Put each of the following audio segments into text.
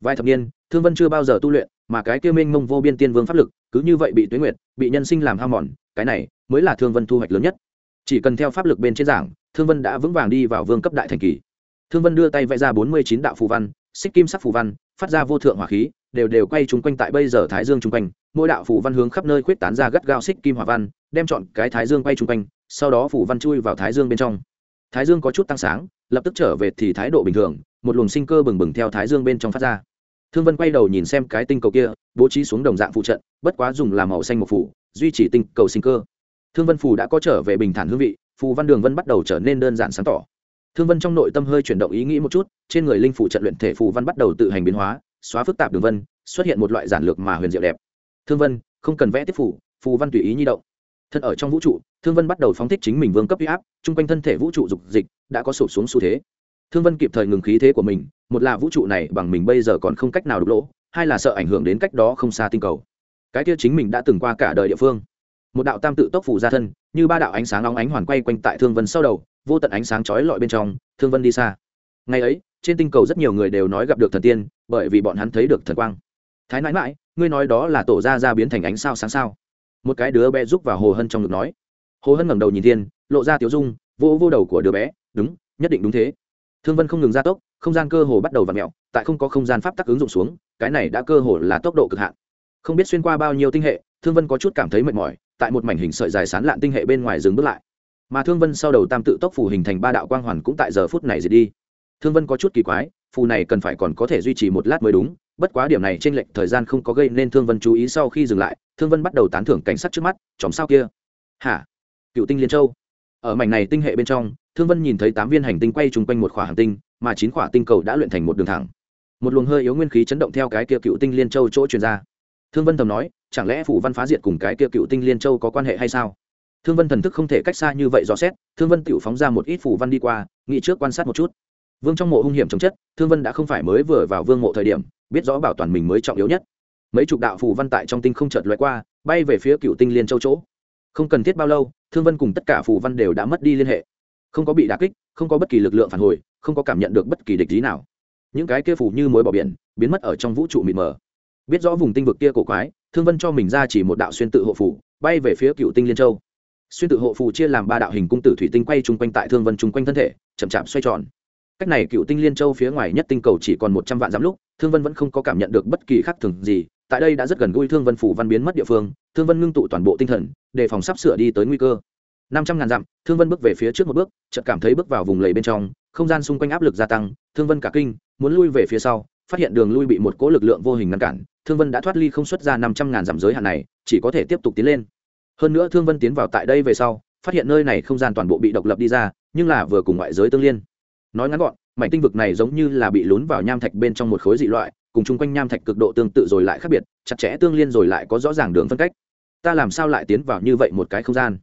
vài thập niên, thương vân chưa bao giờ tu luyện, mà cái kia minh mông vô biên tiên vương pháp lực, cứ như vậy bị tuế nguyệt, bị nhân sinh làm ham mòn, cái này mới là thương vân thu hoạch lớn nhất. Chỉ cần theo pháp lực bên trên giảng, thương vân đã vững vàng đi vào vương cấp đại thành kỳ. Thương vân đưa tay vẽ ra bốn mươi chín đạo phù văn, xích kim sắc phù văn, phát ra vô thượng hỏa khí, đều đều quay chung quanh tại bây giờ thái dương chung quanh. Mỗi đạo phù văn hướng khắp nơi khuyết tán ra gắt gao xích kim hỏa văn, đem chọn cái thái dương quay chung quanh, sau đó phù văn chui vào thái dương bên trong. Thái dương có chút tăng sáng, lập tức trở về thì thái độ bình thường, một luồng sinh cơ bừng bừng theo thái dương bên trong phát ra thương vân quay đầu nhìn xem cái tinh cầu kia, bố trí xuống đồng dạng phụ trận, bất quá dùng làm màu xanh một phủ, duy trì tinh cầu sinh cơ. Thương vân phù đã có trở về bình thản hương vị, phù văn đường vân bắt đầu trở nên đơn giản sáng tỏ. Thương vân trong nội tâm hơi chuyển động ý nghĩ một chút, trên người linh phủ trận luyện thể phù văn bắt đầu tự hành biến hóa, xóa phức tạp đường vân, xuất hiện một loại giản lược mà huyền diệu đẹp. Thương vân, không cần vẽ tiếp phủ, phù văn tùy ý nhi động. Thân ở trong vũ trụ, thương vân bắt đầu phóng thích chính mình vương cấp huy áp, chung quanh thân thể vũ trụ dục dịch, đã có sụp xuống xu thế thương vân kịp thời ngừng khí thế của mình, một là vũ trụ này bằng mình bây giờ còn không cách nào đục lỗ, hai là sợ ảnh hưởng đến cách đó không xa tinh cầu. Cái kia chính mình đã từng qua cả đời địa phương. Một đạo tam tự tốc phủ ra thân, như ba đạo ánh sáng nóng ánh hoàn quay quanh tại thương vân sau đầu, vô tận ánh sáng chói lọi bên trong, thương vân đi xa. Ngày ấy, trên tinh cầu rất nhiều người đều nói gặp được thần tiên, bởi vì bọn hắn thấy được thần quang. Thái nãi mãi ngươi nói đó là tổ ra ra biến thành ánh sao sáng sao? Một cái đứa bé giúp vào hồ hân trong ngực nói. Hồ hân ngẩng đầu nhìn thiên, lộ ra tiểu dung vô vô đầu của đứa bé, đúng, nhất định đúng thế thương vân không ngừng gia tốc, không gian cơ hồ bắt đầu v ặ mẹo tại không có không gian pháp tắc ứng dụng xuống, cái này đã cơ hồ là tốc độ cực hạn. Không biết xuyên qua bao nhiêu tinh hệ, thương vân có chút cảm thấy mệt mỏi, tại một mảnh hình sợi dài sán lạn tinh hệ bên ngoài dừng bước lại. Mà thương vân sau đầu tam tự tốc phù hình thành ba đạo quang hoàn cũng tại giờ phút này diệt đi. Thương vân có chút kỳ quái, phù này cần phải còn có thể duy trì một lát mới đúng, bất quá điểm này t r ê n lệch thời gian không có gây nên thương vân chú ý sau khi dừng lại, thương vân bắt đầu tán thưởng cảnh sát trước mắt, chòm sao kia. Hả? Cựu tinh liên châu. Ở mảnh này tinh hệ bên trong thương vân nhìn thấy tám viên hành tinh quay chung quanh một khỏa hành tinh, mà chín khỏa tinh cầu đã luyện thành một đường thẳng. Một luồng hơi yếu nguyên khí chấn động theo cái kia cựu tinh liên châu chỗ truyền ra. Thương vân thầm nói, chẳng lẽ phủ văn phá diệt cùng cái kia cựu tinh liên châu có quan hệ hay sao? Thương vân thần thức không thể cách xa như vậy dò xét, thương vân tự phóng ra một ít phủ văn đi qua, nghĩ trước quan sát một chút. Vương trong mộ hung hiểm chống chất, thương vân đã không phải mới vừa vào vương mộ thời điểm, biết rõ bảo toàn mình mới trọng yếu nhất. Mấy chục đạo phủ văn tại trong tinh không chợt loại qua, bay về phía cựu tinh liên châu chỗ. Không cần thiết bao lâu, thương vân cùng tất cả phủ văn đều đã mất đi liên hệ không có bị đà kích, không có bất kỳ lực lượng phản hồi, không có cảm nhận được bất kỳ địch lý nào. Những cái kia phù như mối bỏ biển, biến mất ở trong vũ trụ mịt mờ. Biết rõ vùng tinh vực kia cổ quái, thương vân cho mình ra chỉ một đạo xuyên tự hộ phủ bay về phía cựu tinh liên châu. Xuyên tự hộ phù chia làm ba đạo hình cung tử thủy tinh quay chung quanh tại thương vân chung quanh thân thể, chậm chạp xoay tròn. Cách này cựu tinh liên châu phía ngoài nhất tinh cầu chỉ còn một trăm vạn dặm lúc, thương vân vẫn không có cảm nhận được bất kỳ khác thường gì, tại đây đã rất gần gũi thương vân phủ văn biến mất địa phương, thương vân ngưng tụ toàn bộ tinh thần, đề phòng sắp sửa đi tới nguy cơ năm trăm ngàn dặm, thương vân bước về phía trước một bước, chợt cảm thấy bước vào vùng lầy bên trong, không gian xung quanh áp lực gia tăng, thương vân cả kinh, muốn lui về phía sau, phát hiện đường lui bị một cỗ lực lượng vô hình ngăn cản, thương vân đã thoát ly không xuất ra năm trăm ngàn dặm giới hạn này, chỉ có thể tiếp tục tiến lên. Hơn nữa thương vân tiến vào tại đây về sau, phát hiện nơi này không gian toàn bộ bị độc lập đi ra, nhưng là vừa cùng ngoại giới tương liên. Nói ngắn gọn, mảnh tinh vực này giống như là bị lún vào nham thạch bên trong một khối dị loại, cùng chung quanh nham thạch cực độ tương tự rồi lại khác biệt, chặt chẽ tương liên rồi lại có rõ ràng đường phân cách. Ta làm sao lại tiến vào như vậy một cái không gian?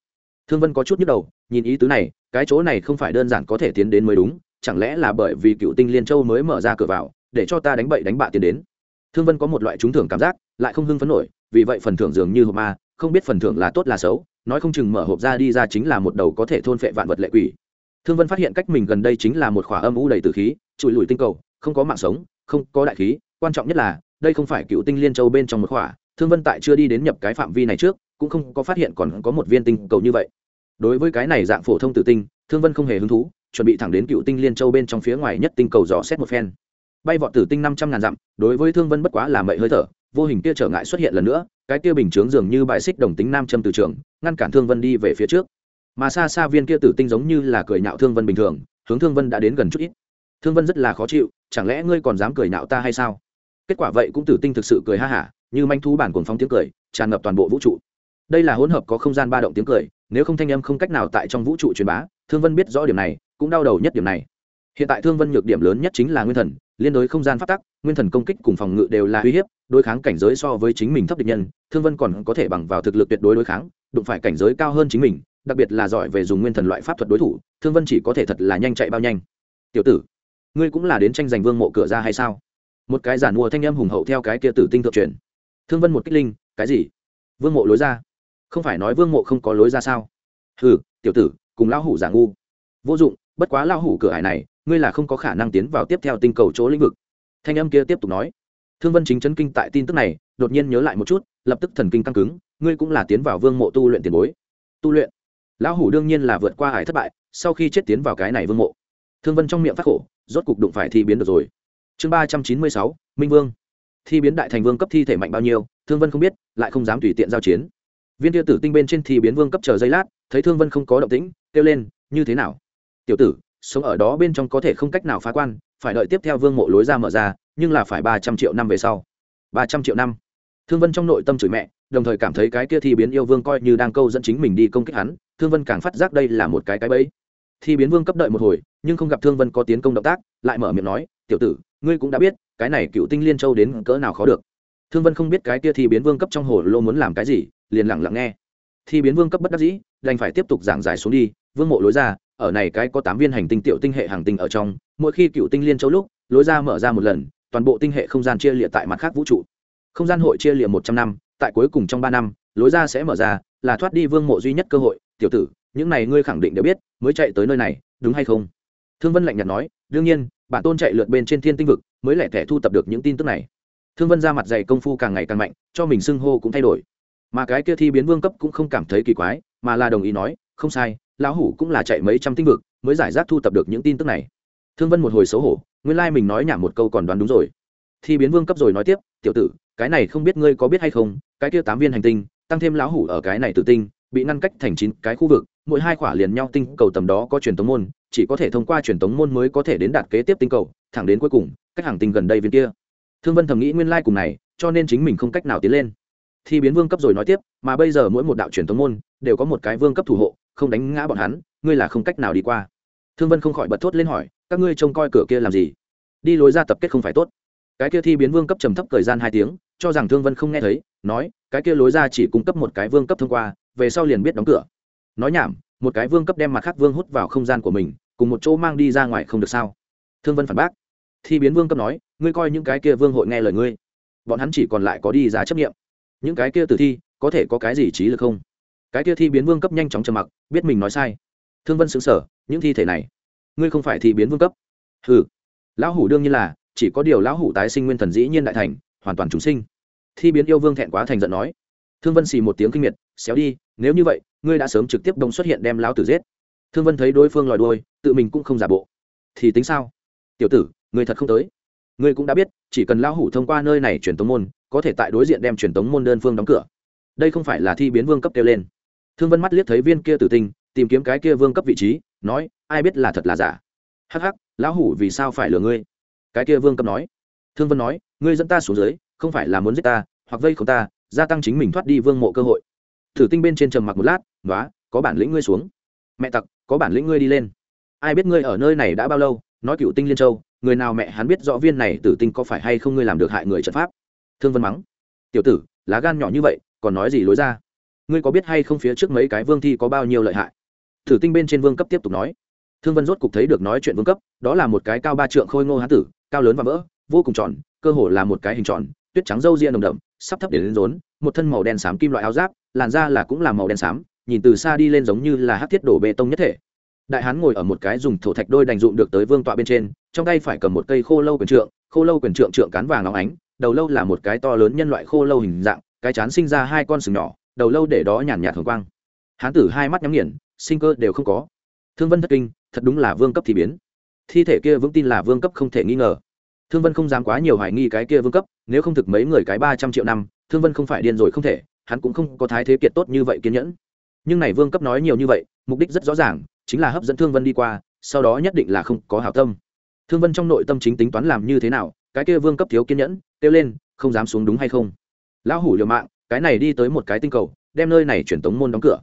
Thương vân có chút nhức đầu, nhìn ý tứ này, cái chỗ này không phải đơn giản có thể tiến đến mới đúng, chẳng lẽ là bởi vì cựu tinh liên châu mới mở ra cửa vào, để cho ta đánh bậy đánh bạ tiến đến? Thương vân có một loại trúng thưởng cảm giác, lại không hưng phấn nổi, vì vậy phần thưởng dường như hộp ma, không biết phần thưởng là tốt là xấu, nói không chừng mở hộp ra đi ra chính là một đầu có thể thôn phệ vạn vật lệ quỷ. Thương vân phát hiện cách mình gần đây chính là một khỏa âm u đầy từ khí, trụi lùi tinh cầu, không có mạng sống, không có đại khí, quan trọng nhất là, đây không phải cựu tinh liên châu bên trong một khỏa, thương vân tại chưa đi đến nhập cái phạm vi này trước cũng không có phát hiện còn có một viên tinh cầu như vậy. Đối với cái này dạng phổ thông tử tinh, thương vân không hề hứng thú, chuẩn bị thẳng đến cựu tinh liên châu bên trong phía ngoài nhất tinh cầu dò xét một phen. Bay vọt tử tinh năm trăm ngàn dặm, đối với thương vân bất quá là mậy hơi thở, vô hình kia trở ngại xuất hiện lần nữa, cái kia bình chướng dường như bài xích đồng tính nam châm từ trường, ngăn cản thương vân đi về phía trước. Mà xa xa viên kia tử tinh giống như là cười nhạo thương vân bình thường, hướng thương vân đã đến gần chút ít. Thương vân rất là khó chịu, chẳng lẽ ngươi còn dám cười nhạo ta hay sao? Kết quả vậy cũng tử tinh thực sự cười ha hả, như manh thú bản cuồng phong tiếng cười, tràn ngập toàn bộ vũ trụ đây là hỗn hợp có không gian ba động tiếng cười, nếu không thanh âm không cách nào tại trong vũ trụ truyền bá, thương vân biết rõ điểm này, cũng đau đầu nhất điểm này. Hiện tại thương vân nhược điểm lớn nhất chính là nguyên thần, liên đối không gian phát tắc, nguyên thần công kích cùng phòng ngự đều là uy hiếp, đối kháng cảnh giới so với chính mình thấp địch nhân, thương vân còn có thể bằng vào thực lực tuyệt đối đối kháng, đụng phải cảnh giới cao hơn chính mình, đặc biệt là giỏi về dùng nguyên thần loại pháp thuật đối thủ, thương vân chỉ có thể thật là nhanh chạy bao nhanh. Tiểu tử, ngươi cũng là đến tranh giành vương mộ cửa ra hay sao? Một cái giản mua thanh âm hùng hậu theo cái kia tử tinh thượng truyền. Thương vân một kích linh, cái gì? Vương mộ lối ra? Không phải nói vương mộ không có lối ra sao? Hừ, tiểu tử, cùng lão hủ giả ngu. Vô dụng, bất quá lão hủ cửa hải này, ngươi là không có khả năng tiến vào tiếp theo tinh cầu chỗ lĩnh vực. Thanh âm kia tiếp tục nói. Thương vân chính chấn kinh tại tin tức này, đột nhiên nhớ lại một chút, lập tức thần kinh căng cứng, ngươi cũng là tiến vào vương mộ tu luyện tiền bối. Tu luyện? Lão hủ đương nhiên là vượt qua hải thất bại, sau khi chết tiến vào cái này vương mộ. Thương vân trong miệng phát khổ, rốt cục đụng phải thi biến được rồi. Chương ba trăm chín mươi sáu, minh vương. Thi biến đại thành vương cấp thi thể mạnh bao nhiêu, thương vân không biết, lại không dám tùy tiện giao chiến viên tiêu tử tinh bên trên thì biến vương cấp chờ giây lát, thấy thương vân không có động tĩnh, kêu lên, như thế nào? Tiểu tử, sống ở đó bên trong có thể không cách nào phá quan, phải đợi tiếp theo vương mộ lối ra mở ra, nhưng là phải ba trăm triệu năm về sau. Ba trăm triệu năm. Thương vân trong nội tâm chửi mẹ, đồng thời cảm thấy cái kia thi biến yêu vương coi như đang câu dẫn chính mình đi công kích hắn, thương vân càng phát giác đây là một cái cái bẫy. Thi biến vương cấp đợi một hồi, nhưng không gặp thương vân có tiến công động tác, lại mở miệng nói, tiểu tử, ngươi cũng đã biết, cái này cựu tinh liên châu đến cỡ nào khó được. Thương vân không biết cái kia thi biến vương cấp trong hồ lô muốn làm cái gì liền lặng lặng nghe. Thi biến vương cấp bất đắc dĩ, đành phải tiếp tục giảng giải xuống đi, vương mộ lối ra, ở này cái có tám viên hành tinh tiểu tinh hệ hàng tinh ở trong, mỗi khi cựu tinh liên châu lúc, lối ra mở ra một lần, toàn bộ tinh hệ không gian chia liệt tại mặt khác vũ trụ. Không gian hội chia liệt một trăm năm, tại cuối cùng trong ba năm, lối ra sẽ mở ra, là thoát đi vương mộ duy nhất cơ hội. Tiểu tử, những này ngươi khẳng định đều biết, mới chạy tới nơi này, đúng hay không? Thương vân lạnh nhạt nói, đương nhiên, bản tôn chạy lượt bên trên thiên tinh vực, mới lẻ thẻ thu tập được những tin tức này. Thương vân ra mặt dày công phu càng ngày càng mạnh, cho mình xưng hô cũng thay đổi mà cái kia thi biến vương cấp cũng không cảm thấy kỳ quái, mà là đồng ý nói, không sai, lão hủ cũng là chạy mấy trăm tinh vực, mới giải rác thu tập được những tin tức này. Thương vân một hồi xấu hổ, nguyên lai mình nói nhảm một câu còn đoán đúng rồi. Thi biến vương cấp rồi nói tiếp, tiểu tử, cái này không biết ngươi có biết hay không, cái kia tám viên hành tinh, tăng thêm lão hủ ở cái này tự tinh, bị ngăn cách thành chín cái khu vực, mỗi hai khỏa liền nhau tinh cầu tầm đó có truyền tống môn, chỉ có thể thông qua truyền tống môn mới có thể đến đạt kế tiếp tinh cầu, thẳng đến cuối cùng, cách hàng tinh gần đây viên kia. Thương vân thầm nghĩ nguyên lai cùng này, cho nên chính mình không cách nào tiến lên thi biến vương cấp rồi nói tiếp, mà bây giờ mỗi một đạo truyền thống môn đều có một cái vương cấp thủ hộ, không đánh ngã bọn hắn, ngươi là không cách nào đi qua. Thương vân không khỏi bật thốt lên hỏi, các ngươi trông coi cửa kia làm gì? Đi lối ra tập kết không phải tốt. Cái kia thi biến vương cấp trầm thấp thời gian hai tiếng, cho rằng thương vân không nghe thấy, nói, cái kia lối ra chỉ cung cấp một cái vương cấp thông qua, về sau liền biết đóng cửa. Nói nhảm, một cái vương cấp đem mặt khác vương hút vào không gian của mình, cùng một chỗ mang đi ra ngoài không được sao? Thương vân phản bác. Thi biến vương cấp nói, ngươi coi những cái kia vương hội nghe lời ngươi. Bọn hắn chỉ còn lại có đi ra chấp nghiệm những cái kia tử thi, có thể có cái gì trí lực không? Cái kia thi biến vương cấp nhanh chóng trầm mặc, biết mình nói sai. Thương vân xứng sở những thi thể này, ngươi không phải thi biến vương cấp. Ừ lão hủ đương nhiên là, chỉ có điều lão hủ tái sinh nguyên thần dĩ nhiên đại thành, hoàn toàn chúng sinh. Thi biến yêu vương thẹn quá thành giận nói. Thương vân xì một tiếng kinh miệt, xéo đi, nếu như vậy, ngươi đã sớm trực tiếp đông xuất hiện đem lão tử giết. Thương vân thấy đối phương lòi đuôi, tự mình cũng không giả bộ. Thì tính sao? Tiểu tử người thật không tới. Ngươi cũng đã biết, chỉ cần lão hủ thông qua nơi này truyền tống môn có thể tại đối diện đem truyền tống môn đơn phương đóng cửa. Đây không phải là thi biến vương cấp kêu lên. Thương vân mắt liếc thấy viên kia tử tinh, tìm kiếm cái kia vương cấp vị trí, nói, ai biết là thật là giả? Hắc hắc, lão hủ vì sao phải lừa ngươi? Cái kia vương cấp nói. Thương vân nói, ngươi dẫn ta xuống dưới, không phải là muốn giết ta, hoặc vây không ta, gia tăng chính mình thoát đi vương mộ cơ hội. Thử tinh bên trên trầm mặc một lát nói có bản lĩnh ngươi xuống. Mẹ tặc, có bản lĩnh ngươi đi lên. Ai biết ngươi ở nơi này đã bao lâu? Nói cựu tinh liên châu, người nào mẹ hắn biết rõ viên này tử tinh có phải hay không ngươi làm được hại người trận pháp? Thương vân mắng. Tiểu tử, lá gan nhỏ như vậy, còn nói gì lối ra? Ngươi có biết hay không phía trước mấy cái vương thi có bao nhiêu lợi hại? Thử tinh bên trên vương cấp tiếp tục nói. Thương vân rốt cục thấy được nói chuyện vương cấp, đó là một cái cao ba trượng khôi ngô hán tử, cao lớn và vỡ, vô cùng tròn, cơ hồ là một cái hình tròn, tuyết trắng râu ria nồng đậm, sắp thấp để lên rốn, một thân màu đen xám kim loại áo giáp, làn da là cũng là màu đen xám, nhìn từ xa đi lên giống như là hát thiết đổ bê tông nhất thể. Đại hán ngồi ở một cái dùng thổ thạch đôi đành dụng được tới vương tọa bên trên, trong tay phải cầm một cây khô lâu quyền trượng, khô lâu quyền trượng trượng cán vàng óng ánh đầu lâu là một cái to lớn nhân loại khô lâu hình dạng, cái chán sinh ra hai con sừng nhỏ, đầu lâu để đó nhàn nhạt thường quang. Hán tử hai mắt nhắm nghiền, sinh cơ đều không có. Thương vân thất kinh, thật đúng là vương cấp thì biến. Thi thể kia vững tin là vương cấp không thể nghi ngờ. Thương vân không dám quá nhiều hoài nghi cái kia vương cấp, nếu không thực mấy người cái ba trăm triệu năm, thương vân không phải điên rồi không thể, hắn cũng không có thái thế kiệt tốt như vậy kiên nhẫn. Nhưng này vương cấp nói nhiều như vậy, mục đích rất rõ ràng, chính là hấp dẫn thương vân đi qua, sau đó nhất định là không có hảo tâm. Thương vân trong nội tâm chính tính toán làm như thế nào cái kia vương cấp thiếu kiên nhẫn, kêu lên, không dám xuống đúng hay không? Lão hủ liều mạng, cái này đi tới một cái tinh cầu, đem nơi này chuyển tống môn đóng cửa.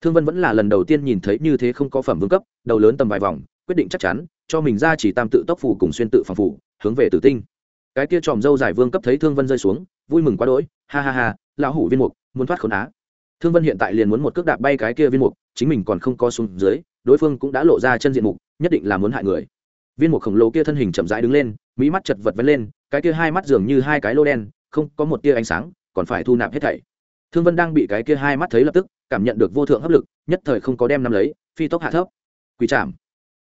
Thương vân vẫn là lần đầu tiên nhìn thấy như thế không có phẩm vương cấp, đầu lớn tầm vài vòng, quyết định chắc chắn, cho mình ra chỉ tam tự tốc phủ cùng xuyên tự phòng phủ hướng về tử tinh. Cái kia tròm dâu dài vương cấp thấy thương vân rơi xuống, vui mừng quá đỗi, ha ha ha, lão hủ viên mục, muốn thoát khốn á. Thương vân hiện tại liền muốn một cước đạp bay cái kia viên mục, chính mình còn không co xuống dưới, đối phương cũng đã lộ ra chân diện mục, nhất định là muốn hại người viên một khổng lồ kia thân hình chậm rãi đứng lên, mỹ mắt chật vật vẫn lên, cái kia hai mắt dường như hai cái lô đen, không có một tia ánh sáng, còn phải thu nạp hết thảy. Thương vân đang bị cái kia hai mắt thấy lập tức, cảm nhận được vô thượng hấp lực, nhất thời không có đem nắm lấy, phi tốc hạ thấp. Quỳ chạm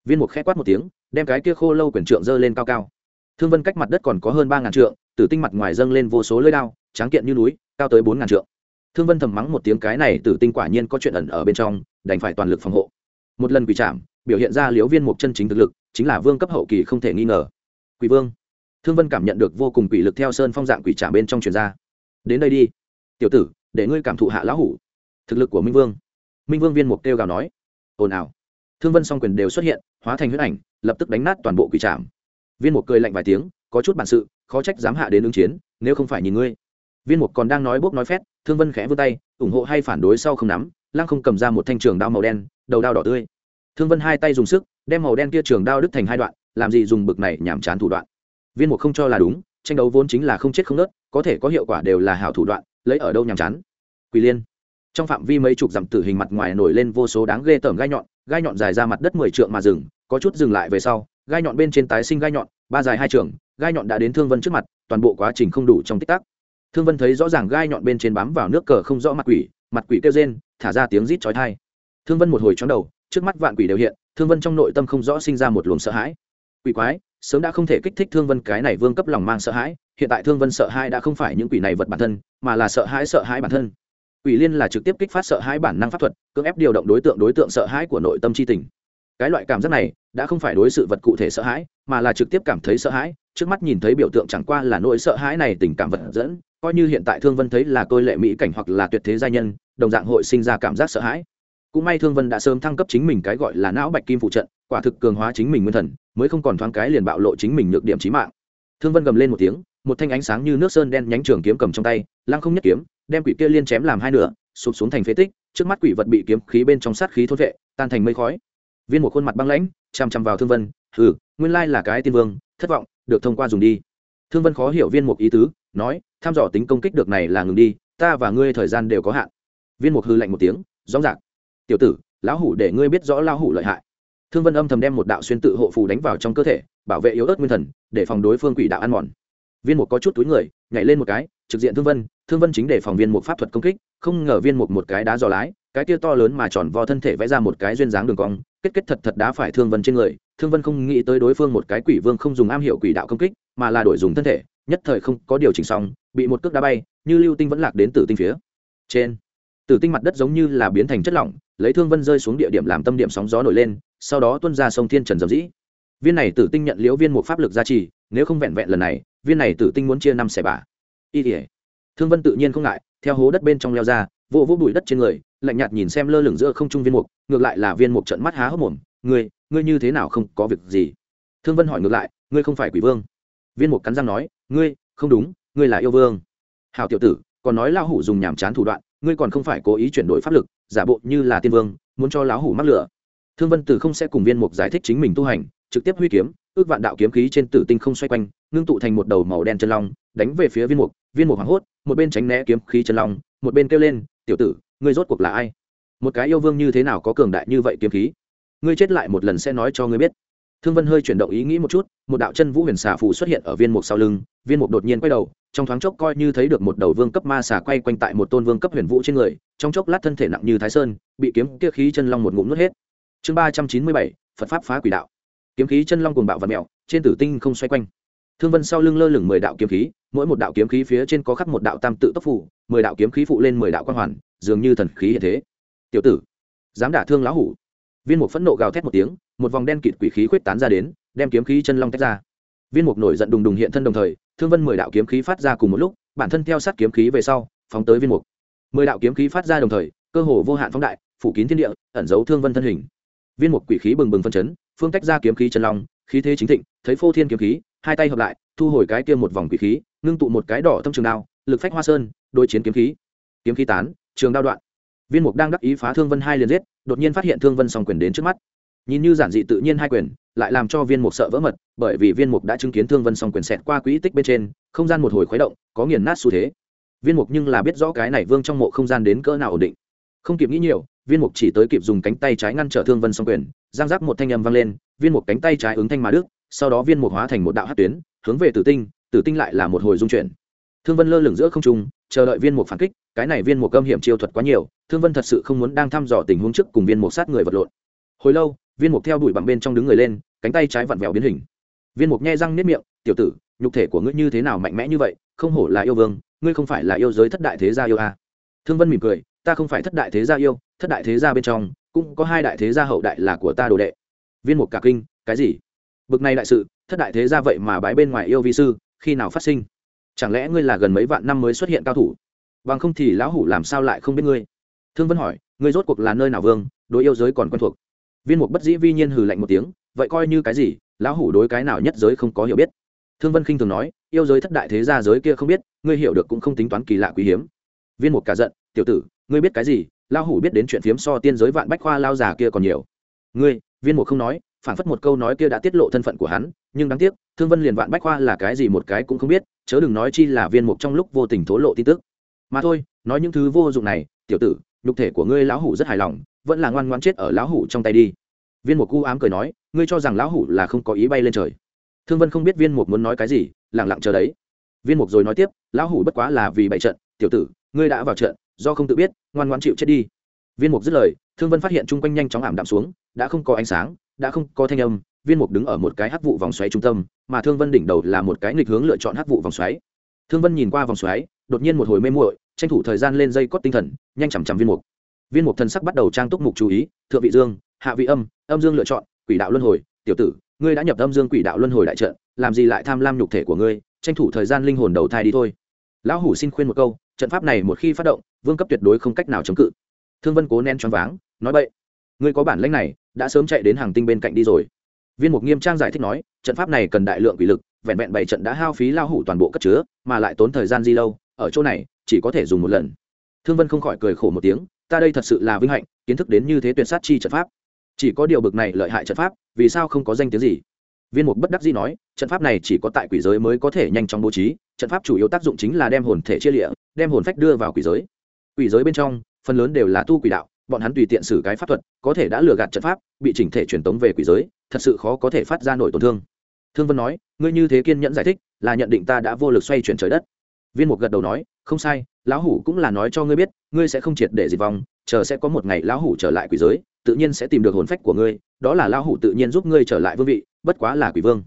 viên mục khẽ quát một tiếng, đem cái kia khô lâu quyển trượng dơ lên cao cao. Thương vân cách mặt đất còn có hơn ba ngàn trượng, tử tinh mặt ngoài dâng lên vô số lưỡi đao, tráng kiện như núi, cao tới bốn ngàn trượng. Thương vân thầm mắng một tiếng cái này tử tinh quả nhiên có chuyện ẩn ở bên trong, đành phải toàn lực phòng hộ. Một lần quỳ chạm biểu hiện ra liễu viên mục chân chính thực lực chính là vương cấp hậu kỳ không thể nghi ngờ. Quỷ vương. Thương vân cảm nhận được vô cùng quỷ lực theo sơn phong dạng quỷ trả bên trong truyền ra. Đến đây đi. Tiểu tử, để ngươi cảm thụ hạ lão hủ. Thực lực của minh vương. Minh vương viên mục kêu gào nói. Ồn ào. Thương vân song quyền đều xuất hiện, hóa thành huyết ảnh, lập tức đánh nát toàn bộ quỷ trạm viên mục cười lạnh vài tiếng, có chút bản sự, khó trách dám hạ đến ứng chiến, nếu không phải nhìn ngươi. Viên mục còn đang nói bốc nói phét, thương vân khẽ vươn tay, ủng hộ hay phản đối sau không nắm, lăng không cầm ra một thanh trường đao màu đen, đầu đao đỏ tươi thương vân hai tay dùng sức, đem màu đen kia trường đao đứt thành hai đoạn, làm gì dùng bực này nhảm chán thủ đoạn. Viên mục không cho là đúng, tranh đấu vốn chính là không chết không nớt có thể có hiệu quả đều là hảo thủ đoạn, lấy ở đâu nhàm chán. Quỳ liên. Trong phạm vi mấy chục dặm tử hình mặt ngoài nổi lên vô số đáng ghê tởm gai nhọn gai nhọn dài ra mặt đất mười trượng mà dừng, có chút dừng lại về sau, gai nhọn bên trên tái sinh gai nhọn, ba dài hai trường, gai nhọn đã đến thương vân trước mặt, toàn bộ quá trình không đủ trong tích tắc. Thương vân thấy rõ ràng gai nhọn bên trên bám vào nước cờ không rõ mặt quỷ mặt quỷ kêu rên, thả ra tiếng rít chói thai thương vân một hồi chóng đầu trước mắt vạn quỷ đều hiện, thương vân trong nội tâm không rõ sinh ra một luồng sợ hãi. Quỷ quái, sớm đã không thể kích thích thương vân, cái này vương cấp lòng mang sợ hãi, hiện tại thương vân sợ hãi đã không phải những quỷ này vật bản thân, mà là sợ hãi sợ hãi bản thân. Quỷ liên là trực tiếp kích phát sợ hãi bản năng pháp thuật, cưỡng ép điều động đối tượng đối tượng sợ hãi của nội tâm c h i tình. Cái loại cảm giác này, đã không phải đối sự vật cụ thể sợ hãi, mà là trực tiếp cảm thấy sợ hãi, trước mắt nhìn thấy biểu tượng chẳng qua là nỗi sợ hãi này tình cảm vật dẫn, coi như hiện tại thương vân thấy là tôi lệ mỹ cảnh hoặc là tuyệt thế gia nhân, đồng dạng hội sinh ra cảm giác sợ hãi cũng may thương vân đã sớm thăng cấp chính mình cái gọi là não bạch kim phụ trận, quả thực cường hóa chính mình nguyên thần, mới không còn thoáng cái liền bạo lộ chính mình nhược điểm trí mạng. Thương vân gầm lên một tiếng, một thanh ánh sáng như nước sơn đen nhánh trường kiếm cầm trong tay, lăng không nhất kiếm, đem quỷ kia liên chém làm hai nửa, sụp xuống thành phế tích, trước mắt quỷ vật bị kiếm khí bên trong sát khí thốt vệ, tan thành mây khói. Viên một khuôn mặt băng lãnh chằm chằm vào thương vân, hừ, nguyên lai là cái tiên vương, thất vọng, được thông qua dùng đi. Thương vân khó hiểu viên mục ý tứ, nói, tham dò tính công kích được này là ngừng đi, ta và ngươi thời gian đều có hạn. Viên mục hư lạnh một tiếng, rõ ràng tiểu tử, lão hủ để ngươi biết rõ lão hủ lợi hại. Thương vân âm thầm đem một đạo xuyên tự hộ phù đánh vào trong cơ thể, bảo vệ yếu ớt nguyên thần, để phòng đối phương quỷ đạo ăn mòn. Viên mục có chút túi người, nhảy lên một cái, trực diện thương vân thương vân chính để phòng viên mục pháp thuật công kích, không ngờ viên mục một cái đá dò lái, cái kia to lớn mà tròn vo thân thể vẽ ra một cái duyên dáng đường cong, kết kết thật thật đá phải thương vân trên người. Thương vân không nghĩ tới đối phương một cái quỷ vương không dùng am hiệu quỷ đạo công kích, mà là đổi dùng thân thể, nhất thời không có điều chỉnh xong, bị một cước đá bay, như lưu tinh vẫn lạc đến tử tinh phía trên tử tinh mặt đất giống như là biến thành chất lỏng, lấy thương vân rơi xuống địa điểm làm tâm điểm sóng gió nổi lên, sau đó tuân ra sông thiên trần dầm dĩ viên này tử tinh nhận liễu viên một pháp lực gia trì, nếu không vẹn vẹn lần này, viên này tử tinh muốn chia năm xẻ bả. Y tỉa thương vân tự nhiên không ngại, theo hố đất bên trong leo ra vỗ vỗ bụi đất trên người, lạnh nhạt nhìn xem lơ lửng giữa không trung viên mục, ngược lại là viên mục trận mắt há hốc mồm, ngươi ngươi như thế nào không có việc gì? Thương vân hỏi ngược lại, ngươi không phải quỷ vương? Viên mục cắn răng nói, ngươi, không đúng, ngươi là yêu vương. Hào tiểu tử, còn nói lao hủ dùng nhàm chán thủ đoạn ngươi còn không phải cố ý chuyển đổi pháp lực, giả bộ như là tiên vương, muốn cho lão hủ mắc lửa. Thương vân tử không sẽ cùng viên mục giải thích chính mình tu hành, trực tiếp huy kiếm, ước vạn đạo kiếm khí trên tử tinh không xoay quanh, ngưng tụ thành một đầu màu đen chân long, đánh về phía viên mục. Viên mục hoảng hốt, một bên tránh né kiếm khí chân long, một bên kêu lên, tiểu tử, ngươi rốt cuộc là ai? Một cái yêu vương như thế nào có cường đại như vậy kiếm khí? Ngươi chết lại một lần sẽ nói cho ngươi biết thương vân hơi chuyển động ý nghĩ một chút, một đạo chân vũ huyền xà phù xuất hiện ở viên mục sau lưng, viên mục đột nhiên quay đầu, trong thoáng chốc coi như thấy được một đầu vương cấp ma xà quay quanh tại một tôn vương cấp huyền vũ trên người, trong chốc lát thân thể nặng như thái sơn, bị kiếm kia khí chân long một ngụm nuốt hết. Chương ba trăm chín mươi bảy, phật pháp phá quỷ đạo. Kiếm khí chân long cùng bạo và mèo, trên tử tinh không xoay quanh. Thương vân sau lưng lơ lửng mười đạo kiếm khí, mỗi một đạo kiếm khí phía trên có khắc một đạo tam tự tốc phủ mười đạo kiếm khí phụ lên mười đạo quan hoàn, dường như thần khí hiện thế. Tiểu tử, dám đả thương lão hủ. Viên mục phẫn nộ gào thét một tiếng một vòng đen kịt quỷ khí khuyết tán ra đến, đem kiếm khí chân long tách ra. Viên mục nổi giận đùng đùng hiện thân đồng thời, thương vân mười đạo kiếm khí phát ra cùng một lúc, bản thân theo sát kiếm khí về sau, phóng tới viên mục. Mười đạo kiếm khí phát ra đồng thời, cơ hồ vô hạn phóng đại, phủ kín thiên địa, ẩn giấu thương vân thân hình. Viên mục quỷ khí bừng bừng phân chấn, phương tách ra kiếm khí chân long, khí thế chính thịnh, thấy phô thiên kiếm khí, hai tay hợp lại, thu hồi cái kia một vòng quỷ khí, ngưng tụ một cái đỏ thâm trường đao, lực phách hoa sơn đôi chiến kiếm khí. Kiếm khí tán, trường đao đoạn. Viên mục đang đắc ý phá thương vân hai liền giết, đột nhiên phát hiện thương vân song quyền đến trước mắt nhìn như giản dị tự nhiên hai quyền, lại làm cho viên mục sợ vỡ mật, bởi vì viên mục đã chứng kiến thương vân song quyền xẹt qua quỹ tích bên trên, không gian một hồi khuấy động, có nghiền nát xu thế. Viên mục nhưng là biết rõ cái này vương trong mộ không gian đến cỡ nào ổn định. Không kịp nghĩ nhiều, viên mục chỉ tới kịp dùng cánh tay trái ngăn trở thương vân song quyền, giang giác một thanh âm vang lên, viên mục cánh tay trái ứng thanh mà đức, sau đó viên mục hóa thành một đạo hát tuyến, hướng về tử tinh tử tinh lại là một hồi dung chuyển. Thương vân lơ lửng giữa không trung, chờ đợi viên mục phản kích, cái này viên mục âm hiểm chiêu thuật quá nhiều, thương vân thật sự không muốn đang thăm dò tình huống trước cùng viên mục sát người vật lộn. Hồi lâu viên mục theo đuổi bằng bên trong đứng người lên, cánh tay trái vặn vẹo biến hình. Viên mục nhe răng nếp miệng, tiểu tử, nhục thể của ngươi như thế nào mạnh mẽ như vậy? Không hổ là yêu vương, ngươi không phải là yêu giới thất đại thế gia yêu à. thương vân mỉm cười, ta không phải thất đại thế gia yêu, thất đại thế gia bên trong, cũng có hai đại thế gia hậu đại là của ta đồ đệ. Viên mục cả kinh, cái gì? Bực này đại sự, thất đại thế gia vậy mà bái bên ngoài yêu vi sư, khi nào phát sinh? Chẳng lẽ ngươi là gần mấy vạn năm mới xuất hiện cao thủ? Bằng không thì lão hủ làm sao lại không biết ngươi? Thương vân hỏi, ngươi rốt cuộc là nơi nào vương, đối yêu giới còn quen thuộc? Viên mục bất dĩ vi nhiên hừ lạnh một tiếng, vậy coi như cái gì, lão hủ đối cái nào nhất giới không có hiểu biết. Thương vân khinh thường nói, yêu giới thất đại thế gia giới kia không biết, ngươi hiểu được cũng không tính toán kỳ lạ quý hiếm. Viên mục cả giận, tiểu tử, ngươi biết cái gì, lão hủ biết đến chuyện phiếm so tiên giới vạn bách khoa lao già kia còn nhiều. Ngươi, viên mục không nói, phản phất một câu nói kia đã tiết lộ thân phận của hắn, nhưng đáng tiếc, thương vân liền vạn bách khoa là cái gì một cái cũng không biết, chớ đừng nói chi là viên mục trong lúc vô tình thố lộ tin tức. Mà thôi, nói những thứ vô dụng này, tiểu tử, nhục thể của ngươi lão hủ rất hài lòng vẫn là ngoan ngoan chết ở lão hủ trong tay đi. Viên mục cu ám cười nói, ngươi cho rằng lão hủ là không có ý bay lên trời. Thương vân không biết viên mục muốn nói cái gì lẳng lặng chờ đấy. Viên mục rồi nói tiếp, lão hủ bất quá là vì bảy trận, tiểu tử, ngươi đã vào trận, do không tự biết, ngoan ngoan chịu chết đi. Viên mục dứt lời, thương vân phát hiện chung quanh nhanh chóng ảm đạm xuống, đã không có ánh sáng, đã không có thanh âm, viên mục đứng ở một cái hắc vụ vòng xoáy trung tâm, mà thương vân đỉnh đầu là một cái nghịch hướng lựa chọn hắc vụ vòng xoáy. Thương vân nhìn qua vòng xoáy, đột nhiên một hồi mê muội, tranh thủ thời gian lên dây cót tinh thần, nhanh chằm chằm viên mục viên mục thần sắc bắt đầu trang túc mục chú ý, thượng vị dương, hạ vị âm âm dương lựa chọn, quỷ đạo luân hồi, tiểu tử, ngươi đã nhập âm dương quỷ đạo luân hồi đại trận, làm gì lại tham lam nhục thể của ngươi, tranh thủ thời gian linh hồn đầu thai đi thôi. Lão hủ xin khuyên một câu, trận pháp này một khi phát động, vương cấp tuyệt đối không cách nào chống cự. Thương vân cố nén choáng váng, nói vậy ngươi có bản lãnh này, đã sớm chạy đến hàng tinh bên cạnh đi rồi. Viên mục nghiêm trang giải thích nói, trận pháp này cần đại lượng quỷ lực, vẹn vẹn bảy trận đã hao phí lao hủ toàn bộ cất chứa, mà lại tốn thời gian di lâu, ở chỗ này, chỉ có thể dùng một lần. Thương vân không khỏi cười khổ một tiếng ta đây thật sự là vinh hạnh, kiến thức đến như thế tuyệt sát chi trận pháp. Chỉ có điều bực này lợi hại trận pháp, vì sao không có danh tiếng gì? Viên mục bất đắc dĩ nói, trận pháp này chỉ có tại quỷ giới mới có thể nhanh chóng bố trí, trận pháp chủ yếu tác dụng chính là đem hồn thể chia lịa, đem hồn phách đưa vào quỷ giới. Quỷ giới bên trong, phần lớn đều là tu quỷ đạo, bọn hắn tùy tiện xử cái pháp thuật, có thể đã lừa gạt trận pháp, bị chỉnh thể truyền tống về quỷ giới, thật sự khó có thể phát ra nổi tổn thương. Thương vân nói, ngươi như thế kiên nhẫn giải thích, là nhận định ta đã vô lực xoay chuyển trời đất viên mục gật đầu nói, không sai, lão hủ cũng là nói cho ngươi biết, ngươi sẽ không triệt để diệt vong, chờ sẽ có một ngày lão hủ trở lại quỷ giới, tự nhiên sẽ tìm được hồn phách của ngươi, đó là lão hủ tự nhiên giúp ngươi trở lại vương vị, bất quá là quỷ vương.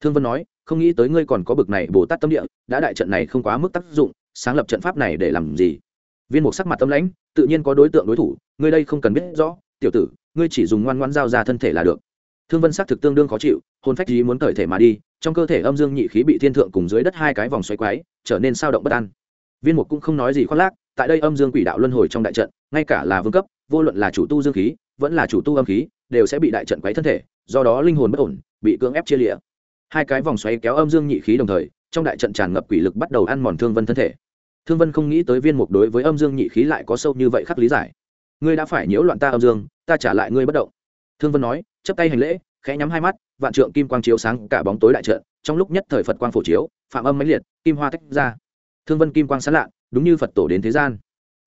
Thương vân nói, không nghĩ tới ngươi còn có bực này bồ tát tâm địa, đã đại trận này không quá mức tác dụng, sáng lập trận pháp này để làm gì? Viên mục sắc mặt tâm lãnh, tự nhiên có đối tượng đối thủ, ngươi đây không cần biết rõ, tiểu tử, ngươi chỉ dùng ngoan ngoan giao ra thân thể là được. Thương vân xác thực tương đương khó chịu, hồn phách ý muốn cởi thể mà đi trong cơ thể âm dương nhị khí bị thiên thượng cùng dưới đất hai cái vòng xoáy quái, trở nên sao động bất an. Viên mục cũng không nói gì khoác lác, tại đây âm dương quỷ đạo luân hồi trong đại trận, ngay cả là vương cấp, vô luận là chủ tu dương khí, vẫn là chủ tu âm khí, đều sẽ bị đại trận quấy thân thể, do đó linh hồn bất ổn, bị cưỡng ép chia lịa hai cái vòng xoáy kéo âm dương nhị khí đồng thời, trong đại trận tràn ngập quỷ lực bắt đầu ăn mòn thương vân thân thể. Thương vân không nghĩ tới viên mục đối với âm dương nhị khí lại có sâu như vậy khắc lý giải. Ngươi đã phải nhiễu loạn ta âm dương, ta trả lại ngươi bất động. Thương vân nói chấp tay hành lễ khẽ nhắm hai mắt, vạn trượng kim quang chiếu sáng cả bóng tối đại trận, trong lúc nhất thời phật quang phổ chiếu, phạm âm mãnh liệt, kim hoa tách ra. Thương vân kim quang sán lạ, đúng như phật tổ đến thế gian.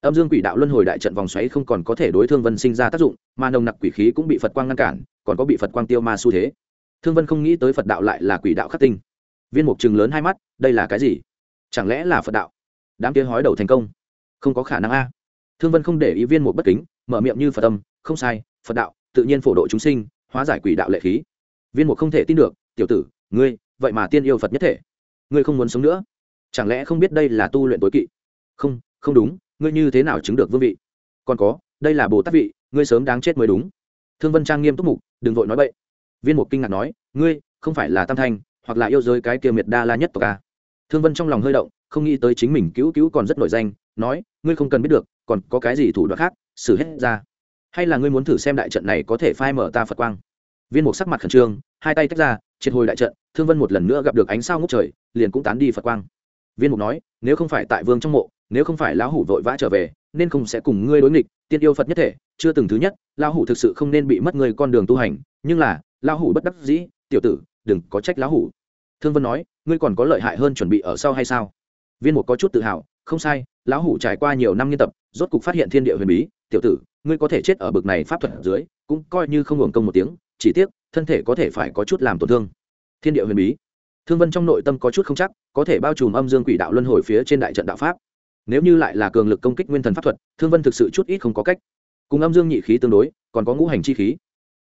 Âm dương quỷ đạo luân hồi đại trận vòng xoáy không còn có thể đối thương vân sinh ra tác dụng, mà nồng nặc quỷ khí cũng bị phật quang ngăn cản, còn có bị phật quang tiêu ma xu thế. Thương vân không nghĩ tới phật đạo lại là quỷ đạo khắc tinh. Viên mục chừng lớn hai mắt, đây là cái gì? Chẳng lẽ là phật đạo? Đám kia hói đầu thành công. Không có khả năng a. Thương vân không để ý viên mục bất kính, mở miệng như phật tâm không sai, phật đạo, tự nhiên phổ độ chúng sinh hóa giải quỷ đạo lệ khí. Viên mục không thể tin được, tiểu tử, ngươi, vậy mà tiên yêu phật nhất thể. Ngươi không muốn sống nữa. Chẳng lẽ không biết đây là tu luyện tối kỵ? Không không đúng, ngươi như thế nào chứng được vương vị? Còn có, đây là bồ tát vị, ngươi sớm đáng chết mới đúng. Thương vân trang nghiêm túc mục, đừng vội nói bậy. Viên mục kinh ngạc nói, ngươi, không phải là tam thanh, hoặc là yêu giới cái kia miệt đa la nhất tộc ca thương vân trong lòng hơi động, không nghĩ tới chính mình cứu cứu còn rất nổi danh, nói, ngươi không cần biết được, còn có cái gì thủ đoạn khác, xử hết ra hay là ngươi muốn thử xem đại trận này có thể phai mở ta phật quang? Viên mục sắc mặt khẩn trương, hai tay tách ra, triệt hồi đại trận, thương vân một lần nữa gặp được ánh sao ngốc trời, liền cũng tán đi phật quang. Viên mục nói, nếu không phải tại vương trong mộ, nếu không phải lão hủ vội vã trở về, nên không sẽ cùng ngươi đối nghịch, tiên yêu phật nhất thể, chưa từng thứ nhất, lão hủ thực sự không nên bị mất người con đường tu hành, nhưng là, lão hủ bất đắc dĩ, tiểu tử, đừng có trách lão hủ. Thương vân nói, ngươi còn có lợi hại hơn chuẩn bị ở sau hay sao? Viên mục có chút tự hào, không sai, lão hủ trải qua nhiều năm nghiên tập, rốt cục phát hiện thiên địa huyền bí tiểu tử, ngươi có thể chết ở bực này pháp thuật dưới, cũng coi như không hưởng công một tiếng, chỉ tiếc, thân thể có thể phải có chút làm tổn thương. Thiên địa huyền bí. Thương vân trong nội tâm có chút không chắc, có thể bao trùm âm dương quỷ đạo luân hồi phía trên đại trận đạo pháp. Nếu như lại là cường lực công kích nguyên thần pháp thuật, thương vân thực sự chút ít không có cách. Cùng âm dương nhị khí tương đối, còn có ngũ hành chi khí.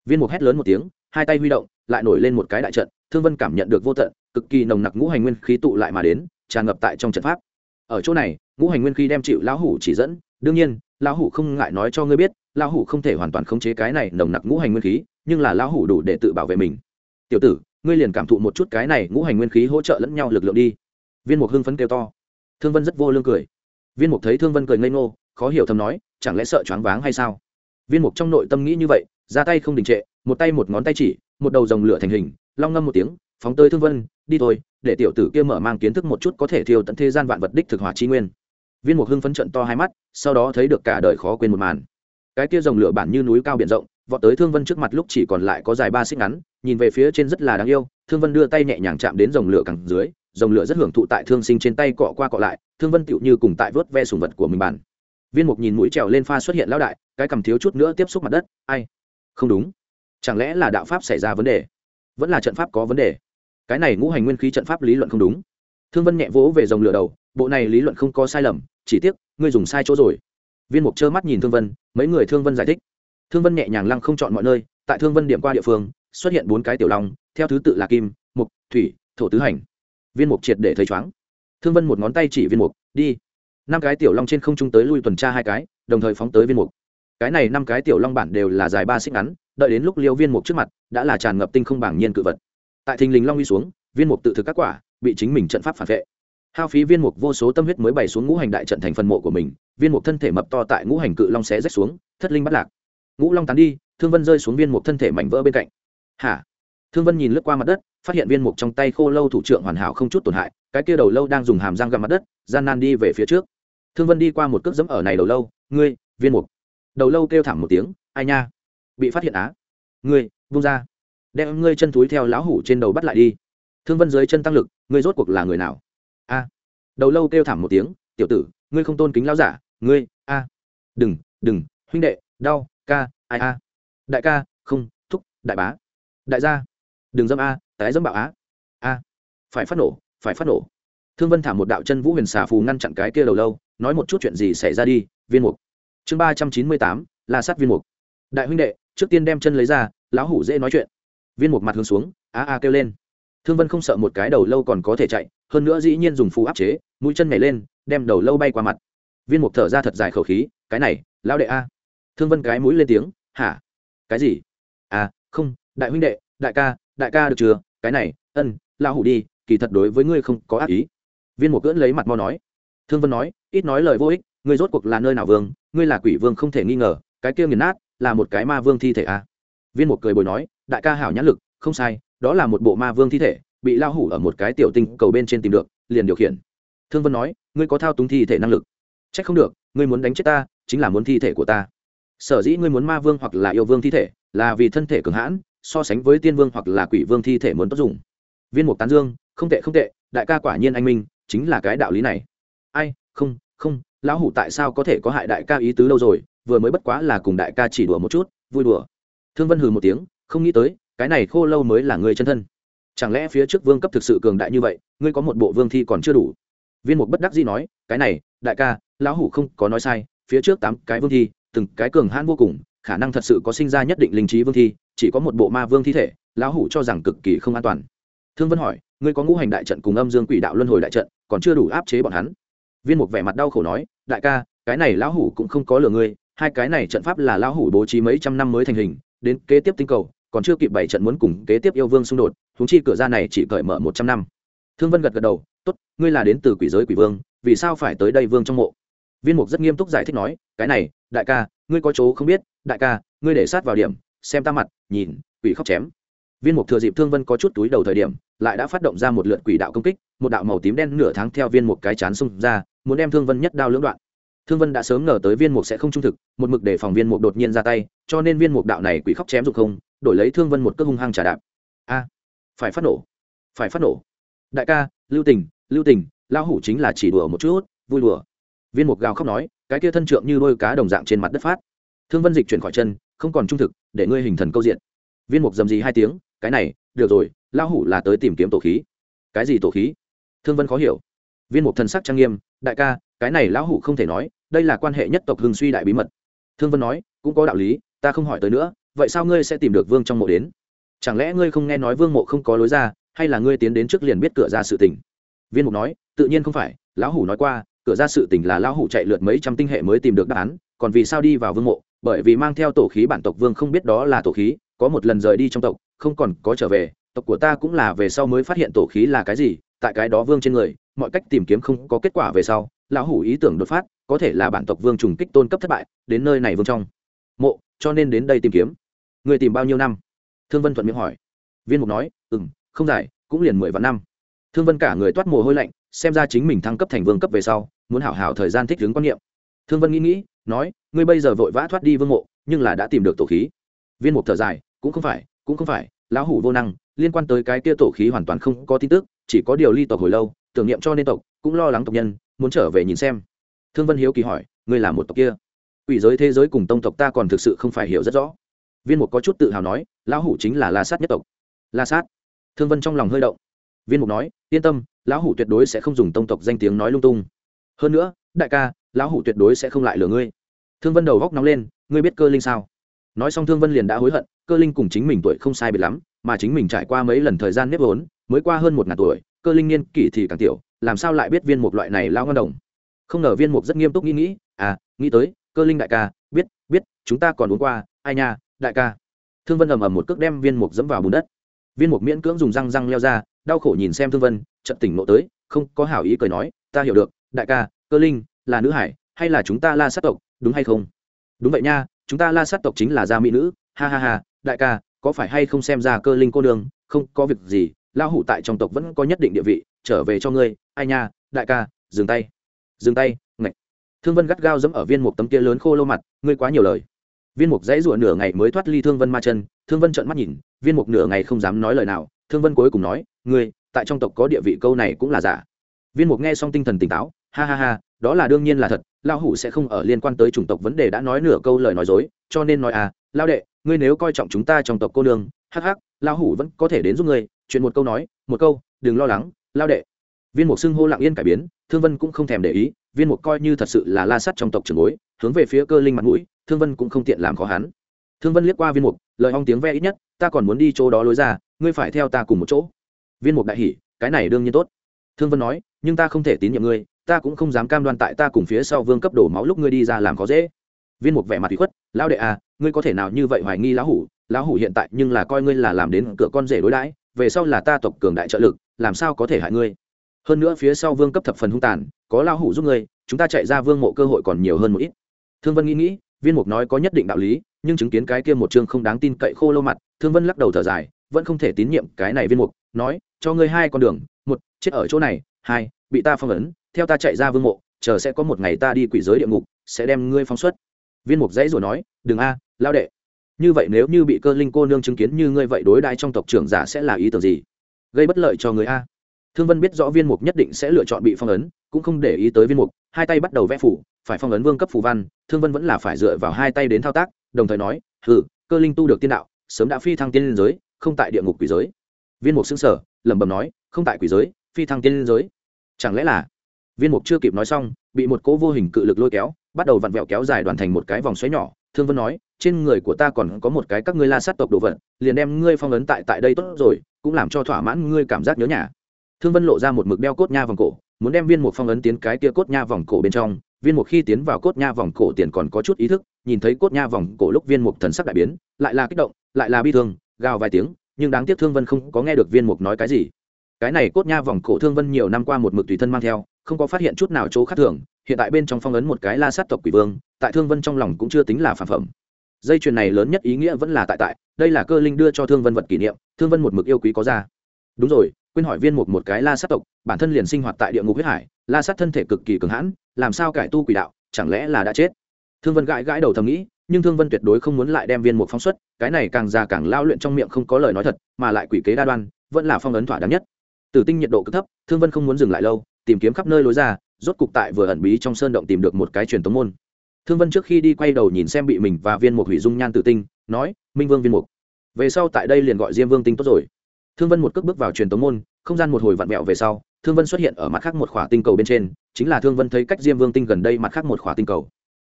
Viên mục hét lớn một tiếng, hai tay huy động, lại nổi lên một cái đại trận, thương vân cảm nhận được vô tận, cực kỳ nồng nặc ngũ hành nguyên khí tụ lại mà đến, tràn ngập tại trong trận pháp. Ở chỗ này, ngũ hành nguyên khí đem chịu lão hủ chỉ dẫn, đương nhiên lão hủ không ngại nói cho ngươi biết, lão hủ không thể hoàn toàn khống chế cái này nồng nặc ngũ hành nguyên khí, nhưng là lão hủ đủ để tự bảo vệ mình. Tiểu tử, ngươi liền cảm thụ một chút cái này ngũ hành nguyên khí hỗ trợ lẫn nhau lực lượng đi. Viên mục hưng phấn kêu to. Thương vân rất vô lương cười. Viên mục thấy thương vân cười ngây ngô, khó hiểu thầm nói, chẳng lẽ sợ choáng váng hay sao? Viên mục trong nội tâm nghĩ như vậy, ra tay không đình trệ, một tay một ngón tay chỉ, một đầu dòng lửa thành hình, long ngâm một tiếng, phóng tới thương vân, đi thôi, để tiểu tử kia mở mang kiến thức một chút có thể thiêu tận thế gian vạn vật đích thực hỏa chi nguyên viên mục hưng phấn trận to hai mắt, sau đó thấy được cả đời khó quên một màn. Cái kia dòng lửa bản như núi cao biển rộng, vọt tới thương vân trước mặt lúc chỉ còn lại có dài ba xích ngắn, nhìn về phía trên rất là đáng yêu, thương vân đưa tay nhẹ nhàng chạm đến dòng lửa cẳng dưới, dòng lửa rất hưởng thụ tại thương sinh trên tay cọ qua cọ lại, thương vân tựu như cùng tại vớt ve sùng vật của mình bản viên mục nhìn mũi trèo lên pha xuất hiện lão đại, cái cầm thiếu chút nữa tiếp xúc mặt đất, ai? Không đúng. Chẳng lẽ là đạo pháp xảy ra vấn đề? Vẫn là trận pháp có vấn đề? Cái này ngũ hành nguyên khí trận pháp lý luận không đúng thương vân nhẹ vỗ về dòng lửa đầu, bộ này lý luận không có sai lầm, chỉ tiếc, ngươi dùng sai chỗ rồi. Viên mục trơ mắt nhìn thương vân, mấy người thương vân giải thích. Thương vân nhẹ nhàng lăng không chọn mọi nơi, tại thương vân điểm qua địa phương, xuất hiện bốn cái tiểu long, theo thứ tự là kim mục thủy, thổ tứ hành. Viên mục triệt để thấy chóng thương vân một ngón tay chỉ viên mục đi. Năm cái tiểu long trên không trung tới lui tuần tra hai cái, đồng thời phóng tới viên mục cái này năm cái tiểu long bản đều là dài ba xích ngắn, đợi đến lúc liêu viên mục trước mặt, đã là tràn ngập tinh không bảng nhiên cự vật. Tại thình lình long uy xuống, viên mục tự thực các quả bị chính mình trận pháp phản vệ. Hao phí viên mục vô số tâm huyết mới bày xuống ngũ hành đại trận thành phần mộ của mình, viên mục thân thể mập to tại ngũ hành cự long xé rách xuống, thất linh bắt lạc. Ngũ long tán đi, thương vân rơi xuống viên mục thân thể mảnh vỡ bên cạnh. Hả? Thương vân nhìn lướt qua mặt đất, phát hiện viên mục trong tay khô lâu thủ trưởng hoàn hảo không chút tổn hại, cái kia đầu lâu đang dùng hàm răng gặm mặt đất, gian nan đi về phía trước. Thương vân đi qua một cước dẫm ở này đầu lâu, ngươi, viên mục. Đầu lâu kêu thảm một tiếng, ai nha? Bị phát hiện á? Ngươi, vung ra. Đem ngươi chân túi theo lão hủ trên đầu bắt lại đi thương vân dưới chân tăng lực, ngươi rốt cuộc là người nào? A. Đầu lâu kêu thảm một tiếng, tiểu tử, ngươi không tôn kính lão giả, ngươi, a. Đừng đừng, huynh đệ, đau, ca, ai a? Đại ca, không, thúc, đại bá. Đại gia, đừng dâm a, tái dâm bạo á. A. Phải phát nổ, phải phát nổ. Thương vân thả một đạo chân vũ huyền xà phù ngăn chặn cái kia đầu lâu, nói một chút chuyện gì xảy ra đi, viên mục. Chương ba trăm chín mươi tám là sát viên mục. Đại huynh đệ, trước tiên đem chân lấy ra, lão hủ dễ nói chuyện. Viên mục mặt hướng xuống a a kêu lên thương vân không sợ một cái đầu lâu còn có thể chạy, hơn nữa dĩ nhiên dùng phù áp chế, mũi chân nhảy lên, đem đầu lâu bay qua mặt. Viên mục thở ra thật dài khẩu khí, cái này, lão đệ a. Thương vân cái mũi lên tiếng, hả? Cái gì? À không, đại huynh đệ, đại ca đại ca được chưa? Cái này, ân, lão hủ đi, kỳ thật đối với ngươi không có ác ý. Viên mục cưỡn lấy mặt mo nói. Thương vân nói, ít nói lời vô ích, ngươi rốt cuộc là nơi nào vương, ngươi là quỷ vương không thể nghi ngờ, cái kia nghiền nát là một cái ma vương thi thể à. viên mục cười bồi nói, đại ca hảo nhãn lực, không sai đó là một bộ ma vương thi thể, bị lao hủ ở một cái tiểu tinh cầu bên trên tìm được, liền điều khiển. Thương vân nói, ngươi có thao túng thi thể năng lực? C h ắ c không được, ngươi muốn đánh chết ta, chính là muốn thi thể của ta. Sở dĩ ngươi muốn ma vương hoặc là yêu vương thi thể, là vì thân thể cường hãn, so sánh với tiên vương hoặc là quỷ vương thi thể muốn tốt dùng. Viên mục tán dương, không tệ không tệ, đại ca quả nhiên anh minh, chính là cái đạo lý này. Ai, không không, lão hủ tại sao có thể có hại đại ca ý tứ lâu rồi, vừa mới bất quá là cùng đại ca chỉ đùa một chút, vui đùa. Thương vân hừ một tiếng, không nghĩ tới cái này khô lâu mới là người chân thân. Chẳng lẽ phía trước vương cấp thực sự cường đại như vậy, ngươi có một bộ vương thi còn chưa đủ? Viên mục bất đắc dĩ nói, cái này, đại ca, lão hủ không có nói sai, phía trước tám cái vương thi, từng cái cường hãn vô cùng, khả năng thật sự có sinh ra nhất định linh trí vương thi, chỉ có một bộ ma vương thi thể, lão hủ cho rằng cực kỳ không an toàn. Thương vân hỏi, ngươi có ngũ hành đại trận cùng âm dương quỷ đạo luân hồi đại trận, còn chưa đủ áp chế bọn hắn? Viên mục vẻ mặt đau khổ nói, đại ca, cái này lão hủ cũng không có lừa ngươi, hai cái này trận pháp là lão hủ bố trí mấy trăm năm mới thành hình, đến kế tiếp tinh cầu còn chưa kịp bảy trận muốn cùng kế tiếp yêu vương xung đột thúng chi cửa ra này chỉ cởi mở một trăm năm. Thương vân gật gật đầu, tốt, ngươi là đến từ quỷ giới quỷ vương, vì sao phải tới đây vương trong mộ? Viên mục rất nghiêm túc giải thích nói, cái này, đại ca, ngươi có chỗ không biết, đại ca, ngươi để sát vào điểm, xem ta mặt, nhìn, quỷ khóc chém. Viên mục thừa dịp thương vân có chút túi đầu thời điểm, lại đã phát động ra một lượt quỷ đạo công kích, một đạo màu tím đen nửa tháng theo viên mục cái chán xung ra, muốn đem thương vân nhất đao lưỡng đoạn. Thương vân đã sớm ngờ tới viên mục sẽ không trung thực, một mực để phòng viên mục đột nhiên ra tay, cho nên viên mục đạo này quỷ khóc chém dục không đổi lấy thương vân một cước hung hăng trả đạp. A, phải phát nổ, phải phát nổ. Đại ca, lưu tình lưu tình lao hủ chính là chỉ đùa một chút, vui đùa. Viên mục gào khóc nói, cái kia thân trượng như đôi cá đồng dạng trên mặt đất phát. Thương vân dịch chuyển khỏi chân, không còn trung thực, để ngươi hình thần câu diện. Viên mục dầm gì hai tiếng, cái này, được rồi lao hủ là tới tìm kiếm tổ khí. Cái gì tổ khí? Thương vân khó hiểu. Viên mục thần sắc trang nghiêm, đại ca, cái này lão hủ không thể nói, đây là quan hệ nhất tộc hưng suy đại bí mật. Thương vân nói, cũng có đạo lý, ta không hỏi tới nữa vậy sao ngươi sẽ tìm được vương trong mộ đến? Chẳng lẽ ngươi không nghe nói vương mộ không có lối ra, hay là ngươi tiến đến trước liền biết cửa ra sự tình? Viên mục nói, tự nhiên không phải, lão hủ nói qua, cửa ra sự tình là lão hủ chạy lượt mấy trăm tinh hệ mới tìm được đáp án, còn vì sao đi vào vương mộ? Bởi vì mang theo tổ khí bản tộc vương không biết đó là tổ khí, có một lần rời đi trong tộc, không còn có trở về, tộc của ta cũng là về sau mới phát hiện tổ khí là cái gì, tại cái đó vương trên người, mọi cách tìm kiếm không có kết quả về sau, lão hủ ý tưởng đột phát, có thể là bản tộc vương trùng kích tôn cấp thất bại, đến nơi này vương trong mộ, cho nên đến đây tìm kiếm người tìm bao nhiêu năm? Thương vân thuận miệng hỏi. Viên mục nói ừ m không dài, cũng liền mười vạn năm. Thương vân cả người toát mồ hôi lạnh, xem ra chính mình thăng cấp thành vương cấp về sau, muốn hảo hảo thời gian thích ứng quan niệm. Thương vân nghĩ nghĩ, nói, ngươi bây giờ vội vã thoát đi vương mộ, nhưng là đã tìm được tổ khí. Viên mục thở dài, cũng không phải, cũng không phải, lão hủ vô năng, liên quan tới cái kia tổ khí hoàn toàn không có tin tức, chỉ có điều ly tộc hồi lâu, tưởng niệm cho nên tộc, cũng lo lắng tộc nhân, muốn trở về nhìn xem. Thương vân hiếu kỳ hỏi, ngươi là một tộc kia? Ủy giới thế giới cùng tông tộc ta còn thực sự không phải hiểu rất rõ viên mục có chút tự hào nói, lão hủ chính là la sát nhất tộc. La sát? Thương vân trong lòng hơi động. Viên mục nói, yên tâm, lão hủ tuyệt đối sẽ không dùng tông tộc danh tiếng nói lung tung. Hơn nữa, đại ca, lão hủ tuyệt đối sẽ không lại lừa ngươi. Thương vân đầu góc nóng lên, ngươi biết cơ linh sao? Nói xong thương vân liền đã hối hận, cơ linh cùng chính mình tuổi không sai biệt lắm, mà chính mình trải qua mấy lần thời gian nếp vốn, mới qua hơn một ngàn tuổi, cơ linh niên kỷ thì càng tiểu, làm sao lại biết viên mục loại này lao ngân đồng? Không ngờ viên mục rất nghiêm túc nghĩ nghĩ à nghĩ tới, cơ linh đại ca, biết biết, chúng ta còn uống qua, ai nha đại ca. Thương vân ầm ầm một cước đem viên mục dẫm vào bùn đất. Viên mục miễn cưỡng dùng răng răng leo ra, đau khổ nhìn xem thương vân trận tỉnh nộ tới, không có hảo ý cười nói, ta hiểu được, đại ca, cơ linh, là nữ hải, hay là chúng ta la sát tộc, đúng hay không? Đúng vậy nha, chúng ta la sát tộc chính là gia mỹ nữ, ha ha ha, đại ca, có phải hay không xem ra cơ linh cô nương, không có việc gì lao hủ tại trong tộc vẫn có nhất định địa vị, trở về cho ngươi, ai nha, đại ca, dừng tay. Dừng tay, ngạch. Thương vân gắt gao dẫm ở viên một tấm kia lớn khô lô mặt, ngươi quá nhiều lời viên mục dãy rủa nửa ngày mới thoát ly thương vân ma chân, thương vân trợn mắt nhìn, viên mục nửa ngày không dám nói lời nào, thương vân cuối cùng nói, ngươi, tại trong tộc có địa vị câu này cũng là giả. Viên mục nghe xong tinh thần tỉnh táo, ha ha ha, đó là đương nhiên là thật lao hủ sẽ không ở liên quan tới chủng tộc vấn đề đã nói nửa câu lời nói dối, cho nên nói à lao đệ, ngươi nếu coi trọng chúng ta trong tộc cô nương, hắc hắc lao hủ vẫn có thể đến giúp ngươi. Chuyện một câu nói, một câu, đừng lo lắng lao đệ. Viên mục xưng hô lặng yên cải biến, thương vân cũng không thèm để ý, viên mục coi như thật sự là la sắt trong tộc trường bối, hướng về phía cơ linh mặt mũi thương vân cũng không tiện làm khó hắn. Thương vân liếc qua viên mục, lời hong tiếng ve ít nhất, ta còn muốn đi chỗ đó lối ra, ngươi phải theo ta cùng một chỗ. Viên mục đại hỉ, cái này đương nhiên tốt. Thương vân nói, nhưng ta không thể tín nhiệm ngươi, ta cũng không dám cam đoan tại ta cùng phía sau vương cấp đổ máu lúc ngươi đi ra làm khó dễ. Viên mục vẻ mặt bị khuất, lão đệ à ngươi có thể nào như vậy hoài nghi lão hủ? Lão hủ hiện tại nhưng là coi ngươi là làm đến cửa con rể đối đãi, về sau là ta tộc cường đại trợ lực, làm sao có thể hại ngươi? Hơn nữa phía sau vương cấp thập phần hung tàn, có lão hủ giúp ngươi, chúng ta chạy ra vương mộ cơ hội còn nhiều hơn một ít. Thương vân nghĩ nghĩ viên mục nói có nhất định đạo lý, nhưng chứng kiến cái kia một chương không đáng tin cậy khô lâu mặt, thương vân lắc đầu thở dài, vẫn không thể tín nhiệm cái này viên mục, nói, cho ngươi hai con đường, một, chết ở chỗ này, hai, bị ta phong ấn, theo ta chạy ra vương mộ, chờ sẽ có một ngày ta đi quỷ giới địa ngục, sẽ đem ngươi phóng xuất. Viên mục dãy rồi nói, đừng a lao đệ. Như vậy nếu như bị cơ linh cô nương chứng kiến như ngươi vậy đối đãi trong tộc trưởng giả sẽ là ý tưởng gì? Gây bất lợi cho người a thương vân biết rõ viên mục nhất định sẽ lựa chọn bị phong ấn, cũng không để ý tới viên mục, hai tay bắt đầu vẽ phủ, phải phong ấn vương cấp phù văn, thương vân vẫn là phải dựa vào hai tay đến thao tác, đồng thời nói, hừ, cơ linh tu được tiên đạo, sớm đã phi thăng tiên liên giới, không tại địa ngục quỷ giới. Viên mục xứng sở lẩm bẩm nói, không tại quỷ giới, phi thăng tiên liên giới. Chẳng lẽ là viên mục chưa kịp nói xong, bị một cỗ vô hình cự lực lôi kéo, bắt đầu vặn vẹo kéo dài đoàn thành một cái vòng xoáy nhỏ. Thương vân nói, trên người của ta còn có một cái các ngươi la sát tộc đồ vật, liền đem ngươi phong ấn tại tại đây tốt rồi, cũng làm cho thỏa mãn ngươi cảm giác nhớ nhà thương vân lộ ra một mực đeo cốt nha vòng cổ, muốn đem viên mục phong ấn tiến cái kia cốt nha vòng cổ bên trong, viên mục khi tiến vào cốt nha vòng cổ tiền còn có chút ý thức, nhìn thấy cốt nha vòng cổ lúc viên mục thần sắc đại biến, lại là kích động, lại là bi thương, gào vài tiếng, nhưng đáng tiếc thương vân không có nghe được viên mục nói cái gì. Cái này cốt nha vòng cổ thương vân nhiều năm qua một mực tùy thân mang theo, không có phát hiện chút nào chỗ khác thường, hiện tại bên trong phong ấn một cái la sát tộc quỷ vương, tại thương vân trong lòng cũng chưa tính là phản phẩm. Dây chuyền này lớn nhất ý nghĩa vẫn là tại tại, đây là cơ linh đưa cho thương vân vật kỷ niệm, thương vân một mực yêu quý có ra. Đúng rồi quên hỏi viên một một cái la sát tộc, bản thân liền sinh hoạt tại địa ngục huyết hải, la sát thân thể cực kỳ cường hãn, làm sao cải tu quỷ đạo, chẳng lẽ là đã chết? Thương vân gãi gãi đầu thầm nghĩ, nhưng thương vân tuyệt đối không muốn lại đem viên một phóng xuất, cái này càng già càng lao luyện trong miệng không có lời nói thật, mà lại quỷ kế đa đoan, vẫn là phong ấn thỏa đáng nhất. Tử tinh nhiệt độ cực thấp, thương vân không muốn dừng lại lâu, tìm kiếm khắp nơi lối ra, rốt cục tại vừa ẩn bí trong sơn động tìm được một cái truyền tống môn. Thương vân trước khi đi quay đầu nhìn xem bị mình và viên mục hủy dung nhan tử tinh, nói, minh vương viên mục, về sau tại đây liền gọi diêm vương tinh tốt rồi thương vân một cước bước vào truyền tống môn, không gian một hồi vặn vẹo về sau, thương vân xuất hiện ở mặt khác một khỏa tinh cầu bên trên, chính là thương vân thấy cách diêm vương tinh gần đây mặt khác một khỏa tinh cầu.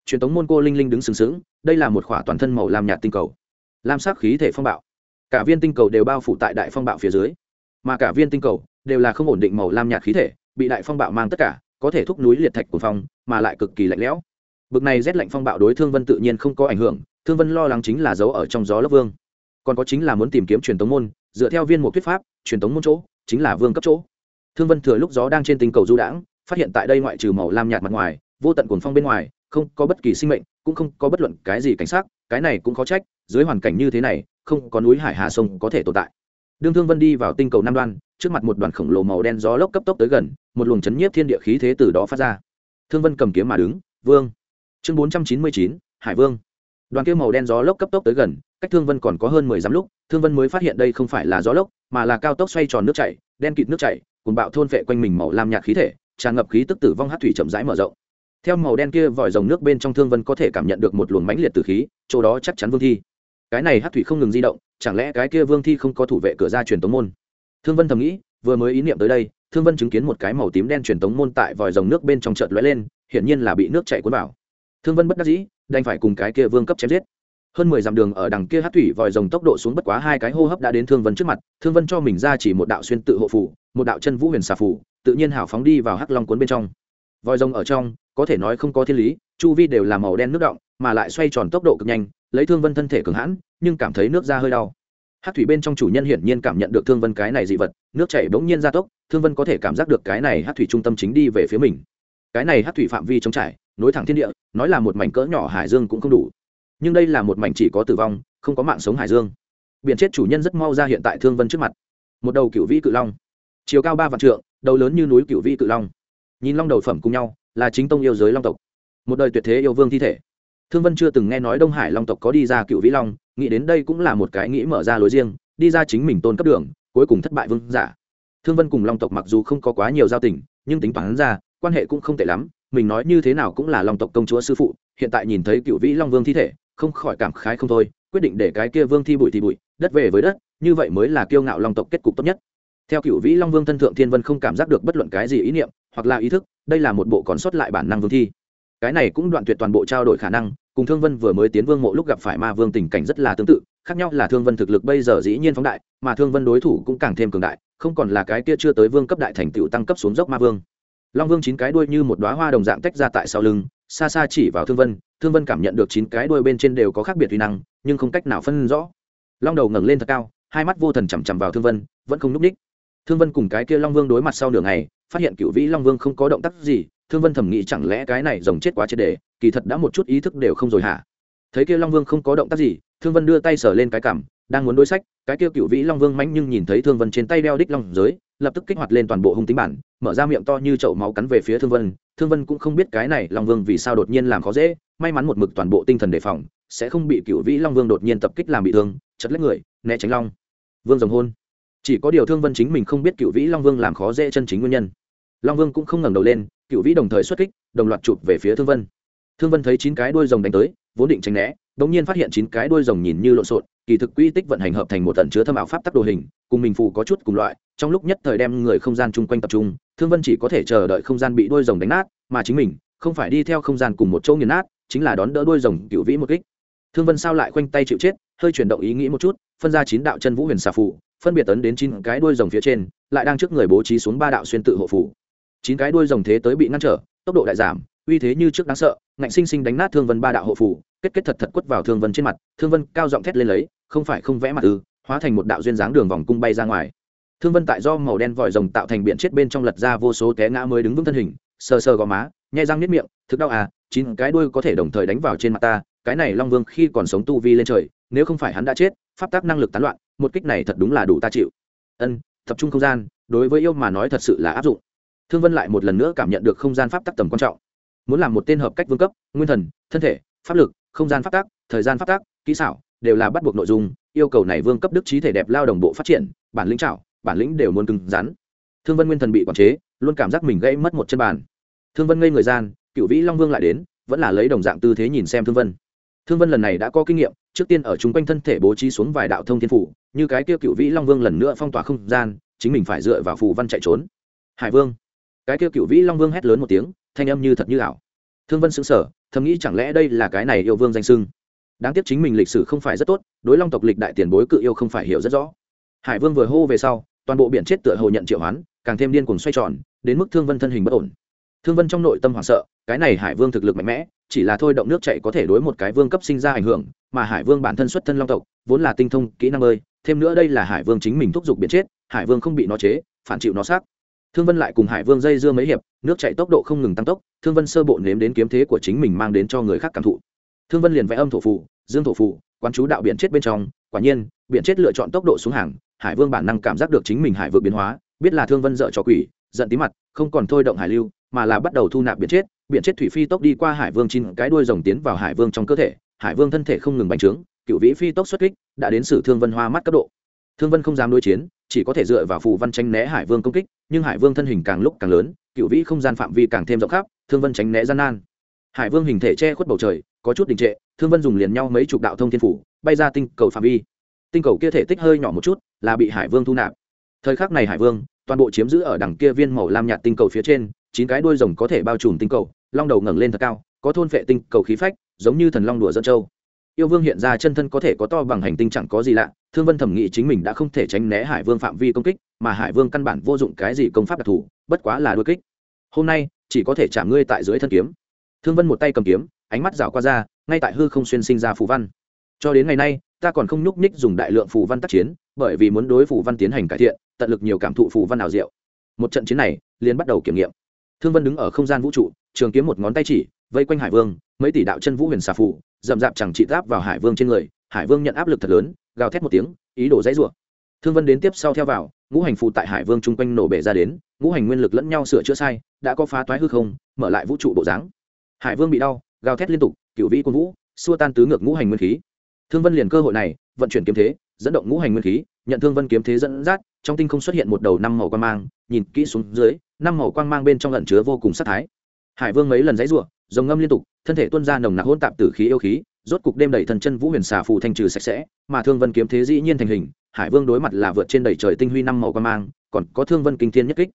Truyền tống môn cô linh linh đứng sừng sững, đây là một khỏa toàn thân màu làm nhạt tinh cầu. Lam sắc khí thể phong bạo. Cả viên tinh cầu đều bao phủ tại đại phong bạo phía dưới. Mà cả viên tinh cầu đều là không ổn định màu lam nhạt khí thể, bị đại phong bạo mang tất cả, có thể thúc núi liệt thạch của phong, mà lại cực kỳ lạnh lẽo. Bực này rét lạnh phong bạo đối thương vân tự nhiên không có ảnh hưởng, thương vân lo lắng chính là giấu ở trong gió lốc vương. Còn có chính là muốn tìm kiếm truyền tống môn dựa theo viên mục thuyết pháp, truyền thống môn chỗ, chính là vương cấp chỗ. Thương vân thừa lúc gió đang trên tinh cầu du đãng, phát hiện tại đây ngoại trừ màu lam nhạt mặt ngoài, vô tận cuồng phong bên ngoài, không có bất kỳ sinh mệnh, cũng không có bất luận cái gì cảnh sát cái này cũng khó trách, dưới hoàn cảnh như thế này, không có núi hải hà sông có thể tồn tại. Đương thương vân đi vào tinh cầu nam đoan, trước mặt một đoàn khổng lồ màu đen gió lốc cấp tốc tới gần, một luồng chấn nhiếp thiên địa khí thế từ đó phát ra. Thương vân cầm kiếm mà đứng. Vương. Chương bốn trăm chín mươi chín, hải vương đoàn kia màu đen gió lốc cấp tốc tới gần, cách thương vân còn có hơn mười dặm lúc, thương vân mới phát hiện đây không phải là gió lốc, mà là cao tốc xoay tròn nước chảy, đen kịt nước chảy cùng bạo thôn vệ quanh mình màu lam nhạt khí thể, tràn ngập khí tức tử vong hát thủy chậm rãi mở rộng. Theo màu đen kia vòi rồng nước bên trong thương vân có thể cảm nhận được một luồng mãnh liệt từ khí, chỗ đó chắc chắn vương thi. Cái này hát thủy không ngừng di động, chẳng lẽ cái kia vương thi không có thủ vệ cửa ra truyền tống môn? Thương vân thầm nghĩ, vừa mới ý niệm tới đây, thương vân chứng kiến một cái màu tím đen truyền tống môn tại vòi rồng nước bên trong chợt lóe lên, hiển nhiên là bị nước chảy cuốn vào thương vân bất đắc dĩ, đành phải cùng cái kia vương cấp chém giết. Hơn mười dặm đường ở đằng kia hát thủy vòi rồng tốc độ xuống bất quá hai cái hô hấp đã đến thương vân trước mặt, thương vân cho mình ra chỉ một đạo xuyên tự hộ phủ, một đạo chân vũ huyền xà phủ, tự nhiên hảo phóng đi vào hắc long cuốn bên trong. Vòi rồng ở trong, có thể nói không có thiên lý, chu vi đều là màu đen nước động, mà lại xoay tròn tốc độ cực nhanh, lấy thương vân thân thể cường hãn, nhưng cảm thấy nước ra hơi đau. Hát thủy bên trong chủ nhân hiển nhiên cảm nhận được thương vân cái này dị vật, nước chảy bỗng nhiên ra tốc, thương vân có thể cảm giác được cái này hát thủy trung tâm chính đi về phía mình. Cái này hát thủy phạm vi trống trải nối thẳng thiên địa, nói là một mảnh cỡ nhỏ hải dương cũng không đủ. Nhưng đây là một mảnh chỉ có tử vong, không có mạng sống hải dương. Biển chết chủ nhân rất mau ra hiện tại thương vân trước mặt. Một đầu cựu vĩ cự long. Chiều cao ba vạn trượng, đầu lớn như núi cựu vĩ cự long. Nhìn long đầu phẩm cùng nhau, là chính tông yêu giới long tộc. Một đời tuyệt thế yêu vương thi thể. Thương vân chưa từng nghe nói đông hải long tộc có đi ra cựu vĩ long, nghĩ đến đây cũng là một cái nghĩ mở ra lối riêng, đi ra chính mình tôn cấp đường, cuối cùng thất bại vương giả. Thương vân cùng long tộc mặc dù không có quá nhiều giao tình, nhưng tính toán ra, quan hệ cũng không tệ lắm mình nói như thế nào cũng là long tộc công chúa sư phụ, hiện tại nhìn thấy cựu vĩ long vương thi thể, không khỏi cảm khái không thôi, quyết định để cái kia vương thi bụi thì bụi, đất về với đất, như vậy mới là kiêu ngạo long tộc kết cục tốt nhất. Theo cựu vĩ long vương thân thượng thiên vân không cảm giác được bất luận cái gì ý niệm, hoặc là ý thức, đây là một bộ còn sót lại bản năng vương thi. Cái này cũng đoạn tuyệt toàn bộ trao đổi khả năng, cùng thương vân vừa mới tiến vương mộ lúc gặp phải ma vương tình cảnh rất là tương tự, khác nhau là thương vân thực lực bây giờ dĩ nhiên phóng đại, mà thương vân đối thủ cũng càng thêm cường đại, không còn là cái kia chưa tới vương cấp đại thành tựu tăng cấp xuống dốc ma vương long vương chín cái đuôi như một đoá hoa đồng dạng tách ra tại sau lưng, xa xa chỉ vào thương vân thương vân cảm nhận được chín cái đuôi bên trên đều có khác biệt uy năng, nhưng không cách nào phân rõ. Long đầu ngẩng lên thật cao, hai mắt vô thần chằm chằm vào thương vân, vẫn không n ú c ních thương vân cùng cái kia long vương đối mặt sau nửa ngày, phát hiện cựu vĩ long vương không có động tác gì, thương vân thẩm nghĩ chẳng lẽ cái này rồng chết quá chết để, kỳ thật đã một chút ý thức đều không rồi hả? Thấy kia long vương không có động tác gì, thương vân đưa tay sờ lên cái cảm đang muốn đối sách, cái kia cựu vĩ long vương mánh nhưng nhìn thấy thương vân trên tay đeo đích long giới lập tức kích hoạt lên toàn bộ hung tính bản, mở ra miệng to như chậu máu cắn về phía thương vân. Thương vân cũng không biết cái này long vương vì sao đột nhiên làm khó dễ, may mắn một mực toàn bộ tinh thần đề phòng, sẽ không bị cựu vĩ long vương đột nhiên tập kích làm bị thương, chật lấy người, né tránh long. Vương rồng hôn. Chỉ có điều thương vân chính mình không biết cựu vĩ long vương làm khó dễ chân chính nguyên nhân. Long vương cũng không ngẩng đầu lên cựu vĩ đồng thời xuất kích, đồng loạt chụp về phía thương vân. Thương vân thấy chín cái đuôi rồng đánh tới, vốn định tránh né đ ỗ n g nhiên phát hiện chín cái đuôi rồng nhìn như lộn xộn, kỳ thực quy tích vận hành hợp thành một tận chứa thâm ảo pháp tắc đồ hình, cùng mình phù có chút cùng loại trong lúc nhất thời đem người không gian chung quanh tập trung, thương vân chỉ có thể chờ đợi không gian bị đuôi rồng đánh nát, mà chính mình không phải đi theo không gian cùng một chỗ nghiền nát, chính là đón đỡ đuôi rồng cựu vĩ một kích. Thương vân sao lại khoanh tay chịu chết, hơi chuyển động ý nghĩ một chút, phân ra chín đạo chân vũ huyền xà phụ phân biệt tấn đến chín cái đuôi rồng phía trên, lại đang trước người bố trí xuống ba đạo xuyên tự hộ phủ chín cái đuôi rồng thế tới bị ngăn trở, tốc độ đại giảm, uy thế như trước đáng sợ, ngạnh sinh sinh đánh nát thương vân ba đạo hộ phủ kết kết thật thật quất vào thương vân trên mặt, thương vân cao giọng thét lên lấy, không phải không vẽ mặt ư, hóa thành một đạo duyên dáng đường vòng cung bay ra ngoài thương vân tại do màu đen vòi rồng tạo thành biển chết bên trong lật ra vô số té ngã mới đứng vững thân hình, sờ sờ gò má, nhai răng nếp miệng, thực đau à chín cái đuôi có thể đồng thời đánh vào trên mặt ta, cái này long vương khi còn sống tu vi lên trời, nếu không phải hắn đã chết, pháp tác năng lực tán loạn, một kích này thật đúng là đủ ta chịu. Ân, tập trung không gian, đối với yêu mà nói thật sự là áp dụng. Thương vân lại một lần nữa cảm nhận được không gian pháp tắc tầm quan trọng. Muốn làm một tên hợp cách vương cấp, nguyên thần, thân thể, pháp lực, không gian pháp tắc, thời gian pháp tắc, kỹ xảo, đều là bắt buộc nội dung, yêu cầu này vương cấp đức trí thể đẹp lao đồng bộ phát triển, bản lĩnh trảo bản lĩnh đều muốn cứng rắn. Thương vân nguyên thần bị quản chế, luôn cảm giác mình gây mất một chân bàn. Thương vân ngây người gian, cựu vĩ long vương lại đến, vẫn là lấy đồng dạng tư thế nhìn xem thương vân. Thương vân lần này đã có kinh nghiệm, trước tiên ở chung quanh thân thể bố trí xuống vài đạo thông thiên phủ, như cái kia cựu vĩ long vương lần nữa phong tỏa không gian, chính mình phải dựa vào phù văn chạy trốn. Hải vương. Cái kia cựu vĩ long vương hét lớn một tiếng, thanh âm như thật như ảo. Thương vân xứng sở thầm nghĩ chẳng lẽ đây là cái này yêu vương danh sưng đáng tiếc chính mình lịch sử không phải rất tốt, đối long tộc lịch đại tiền bối cự yêu không phải hiểu rất rõ hải vương vừa hô về sau, toàn bộ biển chết tựa hồ nhận triệu hoán, càng thêm điên cuồng xoay tròn, đến mức thương vân thân hình bất ổn. Thương vân trong nội tâm hoảng sợ, cái này hải vương thực lực mạnh mẽ, chỉ là thôi động nước chạy có thể đối một cái vương cấp sinh ra ảnh hưởng, mà hải vương bản thân xuất thân long tộc, vốn là tinh thông kỹ năng bơi, thêm nữa đây là hải vương chính mình thúc giục biển chết, hải vương không bị nó chế, phản chịu nó xác. Thương vân lại cùng hải vương dây dưa mấy hiệp, nước chạy tốc độ không ngừng tăng tốc, thương vân sơ bộ nếm đến kiếm thế của chính mình mang đến cho người khác cảm thụ thương vân liền vẽ âm thổ phủ dương thổ phủ quán chú đạo biển chết bên trong, quả nhiên, biển chết lựa chọn tốc độ xuống hàng, hải vương bản năng cảm giác được chính mình hải vượt biến hóa, biết là thương vân dợ cho quỷ, giận tí mặt, không còn thôi động hải lưu, mà là bắt đầu thu nạp biển chết biển chết thủy phi tốc đi qua hải vương chín cái đuôi rồng tiến vào hải vương trong cơ thể, hải vương thân thể không ngừng bành trướng, cựu vĩ phi tốc xuất kích, đã đến sử thương vân hoa mắt cấp độ. Thương vân không dám đối chiến, chỉ có thể dựa vào phù văn tranh né hải vương công kích, nhưng hải vương thân hình càng lúc càng lớn, cựu vĩ không gian phạm vi càng thêm rộng khắp, thương vân tránh né gian nan. Hải vương hình thể che khuất bầu trời có chút đình trệ, thương vân dùng liền nhau mấy chục đạo thông thiên phủ, bay ra tinh cầu phạm vi. Tinh cầu kia thể tích hơi nhỏ một chút, là bị hải vương thu nạp. Thời khắc này hải vương, toàn bộ chiếm giữ ở đằng kia viên màu lam nhạt tinh cầu phía trên, chín cái đuôi rồng có thể bao trùm tinh cầu, long đầu ngẩng lên thật cao, có thôn phệ tinh cầu khí phách, giống như thần long đùa dân châu. Yêu vương hiện ra chân thân có thể có to bằng hành tinh chẳng có gì lạ, thương vân thẩm nghĩ chính mình đã không thể tránh né hải vương phạm vi công kích, mà hải vương căn bản vô dụng cái gì công pháp đặc thù, bất quá là đôi kích. Hôm nay, chỉ có thể chạm ngươi tại dưới thân kiếm. Thương vân một tay cầm kiếm ánh mắt rảo qua ra, ngay tại hư không xuyên sinh ra phù văn. Cho đến ngày nay, ta còn không nhúc nhích dùng đại lượng phù văn tác chiến, bởi vì muốn đối phù văn tiến hành cải thiện, tận lực nhiều cảm thụ phù văn ảo diệu. Một trận chiến này, liền bắt đầu kiểm nghiệm. Thương vân đứng ở không gian vũ trụ, trường kiếm một ngón tay chỉ, vây quanh hải vương, mấy tỷ đạo chân vũ huyền xà phù, rậm rạp chẳng trị táp vào hải vương trên người, hải vương nhận áp lực thật lớn, gào thét một tiếng, ý đồ dãy rủa. Thương vân đến tiếp sau theo vào, ngũ hành phù tại hải vương chung quanh nổ bể ra đến, ngũ hành nguyên lực lẫn nhau sửa chữa sai, đã có phá toái hư không, mở lại vũ trụ bộ dáng. Hải vương bị đau gào thét liên tục, cựu vĩ quân vũ, xua tan tứ ngược ngũ hành nguyên khí. Thương vân liền cơ hội này, vận chuyển kiếm thế, dẫn động ngũ hành nguyên khí, nhận thương vân kiếm thế dẫn dắt, trong tinh không xuất hiện một đầu năm màu quang mang, nhìn kỹ xuống dưới, năm màu quang mang bên trong lẩn chứa vô cùng sát thái. Hải vương mấy lần dãy rủa rồng ngâm liên tục, thân thể tuôn ra nồng nặc hỗn tạp tử khí yêu khí, rốt cục đêm đầy thần chân vũ huyền xà phù thanh trừ sạch sẽ, mà thương vân kiếm thế dĩ nhiên thành hình, hải vương đối mặt là vượt trên đầy trời tinh huy năm màu quang mang, còn có thương vân kinh thiên nhất kích.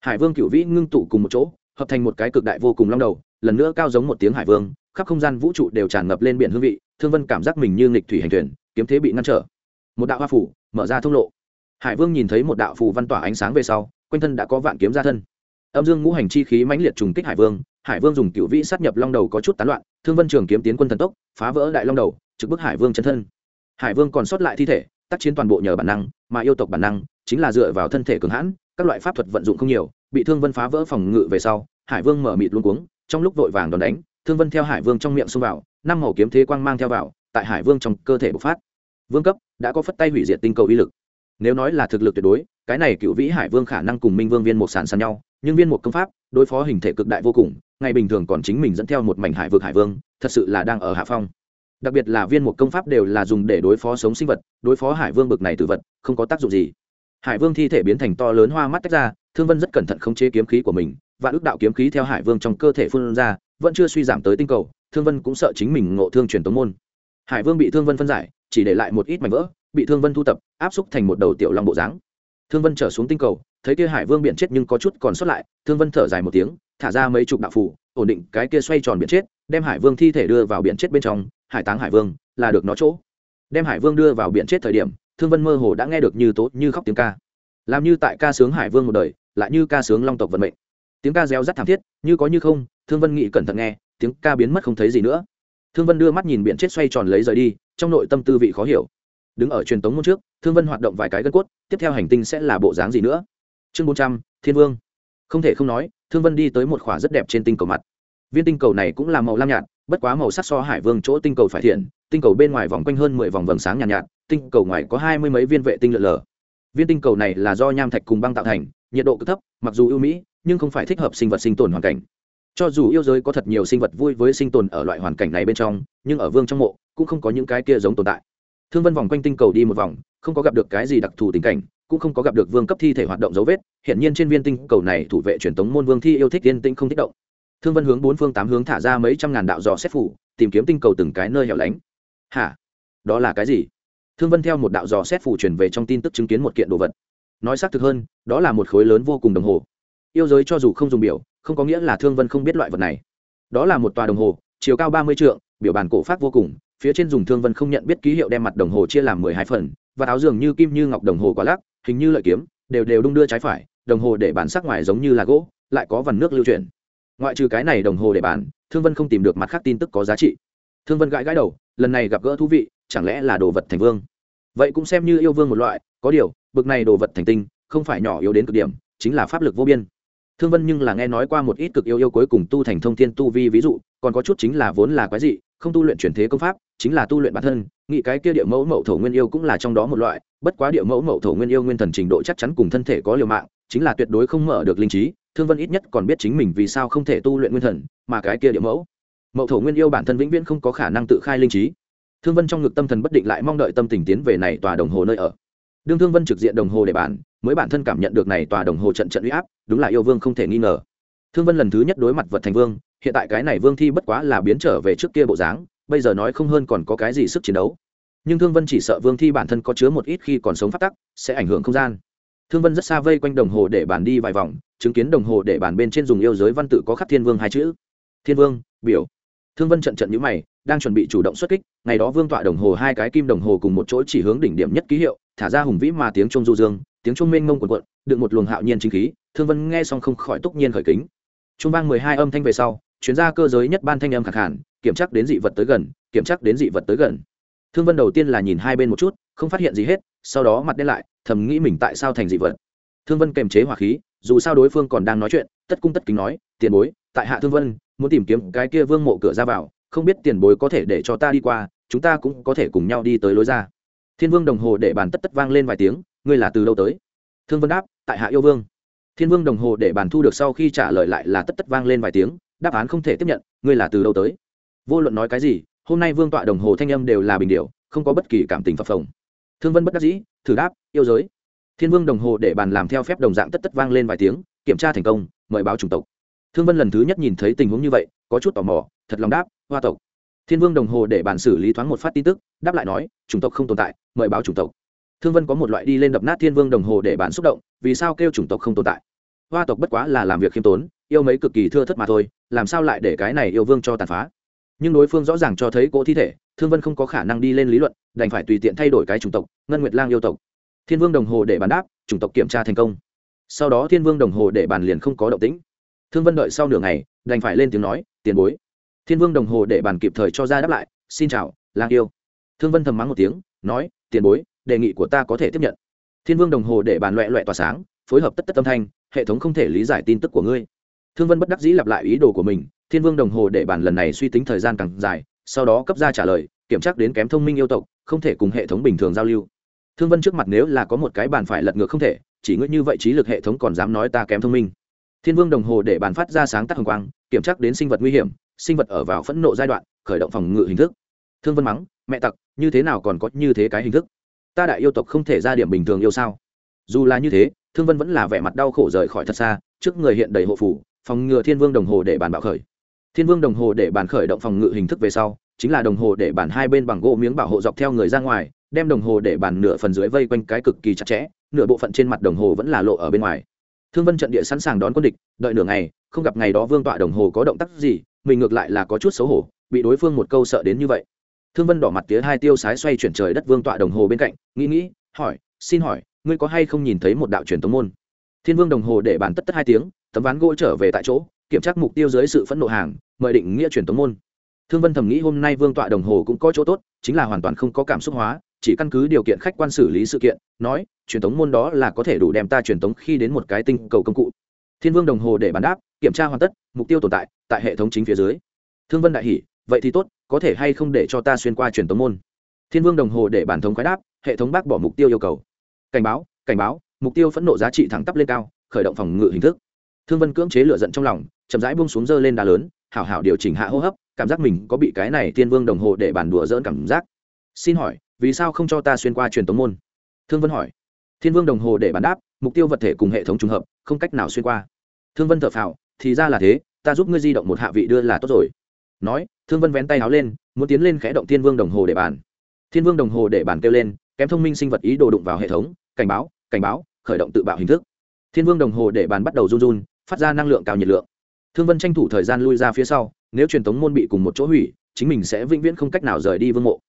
Hải vương cựu vĩ ngưng tụ cùng một chỗ hợp thành một cái cực đại vô cùng long đầu, lần nữa cao giống một tiếng hải vương, khắp không gian vũ trụ đều tràn ngập lên biển hương vị, thương vân cảm giác mình như nghịch thủy hành thuyền, kiếm thế bị ngăn trở. Một đạo hoa phủ mở ra thông lộ. Hải vương nhìn thấy một đạo phù văn tỏa ánh sáng về sau, quanh thân đã có vạn kiếm ra thân. Âm dương ngũ hành chi khí mãnh liệt trùng kích hải vương hải vương dùng cựu vĩ sát nhập long đầu có chút tán loạn, thương vân trường kiếm tiến quân thần tốc, phá vỡ đại long đầu, trực bức hải vương chân thân. Hải vương còn sót lại thi thể, tác chiến toàn bộ nhờ bản năng, mà yêu tộc bản năng chính là dựa vào thân thể cường hãn, các loại pháp thuật vận dụng không nhiều bị thương vân phá vỡ phòng ngự về sau, hải vương mở mịt luôn cuống, trong lúc vội vàng đòn đánh, thương vân theo hải vương trong miệng xông vào, năm màu kiếm thế quang mang theo vào, tại hải vương trong cơ thể bộc phát. Vương cấp đã có phất tay hủy diệt tinh cầu uy lực. Nếu nói là thực lực tuyệt đối, cái này cựu vĩ hải vương khả năng cùng minh vương viên một sàn sàn nhau, nhưng viên một công pháp đối phó hình thể cực đại vô cùng, ngày bình thường còn chính mình dẫn theo một mảnh hải vực hải vương, thật sự là đang ở hạ phong. Đặc biệt là viên một công pháp đều là dùng để đối phó sống sinh vật, đối phó hải vương bực này từ vật, không có tác dụng gì hải vương thi thể biến thành to lớn hoa mắt tách ra, thương vân rất cẩn thận khống chế kiếm khí của mình, và ước đạo kiếm khí theo hải vương trong cơ thể phun ra, vẫn chưa suy giảm tới tinh cầu, thương vân cũng sợ chính mình ngộ thương truyền tống môn. Hải vương bị thương vân phân giải, chỉ để lại một ít mảnh vỡ, bị thương vân thu tập, áp xúc thành một đầu tiểu long bộ dáng. Thương vân trở xuống tinh cầu, thấy kia hải vương biển chết nhưng có chút còn sót lại, thương vân thở dài một tiếng, thả ra mấy chục đạo phủ ổn định cái kia xoay tròn biển chết, đem hải vương thi thể đưa vào biển chết bên trong, hải táng hải vương, là được nó chỗ. Đem hải vương đưa vào biển chết thời điểm thương vân mơ hồ đã nghe được như tốt như khóc tiếng ca. Làm như tại ca sướng hải vương một đời lại như ca sướng long tộc vận mệnh. Tiếng ca reo rắt thảm thiết như có như không thương vân nghĩ cẩn thận nghe tiếng ca biến mất không thấy gì nữa. Thương vân đưa mắt nhìn biển chết xoay tròn lấy rời đi trong nội tâm tư vị khó hiểu. Đứng ở truyền tống môn trước thương vân hoạt động vài cái gân cốt tiếp theo hành tinh sẽ là bộ dáng gì nữa? Chương bốn trăm thiên vương. Không thể không nói thương vân đi tới một khỏa rất đẹp trên tinh cầu mặt. Viên tinh cầu này cũng là màu lam nhạt bất quá màu sắc so hải vương chỗ tinh cầu phải thiện tinh cầu bên ngoài vòng quanh hơn mười vòng vầng sáng nhàn nhạt, nhạt tinh cầu ngoài có hai mươi mấy viên vệ tinh lượn lờ. Viên tinh cầu này là do nham thạch cùng băng tạo thành, nhiệt độ cực thấp, mặc dù ưu mỹ, nhưng không phải thích hợp sinh vật sinh tồn hoàn cảnh. Cho dù yêu giới có thật nhiều sinh vật vui với sinh tồn ở loại hoàn cảnh này bên trong, nhưng ở vương trong mộ, cũng không có những cái kia giống tồn tại. Thương vân vòng quanh tinh cầu đi một vòng, không có gặp được cái gì đặc thù tình cảnh, cũng không có gặp được vương cấp thi thể hoạt động dấu vết hiện nhiên trên viên tinh cầu này thủ vệ truyền thống môn vương thi yêu thích tiên tinh không thích động. Thương vân hướng bốn phương tám hướng thả ra mấy trăm ngàn đạo dò xét phủ, tìm kiếm tinh cầu từng cái nơi hẻo lánh. Hả? Đó là cái gì? Thương vân theo một đạo dò xét phủ truyền về trong tin tức chứng kiến một kiện đồ vật. Nói xác thực hơn, đó là một khối lớn vô cùng đồng hồ. Yêu giới cho dù không dùng biểu, không có nghĩa là thương vân không biết loại vật này. Đó là một tòa đồng hồ, chiều cao ba mươi trượng, biểu bàn cổ phát vô cùng, phía trên dùng thương vân không nhận biết ký hiệu đem mặt đồng hồ chia làm mười hai phần, và áo dường như kim như ngọc đồng hồ quá lắc, hình như lợi kiếm, đều đều đung đưa trái phải, đồng hồ để bản sắc ngoài giống như là gỗ, lại có vần nước lưu chuyển. Ngoại trừ cái này đồng hồ để bản, thương vân không tìm được mặt khác tin tức có giá trị. Thương vân gãi gãi đầu, lần này gặp gỡ thú vị, chẳng lẽ là đồ vật thành vương? Vậy cũng xem như yêu vương một loại, có điều, bực này đồ vật thành tinh, không phải nhỏ yếu đến cực điểm, chính là pháp lực vô biên. Thương vân nhưng là nghe nói qua một ít cực yêu yêu cuối cùng tu thành thông thiên tu vi ví dụ, còn có chút chính là vốn là quái dị, không tu luyện chuyển thế công pháp, chính là tu luyện bản thân, nghĩ cái kia địa mẫu mẫu thổ nguyên yêu cũng là trong đó một loại, bất quá địa mẫu mẫu thổ nguyên yêu nguyên thần trình độ chắc chắn cùng thân thể có liều mạng, chính là tuyệt đối không mở được linh trí, thương vân ít nhất còn biết chính mình vì sao không thể tu luyện nguyên thần, mà cái kia địa mẫu mẫu thổ nguyên yêu bản thân vĩnh viễn không có khả năng tự khai linh trí thương vân trong ngực tâm thần bất định lại mong đợi tâm tình tiến về này tòa đồng hồ nơi ở. Đương thương vân trực diện đồng hồ để bàn, mới bản thân cảm nhận được này tòa đồng hồ trận trận uy áp đúng là yêu vương không thể nghi ngờ. Thương vân lần thứ nhất đối mặt vật thành vương hiện tại cái này vương thi bất quá là biến trở về trước kia bộ dáng bây giờ nói không hơn còn có cái gì sức chiến đấu. Nhưng thương vân chỉ sợ vương thi bản thân có chứa một ít khi còn sống phát tắc sẽ ảnh hưởng không gian. Thương vân rất xa vây quanh đồng hồ để bàn đi vài vòng chứng kiến đồng hồ để bàn bên trên dùng yêu giới văn tự có khắc thiên vương hai chữ. Thiên vương biểu. Thương vân trận trận nhữ mày đang chuẩn bị chủ động xuất kích, ngày đó vương tọa đồng hồ hai cái kim đồng hồ cùng một chỗ chỉ hướng đỉnh điểm nhất ký hiệu, thả ra hùng vĩ mà tiếng trung du dương, tiếng trung mênh mông quần quận đựng một luồng hạo nhiên chính khí, thương vân nghe xong không khỏi túc nhiên khởi kính. Trung vang mười hai âm thanh về sau, chuyến ra cơ giới nhất ban thanh âm khẳng hẳn kiểm chắc đến dị vật tới gần, kiểm chắc đến dị vật tới gần. Thương vân đầu tiên là nhìn hai bên một chút, không phát hiện gì hết, sau đó mặt đen lại, thầm nghĩ mình tại sao thành dị vật. Thương vân kềm chế hỏa khí, dù sao đối phương còn đang nói chuyện, tất cung tất kính nói, tiền bối, tại hạ thương vân, muốn tìm kiếm cái kia vương mộ cửa ra vào không biết tiền bối có thể để cho ta đi qua, chúng ta cũng có thể cùng nhau đi tới lối ra. Thiên vương đồng hồ để bàn tất tất vang lên vài tiếng, ngươi là từ đâu tới? Thương vân đáp, tại hạ yêu vương. Thiên vương đồng hồ để bàn thu được sau khi trả lời lại là tất tất vang lên vài tiếng, đáp án không thể tiếp nhận, ngươi là từ đâu tới? Vô luận nói cái gì, hôm nay vương tọa đồng hồ thanh âm đều là bình điệu, không có bất kỳ cảm tình phập phồng. Thương vân bất đắc dĩ, thử đáp, yêu giới. Thiên vương đồng hồ để bàn làm theo phép đồng dạng tất tất vang lên vài tiếng, kiểm tra thành công, mời báo chủng tộc. Thương vân lần thứ nhất nhìn thấy tình huống như vậy, có chút tò mò, thật lòng đáp hoa tộc. Thiên vương đồng hồ để bàn xử lý thoáng một phát tin tức, đáp lại nói, chủng tộc không tồn tại, mời báo chủng tộc. Thương vân có một loại đi lên đập nát thiên vương đồng hồ để bàn xúc động, vì sao kêu chủng tộc không tồn tại? Hoa tộc bất quá là làm việc khiêm tốn, yêu mấy cực kỳ thưa thất mà thôi, làm sao lại để cái này yêu vương cho tàn phá? Nhưng đối phương rõ ràng cho thấy cỗ thi thể, thương vân không có khả năng đi lên lý luận, đành phải tùy tiện thay đổi cái chủng tộc, ngân nguyệt lang yêu tộc. Thiên vương đồng hồ để bàn đáp, chủng tộc kiểm tra thành công. Sau đó thiên vương đồng hồ để bàn liền không có động tĩnh. Thương vân đợi sau nửa ngày, đành phải lên tiếng nói, tiền bối thiên vương đồng hồ để bàn kịp thời cho ra đáp lại, xin chào, lang yêu. Thương vân thầm mắng một tiếng, nói, tiền bối, đề nghị của ta có thể tiếp nhận. Thiên vương đồng hồ để bàn loẹ loẹ tỏa sáng, phối hợp tất tất tâm thanh, hệ thống không thể lý giải tin tức của ngươi. Thương vân bất đắc dĩ lặp lại ý đồ của mình, thiên vương đồng hồ để bàn lần này suy tính thời gian càng dài, sau đó cấp ra trả lời, kiểm tra đến kém thông minh yêu tộc, không thể cùng hệ thống bình thường giao lưu. Thương vân trước mặt nếu là có một cái bàn phải lật ngược không thể, chỉ ngươi như vậy trí lực hệ thống còn dám nói ta kém thông minh. Thiên vương đồng hồ để bàn phát ra sáng tác hồng quang, kiểm tra đến sinh vật nguy hiểm sinh vật ở vào phẫn nộ giai đoạn, khởi động phòng ngự hình thức. Thương vân mắng, mẹ tặc, như thế nào còn có như thế cái hình thức? Ta đại yêu tộc không thể ra điểm bình thường yêu sao? Dù là như thế, thương vân vẫn là vẻ mặt đau khổ rời khỏi thật xa, trước người hiện đầy hộ phủ, phòng ngừa thiên vương đồng hồ để bàn bạo khởi. Thiên vương đồng hồ để bàn khởi động phòng ngự hình thức về sau, chính là đồng hồ để bàn hai bên bằng gỗ miếng bảo hộ dọc theo người ra ngoài, đem đồng hồ để bàn nửa phần dưới vây quanh cái cực kỳ chặt chẽ, nửa bộ phận trên mặt đồng hồ vẫn là lộ ở bên ngoài. Thương vân trận địa sẵn sàng đón quân địch, đợi nửa ngày, không gặp ngày đó vương tọa đồng hồ có động tác gì mình ngược lại là có chút xấu hổ, bị đối phương một câu sợ đến như vậy. Thương vân đỏ mặt tía hai tiêu sái xoay chuyển trời đất vương tọa đồng hồ bên cạnh, nghĩ nghĩ, hỏi, xin hỏi, ngươi có hay không nhìn thấy một đạo truyền tống môn? Thiên vương đồng hồ để bàn tất tất hai tiếng, tấm ván gỗ trở về tại chỗ, kiểm tra mục tiêu dưới sự phẫn nộ hàng, mời định nghĩa truyền tống môn. Thương vân thầm nghĩ hôm nay vương tọa đồng hồ cũng có chỗ tốt, chính là hoàn toàn không có cảm xúc hóa, chỉ căn cứ điều kiện khách quan xử lý sự kiện, nói, truyền tống môn đó là có thể đủ đem ta truyền tống khi đến một cái tinh cầu công cụ. Thiên vương đồng hồ để bàn đáp kiểm tra hoàn tất, mục tiêu tồn tại tại hệ thống chính phía dưới. Thương vân đại hỷ vậy thì tốt, có thể hay không để cho ta xuyên qua truyền tống môn? Thiên vương đồng hồ để bản thống khoái đáp, hệ thống bác bỏ mục tiêu yêu cầu. Cảnh báo cảnh báo, mục tiêu phẫn nộ giá trị thẳng tắp lên cao, khởi động phòng ngự hình thức. Thương vân cưỡng chế lửa giận trong lòng, chậm rãi buông xuống dơ lên đá lớn, hảo hảo điều chỉnh hạ hô hấp, cảm giác mình có bị cái này thiên vương đồng hồ để bản đùa dỡn cảm giác. Xin hỏi, vì sao không cho ta xuyên qua truyền tống môn? Thương vân hỏi. Thiên vương đồng hồ để bản đáp, mục tiêu vật thể cùng hệ thống trùng hợp, không cách nào xuyên qua. Thương vân thở phào thì ra là thế, ta giúp ngươi di động một hạ vị đưa là tốt rồi. Nói, thương vân vén tay áo lên, muốn tiến lên khẽ động thiên vương đồng hồ để bàn. Thiên vương đồng hồ để bàn kêu lên, kém thông minh sinh vật ý đồ đụng vào hệ thống, cảnh báo cảnh báo, khởi động tự bạo hình thức. Thiên vương đồng hồ để bàn bắt đầu run run, phát ra năng lượng cao nhiệt lượng. Thương vân tranh thủ thời gian lui ra phía sau, nếu truyền thống môn bị cùng một chỗ hủy, chính mình sẽ vĩnh viễn không cách nào rời đi vương mộ.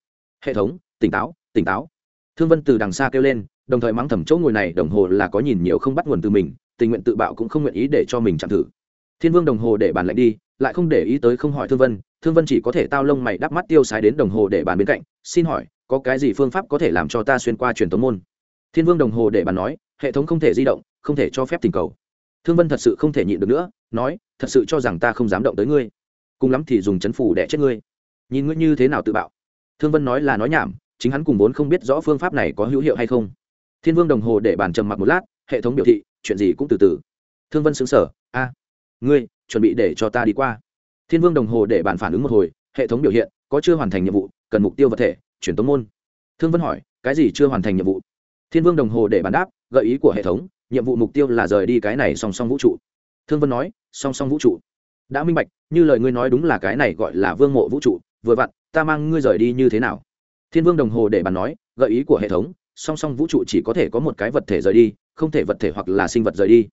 Hệ thống, tỉnh táo tỉnh táo. Thương vân từ đằng xa kêu lên, đồng thời mắng thầm chỗ ngồi này, đồng hồ là có nhìn nhiều không bắt nguồn từ mình, tình nguyện tự bạo cũng không nguyện ý để cho mình chạm thử thiên vương đồng hồ để bàn lạnh đi, lại không để ý tới không hỏi thương vân. Thương vân chỉ có thể tao lông mày đắp mắt tiêu sái đến đồng hồ để bàn bên cạnh, xin hỏi, có cái gì phương pháp có thể làm cho ta xuyên qua truyền tống môn? Thiên vương đồng hồ để bàn nói, hệ thống không thể di động, không thể cho phép tình cầu. Thương vân thật sự không thể nhịn được nữa, nói, thật sự cho rằng ta không dám động tới ngươi. Cùng lắm thì dùng chấn phủ để chết ngươi. Nhìn ngươi như thế nào tự bạo. Thương vân nói là nói nhảm, chính hắn cùng vốn không biết rõ phương pháp này có hữu hiệu hay không. Thiên vương đồng hồ để bàn trầm mặc một lát, hệ thống biểu thị, chuyện gì cũng từ từ. Thương vân xứng sở a ngươi, chuẩn bị để cho ta đi qua. Thiên vương đồng hồ để bàn phản ứng một hồi, hệ thống biểu hiện, có chưa hoàn thành nhiệm vụ, cần mục tiêu vật thể, chuyển tống môn. Thương vân hỏi, cái gì chưa hoàn thành nhiệm vụ? Thiên vương đồng hồ để bàn đáp, gợi ý của hệ thống, nhiệm vụ mục tiêu là rời đi cái này song song vũ trụ. Thương vân nói, song song vũ trụ. Đã minh bạch, như lời ngươi nói đúng là cái này gọi là vương mộ vũ trụ, vừa vặn, ta mang ngươi rời đi như thế nào? Thiên vương đồng hồ để bàn nói, gợi ý của hệ thống, song song vũ trụ chỉ có thể có một cái vật thể rời đi, không thể vật thể hoặc là sinh vật rời đi.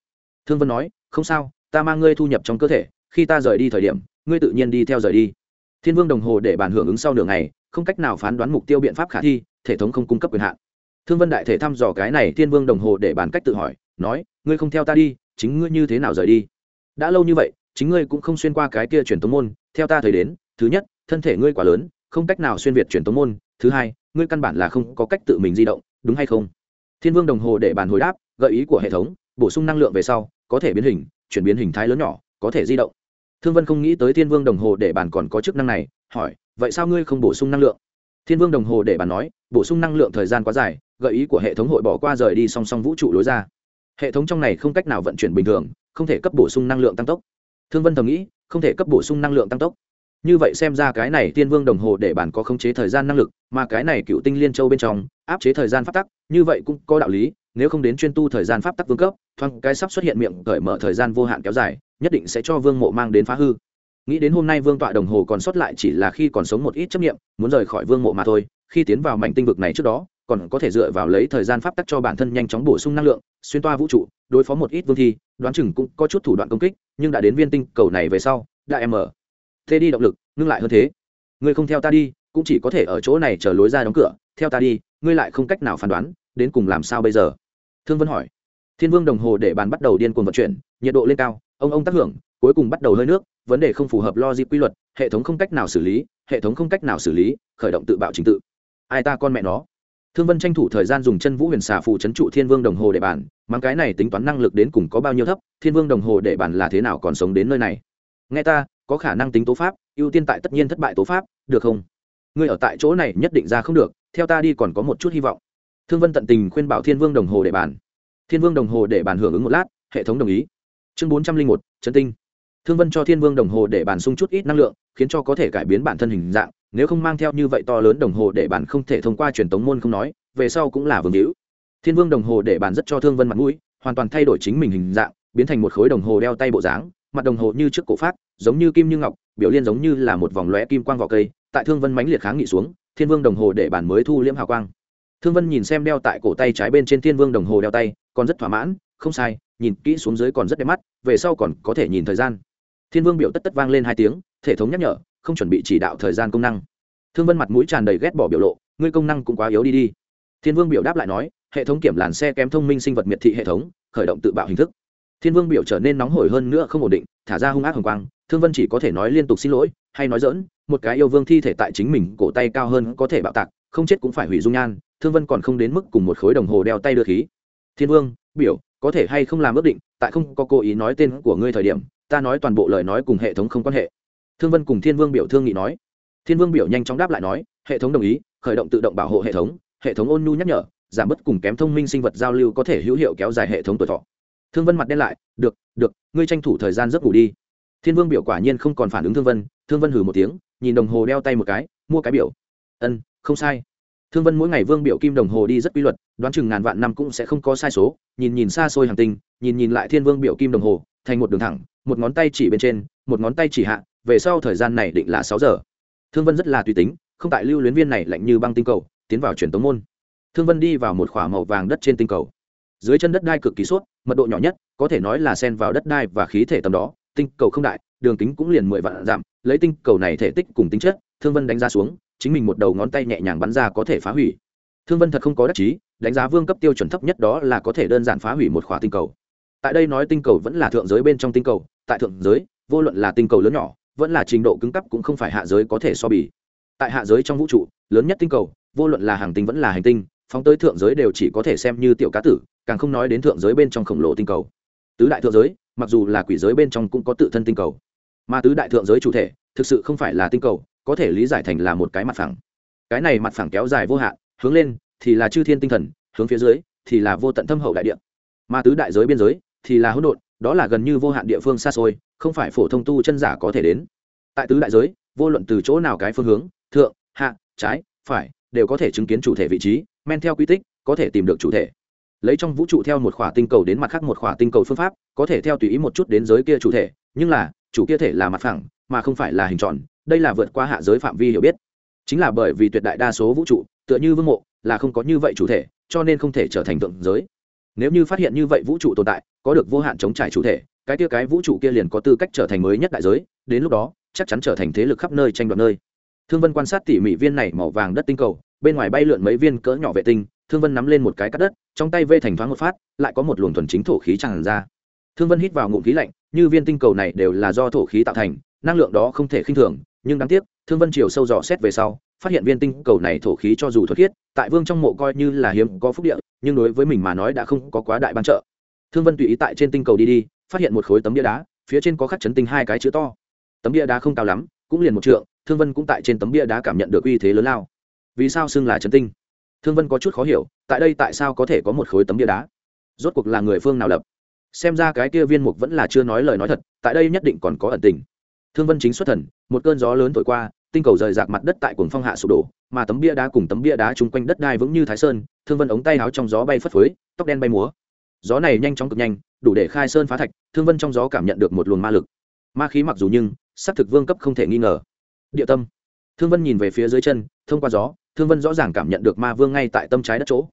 Thương vân nói, không sao ta mang ngươi thu nhập trong cơ thể, khi ta rời đi thời điểm, ngươi tự nhiên đi theo rời đi. Thiên vương đồng hồ để bàn hưởng ứng sau nửa ngày, không cách nào phán đoán mục tiêu biện pháp khả thi, thể thống không cung cấp quyền hạn. Thương vân đại thể thăm dò cái này, thiên vương đồng hồ để bàn cách tự hỏi, nói, ngươi không theo ta đi, chính ngươi như thế nào rời đi? Đã lâu như vậy, chính ngươi cũng không xuyên qua cái kia truyền tống môn, theo ta thời đến, thứ nhất, thân thể ngươi quá lớn, không cách nào xuyên việt truyền tống môn, thứ hai, ngươi căn bản là không có cách tự mình di động, đúng hay không? Thiên vương đồng hồ để bàn hồi đáp, gợi ý của hệ thống, bổ sung năng lượng về sau, có thể biến hình chuyển biến hình thái lớn nhỏ, có thể di động. Thương vân không nghĩ tới thiên vương đồng hồ để bàn còn có chức năng này, hỏi, vậy sao ngươi không bổ sung năng lượng? Thiên vương đồng hồ để bàn nói, bổ sung năng lượng thời gian quá dài, gợi ý của hệ thống hội bỏ qua rời đi song song vũ trụ lối ra. Hệ thống trong này không cách nào vận chuyển bình thường, không thể cấp bổ sung năng lượng tăng tốc. Thương vân thầm nghĩ, không thể cấp bổ sung năng lượng tăng tốc. Như vậy xem ra cái này tiên vương đồng hồ để bản có khống chế thời gian năng lực, mà cái này cựu tinh liên châu bên trong, áp chế thời gian phát tắc, như vậy cũng có đạo lý nếu không đến chuyên tu thời gian pháp tắc vương cấp, thoáng cái sắp xuất hiện miệng cởi mở thời gian vô hạn kéo dài, nhất định sẽ cho vương mộ mang đến phá hư. Nghĩ đến hôm nay vương tọa đồng hồ còn sót lại chỉ là khi còn sống một ít chấp nghiệm muốn rời khỏi vương mộ mà thôi, khi tiến vào mảnh tinh vực này trước đó, còn có thể dựa vào lấy thời gian pháp tắc cho bản thân nhanh chóng bổ sung năng lượng, xuyên toa vũ trụ, đối phó một ít vương thi, đoán chừng cũng có chút thủ đoạn công kích, nhưng đã đến viên tinh cầu này về sau đã em ở. Thế đi động lực, ngưng lại hơn thế. Ngươi không theo ta đi, cũng chỉ có thể ở chỗ này chờ lối ra đóng cửa, theo ta đi, ngươi lại không cách nào phán đoán, đến cùng làm sao bây giờ? Thương vân hỏi. Thiên vương đồng hồ để bàn bắt đầu điên cuồng vận chuyển, nhiệt độ lên cao, ông ông tác hưởng, cuối cùng bắt đầu hơi nước, vấn đề không phù hợp logic quy luật, hệ thống không cách nào xử lý, hệ thống không cách nào xử lý, khởi động tự bạo trình tự. Ai ta con mẹ nó? Thương vân tranh thủ thời gian dùng chân vũ huyền xà phù trấn trụ thiên vương đồng hồ để bàn mang cái này tính toán năng lực đến cùng có bao nhiêu thấp, thiên vương đồng hồ để bàn là thế nào còn sống đến nơi này? Nghe ta, có khả năng tính tố pháp, ưu tiên tại tất nhiên thất bại tố pháp, được không? Ngươi ở tại chỗ này nhất định ra không được, theo ta đi còn có một chút hy vọng thương vân tận tình khuyên bảo thiên vương đồng hồ để bàn. Thiên vương đồng hồ để bàn hưởng ứng một lát, hệ thống đồng ý. Chương bốn trăm linh một chân tinh. Thương vân cho thiên vương đồng hồ để bàn sung chút ít năng lượng, khiến cho có thể cải biến bản thân hình dạng, nếu không mang theo như vậy to lớn đồng hồ để bàn không thể thông qua truyền tống môn không nói, về sau cũng là vương hữu. Thiên vương đồng hồ để bàn rất cho thương vân mặt mũi, hoàn toàn thay đổi chính mình hình dạng, biến thành một khối đồng hồ đeo tay bộ dáng, mặt đồng hồ như trước cổ phát, giống như kim như ngọc, biểu liên giống như là một vòng lóe kim quang vỏ cây, tại thương vân mãnh liệt kháng nghị xuống, thiên vương đồng hồ để bản mới thu liễm hào quang thương vân nhìn xem đeo tại cổ tay trái bên trên thiên vương đồng hồ đeo tay, còn rất thỏa mãn, không sai, nhìn kỹ xuống dưới còn rất đẹp mắt, về sau còn có thể nhìn thời gian. Thiên vương biểu tất tất vang lên hai tiếng, thể thống nhắc nhở, không chuẩn bị chỉ đạo thời gian công năng. Thương vân mặt mũi tràn đầy ghét bỏ biểu lộ, ngươi công năng cũng quá yếu đi đi. Thiên vương biểu đáp lại nói, hệ thống kiểm làn xe kém thông minh sinh vật miệt thị hệ thống, khởi động tự bạo hình thức. Thiên vương biểu trở nên nóng hổi hơn nữa không ổn định, thả ra hung ác hồng quang, thương vân chỉ có thể nói liên tục xin lỗi, hay nói dỡn một cái yêu vương thi thể tại chính mình cổ tay cao hơn có thể bạo tạc, không chết cũng phải hủy dung nhan thương vân còn không đến mức cùng một khối đồng hồ đeo tay đưa khí. Thiên vương, biểu, có thể hay không làm ước định, tại không có cố ý nói tên của ngươi thời điểm, ta nói toàn bộ lời nói cùng hệ thống không quan hệ. Thương vân cùng thiên vương biểu thương nghị nói. Thiên vương biểu nhanh chóng đáp lại nói, hệ thống đồng ý, khởi động tự động bảo hộ hệ thống hệ thống ôn nhu nhắc nhở, giảm bớt cùng kém thông minh sinh vật giao lưu có thể hữu hiệu kéo dài hệ thống tuổi thọ. Thương vân mặt đen lại, được được, ngươi tranh thủ thời gian giấc ngủ đi. Thiên vương biểu quả nhiên không còn phản ứng thương vân thương vân hử một tiếng, nhìn đồng hồ đeo tay một cái, mua cái biểu. Ân, không sai thương vân mỗi ngày vương biểu kim đồng hồ đi rất quy luật đoán chừng ngàn vạn năm cũng sẽ không có sai số nhìn nhìn xa xôi hàng tinh nhìn nhìn lại thiên vương biểu kim đồng hồ thành một đường thẳng một ngón tay chỉ bên trên một ngón tay chỉ hạ về sau thời gian này định là sáu giờ. Thương vân rất là tùy tính không tại lưu luyến viên này lạnh như băng tinh cầu tiến vào truyền tống môn. Thương vân đi vào một k h ỏ a màu vàng đất trên tinh cầu. Dưới chân đất đai cực kỳ suốt mật độ nhỏ nhất có thể nói là sen vào đất đai và khí thể tầm đó tinh cầu không đại đường kính cũng liền mười vạn giảm, lấy tinh cầu này thể tích cùng tính chất thương vân đánh ra xuống chính mình một đầu ngón tay nhẹ nhàng bắn ra có thể phá hủy. Thương vân thật không có đắc chí, đánh giá vương cấp tiêu chuẩn thấp nhất đó là có thể đơn giản phá hủy một khóa tinh cầu. Tại đây nói tinh cầu vẫn là thượng giới bên trong tinh cầu, tại thượng giới, vô luận là tinh cầu lớn nhỏ, vẫn là trình độ cứng cấp cũng không phải hạ giới có thể so bì. Tại hạ giới trong vũ trụ, lớn nhất tinh cầu, vô luận là hàng tinh vẫn là hành tinh, phóng tới thượng giới đều chỉ có thể xem như tiểu cá tử, càng không nói đến thượng giới bên trong khổng lồ tinh cầu. Tứ đại thượng giới, mặc dù là quỷ giới bên trong cũng có tự thân tinh cầu, mà tứ đại thượng giới chủ thể thực sự không phải là tinh cầu có thể lý giải thành là một cái mặt phẳng. Cái này mặt phẳng kéo dài vô hạn, hướng lên thì là chư thiên tinh thần, hướng phía dưới thì là vô tận thâm hậu đại địa. Mà tứ đại giới biên giới thì là hỗn độn, đó là gần như vô hạn địa phương xa xôi, không phải phổ thông tu chân giả có thể đến. Tại tứ đại giới, vô luận từ chỗ nào cái phương hướng, thượng, hạ, trái, phải, đều có thể chứng kiến chủ thể vị trí, men theo quy tích, có thể tìm được chủ thể. Lấy trong vũ trụ theo một khỏa tinh cầu đến mặt khác một khỏa tinh cầu phương pháp, có thể theo tùy ý một chút đến giới kia chủ thể, nhưng là, chủ kia thể là mặt phẳng, mà không phải là hình tròn đây là vượt qua hạ giới phạm vi hiểu biết. Chính là bởi vì tuyệt đại đa số vũ trụ, tựa như vương mộ, là không có như vậy chủ thể, cho nên không thể trở thành tượng giới. Nếu như phát hiện như vậy vũ trụ tồn tại, có được vô hạn chống trải chủ thể, cái kia cái vũ trụ kia liền có tư cách trở thành mới nhất đại giới, đến lúc đó, chắc chắn trở thành thế lực khắp nơi tranh đoạt nơi. Thương vân quan sát tỉ mỉ viên này màu vàng đất tinh cầu, bên ngoài bay lượn mấy viên cỡ nhỏ vệ tinh, thương vân nắm lên một cái cắt đất, trong tay vê thành thoáng một phát, lại có một luồng thuần chính thổ khí tràn ra. Thương vân hít vào ngụm khí lạnh, như viên tinh cầu này đều là do thổ khí tạo thành, năng lượng đó không thể khinh thường nhưng đáng tiếc, thương vân triều sâu dò xét về sau, phát hiện viên tinh cầu này thổ khí cho dù thuật khiết, tại vương trong mộ coi như là hiếm có phúc địa, nhưng đối với mình mà nói đã không có quá đại ban trợ. Thương vân tùy ý tại trên tinh cầu đi đi, phát hiện một khối tấm bia đá, phía trên có khắc chấn tinh hai cái chữ to. Tấm bia đá không cao lắm, cũng liền một trượng, thương vân cũng tại trên tấm bia đá cảm nhận được uy thế lớn lao. Vì sao xưng là chấn tinh? Thương vân có chút khó hiểu, tại đây tại sao có thể có một khối tấm bia đá? Rốt cuộc là người phương nào lập? Xem ra cái kia viên mục vẫn là chưa nói lời nói thật, tại đây nhất định còn có ẩn tình thương vân chính xuất thần, một cơn gió lớn thổi qua, tinh cầu rời rạc mặt đất tại cuồng phong hạ sụp đổ, mà tấm bia đá cùng tấm bia đá chung quanh đất đai vững như thái sơn, thương vân ống tay áo trong gió bay phất phới, tóc đen bay múa. Gió này nhanh chóng cực nhanh, đủ để khai sơn phá thạch, thương vân trong gió cảm nhận được một luồng ma lực. Ma khí mặc dù nhưng xác thực vương cấp không thể nghi ngờ. Địa tâm. Thương vân nhìn về phía dưới chân, thông qua gió, thương vân rõ ràng cảm nhận được ma vương ngay tại tâm trái đất chỗ.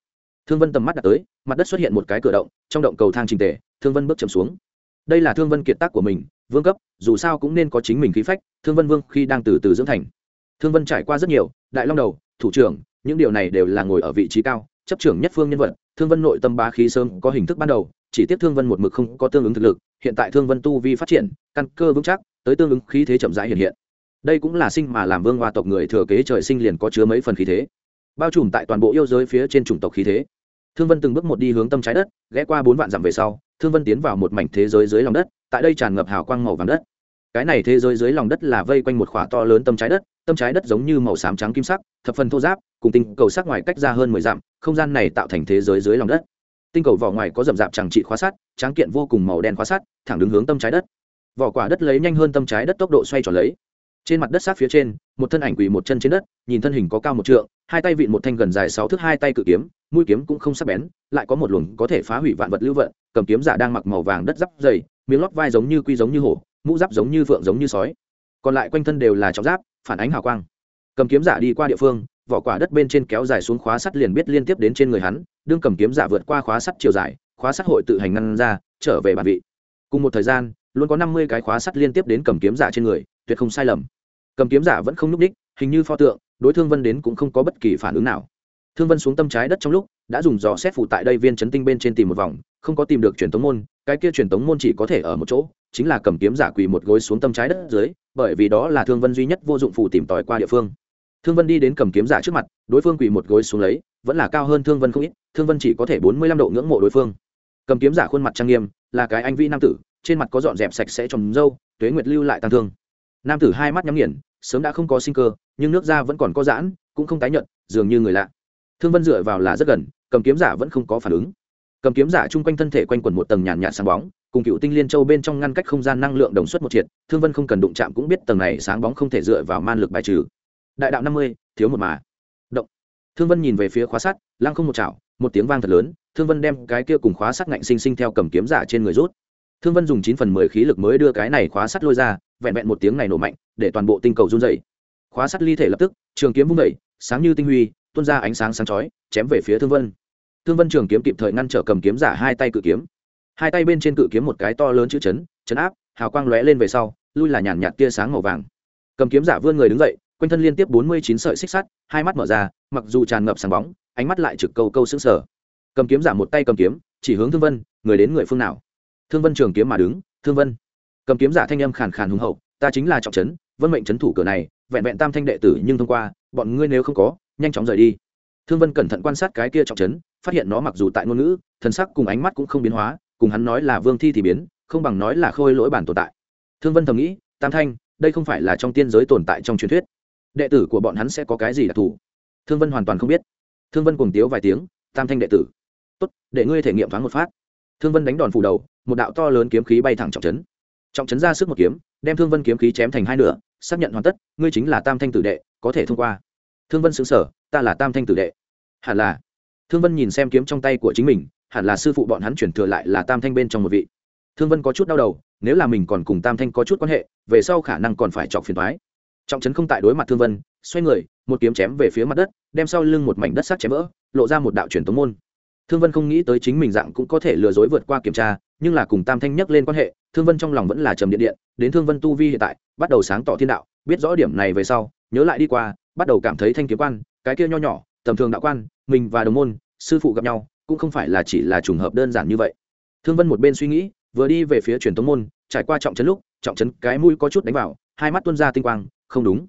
Thương vân tầm mắt đặt tới, mặt đất xuất hiện một cái cửa động, trong động cầu thang trình tề, thương vân bước chầm xuống. Đây là thương vân kiệt tác của mình vương cấp, dù sao cũng nên có chính mình khí phách, thương vân vương khi đang từ từ dưỡng thành. Thương vân trải qua rất nhiều, đại long đầu, thủ trưởng, những điều này đều là ngồi ở vị trí cao, chấp trưởng nhất phương nhân vật. Thương vân nội tâm bá khí sớm có hình thức ban đầu, chỉ tiếp thương vân một mực không có tương ứng thực lực, hiện tại thương vân tu vi phát triển, căn cơ vững chắc, tới tương ứng khí thế chậm rãi hiện hiện. Đây cũng là sinh mà làm vương hoa tộc người thừa kế trời sinh liền có chứa mấy phần khí thế. Bao trùm tại toàn bộ yêu giới phía trên chủng tộc khí thế thương vân từng bước một đi hướng tâm trái đất, ghé qua bốn vạn dặm về sau, thương vân tiến vào một mảnh thế giới dưới lòng đất, tại đây tràn ngập hào quang màu vàng đất. Cái này thế giới dưới lòng đất là vây quanh một khỏa to lớn tâm trái đất, tâm trái đất giống như màu xám trắng kim sắc, thập phần thô giáp cùng tinh cầu sắc ngoài cách ra hơn mười dặm, không gian này tạo thành thế giới dưới lòng đất. Tinh cầu vỏ ngoài có rậm rạp chẳng trị khóa sắt, tráng kiện vô cùng màu đen khóa sắt, thẳng đứng hướng tâm trái đất. Vỏ quả đất lấy nhanh hơn tâm trái đất tốc độ xoay tròn lấy. Trên mặt đất sát phía trên, một thân ảnh quỳ một chân trên đất, nhìn thân hình có cao một trượng hai tay vịn một thanh gần dài sáu thước hai tay cự kiếm mũi kiếm cũng không sắc bén lại có một luồng có thể phá hủy vạn vật lưu vận cầm kiếm giả đang mặc màu vàng đất giáp dày miếng lót vai giống như quy giống như hổ mũ giáp giống như phượng giống như sói. Còn lại quanh thân đều là trọng giáp phản ánh hào quang. Cầm kiếm giả đi qua địa phương vỏ quả đất bên trên kéo dài xuống khóa sắt liền biết liên tiếp đến trên người hắn đương cầm kiếm giả vượt qua khóa sắt chiều dài khóa sắt hội tự hành ngăn ra trở về bản vị. Cùng một thời gian luôn có năm mươi cái khóa sắt liên tiếp đến cầm kiếm giả trên người tuyệt không sai lầm. Cầm kiếm giả vẫn không nhúc đích, hình như pho tượng đối thương vân đến cũng không có bất kỳ phản ứng nào. Thương vân xuống tâm trái đất trong lúc, đã dùng dò xét phụ tại đây viên chấn tinh bên trên tìm một vòng, không có tìm được truyền tống môn, cái kia truyền tống môn chỉ có thể ở một chỗ, chính là cầm kiếm giả quỳ một gối xuống tâm trái đất dưới, bởi vì đó là thương vân duy nhất vô dụng phù tìm tòi qua địa phương. Thương vân đi đến cầm kiếm giả trước mặt, đối phương quỳ một gối xuống lấy, vẫn là cao hơn thương vân không ít, thương vân chỉ có thể bốn mươi lăm độ ngưỡng mộ đối phương. Cầm kiếm giả khuôn mặt trang nghiêm, là cái anh vĩ nam tử, trên mặt có dọn dẹp sạch sẽ trồng dâu, tuế nguyệt lưu lại tăng thương. Nam tử hai mắt nhắm nghiền sớm đã không có sinh cơ, nhưng nước da vẫn còn có giãn, cũng không tái nhận dường như người lạ. Thương vân dựa vào là rất gần, cầm kiếm giả vẫn không có phản ứng. Cầm kiếm giả chung quanh thân thể quanh quẩn một tầng nhàn nhạt sáng bóng, cùng cựu tinh liên châu bên trong ngăn cách không gian năng lượng đồng suất một triệt, thương vân không cần đụng chạm cũng biết tầng này sáng bóng không thể dựa vào man lực bài trừ. Đại đạo năm mươi, thiếu một mà. Động. Thương vân nhìn về phía khóa sắt, lăng không một chảo, một tiếng vang thật lớn, thương vân đem cái kia cùng khóa sắt ngạnh sinh sinh theo cầm kiếm giả trên người rút thương vân dùng chín phần mười khí lực mới đưa cái này khóa sắt lôi ra, vẹn vẹn một tiếng này nổ mạnh, để toàn bộ tinh cầu run dày khóa sắt ly thể lập tức, trường kiếm vung vẩy sáng như tinh huy, tuôn ra ánh sáng sáng chói, chém về phía thương vân. Thương vân trường kiếm kịp thời ngăn trở cầm kiếm giả hai tay cự kiếm. Hai tay bên trên cự kiếm một cái to lớn chữ chấn chấn áp, hào quang lóe lên về sau, lui là nhàn nhạt tia sáng màu vàng. Cầm kiếm giả vươn người đứng dậy, quanh thân liên tiếp bốn mươi chín sợi xích sắt, hai mắt mở ra, mặc dù tràn ngập sáng bóng, ánh mắt lại trực câu câu sững sờ. Cầm kiếm giả một tay cầm kiếm, chỉ hướng thương vân, người đến người phương nào? Thương vân trường kiếm mà đứng, thương vân, cầm kiếm giả thanh âm khàn khàn hùng hậu, ta chính là trọng trấn, vân mệnh trấn thủ cửa này, vẹn vẹn tam thanh đệ tử nhưng thông qua, bọn ngươi nếu không có, nhanh chóng rời đi. Thương vân cẩn thận quan sát cái kia trọng trấn, phát hiện nó mặc dù tại ngôn ngữ, thần sắc cùng ánh mắt cũng không biến hóa, cùng hắn nói là vương thi thì biến, không bằng nói là khôi lỗi bản tồn tại. Thương vân thầm nghĩ, tam thanh, đây không phải là trong tiên giới tồn tại trong truyền thuyết. Đệ tử của bọn hắn sẽ có cái gì đặc thù? Thương vân hoàn toàn không biết. Thương vân cùng tiếu vài tiếng, tam thanh đệ tử, tốt, để ngươi thể nghiệm thoáng một phát thương vân đánh đòn phủ đầu, một đạo to lớn kiếm khí bay thẳng trọng trấn. Trọng trấn ra sức một kiếm, đem thương vân kiếm khí chém thành hai nửa, xác nhận hoàn tất, ngươi chính là tam thanh tử đệ, có thể thông qua. Thương vân xứng sở ta là tam thanh tử đệ. Hẳn là. Thương vân nhìn xem kiếm trong tay của chính mình, hẳn là sư phụ bọn hắn chuyển thừa lại là tam thanh bên trong một vị. Thương vân có chút đau đầu, nếu là mình còn cùng tam thanh có chút quan hệ, về sau khả năng còn phải chọc phiền thoái trọng trấn không tại đối mặt thương vân, xoay người, một kiếm chém về phía mặt đất, đem sau lưng một mảnh đất sắt chém vỡ, lộ ra một đạo truyền tống môn thương vân không nghĩ tới chính mình dạng cũng có thể lừa dối vượt qua kiểm tra, nhưng là cùng tam thanh nhắc lên quan hệ, thương vân trong lòng vẫn là trầm điện điện, đến thương vân tu vi hiện tại, bắt đầu sáng tỏ thiên đạo, biết rõ điểm này về sau, nhớ lại đi qua, bắt đầu cảm thấy thanh kiếm quan, cái kia nho nhỏ, tầm thường đạo quan, mình và đồng môn, sư phụ gặp nhau, cũng không phải là chỉ là trùng hợp đơn giản như vậy. Thương vân một bên suy nghĩ, vừa đi về phía truyền tống môn, trải qua trọng trấn lúc, trọng trấn cái mũi có chút đánh vào, hai mắt tuôn ra tinh quang, không đúng.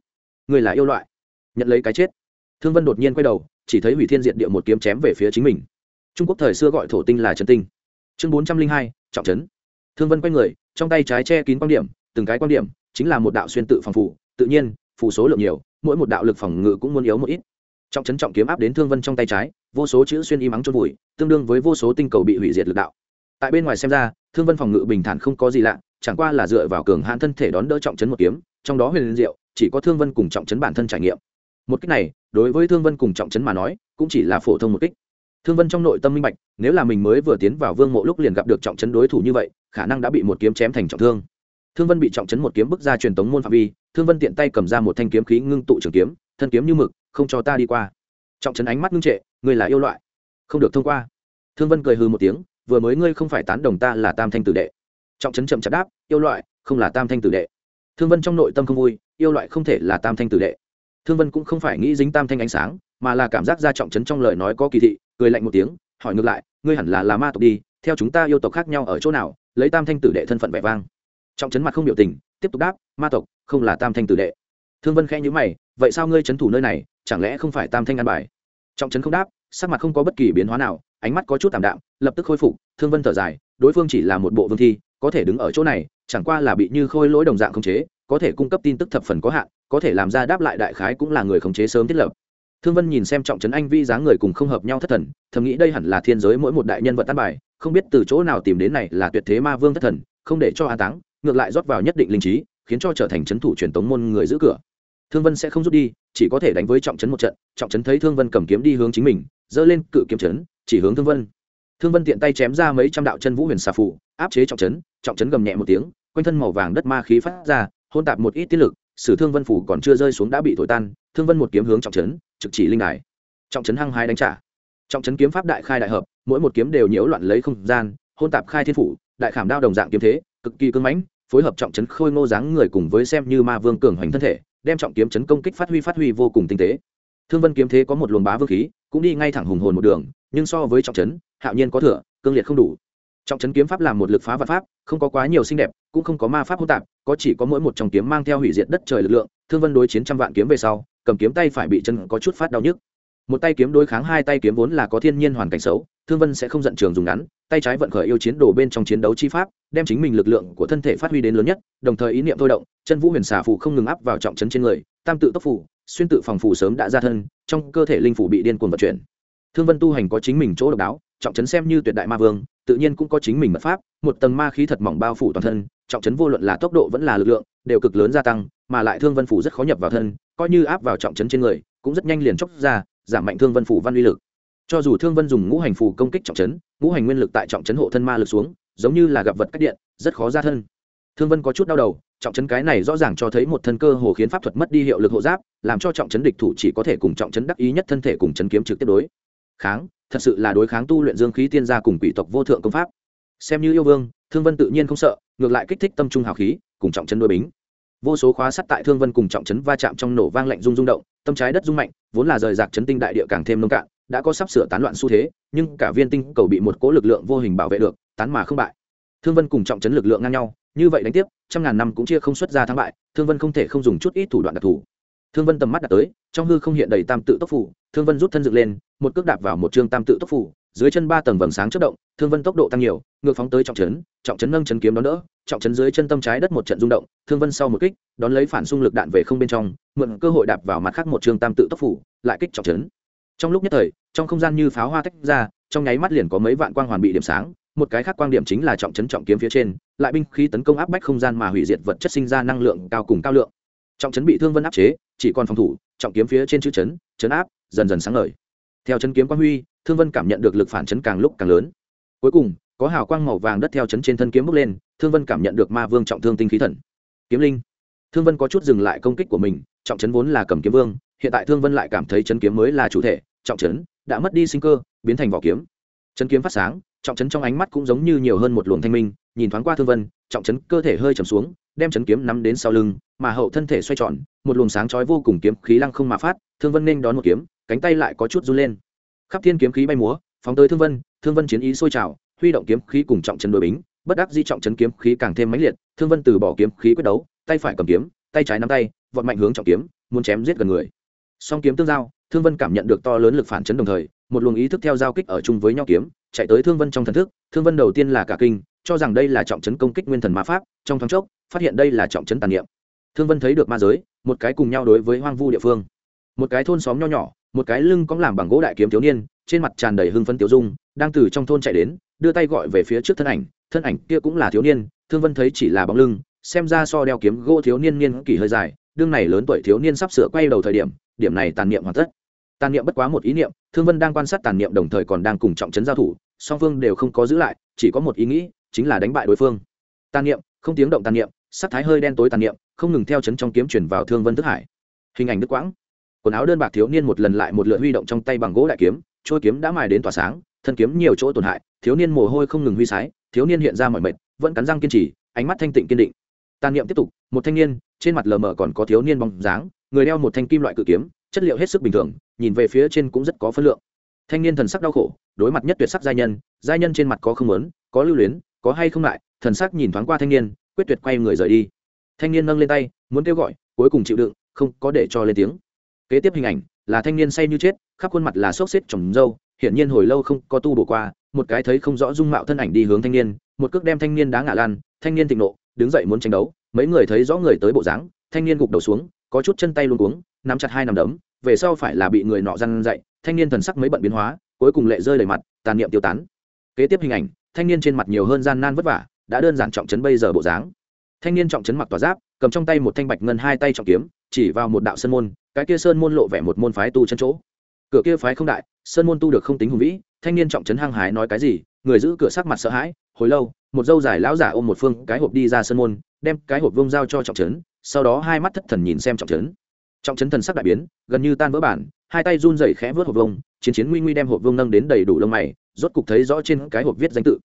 Người là yêu loại, nhận lấy cái chết. Thương vân đột nhiên quay đầu, chỉ thấy hủy thiên diệt địa một kiếm chém về phía chính mình trung quốc thời xưa gọi thổ tinh là trấn tinh. Chương bốn trăm linh hai, trọng trấn. Thương vân quay người, trong tay trái che kín quan điểm, từng cái quan điểm, chính là một đạo xuyên tự phòng phủ tự nhiên phủ số lượng nhiều, mỗi một đạo lực phòng ngự cũng muốn yếu một ít. Trọng trấn trọng kiếm áp đến thương vân trong tay trái, vô số chữ xuyên im mắng trôn vùi, tương đương với vô số tinh cầu bị hủy diệt lực đạo. Tại bên ngoài xem ra, thương vân phòng ngự bình thản không có gì lạ, chẳng qua là dựa vào cường hãn thân thể đón đỡ trọng trấn một kiếm, trong đó huyền liên diệu, chỉ có thương vân cùng trọng trấn bản thân trải nghiệm. Một kích này, đối với thương vân cùng trọng trấn mà nói, cũng chỉ là phổ thông một kích thương vân trong nội tâm minh bạch, nếu là mình mới vừa tiến vào vương mộ lúc liền gặp được trọng chấn đối thủ như vậy, khả năng đã bị một kiếm chém thành trọng thương. Thương vân bị trọng chấn một kiếm bức ra truyền tống môn phạm vi, thương vân tiện tay cầm ra một thanh kiếm khí ngưng tụ trường kiếm, thân kiếm như mực, không cho ta đi qua. Trọng chấn ánh mắt ngưng trệ, ngươi là yêu loại. Không được thông qua. Thương vân cười hư một tiếng, vừa mới ngươi không phải tán đồng ta là tam thanh tử đệ. Trọng chấn chậm chạp đáp, yêu loại, không là tam thanh tử đệ. Thương vân trong nội tâm không vui, yêu loại không thể là tam thanh tử đệ. Thương vân cũng không phải nghĩ dính tam thanh ánh sáng, mà là cảm giác ra trọng chấn trong lời nói có kỳ thị cười lạnh một tiếng, hỏi ngược lại, ngươi hẳn là là ma tộc đi, theo chúng ta yêu tộc khác nhau ở chỗ nào? Lấy tam thanh tử đệ thân phận vẻ vang. Trọng trấn mặt không biểu tình, tiếp tục đáp, ma tộc, không là tam thanh tử đệ. Thương vân khẽ nhữ mày, vậy sao ngươi trấn thủ nơi này, chẳng lẽ không phải tam thanh an bài? Trọng trấn không đáp, sắc mặt không có bất kỳ biến hóa nào, ánh mắt có chút tạm đạm, lập tức khôi phục, thương vân thở dài, đối phương chỉ là một bộ vương thi, có thể đứng ở chỗ này, chẳng qua là bị như khôi lỗi đồng dạng khống chế, có thể cung cấp tin tức thập phần có hạn, có thể làm ra đáp lại đại khái cũng là người khống chế sớm thiết lập thương vân nhìn xem trọng trấn anh vi dáng người cùng không hợp nhau thất thần, thầm nghĩ đây hẳn là thiên giới mỗi một đại nhân vật tan bài, không biết từ chỗ nào tìm đến này là tuyệt thế ma vương thất thần, không để cho an táng, ngược lại rót vào nhất định linh trí, khiến cho trở thành c thủ truyền tống môn người giữ cửa. Thương vân sẽ không rút đi, chỉ có thể đánh với trọng trấn một trận, trọng trấn thấy thương vân cầm kiếm đi hướng chính mình, giơ lên cự kiếm trấn, chỉ hướng thương vân. Thương vân tiện tay chém ra mấy trăm đạo chân vũ huyền xà phủ áp chế trọng trấn trọng trấn gầm nhẹ một tiếng, quanh thân màu vàng đất ma khí phát ra hôn tạp một ít tiết lực, sử thương vân phủ còn chưa rơi xuống đã bị thổi tan thương vân một kiếm hướng trọng trấn, trực chỉ linh đài. Trọng trấn hăng hái đánh trả. Trọng trấn kiếm pháp đại khai đại hợp, mỗi một kiếm đều nhiễu loạn lấy không gian, hôn tạp khai thiên phủ, đại khảm đao đồng dạng kiếm thế, cực kỳ cưng mãnh, phối hợp trọng trấn khôi ngô dáng người cùng với xem như ma vương cường hoành thân thể, đem trọng kiếm chấn công kích phát huy phát huy vô cùng tinh tế. Thương vân kiếm thế có một luồng bá vương khí, cũng đi ngay thẳng hùng hồn một đường, nhưng so với trọng trấn, hạo nhiên có thừa, cương liệt không đủ trọng trấn kiếm pháp làm một lực phá vật pháp, không có quá nhiều xinh đẹp, cũng không có ma pháp hỗn tạp, có chỉ có mỗi một trong kiếm mang theo hủy diệt đất trời lực lượng, thương vân đối chiến trăm vạn kiếm về sau, cầm kiếm tay phải bị chân có chút phát đau nhức. Một tay kiếm đối kháng, hai tay kiếm vốn là có thiên nhiên hoàn cảnh xấu, thương vân sẽ không giận trường dùng ngắn, tay trái vận khởi yêu chiến đồ bên trong chiến đấu chi pháp, đem chính mình lực lượng của thân thể phát huy đến lớn nhất, đồng thời ý niệm thôi động, chân vũ huyền xà phù không ngừng áp vào trọng chấn trên người, tam tự tốc phủ xuyên tự phòng phủ sớm đã ra thân, trong cơ thể linh phủ bị điên cuồng vận chuyển. Thương vân tu hành có chính mình chỗ độc đáo, trọng chấn xem như tuyệt đại ma vương tự nhiên cũng có chính mình mật pháp một tầng ma khí thật mỏng bao phủ toàn thân trọng chấn vô luận là tốc độ vẫn là lực lượng đều cực lớn gia tăng mà lại thương vân phủ rất khó nhập vào thân coi như áp vào trọng chấn trên người cũng rất nhanh liền chóc ra giảm mạnh thương vân phủ văn uy lực. Cho dù thương vân dùng ngũ hành phủ công kích trọng chấn, ngũ hành nguyên lực tại trọng chấn hộ thân ma lực xuống giống như là gặp vật cách điện rất khó ra thân. Thương vân có chút đau đầu trọng chấn cái này rõ ràng cho thấy một thân cơ hồ khiến pháp thuật mất đi hiệu lực hộ giáp làm cho trọng chấn địch thủ chỉ có thể cùng trọng chấn đắc ý nhất thân thể cùng chấn kiếm trực tiếp đối. Kháng thật sự là đối kháng tu luyện dương khí tiên gia cùng quỷ tộc vô thượng công pháp. Xem như yêu vương, thương vân tự nhiên không sợ, ngược lại kích thích tâm trung hào khí, cùng trọng chân đôi bính. Vô số khóa sắt tại thương vân cùng trọng chấn va chạm trong nổ vang lạnh rung rung động, tâm trái đất rung mạnh, vốn là rời rạc chấn tinh đại địa càng thêm nông cạn, đã có sắp sửa tán loạn xu thế, nhưng cả viên tinh cầu bị một cỗ lực lượng vô hình bảo vệ được, tán mà không bại. Thương vân cùng trọng chấn lực lượng ngang nhau, như vậy đánh tiếp, trăm ngàn năm cũng chia không xuất ra thắng bại, thương vân không thể không dùng chút ít thủ đoạn đặc thù thương vân tầm mắt đặt tới, trong hư không hiện đầy tam tự tốc phủ, thương vân rút thân dựng lên, một cước đạp vào một chương tam tự tốc phủ, dưới chân ba tầng vầng sáng chất động, thương vân tốc độ tăng nhiều, ngược phóng tới trọng chấn trọng chấn nâng chấn kiếm đón đỡ, trọng chấn dưới chân tâm trái đất một trận rung động, thương vân sau một kích, đón lấy phản xung lực đạn về không bên trong, mượn cơ hội đạp vào mặt khác một chương tam tự tốc phủ, lại kích trọng chấn trong lúc nhất thời, trong không gian như pháo hoa tách ra, trong nháy mắt liền có mấy vạn quang hoàn bị điểm sáng, một cái khác quan điểm chính là trọng chấn trọng kiếm phía trên, lại binh khí tấn công áp bách không gian mà hủy diệt vật chất sinh ra năng lượng cao cùng cao lượng. Trọng chấn bị thương vân áp chế chỉ còn phòng thủ, trọng kiếm phía trên chữ chấn chấn áp, dần dần sáng ngời. Theo chấn kiếm quang huy, thương vân cảm nhận được lực phản chấn càng lúc càng lớn. Cuối cùng, có hào quang màu vàng đất theo chấn trên thân kiếm bốc lên, thương vân cảm nhận được ma vương trọng thương tinh khí thần. Kiếm linh. Thương vân có chút dừng lại công kích của mình, trọng chấn vốn là cầm kiếm vương, hiện tại thương vân lại cảm thấy chấn kiếm mới là chủ thể, trọng chấn đã mất đi sinh cơ, biến thành vỏ kiếm. Chấn kiếm phát sáng, trọng chấn trong ánh mắt cũng giống như nhiều hơn một luồng thanh minh, nhìn thoáng qua thương vân, trọng chấn cơ thể hơi trầm xuống đem chấn kiếm nắm đến sau lưng, mà hậu thân thể xoay tròn, một luồng sáng chói vô cùng kiếm khí lăng không mà phát, thương vân nên đón một kiếm, cánh tay lại có chút run lên. Khắp thiên kiếm khí bay múa, phóng tới thương vân thương vân chiến ý sôi trào, huy động kiếm khí cùng trọng chấn đối bính, bất đắc di trọng chấn kiếm khí càng thêm mãnh liệt, thương vân từ bỏ kiếm khí quyết đấu, tay phải cầm kiếm, tay trái nắm tay, vọt mạnh hướng trọng kiếm, muốn chém giết gần người. Song kiếm tương giao, thương vân cảm nhận được to lớn lực phản chấn đồng thời, một luồng ý thức theo giao kích ở chung với nhau kiếm, chạy tới thương vân trong thần thức, thương vân đầu tiên là cả kinh cho rằng đây là trọng chấn công kích nguyên thần ma pháp, trong thoáng chốc, phát hiện đây là trọng chấn tàn niệm. Thương vân thấy được ma giới, một cái cùng nhau đối với hoang vu địa phương. Một cái thôn xóm nho nhỏ, một cái lưng cóng làm bằng gỗ đại kiếm thiếu niên, trên mặt tràn đầy hưng phấn tiểu dung, đang từ trong thôn chạy đến, đưa tay gọi về phía trước thân ảnh thân ảnh kia cũng là thiếu niên, thương vân thấy chỉ là bóng lưng, xem ra so đeo kiếm gỗ thiếu niên niên kỷ hơi dài, đương này lớn tuổi thiếu niên sắp sửa quay đầu thời điểm điểm này tàn niệm hoàn tất. Tàn niệm bất quá một ý niệm, thương vân đang quan sát tàn niệm đồng thời còn đang cùng trọng trấn giao thủ, song phương đều không có giữ lại, chỉ có một ý nghĩ chính là đánh bại đối phương. Tàn niệm, không tiếng động tàn niệm, sắc thái hơi đen tối tàn niệm, không ngừng theo chấn trong kiếm chuyển vào thương vân thức hải. Hình ảnh đứt quãng. Quần áo đơn bạc thiếu niên một lần lại một lượt huy động trong tay bằng gỗ đại kiếm, trôi kiếm đã mài đến tỏa sáng, thân kiếm nhiều chỗ tổn hại, thiếu niên mồ hôi không ngừng huy sái, thiếu niên hiện ra mọi mệt, vẫn cắn răng kiên trì, ánh mắt thanh tịnh kiên định. Tàn niệm tiếp tục, một thanh niên, trên mặt lờ mờ còn có thiếu niên bóng dáng, người đeo một thanh kim loại cự kiếm, chất liệu hết sức bình thường, nhìn về phía trên cũng rất có phân lượng. Thanh niên thần sắc đau khổ, đối mặt nhất tuyệt sắc giai nhân giai nhân trên mặt có không lớn có lưu luyến có hay không lại, thần sắc nhìn thoáng qua thanh niên, quyết tuyệt quay người rời đi. Thanh niên nâng lên tay, muốn kêu gọi, cuối cùng chịu đựng, không có để cho lên tiếng. Kế tiếp hình ảnh, là thanh niên say như chết, khắp khuôn mặt là xốc xếp trồng râu, hiển nhiên hồi lâu không có tu bổ qua, một cái thấy không rõ dung mạo thân ảnh đi hướng thanh niên, một cước đem thanh niên đá ngã lan thanh niên thịnh nộ, đứng dậy muốn tranh đấu, mấy người thấy rõ người tới bộ dáng, thanh niên gục đầu xuống, có chút chân tay luôn cuống, nắm chặt hai nằm đấm, về sau phải là bị người nọ răn dậy, thanh niên thần sắc mấy bận biến hóa, cuối cùng lệ rơi đầy mặt, tàn niệm tiêu tán. Kế tiếp hình ảnh thanh niên trên mặt nhiều hơn gian nan vất vả, đã đơn giản trọng chấn bây giờ bộ dáng. Thanh niên trọng chấn mặc tòa giáp, cầm trong tay một thanh bạch ngân hai tay trọng kiếm, chỉ vào một đạo sơn môn, cái kia sơn môn lộ vẻ một môn phái tu chân chỗ. Cửa kia phái không đại, sơn môn tu được không tính hùng vĩ, thanh niên trọng chấn hăng hái nói cái gì, người giữ cửa sắc mặt sợ hãi, hồi lâu, một dâu dài lão giả ôm một phương cái hộp đi ra sơn môn, đem cái hộp vông giao cho trọng trấn, sau đó hai mắt thất thần nhìn xem trọng trấn. Trọng trấn thần sắc đại biến, gần như tan vỡ bản, hai tay run rẩy khẽ vớt hộp vông chiến chiến nguy nguy đem hộp vông nâng đến đầy đủ lông mày rốt cục thấy rõ trên cái hộp viết danh tự.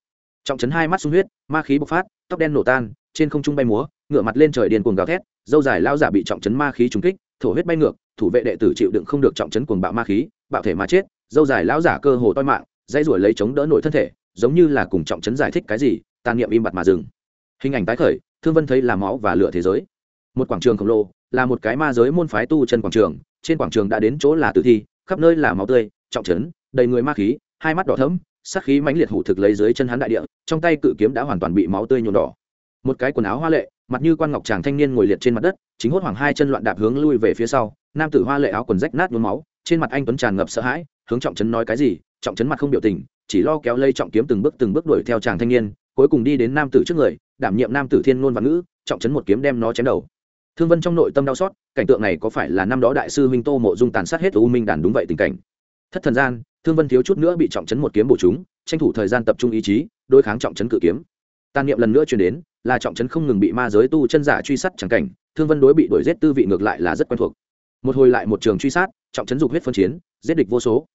Trọng trấn hai mắt sung huyết, ma khí bộc phát, tóc đen nổ tan, trên không trung bay múa ngựa mặt lên trời điên cuồng gào thét, dâu dài lao giả bị trọng trấn ma khí trúng kích, thổ huyết bay ngược, thủ vệ đệ tử chịu đựng không được trọng trấn cuồng bạo ma khí, bạo thể mà chết, dâu dài lao giả cơ hồ toi mạng dây ruổi lấy chống đỡ nội thân thể, giống như là cùng trọng trấn giải thích cái gì, tàn niệm im bặt mà dừng. Hình ảnh tái khởi, thương vân thấy là máu và lửa thế giới. Một quảng trường khổng lồ, là một cái ma giới môn phái tu chân quảng trường, trên quảng trường đã đến chỗ là tử thi, khắp nơi là máu tươi, trọng trấn đầy người ma khí hai mắt đỏ thẫm, sát khí mãnh liệt hủ thực lấy dưới chân hắn đại địa, trong tay cự kiếm đã hoàn toàn bị máu tươi nhuộm đỏ. Một cái quần áo hoa lệ, mặt như quan ngọc chàng thanh niên ngồi liệt trên mặt đất, chính hốt hoảng hai chân loạn đạp hướng lui về phía sau, nam tử hoa lệ áo quần rách nát nhuốm máu, trên mặt anh tuấn tràn ngập sợ hãi, hướng trọng trấn nói cái gì, trọng trấn mặt không biểu tình, chỉ lo kéo lây trọng kiếm từng bước từng bước đuổi theo chàng thanh niên, cuối cùng đi đến nam tử trước người, đảm nhiệm nam tử thiên ngôn và ngữ, trọng trấn một kiếm đem nó chém đầu. Thương vân trong nội tâm đau xót, cảnh tượng này có phải là năm đó đại sư huynh tô mộ dung tàn sát hết u minh đàn đúng vậy tình cảnh? Thất thần gian thương vân thiếu chút nữa bị trọng chấn một kiếm bổ chúng, tranh thủ thời gian tập trung ý chí, đối kháng trọng chấn cự kiếm. Tàn niệm lần nữa chuyển đến, là trọng chấn không ngừng bị ma giới tu chân giả truy sát chẳng cảnh, thương vân đối bị đuổi giết tư vị ngược lại là rất quen thuộc. Một hồi lại một trường truy sát, trọng chấn dục huyết phân chiến, giết địch vô số.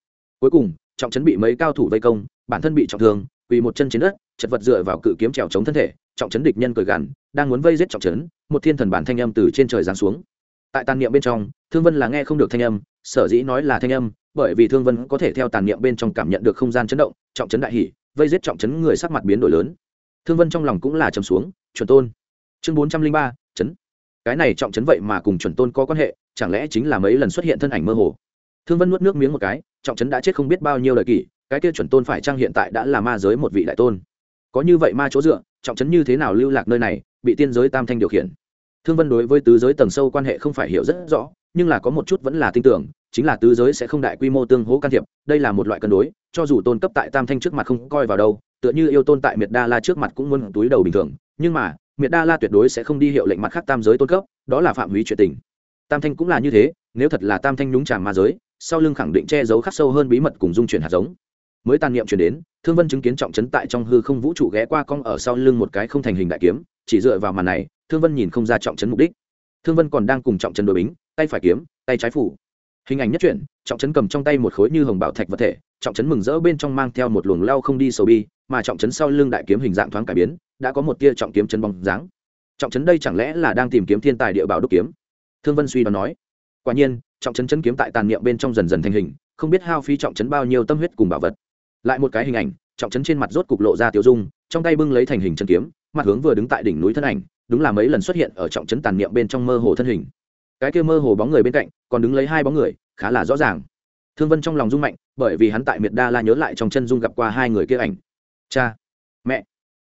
Cuối cùng, trọng chấn bị mấy cao thủ vây công, bản thân bị trọng thương vì một chân chiến đất, chật vật dựa vào cự kiếm trèo chống thân thể, trọng chấn địch nhân cười gằn, đang muốn vây giết trọng chấn một thiên thần bản thanh âm từ trên trời giáng xuống. Tại tàn niệm bên trong, thương vân là nghe không được thanh âm, sở dĩ nói là thanh âm bởi vì thương vân có thể theo tàn niệm bên trong cảm nhận được không gian chấn động, trọng chấn đại hỷ vây giết trọng chấn người sắc mặt biến đổi lớn. Thương vân trong lòng cũng là trầm xuống, chuẩn tôn. Chương bốn trăm linh ba, chấn. Cái này trọng chấn vậy mà cùng chuẩn tôn có quan hệ, chẳng lẽ chính là mấy lần xuất hiện thân ảnh mơ hồ? Thương vân nuốt nước miếng một cái, trọng chấn đã chết không biết bao nhiêu lời kỷ, cái kia chuẩn tôn phải trang hiện tại đã là ma giới một vị đại tôn? Có như vậy ma chỗ dựa, trọng chấn như thế nào lưu lạc nơi này, bị tiên giới tam thanh điều khiển? Thương vân đối với tứ giới tầng sâu quan hệ không phải hiểu rất rõ, nhưng là có một chút vẫn là tin tưởng chính là tứ giới sẽ không đại quy mô tương hỗ can thiệp, đây là một loại cân đối, cho dù tôn cấp tại tam thanh trước mặt không coi vào đâu, tựa như yêu tôn tại miệt đa la trước mặt cũng muốn túi đầu bình thường, nhưng mà, miệt đa la tuyệt đối sẽ không đi hiệu lệnh mặt khác tam giới tôn cấp, đó là phạm hủy chuyện tình. Tam thanh cũng là như thế, nếu thật là tam thanh nhúng tràng ma giới, sau lưng khẳng định che giấu khắc sâu hơn bí mật cùng dung chuyển hạt giống. Mới tàn niệm chuyển đến, thương vân chứng kiến trọng trấn tại trong hư không vũ trụ ghé qua cong ở sau lưng một cái không thành hình đại kiếm, chỉ dựa vào màn này, thương vân nhìn không ra trọng trấn mục đích. Thương vân còn đang cùng trọng trấn đội bính, tay phải kiếm, tay trái phủ hình ảnh nhất chuyển trọng trấn cầm trong tay một khối như hồng bảo thạch vật thể, trọng trấn mừng rỡ bên trong mang theo một luồng lao không đi sầu bi, mà trọng trấn sau lưng đại kiếm hình dạng thoáng cải biến, đã có một tia trọng kiếm chân bóng dáng. Trọng trấn đây chẳng lẽ là đang tìm kiếm thiên tài địa bảo đúc kiếm? Thương vân suy đoán nói. Quả nhiên, trọng trấn chấn kiếm tại tàn niệm bên trong dần dần thành hình, không biết hao phí trọng trấn bao nhiêu tâm huyết cùng bảo vật. Lại một cái hình ảnh, trọng trấn trên mặt rốt cục lộ ra tiểu dung, trong tay bưng lấy thành hình chân kiếm, mặt hướng vừa đứng tại đỉnh núi thân ảnh, đúng là mấy lần xuất hiện ở trọng trấn tàn niệm bên trong mơ hồ thân hình cái kia mơ hồ bóng người bên cạnh còn đứng lấy hai bóng người, khá là rõ ràng. Thương vân trong lòng rung mạnh, bởi vì hắn tại miệt đa la nhớ lại trong chân dung gặp qua hai người kia ảnh. Cha, mẹ.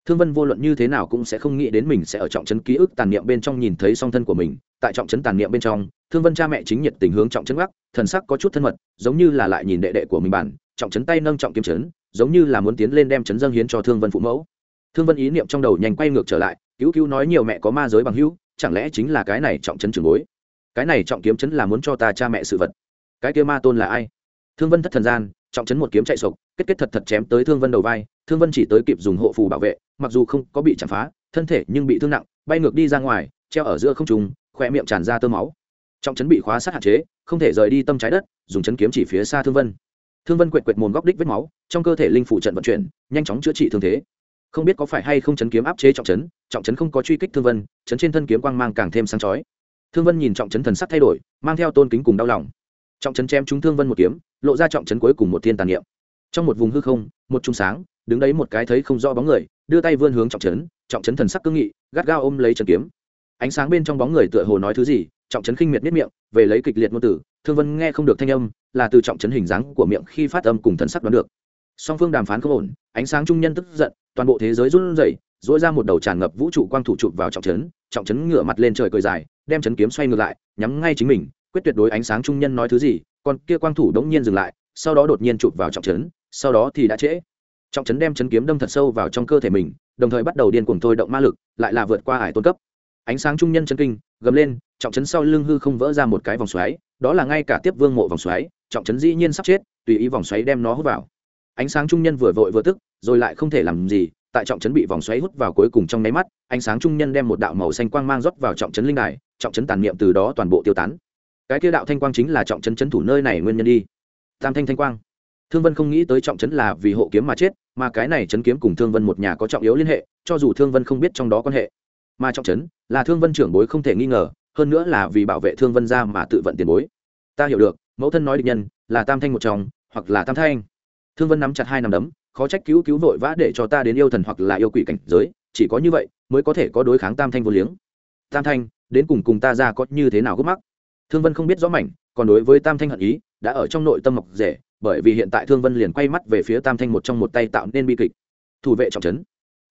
Thương vân vô luận như thế nào cũng sẽ không nghĩ đến mình sẽ ở trọng trấn ký ức tàn niệm bên trong nhìn thấy song thân của mình. Tại trọng trấn tàn niệm bên trong, thương vân cha mẹ chính nhiệt tình hướng trọng trấn gác, thần sắc có chút thân mật, giống như là lại nhìn đệ đệ của mình bản, trọng trấn tay nâng trọng kiếm trấn, giống như là muốn tiến lên đem trấn dâng hiến cho thương vân phụ mẫu. Thương vân ý niệm trong đầu nhanh quay ngược trở lại, cứu cứu nói nhiều mẹ có ma giới bằng hữu, chẳng lẽ chính là cái này trọng trấn trường bối? Cái này trọng kiếm chấn là muốn cho ta cha mẹ sự vật. Cái kia ma tôn là ai? Thương vân thất thần gian, trọng chấn một kiếm chạy sộc, kết kết thật thật chém tới thương vân đầu vai, thương vân chỉ tới kịp dùng hộ phù bảo vệ, mặc dù không có bị chạm phá, thân thể nhưng bị thương nặng, bay ngược đi ra ngoài, treo ở giữa không trùng khoe miệng tràn ra tơ máu. Trọng chấn bị khóa sát hạn chế, không thể rời đi tâm trái đất, dùng chấn kiếm chỉ phía xa thương vân. Thương vân quệt quệt mồm góc đích vết máu, trong cơ thể linh phủ trận vận chuyển, nhanh chóng chữa trị thương thế. Không biết có phải hay không chấn kiếm áp chế trọng chấn trọng chấn không có truy kích thương vân, chấn trên thân kiếm quang mang càng thêm sáng chói thương vân nhìn trọng chấn thần sắc thay đổi, mang theo tôn kính cùng đau lòng. Trọng chấn chém chúng thương vân một kiếm, lộ ra trọng chấn cuối cùng một thiên tàn niệm. Trong một vùng hư không, một trung sáng, đứng đấy một cái thấy không rõ bóng người, đưa tay vươn hướng trọng chấn trọng chấn thần sắc cương nghị, gắt gao ôm lấy trần kiếm. Ánh sáng bên trong bóng người tựa hồ nói thứ gì, trọng chấn khinh miệt miết miệng, về lấy kịch liệt ngôn tử thương vân nghe không được thanh âm, là từ trọng chấn hình dáng của miệng khi phát âm cùng thần sắc đoán được. Song phương đàm phán không ổn, ánh sáng trung nhân tức giận, toàn bộ thế giới run rẩy dỗi ra một đầu tràn ngập vũ trụ quang thủ chụp vào trọng chấn trọng chấn ngửa mặt lên trời cười dài, đem chấn kiếm xoay ngược lại, nhắm ngay chính mình, quyết tuyệt đối ánh sáng trung nhân nói thứ gì, còn kia quang thủ đống nhiên dừng lại, sau đó đột nhiên chụp vào trọng chấn sau đó thì đã trễ. Trọng chấn đem chấn kiếm đâm thật sâu vào trong cơ thể mình, đồng thời bắt đầu điên cuồng thôi động ma lực, lại là vượt qua hải tôn cấp. Ánh sáng trung nhân chấn kinh, gầm lên, trọng chấn sau lưng hư không vỡ ra một cái vòng xoáy, đó là ngay cả tiếp vương mộ vòng xoáy, trọng chấn dĩ nhiên sắp chết, tùy ý vòng xoáy đem nó hút vào. Ánh sáng trung nhân vừa vội vừa tức, rồi lại không thể làm gì tại trọng chấn bị vòng xoáy hút vào cuối cùng trong nháy mắt, ánh sáng trung nhân đem một đạo màu xanh quang mang rót vào trọng chấn linh đài, trọng chấn tàn niệm từ đó toàn bộ tiêu tán. Cái kia đạo thanh quang chính là trọng chấn chấn thủ nơi này nguyên nhân đi. Tam thanh thanh quang. Thương vân không nghĩ tới trọng chấn là vì hộ kiếm mà chết, mà cái này chấn kiếm cùng thương vân một nhà có trọng yếu liên hệ, cho dù thương vân không biết trong đó quan hệ. Mà trọng chấn là thương vân trưởng bối không thể nghi ngờ, hơn nữa là vì bảo vệ thương vân ra mà tự vận tiền bối. Ta hiểu được, mẫu thân nói định nhân là tam thanh một chồng, hoặc là tam thanh. Thương vân nắm chặt hai nằm đấm khó trách cứu cứu vội vã để cho ta đến yêu thần hoặc là yêu quỷ cảnh giới, chỉ có như vậy mới có thể có đối kháng tam thanh vô liếng. Tam thanh, đến cùng cùng ta ra có như thế nào gấp mắc? Thương vân không biết rõ mảnh, còn đối với tam thanh hận ý, đã ở trong nội tâm mọc rể, bởi vì hiện tại thương vân liền quay mắt về phía tam thanh một trong một tay tạo nên bi kịch. Thủ vệ trọng trấn.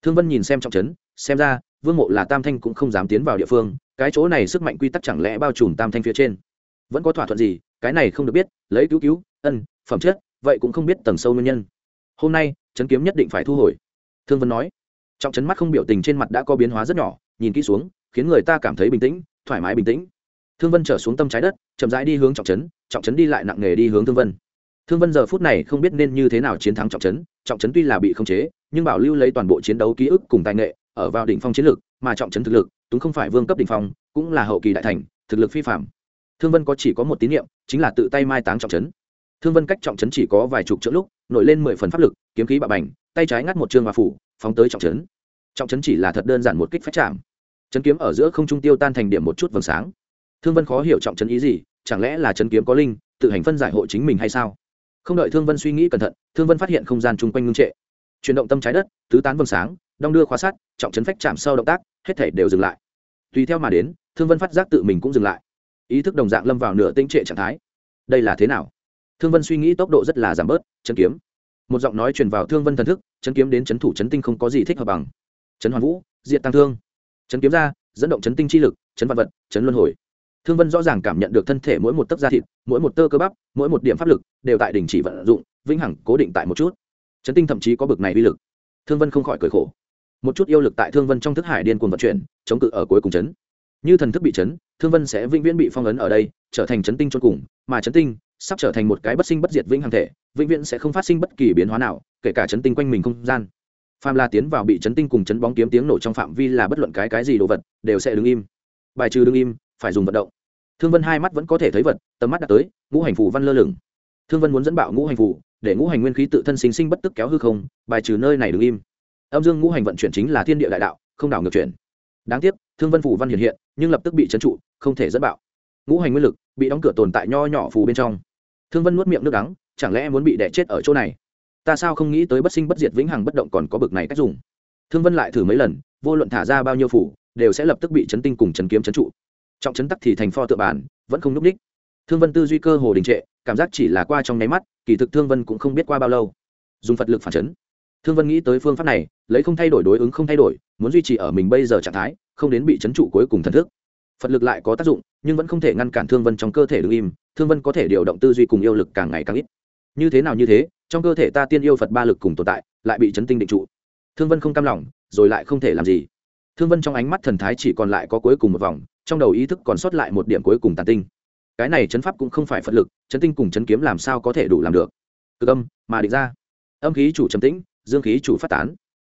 Thương vân nhìn xem trọng trấn, xem ra, vương mộ là tam thanh cũng không dám tiến vào địa phương, cái chỗ này sức mạnh quy tắc chẳng lẽ bao trùm tam thanh phía trên? Vẫn có thỏa thuận gì, cái này không được biết, lấy cứu cứu, ân, phẩm chất, vậy cũng không biết tầng sâu nguyên nhân hôm nay chấn kiếm nhất định phải thu hồi thương vân nói trọng chấn mắt không biểu tình trên mặt đã có biến hóa rất nhỏ nhìn kỹ xuống khiến người ta cảm thấy bình tĩnh thoải mái bình tĩnh thương vân trở xuống tâm trái đất chậm rãi đi hướng trọng chấn, trọng chấn đi lại nặng nghề đi hướng thương vân thương vân giờ phút này không biết nên như thế nào chiến thắng trọng chấn. trọng chấn tuy là bị khống chế nhưng bảo lưu lấy toàn bộ chiến đấu ký ức cùng tài nghệ ở vào đỉnh phong chiến lược mà trọng chấn thực lực cũng không phải vương cấp đỉnh phong cũng là hậu kỳ đại thành thực lực phi phạm thương vân có chỉ có một tín nhiệm chính là tự tay mai táng trọng chấn. thương vân cách trọng chấn chỉ có vài chục chữ lúc nổi lên mười phần pháp lực, kiếm khí bạo bành, tay trái ngắt một trường hòa phủ, phóng tới trọng trấn. Trọng trấn chỉ là thật đơn giản một kích phách chạm. Chấn kiếm ở giữa không trung tiêu tan thành điểm một chút vầng sáng. Thương vân khó hiểu trọng trấn ý gì, chẳng lẽ là chấn kiếm có linh, tự hành phân giải hộ chính mình hay sao? Không đợi thương vân suy nghĩ cẩn thận, thương vân phát hiện không gian chung quanh ngưng trệ. Chuyển động tâm trái đất, tứ tán vầng sáng, đong đưa khóa sát trọng chấn phách chạm sau động tác, hết thể đều dừng lại. Tùy theo mà đến, thương vân phát giác tự mình cũng dừng lại. Ý thức đồng dạng lâm vào nửa tinh trệ trạng thái. Đây là thế nào? Thương vân suy nghĩ tốc độ rất là giảm bớt chân kiếm. Một giọng nói truyền vào thương vân thần thức chân kiếm đến chấn thủ chấn tinh không có gì thích hợp bằng. Chấn hoàn vũ diện tăng thương. Chấn kiếm ra, dẫn động chấn tinh chi lực, chấn vạn vật, chấn luân hồi. Thương vân rõ ràng cảm nhận được thân thể mỗi một tấc da thịt, mỗi một tơ cơ bắp, mỗi một điểm pháp lực đều tại đình chỉ vận dụng, vĩnh hằng cố định tại một chút. Chấn tinh thậm chí có bực này uy lực. Thương vân không khỏi cười khổ. Một chút yêu lực tại thương vân trong thức hải điên cuồng vận chuyển, chống cự ở cuối cùng chấn. Như thần thức bị chấn, thương vân sẽ vĩnh viễn bị phong ấn ở đây, trở thành chấn tinh cho cùng, mà chấn tinh sắp trở thành một cái bất sinh bất diệt vĩnh hằng thể, vĩnh viễn sẽ không phát sinh bất kỳ biến hóa nào, kể cả chấn tinh quanh mình không gian. Phàm la tiến vào bị chấn tinh cùng chấn bóng kiếm tiếng nổ trong phạm vi là bất luận cái cái gì đồ vật, đều sẽ đứng im. Bài trừ đứng im, phải dùng vận động. Thương vân hai mắt vẫn có thể thấy vật, tầm mắt đã tới, ngũ hành phù văn lơ lửng. Thương vân muốn dẫn bạo ngũ hành phù, để ngũ hành nguyên khí tự thân sinh sinh bất tức kéo hư không, bài trừ nơi này đứng im. Âm dương ngũ hành vận chuyển chính là thiên địa đại đạo, không đảo ngược chuyển. Đáng tiếc, thương vân phủ văn hiện hiện, nhưng lập tức bị trấn trụ, không thể dẫn bạo ngũ hành nguyên lực bị đóng cửa tồn tại nho nhỏ phù bên trong. Thương vân nuốt miệng nước đắng, chẳng lẽ muốn bị đẻ chết ở chỗ này? Ta sao không nghĩ tới bất sinh bất diệt vĩnh hằng bất động còn có bực này cách dùng? Thương vân lại thử mấy lần, vô luận thả ra bao nhiêu phủ đều sẽ lập tức bị chấn tinh cùng chấn kiếm chấn trụ. Trọng chấn tắc thì thành pho tự bản, vẫn không n ú c ních thương vân tư duy cơ hồ đình trệ, cảm giác chỉ là qua trong nháy mắt, kỳ thực thương vân cũng không biết qua bao lâu. Dùng phật lực phản chấn. Thương vân nghĩ tới phương pháp này, lấy không thay đổi đối ứng không thay đổi, muốn duy trì ở mình bây giờ trạng thái, không đến bị chấn trụ cuối cùng thần thức phật lực lại có tác dụng, nhưng vẫn không thể ngăn cản thương vân trong cơ thể đứng im, thương vân có thể điều động tư duy cùng yêu lực càng ngày càng ít. Như thế nào như thế, trong cơ thể ta tiên yêu phật ba lực cùng tồn tại, lại bị chấn tinh định trụ. Thương vân không cam lòng, rồi lại không thể làm gì. Thương vân trong ánh mắt thần thái chỉ còn lại có cuối cùng một vòng, trong đầu ý thức còn sót lại một điểm cuối cùng tàn tinh. Cái này chấn pháp cũng không phải phật lực, chấn tinh cùng chấn kiếm làm sao có thể đủ làm được? Cực âm, mà định ra. Âm khí chủ chấm tĩnh, dương khí chủ phát tán.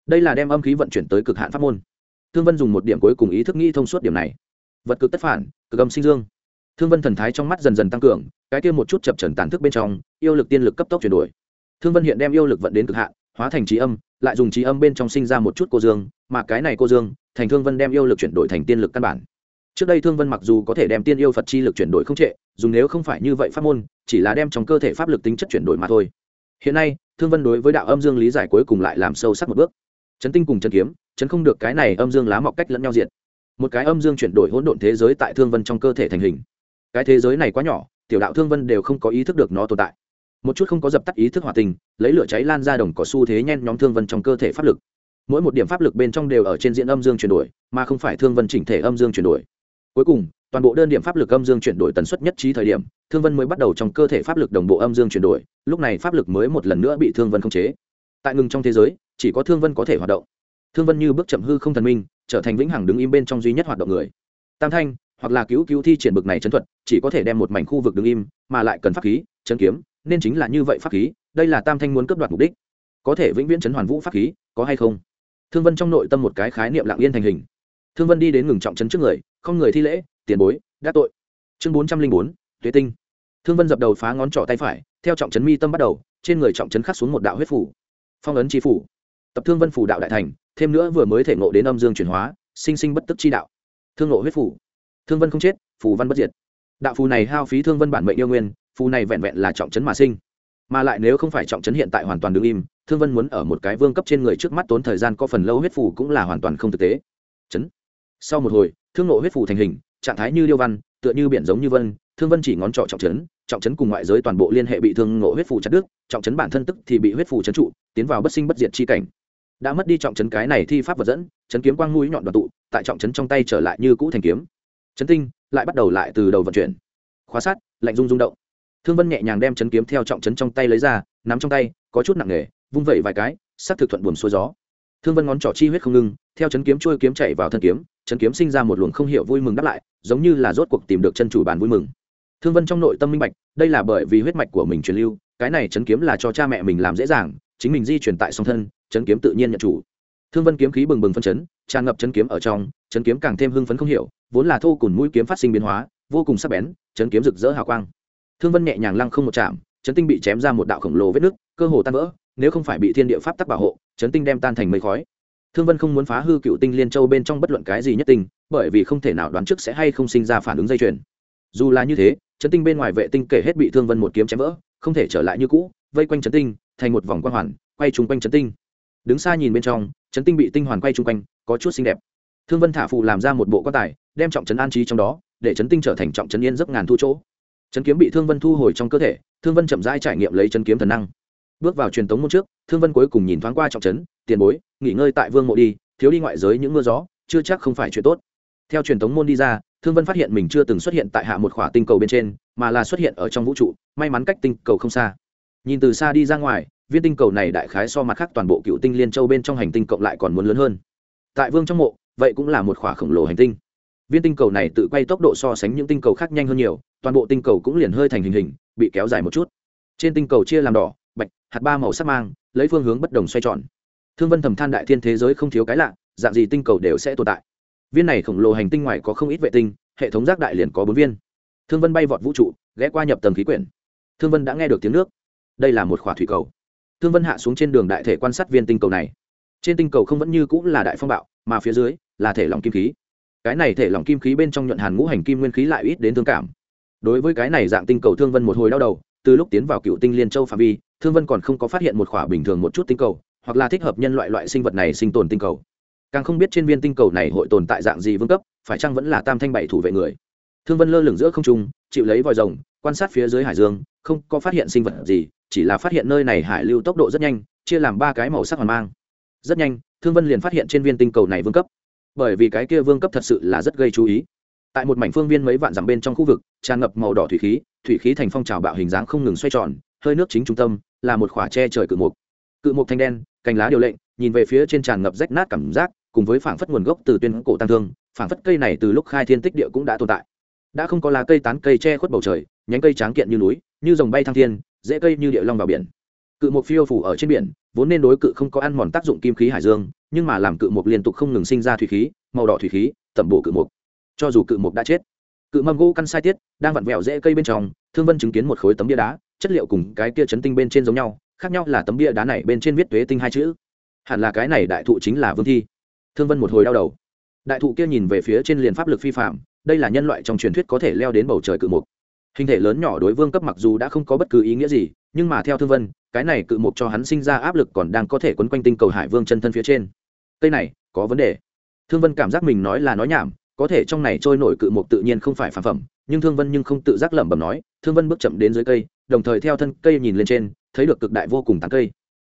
Đây là đem âm khí vận chuyển tới cực hạn pháp môn. Thương vân dùng một điểm cuối cùng ý thức nghĩ thông suốt điểm này vật cực tất phản, cực âm sinh dương. Thương vân thần thái trong mắt dần dần tăng cường, cái kia một chút chập trần tàn thức bên trong, yêu lực tiên lực cấp tốc chuyển đổi. Thương vân hiện đem yêu lực vận đến cực hạn, hóa thành trí âm, lại dùng trí âm bên trong sinh ra một chút cô dương, mà cái này cô dương, thành thương vân đem yêu lực chuyển đổi thành tiên lực căn bản. Trước đây thương vân mặc dù có thể đem tiên yêu phật chi lực chuyển đổi không trệ, dùng nếu không phải như vậy pháp môn, chỉ là đem trong cơ thể pháp lực tính chất chuyển đổi mà thôi. Hiện nay, thương vân đối với đạo âm dương lý giải cuối cùng lại làm sâu sắc một bước. Chấn tinh cùng chân kiếm, chấn không được cái này âm dương lá mọc cách lẫn nhau diện một cái âm dương chuyển đổi hỗn độn thế giới tại thương vân trong cơ thể thành hình. Cái thế giới này quá nhỏ, tiểu đạo thương vân đều không có ý thức được nó tồn tại. Một chút không có dập tắt ý thức hòa tình, lấy lửa cháy lan ra đồng có xu thế nhen nhóm thương vân trong cơ thể pháp lực. Mỗi một điểm pháp lực bên trong đều ở trên diện âm dương chuyển đổi, mà không phải thương vân chỉnh thể âm dương chuyển đổi. Cuối cùng, toàn bộ đơn điểm pháp lực âm dương chuyển đổi tần suất nhất trí thời điểm, thương vân mới bắt đầu trong cơ thể pháp lực đồng bộ âm dương chuyển đổi, lúc này pháp lực mới một lần nữa bị thương vân khống chế. Tại ngừng trong thế giới, chỉ có thương vân có thể hoạt động. Thương vân như bước chậm hư không thần minh trở thành vĩnh hằng đứng im bên trong duy nhất hoạt động người. Tam thanh, hoặc là cứu cứu thi triển bực này chấn thuật, chỉ có thể đem một mảnh khu vực đứng im, mà lại cần pháp khí, chấn kiếm, nên chính là như vậy pháp khí, đây là tam thanh muốn cướp đoạt mục đích. Có thể vĩnh viễn chấn hoàn vũ pháp khí, có hay không? Thương vân trong nội tâm một cái khái niệm lặng yên thành hình. Thương vân đi đến ngừng trọng chấn trước người, không người thi lễ, tiền bối đắc tội. Chương bốn trăm linh bốn, tuế tinh. Thương vân dập đầu phá ngón trỏ tay phải, theo trọng chấn mi tâm bắt đầu, trên người trọng chấn khắc xuống một đạo huyết phủ. Phong ấn tri phủ. Tập thương vân phủ đạo đại thành thêm nữa vừa mới thể ngộ đến âm dương chuyển hóa, sinh sinh bất tức chi đạo. Thương ngộ huyết phủ. Thương vân không chết, phù văn bất diệt. Đạo phù này hao phí thương vân bản mệnh yêu nguyên, phù này vẹn vẹn là trọng chấn mà sinh. Mà lại nếu không phải trọng chấn hiện tại hoàn toàn đứng im, thương vân muốn ở một cái vương cấp trên người trước mắt tốn thời gian có phần lâu huyết phù cũng là hoàn toàn không thực tế. Chấn. Sau một hồi, thương nộ huyết phù thành hình, trạng thái như điêu văn, tựa như biển giống như vân, thương vân chỉ ngón trọ trọng chấn trọng chấn cùng ngoại giới toàn bộ liên hệ bị thương ngộ huyết phù chặt đứt, trọng chấn bản thân tức thì bị huyết phù chấn trụ, tiến vào bất sinh bất diệt chi cảnh đã mất đi trọng chấn cái này thi pháp vật dẫn chấn kiếm quang mũi nhọn đoàn tụ, tại trọng chấn trong tay trở lại như cũ thành kiếm. Chấn tinh, lại bắt đầu lại từ đầu vận chuyển. Khóa sát, lạnh rung rung động. Thương vân nhẹ nhàng đem chấn kiếm theo trọng chấn trong tay lấy ra, nắm trong tay, có chút nặng nề, vung vẩy vài cái sắc thực thuận buồn xuôi gió. Thương vân ngón trỏ chi huyết không ngừng, theo chấn kiếm trôi kiếm chạy vào thân kiếm chấn kiếm sinh ra một luồng không hiểu vui mừng đáp lại, giống như là rốt cuộc tìm được chân chủ bàn vui mừng. Thương vân trong nội tâm minh bạch, đây là bởi vì huyết mạch của mình truyền lưu, cái này chấn kiếm là cho cha mẹ mình làm dễ dàng, chính mình di chuyển tại song thân chấn kiếm tự nhiên nhận chủ. Thương vân kiếm khí bừng bừng phân chấn, tràn ngập chấn kiếm ở trong, chấn kiếm càng thêm hưng phấn không hiểu, vốn là thô cùng mũi kiếm phát sinh biến hóa, vô cùng sắc bén, chấn kiếm rực rỡ hào quang. Thương vân nhẹ nhàng lăng không một chạm, chấn tinh bị chém ra một đạo khổng lồ vết nứt, cơ hồ tan vỡ, nếu không phải bị thiên địa pháp tắc bảo hộ, chấn tinh đem tan thành mây khói. Thương vân không muốn phá hư cựu tinh liên châu bên trong bất luận cái gì nhất tinh, bởi vì không thể nào đoán trước sẽ hay không sinh ra phản ứng dây chuyền. Dù là như thế, chấn tinh bên ngoài vệ tinh kể hết bị thương vân một kiếm chém vỡ, không thể trở lại như cũ, vây quanh chấn tinh, thành một vòng quang hoàn, quay chung quanh chấn tinh đứng xa nhìn bên trong, chấn tinh bị tinh hoàn quay chung quanh, có chút xinh đẹp. Thương vân thả phụ làm ra một bộ quan tài, đem trọng chấn an trí trong đó, để chấn tinh trở thành trọng chấn yên giấc ngàn thu chỗ. Chấn kiếm bị thương vân thu hồi trong cơ thể, thương vân chậm rãi trải nghiệm lấy chấn kiếm thần năng. Bước vào truyền tống môn trước, thương vân cuối cùng nhìn thoáng qua trọng chấn tiền bối, nghỉ ngơi tại vương mộ đi, thiếu đi ngoại giới những mưa gió, chưa chắc không phải chuyện tốt. Theo truyền tống môn đi ra, thương vân phát hiện mình chưa từng xuất hiện tại hạ một khỏa tinh cầu bên trên, mà là xuất hiện ở trong vũ trụ, may mắn cách tinh cầu không xa. Nhìn từ xa đi ra ngoài viên tinh cầu này đại khái so mặt khác toàn bộ cựu tinh liên châu bên trong hành tinh cộng lại còn muốn lớn hơn. Tại vương trong mộ, vậy cũng là một khỏa khổng lồ hành tinh. Viên tinh cầu này tự quay tốc độ so sánh những tinh cầu khác nhanh hơn nhiều, toàn bộ tinh cầu cũng liền hơi thành hình hình, bị kéo dài một chút. Trên tinh cầu chia làm đỏ, bạch, hạt ba màu sắc mang, lấy phương hướng bất đồng xoay tròn. Thương vân thầm than đại thiên thế giới không thiếu cái lạ, dạng gì tinh cầu đều sẽ tồn tại. Viên này khổng lồ hành tinh ngoài có không ít vệ tinh, hệ thống rác đại liền có bốn viên. Thương vân bay vọt vũ trụ, ghé qua nhập tầng khí quyển. Thương vân đã nghe được tiếng nước. Đây là một khỏa thủy cầu thương vân hạ xuống trên đường đại thể quan sát viên tinh cầu này. Trên tinh cầu không vẫn như cũng là đại phong bạo, mà phía dưới là thể lỏng kim khí. Cái này thể lỏng kim khí bên trong nhuận hàn ngũ hành kim nguyên khí lại ít đến thương cảm. Đối với cái này dạng tinh cầu thương vân một hồi đau đầu, từ lúc tiến vào cựu tinh liên châu phạm vi, thương vân còn không có phát hiện một khỏa bình thường một chút tinh cầu, hoặc là thích hợp nhân loại loại sinh vật này sinh tồn tinh cầu. Càng không biết trên viên tinh cầu này hội tồn tại dạng gì vương cấp, phải chăng vẫn là tam thanh bảy thủ vệ người. Thương vân lơ lửng giữa không trung, chịu lấy vòi rồng, quan sát phía dưới hải dương, không có phát hiện sinh vật gì chỉ là phát hiện nơi này hải lưu tốc độ rất nhanh, chia làm ba cái màu sắc hoàn mang. Rất nhanh, thương vân liền phát hiện trên viên tinh cầu này vương cấp. Bởi vì cái kia vương cấp thật sự là rất gây chú ý. Tại một mảnh phương viên mấy vạn dặm bên trong khu vực, tràn ngập màu đỏ thủy khí thủy khí thành phong trào bạo hình dáng không ngừng xoay tròn, hơi nước chính trung tâm, là một khỏa tre trời cự mục. Cự mục thanh đen, cành lá điều lệnh, nhìn về phía trên tràn ngập rách nát cảm giác, cùng với phảng phất nguồn gốc từ tuyên cổ tăng thương, phảng phất cây này từ lúc khai thiên tích địa cũng đã tồn tại. Đã không có lá cây tán cây che khuất bầu trời, nhánh cây tráng kiện như núi, như dòng bay thăng thiên dễ cây như địa long vào biển. Cự mục phiêu phủ ở trên biển, vốn nên đối cự không có ăn mòn tác dụng kim khí hải dương, nhưng mà làm cự mục liên tục không ngừng sinh ra thủy khí, màu đỏ thủy khí, tẩm bổ cự mục. Cho dù cự mục đã chết, cự mâm gỗ căn sai tiết, đang vặn vẹo dễ cây bên trong, thương vân chứng kiến một khối tấm bia đá, chất liệu cùng cái kia chấn tinh bên trên giống nhau, khác nhau là tấm bia đá này bên trên viết tuế tinh hai chữ. Hẳn là cái này đại thụ chính là vương thi. Thương vân một hồi đau đầu. Đại thụ kia nhìn về phía trên liền pháp lực phi phạm, đây là nhân loại trong truyền thuyết có thể leo đến bầu trời cự mục hình thể lớn nhỏ đối vương cấp mặc dù đã không có bất cứ ý nghĩa gì, nhưng mà theo thương vân, cái này cự mục cho hắn sinh ra áp lực còn đang có thể quấn quanh tinh cầu hải vương chân thân phía trên. Cây này, có vấn đề. Thương vân cảm giác mình nói là nói nhảm, có thể trong này trôi nổi cự mục tự nhiên không phải phản phẩm, nhưng thương vân nhưng không tự giác lẩm bẩm nói, thương vân bước chậm đến dưới cây, đồng thời theo thân cây nhìn lên trên, thấy được cực đại vô cùng tán cây.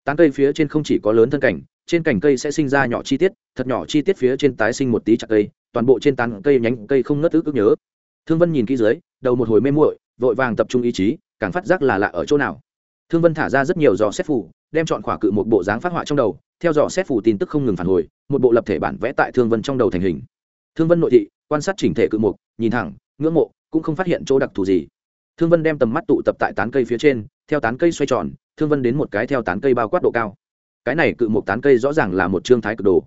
Tán cây phía trên không chỉ có lớn thân cảnh, trên cành cây sẽ sinh ra nhỏ chi tiết, thật nhỏ chi tiết phía trên tái sinh một tí chặt cây, toàn bộ trên tán cây nhánh cây không ngớt ức ức nhớ thương vân nhìn kỹ dưới, đầu một hồi mê muội, vội vàng tập trung ý chí, càng phát giác là lạ ở chỗ nào. Thương vân thả ra rất nhiều dò xét phủ đem chọn khỏa cự một bộ dáng phát họa trong đầu, theo dò xét phủ tin tức không ngừng phản hồi, một bộ lập thể bản vẽ tại thương vân trong đầu thành hình. Thương vân nội thị, quan sát chỉnh thể cự mục, nhìn thẳng, ngưỡng mộ, cũng không phát hiện chỗ đặc thù gì. Thương vân đem tầm mắt tụ tập tại tán cây phía trên, theo tán cây xoay tròn, thương vân đến một cái theo tán cây bao quát độ cao. Cái này cự một tán cây rõ ràng là một trương thái cực đồ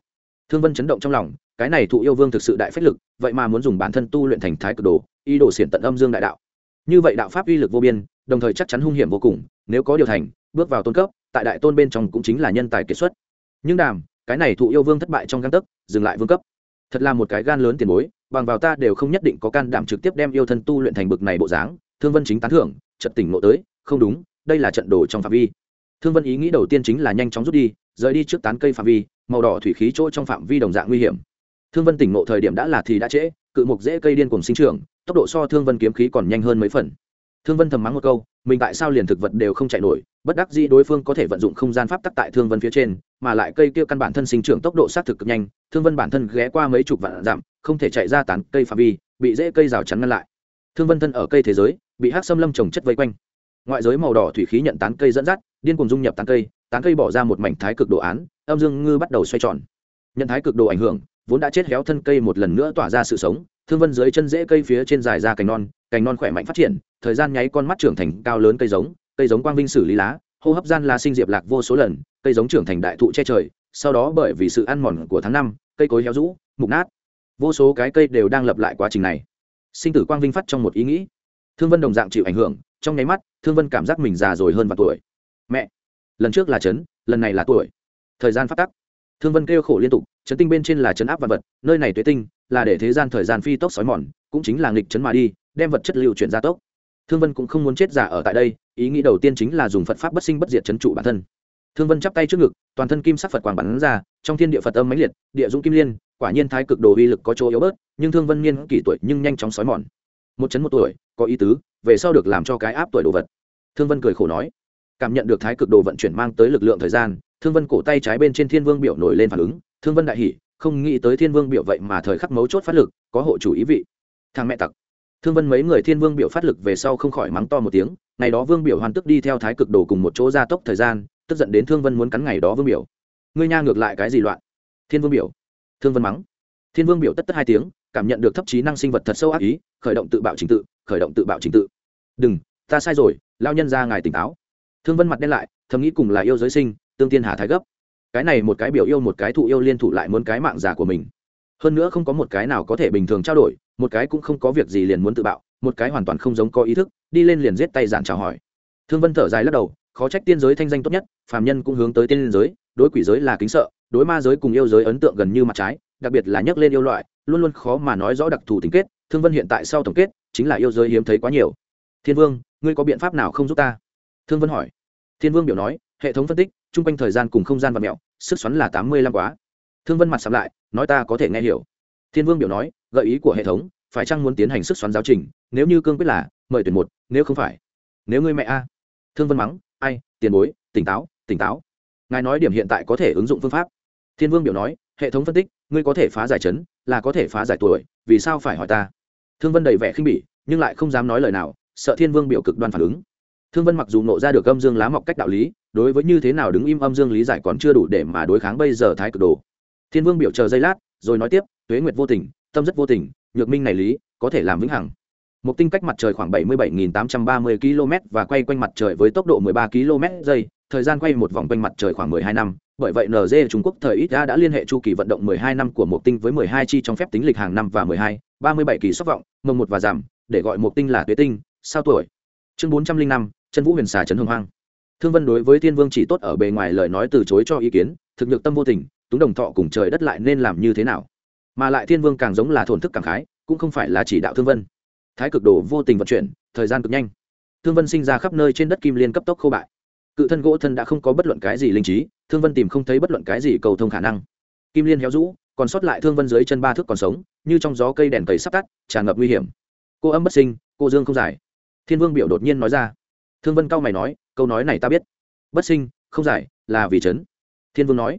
thương vân chấn động trong lòng, cái này thụ yêu vương thực sự đại phách lực, vậy mà muốn dùng bản thân tu luyện thành thái cực đồ, ý đồ xiển tận âm dương đại đạo. Như vậy đạo pháp uy lực vô biên, đồng thời chắc chắn hung hiểm vô cùng, nếu có điều thành, bước vào tôn cấp, tại đại tôn bên trong cũng chính là nhân tài kiệt xuất. Nhưng đàm, cái này thụ yêu vương thất bại trong găng tấc, dừng lại vương cấp. Thật là một cái gan lớn tiền bối, bằng vào ta đều không nhất định có can đảm trực tiếp đem yêu thân tu luyện thành bực này bộ dáng, thương vân chính tán thưởng trận tỉnh ngộ tới, không đúng, đây là trận đồ trong phạm vi. Thương vân ý nghĩ đầu tiên chính là nhanh chóng rút đi, rời đi trước tán cây phạm vi màu đỏ thủy khí chỗ trong phạm vi đồng dạng nguy hiểm. Thương vân tỉnh ngộ thời điểm đã là thì đã trễ, cự mục dễ cây điên cùng sinh trưởng, tốc độ so thương vân kiếm khí còn nhanh hơn mấy phần. Thương vân thầm mắng một câu, mình tại sao liền thực vật đều không chạy nổi, bất đắc dĩ đối phương có thể vận dụng không gian pháp tắc tại thương vân phía trên, mà lại cây kia căn bản thân sinh trưởng tốc độ xác thực cực nhanh, thương vân bản thân ghé qua mấy chục vạn dặm, không thể chạy ra tán cây phạm vi, bị dễ cây rào chắn ngăn lại. Thương vân thân ở cây thế giới, bị hát xâm lâm trồng chất vây quanh. Ngoại giới màu đỏ thủy khí nhận tán cây dẫn dắt, điên cùng dung nhập tán cây tán cây bỏ ra một mảnh thái cực đồ án, âm dương ngư bắt đầu xoay tròn. Nhận thái cực đồ ảnh hưởng, vốn đã chết héo thân cây một lần nữa tỏa ra sự sống, thương vân dưới chân rễ cây phía trên dài ra cành non cành non khỏe mạnh phát triển, thời gian nháy con mắt trưởng thành cao lớn cây giống cây giống quang vinh xử lý lá, hô hấp gian la sinh diệp lạc vô số lần, cây giống trưởng thành đại thụ che trời, sau đó bởi vì sự ăn mòn của tháng năm, cây cối héo rũ, mục nát. Vô số cái cây đều đang lập lại quá trình này. Sinh tử quang vinh phát trong một ý nghĩ. Thương vân đồng dạng chịu ảnh hưởng, trong nháy mắt, thương vân cảm giác mình già rồi hơn vài tuổi. Mẹ! Lần trước là trấn, lần này là tuổi. Thời gian phát tắc. Thương vân kêu khổ liên tục chấn tinh bên trên là chấn áp vật vật, nơi này tuế tinh, là để thế gian thời gian phi tốc xói mòn, cũng chính là nghịch chấn mà đi, đem vật chất lưu chuyển ra tốc. Thương vân cũng không muốn chết giả ở tại đây, ý nghĩ đầu tiên chính là dùng phật pháp bất sinh bất diệt chấn trụ bản thân. Thương vân chắp tay trước ngực, toàn thân kim sắc phật quang bắn ra, trong thiên địa phật âm mãnh liệt, địa dũng kim liên, quả nhiên thái cực đồ uy lực có chỗ yếu bớt, nhưng thương vân niên kỷ tuổi nhưng nhanh chóng xói mòn. Một chấn một tuổi, có ý tứ, về sau được làm cho cái áp tuổi đồ vật. Thương vân cười khổ nói cảm nhận được thái cực đồ vận chuyển mang tới lực lượng thời gian, thương vân cổ tay trái bên trên thiên vương biểu nổi lên phản ứng, thương vân đại hỉ, không nghĩ tới thiên vương biểu vậy mà thời khắc mấu chốt phát lực, có hộ chủ ý vị. Thằng mẹ tặc. Thương vân mấy người thiên vương biểu phát lực về sau không khỏi mắng to một tiếng, ngày đó vương biểu hoàn tức đi theo thái cực đồ cùng một chỗ gia tốc thời gian, tức giận đến thương vân muốn cắn ngày đó vương biểu. Ngươi nha ngược lại cái gì loạn? Thiên vương biểu. Thương vân mắng. Thiên vương biểu tất tất hai tiếng, cảm nhận được thấp trí năng sinh vật thật sâu ác ý, khởi động tự bạo trình tự, khởi động tự bạo trình tự. Đừng, ta sai rồi, lao nhân ra ngài tỉnh táo thương vân mặt đen lại, thầm nghĩ cùng là yêu giới sinh, tương tiên hà thái gấp. Cái này một cái biểu yêu một cái thụ yêu liên thủ lại muốn cái mạng giả của mình. Hơn nữa không có một cái nào có thể bình thường trao đổi, một cái cũng không có việc gì liền muốn tự bạo, một cái hoàn toàn không giống có ý thức, đi lên liền giết tay giản chào hỏi. Thương vân thở dài lắc đầu, khó trách tiên giới thanh danh tốt nhất, phàm nhân cũng hướng tới tiên giới, đối quỷ giới là kính sợ, đối ma giới cùng yêu giới ấn tượng gần như mặt trái, đặc biệt là nhắc lên yêu loại, luôn luôn khó mà nói rõ đặc thù tình kết, thương vân hiện tại sau tổng kết, chính là yêu giới hiếm thấy quá nhiều. Thiên vương, ngươi có biện pháp nào không giúp ta? Thương vân hỏi thiên vương biểu nói, hệ thống phân tích, chung quanh thời gian cùng không gian và mẹo, sức xoắn là tám mươi lăm quá. Thương vân mặt sắm lại, nói ta có thể nghe hiểu. Thiên vương biểu nói, gợi ý của hệ thống, phải chăng muốn tiến hành sức xoắn giáo trình? Nếu như cương quyết là, mời tuyển một, nếu không phải. Nếu ngươi mẹ a. Thương vân mắng, ai, tiền bối, tỉnh táo tỉnh táo. Ngài nói điểm hiện tại có thể ứng dụng phương pháp. Thiên vương biểu nói, hệ thống phân tích, ngươi có thể phá giải chấn, là có thể phá giải tuổi, vì sao phải hỏi ta? Thương vân đầy vẻ khinh bỉ, nhưng lại không dám nói lời nào, sợ thiên vương biểu cực đoan phản ứng thương vân mặc dù nộ ra được âm dương lá mọc cách đạo lý đối với như thế nào đứng im âm dương lý giải còn chưa đủ để mà đối kháng bây giờ thái cực đồ. Thiên vương biểu chờ giây lát rồi nói tiếp tuế nguyệt vô tình tâm rất vô tình nhược minh này lý có thể làm vĩnh hằng. Một tinh cách mặt trời khoảng 77.830 km và quay quanh mặt trời với tốc độ 13 km giây thời gian quay một vòng quanh mặt trời khoảng 12 năm. Bởi vậy NZ Trung Quốc thời ít đã, đã liên hệ chu kỳ vận động 12 năm của một tinh với 12 chi trong phép tính lịch hàng năm và 12, 37 kỳ sóc vọng, mồng một và giảm, để gọi một tinh là tuế tinh, sao tuổi. Chương 405, chân vũ huyền xà trấn hưng hoang. Thương Vân đối với Thiên Vương chỉ tốt ở bề ngoài lời nói từ chối cho ý kiến, thực nhược tâm vô tình, túng đồng thọ cùng trời đất lại nên làm như thế nào? Mà lại Thiên Vương càng giống là thổn thức càng khái, cũng không phải là chỉ đạo Thương Vân. Thái cực đồ vô tình vận chuyển, thời gian cực nhanh. Thương Vân sinh ra khắp nơi trên đất kim liên cấp tốc khô bại cự thân gỗ thân đã không có bất luận cái gì linh trí thương vân tìm không thấy bất luận cái gì cầu thông khả năng kim liên héo rũ còn sót lại thương vân dưới chân ba thước còn sống như trong gió cây đèn cầy sắp tắt tràn ngập nguy hiểm cô âm bất sinh cô dương không giải thiên vương biểu đột nhiên nói ra thương vân cao mày nói, câu nói này ta biết. Bất sinh, không giải, là vì chấn thiên vương nói.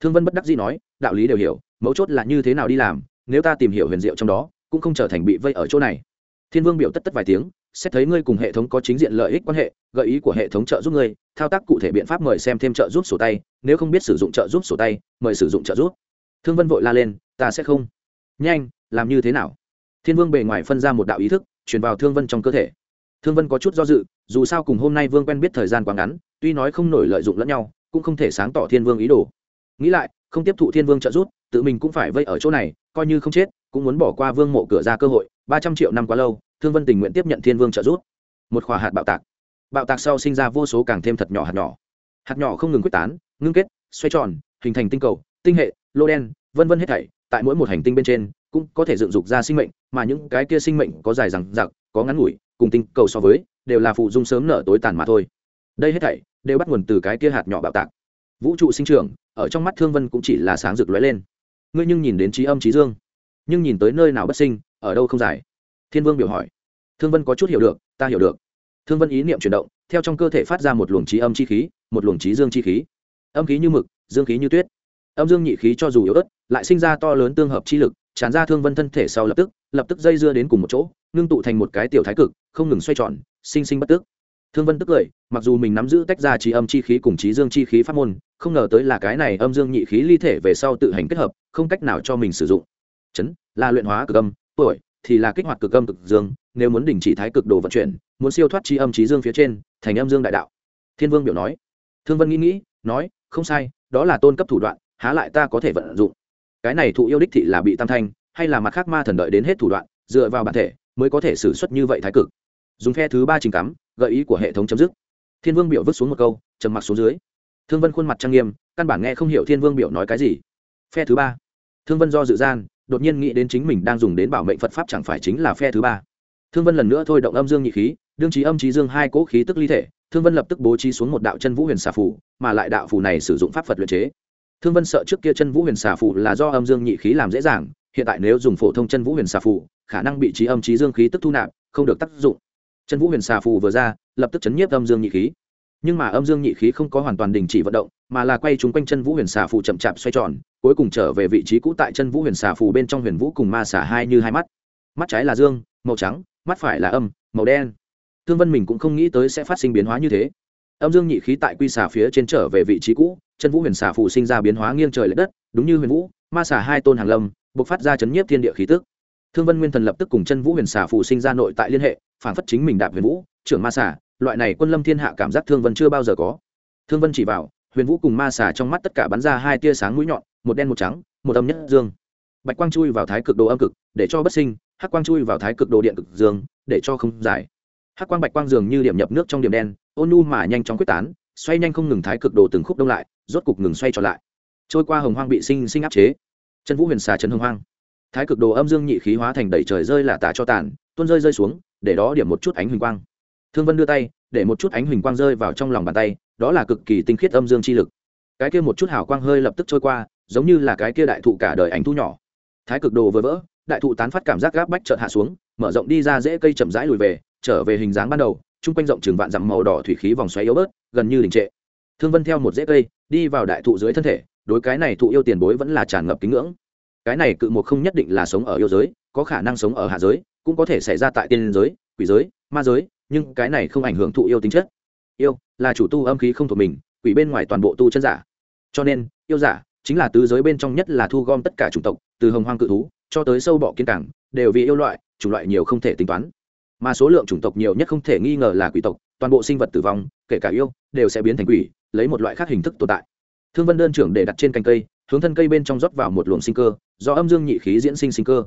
Thương vân bất đắc dĩ nói, đạo lý đều hiểu, mấu chốt là như thế nào đi làm, nếu ta tìm hiểu huyền diệu trong đó, cũng không trở thành bị vây ở chỗ này. Thiên vương biểu tất tất vài tiếng, xét thấy ngươi cùng hệ thống có chính diện lợi ích quan hệ, gợi ý của hệ thống trợ giúp ngươi, thao tác cụ thể biện pháp mời xem thêm trợ giúp sổ tay, nếu không biết sử dụng trợ giúp sổ tay, mời sử dụng trợ giúp. Thương vân vội la lên, ta sẽ không. Nhanh, làm như thế nào? Thiên vương bề ngoài phân ra một đạo ý thức, truyền vào thương vân trong cơ thể thương vân có chút do dự, dù sao cùng hôm nay vương quen biết thời gian quá ngắn, tuy nói không nổi lợi dụng lẫn nhau, cũng không thể sáng tỏ thiên vương ý đồ. Nghĩ lại, không tiếp thụ thiên vương trợ giúp, tự mình cũng phải vây ở chỗ này, coi như không chết, cũng muốn bỏ qua vương mộ cửa ra cơ hội, ba trăm triệu năm quá lâu, thương vân tình nguyện tiếp nhận thiên vương trợ giúp. Một khỏa hạt bạo tạc. Bạo tạc sau sinh ra vô số càng thêm thật nhỏ hạt nhỏ. Hạt nhỏ không ngừng quyết tán, ngưng kết, xoay tròn, hình thành tinh cầu, tinh hệ, lô đen, vân vân hết thảy tại mỗi một hành tinh bên trên cũng có thể dựng dục ra sinh mệnh, mà những cái kia sinh mệnh có dài rằng giặc có ngắn ngủi, cùng tinh cầu so với, đều là phụ dung sớm nở tối tàn mà thôi. Đây hết thảy đều bắt nguồn từ cái kia hạt nhỏ bạo tạc. Vũ trụ sinh trưởng, ở trong mắt thương vân cũng chỉ là sáng rực lóe lên. Ngươi nhưng nhìn đến trí âm trí dương. Nhưng nhìn tới nơi nào bất sinh, ở đâu không dài thiên vương biểu hỏi. Thương vân có chút hiểu được, ta hiểu được. Thương vân ý niệm chuyển động, theo trong cơ thể phát ra một luồng trí âm chi khí, một luồng trí dương chi khí. Âm khí như mực, dương khí như tuyết âm dương nhị khí cho dù yếu ớt, lại sinh ra to lớn tương hợp chi lực, tràn ra thương vân thân thể sau lập tức lập tức dây dưa đến cùng một chỗ, ngưng tụ thành một cái tiểu thái cực, không ngừng xoay tròn, sinh sinh bất tức. Thương vân tức cười mặc dù mình nắm giữ tách ra trí âm chi khí cùng trí dương chi khí pháp môn, không ngờ tới là cái này âm dương nhị khí ly thể về sau tự hành kết hợp, không cách nào cho mình sử dụng. Chấn, là luyện hóa cực âm, tuổi, thì là kích hoạt cực âm cực dương, nếu muốn đình chỉ thái cực đồ vận chuyển, muốn siêu thoát chi âm trí dương phía trên, thành âm dương đại đạo. Thiên vương biểu nói. Thương vân nghĩ nghĩ, nói, không sai, đó là tôn cấp thủ đoạn há lại ta có thể vận dụng. Cái này thụ yêu đích thị là bị tam thanh, hay là mặt khác ma thần đợi đến hết thủ đoạn, dựa vào bản thể, mới có thể xử suất như vậy thái cực. Dùng phe thứ ba trình cắm, gợi ý của hệ thống chấm dứt. Thiên vương biểu vứt xuống một câu, trầm mặc xuống dưới. Thương vân khuôn mặt trang nghiêm, căn bản nghe không hiểu thiên vương biểu nói cái gì. Phe thứ ba. Thương vân do dự gian, đột nhiên nghĩ đến chính mình đang dùng đến bảo mệnh phật pháp chẳng phải chính là phe thứ ba. Thương vân lần nữa thôi động âm dương nhị khí, đương trí âm trí dương hai cỗ khí tức ly thể, thương vân lập tức bố trí xuống một đạo chân vũ huyền xà phủ mà lại đạo phủ này sử dụng pháp phật luyện chế thương vân sợ trước kia chân vũ huyền xà Phụ là do âm dương nhị khí làm dễ dàng hiện tại nếu dùng phổ thông chân vũ huyền xà Phụ, khả năng bị trí âm trí dương khí tức thu nạp không được tác dụng. Chân vũ huyền xà Phụ vừa ra lập tức chấn nhiếp âm dương nhị khí. Nhưng mà âm dương nhị khí không có hoàn toàn đình chỉ vận động mà là quay chúng quanh chân vũ huyền xà Phụ chậm chạp xoay tròn cuối cùng trở về vị trí cũ tại chân vũ huyền xà phù bên trong huyền vũ cùng ma Xà hai như hai mắt. Mắt trái là dương màu trắng mắt phải là âm màu đen. Thương vân mình cũng không nghĩ tới sẽ phát sinh biến hóa như thế. Âm dương nhị khí tại quy xà phía trên trở về vị trí cũ chân vũ huyền xà phù sinh ra biến hóa nghiêng trời l ệ đất, đúng như huyền vũ, ma xả hai tôn hàng lâm buộc phát ra chấn nhiếp thiên địa khí tức. Thương vân nguyên thần lập tức cùng chân vũ huyền xà phù sinh ra nội tại liên hệ, phản phất chính mình đạp huyền vũ, trưởng ma xả loại này quân lâm thiên hạ cảm giác thương vân chưa bao giờ có. Thương vân chỉ vào, huyền vũ cùng ma xà trong mắt tất cả bắn ra hai tia sáng mũi nhọn, một đen một trắng, một âm nhất dương. Bạch quang chui vào thái cực đồ âm cực, để cho bất sinh, hắc quang chui vào thái cực đồ điện cực dương, để cho không giải. Hắc quang bạch quang dường như điểm nhập nước trong điểm đen ôn nu mà nhanh chóng quyết tán, xoay nhanh không ngừng thái cực đồ từng khúc đông lại rốt cục ngừng xoay trở lại. Trôi qua hồng hoang bị sinh sinh áp chế. Chân vũ huyền xà chấn hồng hoang. Thái cực đồ âm dương nhị khí hóa thành đẩy trời rơi là tả cho tàn, tuôn rơi rơi xuống, để đó điểm một chút ánh huỳnh quang. Thương vân đưa tay, để một chút ánh huỳnh quang rơi vào trong lòng bàn tay, đó là cực kỳ tinh khiết âm dương chi lực. Cái kia một chút hào quang hơi lập tức trôi qua, giống như là cái kia đại thụ cả đời ảnh thu nhỏ. Thái cực đồ vừa vỡ, đại thụ tán phát cảm giác gáp bách chợt hạ xuống, mở rộng đi ra dễ cây chậm rãi lùi về, trở về hình dáng ban đầu, chung quanh rộng trường vạn dặm màu đỏ thủy khí vòng xoáy yếu bớt, gần như đình trệ. Thương vân theo một dễ cây đi vào đại thụ dưới thân thể, đối cái này thụ yêu tiền bối vẫn là tràn ngập kính ngưỡng. Cái này cự một không nhất định là sống ở yêu giới, có khả năng sống ở hạ giới, cũng có thể xảy ra tại tiên giới, quỷ giới, ma giới, nhưng cái này không ảnh hưởng thụ yêu tính chất. Yêu là chủ tu âm khí không thuộc mình, quỷ bên ngoài toàn bộ tu chân giả. Cho nên, yêu giả chính là tứ giới bên trong nhất là thu gom tất cả chủng tộc, từ hồng hoang cự thú cho tới sâu bọ kiên cảng, đều vì yêu loại, chủng loại nhiều không thể tính toán. Mà số lượng chủng tộc nhiều nhất không thể nghi ngờ là quỷ tộc toàn bộ sinh vật tử vong, kể cả yêu, đều sẽ biến thành quỷ, lấy một loại khác hình thức tồn tại. Thương vân đơn trưởng để đặt trên cành cây, hướng thân cây bên trong rót vào một luồng sinh cơ, do âm dương nhị khí diễn sinh sinh cơ.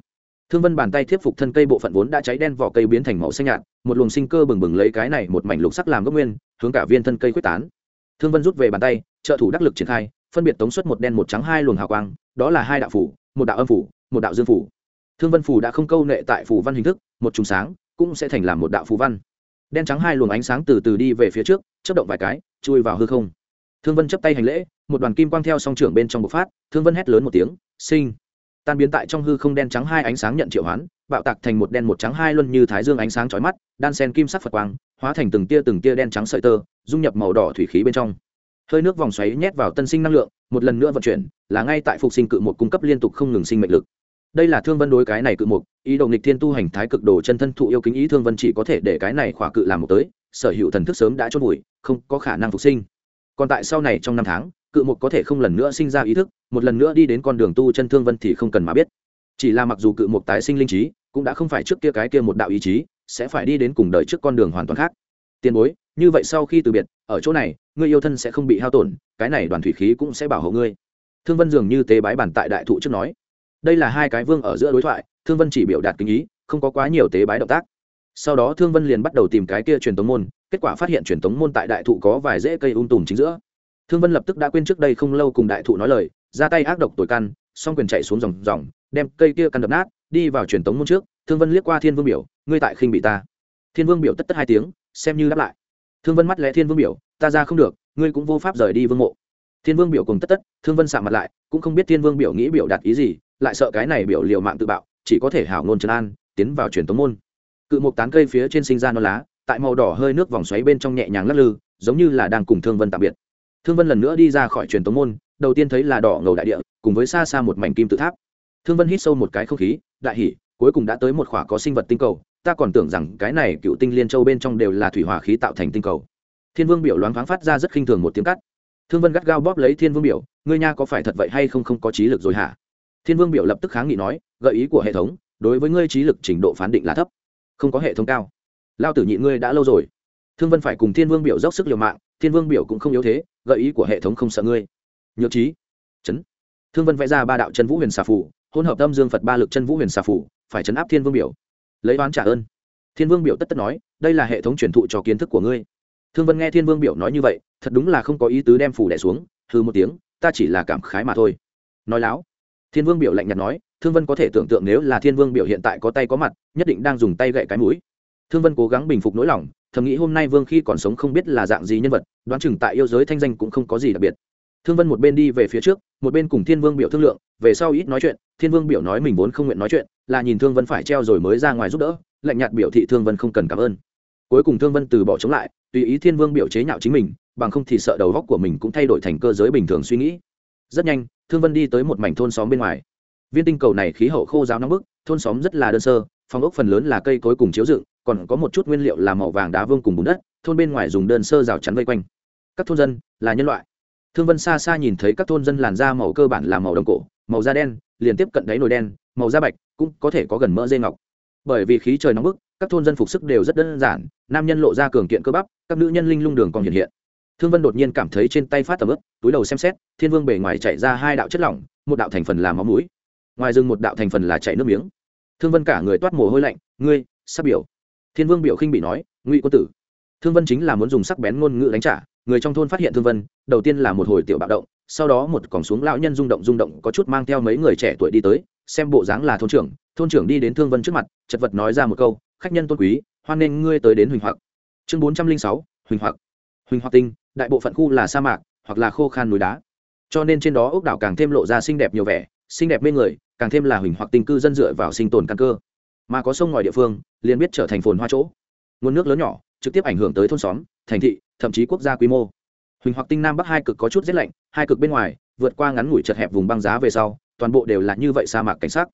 Thương vân bàn tay tiếp phục thân cây bộ phận vốn đã cháy đen vỏ cây biến thành màu xanh nhạt, một luồng sinh cơ bừng bừng lấy cái này một mảnh lục sắc làm gốc nguyên, hướng cả viên thân cây quyết tán. Thương vân rút về bàn tay, trợ thủ đắc lực triển khai, phân biệt tống suất một đen một trắng hai luồng hào quang, đó là hai đạo phủ, một đạo âm phủ, một đạo dương phủ. Thương vân phủ đã không câu nệ tại phủ văn hình thức, một trùng sáng, cũng sẽ thành làm một đạo phù văn đen trắng hai luồng ánh sáng từ từ đi về phía trước chất động vài cái, chui vào hư không. Thương vân chấp tay hành lễ, một đoàn kim quang theo song trưởng bên trong bộc phát, thương vân hét lớn một tiếng, sinh! Tan biến tại trong hư không đen trắng hai ánh sáng nhận triệu hoán, bạo tạc thành một đen một trắng hai luân như thái dương ánh sáng chói mắt, đan sen kim sắc phật quang, hóa thành từng tia từng tia đen trắng sợi tơ, dung nhập màu đỏ thủy khí bên trong. Hơi nước vòng xoáy nhét vào tân sinh năng lượng, một lần nữa vận chuyển, là ngay tại phục sinh cự một cung cấp liên tục không ngừng sinh mệnh lực đây là thương vân đối cái này cự mục, ý đồ nghịch thiên tu hành thái cực đồ chân thân thụ yêu kính ý thương vân chỉ có thể để cái này khỏa cự làm một tới, sở hữu thần thức sớm đã chốt vùi, không có khả năng phục sinh. Còn tại sau này trong năm tháng, cự mục có thể không lần nữa sinh ra ý thức, một lần nữa đi đến con đường tu chân thương vân thì không cần mà biết. Chỉ là mặc dù cự mục tái sinh linh trí, cũng đã không phải trước kia cái kia một đạo ý chí, sẽ phải đi đến cùng đời trước con đường hoàn toàn khác. Tiền bối, như vậy sau khi từ biệt, ở chỗ này, ngươi yêu thân sẽ không bị hao tổn, cái này đoàn thủy khí cũng sẽ bảo hộ ngươi. Thương vân dường như tế bái bản tại đại thụ trước nói đây là hai cái vương ở giữa đối thoại, thương vân chỉ biểu đạt kinh ý, không có quá nhiều tế bái động tác. Sau đó thương vân liền bắt đầu tìm cái kia truyền tống môn, kết quả phát hiện truyền tống môn tại đại thụ có vài rễ cây ung tùm chính giữa. Thương vân lập tức đã quên trước đây không lâu cùng đại thụ nói lời, ra tay ác độc tồi căn, song quyền chạy xuống dòng dòng, đem cây kia căn đập nát, đi vào truyền tống môn trước, thương vân liếc qua thiên vương biểu, ngươi tại khinh bị ta. Thiên vương biểu tất tất hai tiếng, xem như đáp lại. Thương vân mắt lẽ thiên vương biểu, ta ra không được, ngươi cũng vô pháp rời đi vương mộ. Thiên vương biểu cùng tất tất, thương vân sạ mặt lại, cũng không biết thiên vương biểu nghĩ biểu đạt ý gì lại sợ cái này biểu liều mạng tự bạo, chỉ có thể hảo ngôn trấn an, tiến vào truyền tống môn. Cự một tán cây phía trên sinh ra non lá, tại màu đỏ hơi nước vòng xoáy bên trong nhẹ nhàng lắc lư, giống như là đang cùng thương vân tạm biệt. Thương vân lần nữa đi ra khỏi truyền tống môn, đầu tiên thấy là đỏ ngầu đại địa, cùng với xa xa một mảnh kim tự tháp. Thương vân hít sâu một cái không khí, đại hỉ, cuối cùng đã tới một khỏa có sinh vật tinh cầu, ta còn tưởng rằng cái này cựu tinh liên châu bên trong đều là thủy hỏa khí tạo thành tinh cầu. Thiên vương biểu loáng thoáng phát ra rất khinh thường một tiếng cắt. Thương vân gắt gao bóp lấy thiên vương biểu, ngươi nha có phải thật vậy hay không không có trí lực rồi hả? Thiên vương biểu lập tức kháng nghị nói, gợi ý của hệ thống, đối với ngươi trí lực trình độ phán định là thấp, không có hệ thống cao. Lao tử nhị ngươi đã lâu rồi. Thương vân phải cùng thiên vương biểu dốc sức liều mạng, thiên vương biểu cũng không yếu thế, gợi ý của hệ thống không sợ ngươi. Nhược trí. Chấn. Thương vân vẽ ra ba đạo chân vũ huyền xà phủ hôn hợp tâm dương phật ba lực chân vũ huyền xà phủ phải chấn áp thiên vương biểu. Lấy oán trả ơn. Thiên vương biểu tất tất nói, đây là hệ thống truyền thụ cho kiến thức của ngươi. Thương vân nghe thiên vương biểu nói như vậy, thật đúng là không có ý tứ đem phủ đẻ xuống hư một tiếng, ta chỉ là cảm khái mà thôi. Nói láo thiên vương biểu lạnh nhạt nói, thương vân có thể tưởng tượng nếu là thiên vương biểu hiện tại có tay có mặt, nhất định đang dùng tay gậy cái mũi. Thương vân cố gắng bình phục nỗi lòng, thầm nghĩ hôm nay vương khi còn sống không biết là dạng gì nhân vật, đoán chừng tại yêu giới thanh danh cũng không có gì đặc biệt. Thương vân một bên đi về phía trước, một bên cùng thiên vương biểu thương lượng, về sau ít nói chuyện, thiên vương biểu nói mình vốn không nguyện nói chuyện, là nhìn thương vân phải treo rồi mới ra ngoài giúp đỡ, lạnh nhạt biểu thị thương vân không cần cảm ơn. Cuối cùng thương vân từ bỏ chống lại, tùy ý thiên vương biểu chế nhạo chính mình, bằng không thì sợ đầu góc của mình cũng thay đổi thành cơ giới bình thường suy nghĩ. Rất nhanh thương vân đi tới một mảnh thôn xóm bên ngoài. Viên tinh cầu này khí hậu khô giáo nóng bức, thôn xóm rất là đơn sơ, phòng ốc phần lớn là cây cối cùng chiếu dựng, còn có một chút nguyên liệu là màu vàng đá vương cùng bùn đất, thôn bên ngoài dùng đơn sơ rào chắn vây quanh. Các thôn dân là nhân loại. Thương vân xa xa nhìn thấy các thôn dân làn da màu cơ bản là màu đồng cổ, màu da đen, liền tiếp cận đáy nồi đen, màu da bạch cũng có thể có gần mỡ dây ngọc. Bởi vì khí trời nóng bức, các thôn dân phục sức đều rất đơn giản, nam nhân lộ ra cường kiện cơ bắp, các nữ nhân linh lung đường còn hiện hiện thương vân đột nhiên cảm thấy trên tay phát tầm ướp túi đầu xem xét, thiên vương bề ngoài chạy ra hai đạo chất lỏng, một đạo thành phần là máu mũi, ngoài rừng một đạo thành phần là chảy nước miếng. Thương vân cả người toát mồ hôi lạnh, ngươi, sắp biểu. Thiên vương biểu khinh bị nói, ngụy quân tử. Thương vân chính là muốn dùng sắc bén ngôn ngữ đánh trả, người trong thôn phát hiện thương vân, đầu tiên là một hồi tiểu bạo động, sau đó một còng xuống lão nhân rung động rung động có chút mang theo mấy người trẻ tuổi đi tới, xem bộ dáng là thôn trưởng thôn trưởng đi đến thương vân trước mặt, chật vật nói ra một câu, khách nhân tôn quý, hoan nghênh ngươi tới đến huỳnh hoặc. Chương bốn trăm linh sáu, huỳnh hoặc. Huỳnh hoặc tinh đại bộ phận khu là sa mạc hoặc là khô khan núi đá. Cho nên trên đó ốc đảo càng thêm lộ ra xinh đẹp nhiều vẻ, xinh đẹp mê người, càng thêm là huỳnh hoặc tình cư dân dựa vào sinh tồn căn cơ. Mà có sông ngoài địa phương, liền biết trở thành phồn hoa chỗ. Nguồn nước lớn nhỏ, trực tiếp ảnh hưởng tới thôn xóm, thành thị, thậm chí quốc gia quy mô. Huỳnh hoặc tinh nam bắc hai cực có chút rét lạnh, hai cực bên ngoài, vượt qua ngắn ngủi chật hẹp vùng băng giá về sau, toàn bộ đều là như vậy sa mạc cảnh sắc.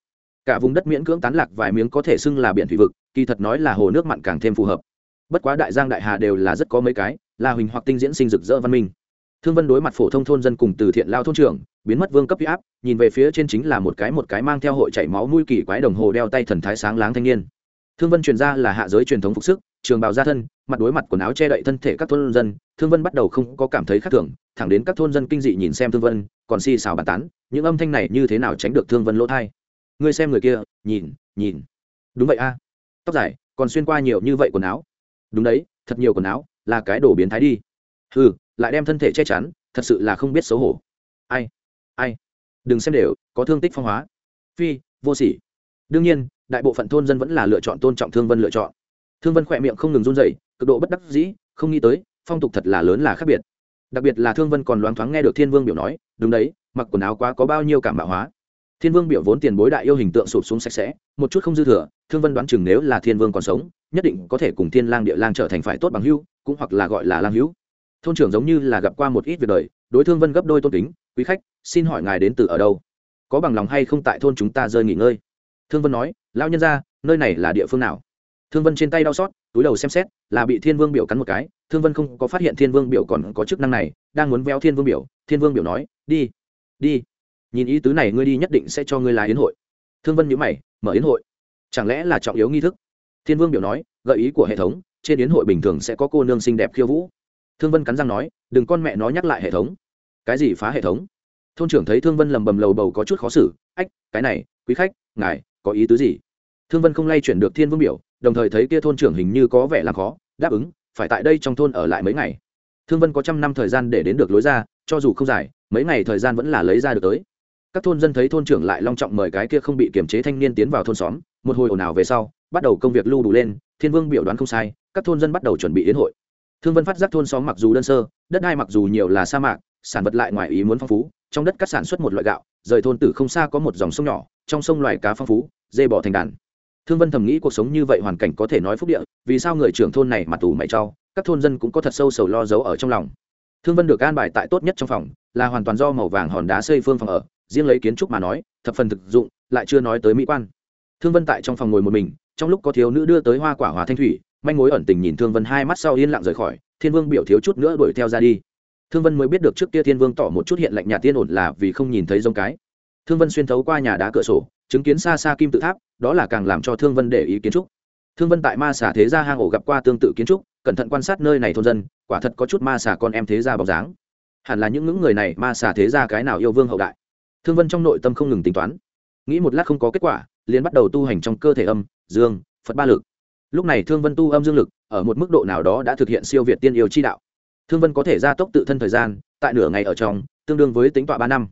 Cả vùng đất miễn cưỡng tán lạc vài miếng có thể xưng là biển thủy vực, kỳ thật nói là hồ nước mặn càng thêm phù hợp bất quá đại giang đại hà đều là rất có mấy cái, là huỳnh hoặc tinh diễn sinh rực rỡ văn minh. Thương vân đối mặt phổ thông thôn dân cùng từ thiện lao thôn trưởng, biến mất vương cấp huy áp, nhìn về phía trên chính là một cái một cái mang theo hội chảy máu mũi kỳ quái đồng hồ đeo tay thần thái sáng láng thanh niên. Thương vân truyền ra là hạ giới truyền thống phục sức, trường bào gia thân, mặt đối mặt quần áo che đậy thân thể các thôn dân, thương vân bắt đầu không có cảm thấy khác thường, thẳng đến các thôn dân kinh dị nhìn xem thương vân, còn si xào bàn tán, những âm thanh này như thế nào tránh được thương vân lỗ thai. Ngươi xem người kia, nhìn nhìn. Đúng vậy a. Tóc dài, còn xuyên qua nhiều như vậy quần áo đúng đấy, thật nhiều quần áo, là cái đồ biến thái đi. Ừ lại đem thân thể che chắn, thật sự là không biết xấu hổ. Ai ai? Đừng xem đều, có thương tích phong hóa. Phi, vô sỉ. Đương nhiên, đại bộ phận thôn dân vẫn là lựa chọn tôn trọng thương vân lựa chọn. Thương vân khỏe miệng không ngừng run dậy cực độ bất đắc dĩ, không nghĩ tới, phong tục thật là lớn là khác biệt. Đặc biệt là thương vân còn loáng thoáng nghe được thiên vương biểu nói, đúng đấy, mặc quần áo quá có bao nhiêu cảm bạo hóa thiên vương biểu vốn tiền bối đại yêu hình tượng sụp xuống sạch sẽ, một chút không dư thừa, thương vân đoán chừng nếu là thiên vương còn sống, nhất định có thể cùng thiên lang địa lang trở thành phải tốt bằng hữu, cũng hoặc là gọi là lang hữu. Thôn trưởng giống như là gặp qua một ít việc đời, đối thương vân gấp đôi tôn kính, quý khách, xin hỏi ngài đến từ ở đâu? Có bằng lòng hay không tại thôn chúng ta rơi nghỉ ngơi? Thương vân nói, lão nhân ra nơi này là địa phương nào? Thương vân trên tay đau xót, túi đầu xem xét, là bị thiên vương biểu cắn một cái, thương vân không có phát hiện thiên vương biểu còn có chức năng này, đang muốn véo thiên vương biểu, thiên vương biểu nói, đi đi nhìn ý tứ này ngươi đi nhất định sẽ cho ngươi là yến hội. Thương vân nhữ mày, mở yến hội? Chẳng lẽ là trọng yếu nghi thức? Thiên vương biểu nói, gợi ý của hệ thống, trên yến hội bình thường sẽ có cô nương xinh đẹp khiêu vũ. Thương vân cắn răng nói, đừng con mẹ nó nhắc lại hệ thống. Cái gì phá hệ thống? Thôn trưởng thấy thương vân lầm bầm lầu bầu có chút khó xử, ách, cái này, quý khách, ngài, có ý tứ gì? Thương vân không lay chuyển được thiên vương biểu, đồng thời thấy kia thôn trưởng hình như có vẻ là khó, đáp ứng, phải tại đây trong thôn ở lại mấy ngày. Thương vân có trăm năm thời gian để đến được lối ra, cho dù không dài, mấy ngày thời gian vẫn là lấy ra được tới các thôn dân thấy thôn trưởng lại long trọng mời cái kia không bị kiềm chế thanh niên tiến vào thôn xóm, một hồi ồn ào về sau, bắt đầu công việc lưu đủ lên, thiên vương biểu đoán không sai, các thôn dân bắt đầu chuẩn bị đến hội. Thương vân phát giác thôn xóm mặc dù đơn sơ, đất đai mặc dù nhiều là sa mạc, sản vật lại ngoài ý muốn phong phú, trong đất cắt sản xuất một loại gạo, rời thôn tử không xa có một dòng sông nhỏ, trong sông loài cá phong phú, dê bỏ thành đàn. Thương vân thầm nghĩ cuộc sống như vậy hoàn cảnh có thể nói phúc địa, vì sao người trưởng thôn này mà tù mày trao các thôn dân cũng có thật sâu sầu lo giấu ở trong lòng. Thương vân được an bài tại tốt nhất trong phòng, là hoàn toàn do màu vàng hòn đá xây phương phòng ở riêng lấy kiến trúc mà nói, thập phần thực dụng, lại chưa nói tới mỹ quan. Thương vân tại trong phòng ngồi một mình, trong lúc có thiếu nữ đưa tới hoa quả hòa thanh thủy, manh mối ẩn tình nhìn thương vân hai mắt sau yên lặng rời khỏi, thiên vương biểu thiếu chút nữa đuổi theo ra đi. Thương vân mới biết được trước kia thiên vương tỏ một chút hiện lạnh nhà tiên ổn là vì không nhìn thấy giống cái. Thương vân xuyên thấu qua nhà đá cửa sổ, chứng kiến xa xa kim tự tháp, đó là càng làm cho thương vân để ý kiến trúc. Thương vân tại ma xà thế gia hang ổ gặp qua tương tự kiến trúc, cẩn thận quan sát nơi này thôn dân, quả thật có chút ma xà con em thế gia bóng dáng. Hẳn là những ngưỡng người này ma xà thế gia cái nào yêu vương hậu đại thương vân trong nội tâm không ngừng tính toán. Nghĩ một lát không có kết quả liền bắt đầu tu hành trong cơ thể âm dương phật ba lực. Lúc này thương vân tu âm dương lực ở một mức độ nào đó đã thực hiện siêu việt tiên yêu chi đạo. Thương vân có thể gia tốc tự thân thời gian tại nửa ngày ở trong tương đương với tính tọa ba năm.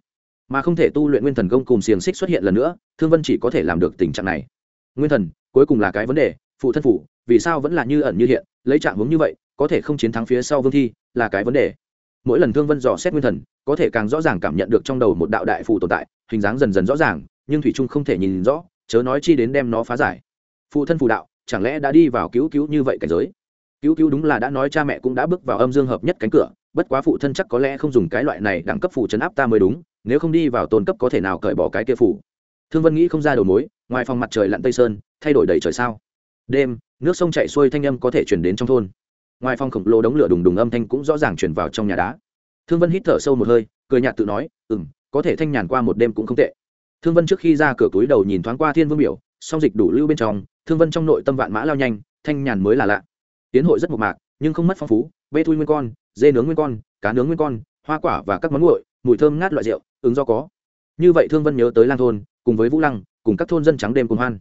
Mà không thể tu luyện nguyên thần công cùng xiềng xích xuất hiện lần nữa thương vân chỉ có thể làm được tình trạng này. Nguyên thần cuối cùng là cái vấn đề phụ thân phụ, vì sao vẫn là như ẩn như hiện lấy trạng hướng như vậy có thể không chiến thắng phía sau vương thi là cái vấn đề mỗi lần thương vân dò xét nguyên thần, có thể càng rõ ràng cảm nhận được trong đầu một đạo đại phù tồn tại, hình dáng dần dần rõ ràng, nhưng thủy trung không thể nhìn rõ, chớ nói chi đến đem nó phá giải. Phụ thân phù đạo, chẳng lẽ đã đi vào cứu cứu như vậy cảnh giới? Cứu cứu đúng là đã nói cha mẹ cũng đã bước vào âm dương hợp nhất cánh cửa, bất quá phụ thân chắc có lẽ không dùng cái loại này đẳng cấp phù chấn áp ta mới đúng, nếu không đi vào tôn cấp có thể nào cởi bỏ cái kia phù. Thương vân nghĩ không ra đầu mối, ngoài phòng mặt trời lặn tây sơn, thay đổi đầy trời sao? Đêm, nước sông chạy xuôi thanh âm có thể chuyển đến trong thôn ngoài phòng khổng lồ đống lửa đùng đùng âm thanh cũng rõ ràng chuyển vào trong nhà đá. Thương vân hít thở sâu một hơi, cười nhạt tự nói ừ m có thể thanh nhàn qua một đêm cũng không tệ. Thương vân trước khi ra cửa túi đầu nhìn thoáng qua thiên vương biểu song dịch đủ lưu bên trong, thương vân trong nội tâm vạn mã lao nhanh, thanh nhàn mới là lạ. Tiến hội rất mộc mạc, nhưng không mất phong phú, bê thui nguyên con, dê nướng nguyên con, cá nướng nguyên con, hoa quả và các món nguội, mùi thơm ngát loại rượu, ứng do có. Như vậy thương vân nhớ tới lang thôn, cùng với vũ lăng, cùng các thôn dân trắng đêm cùng hoan.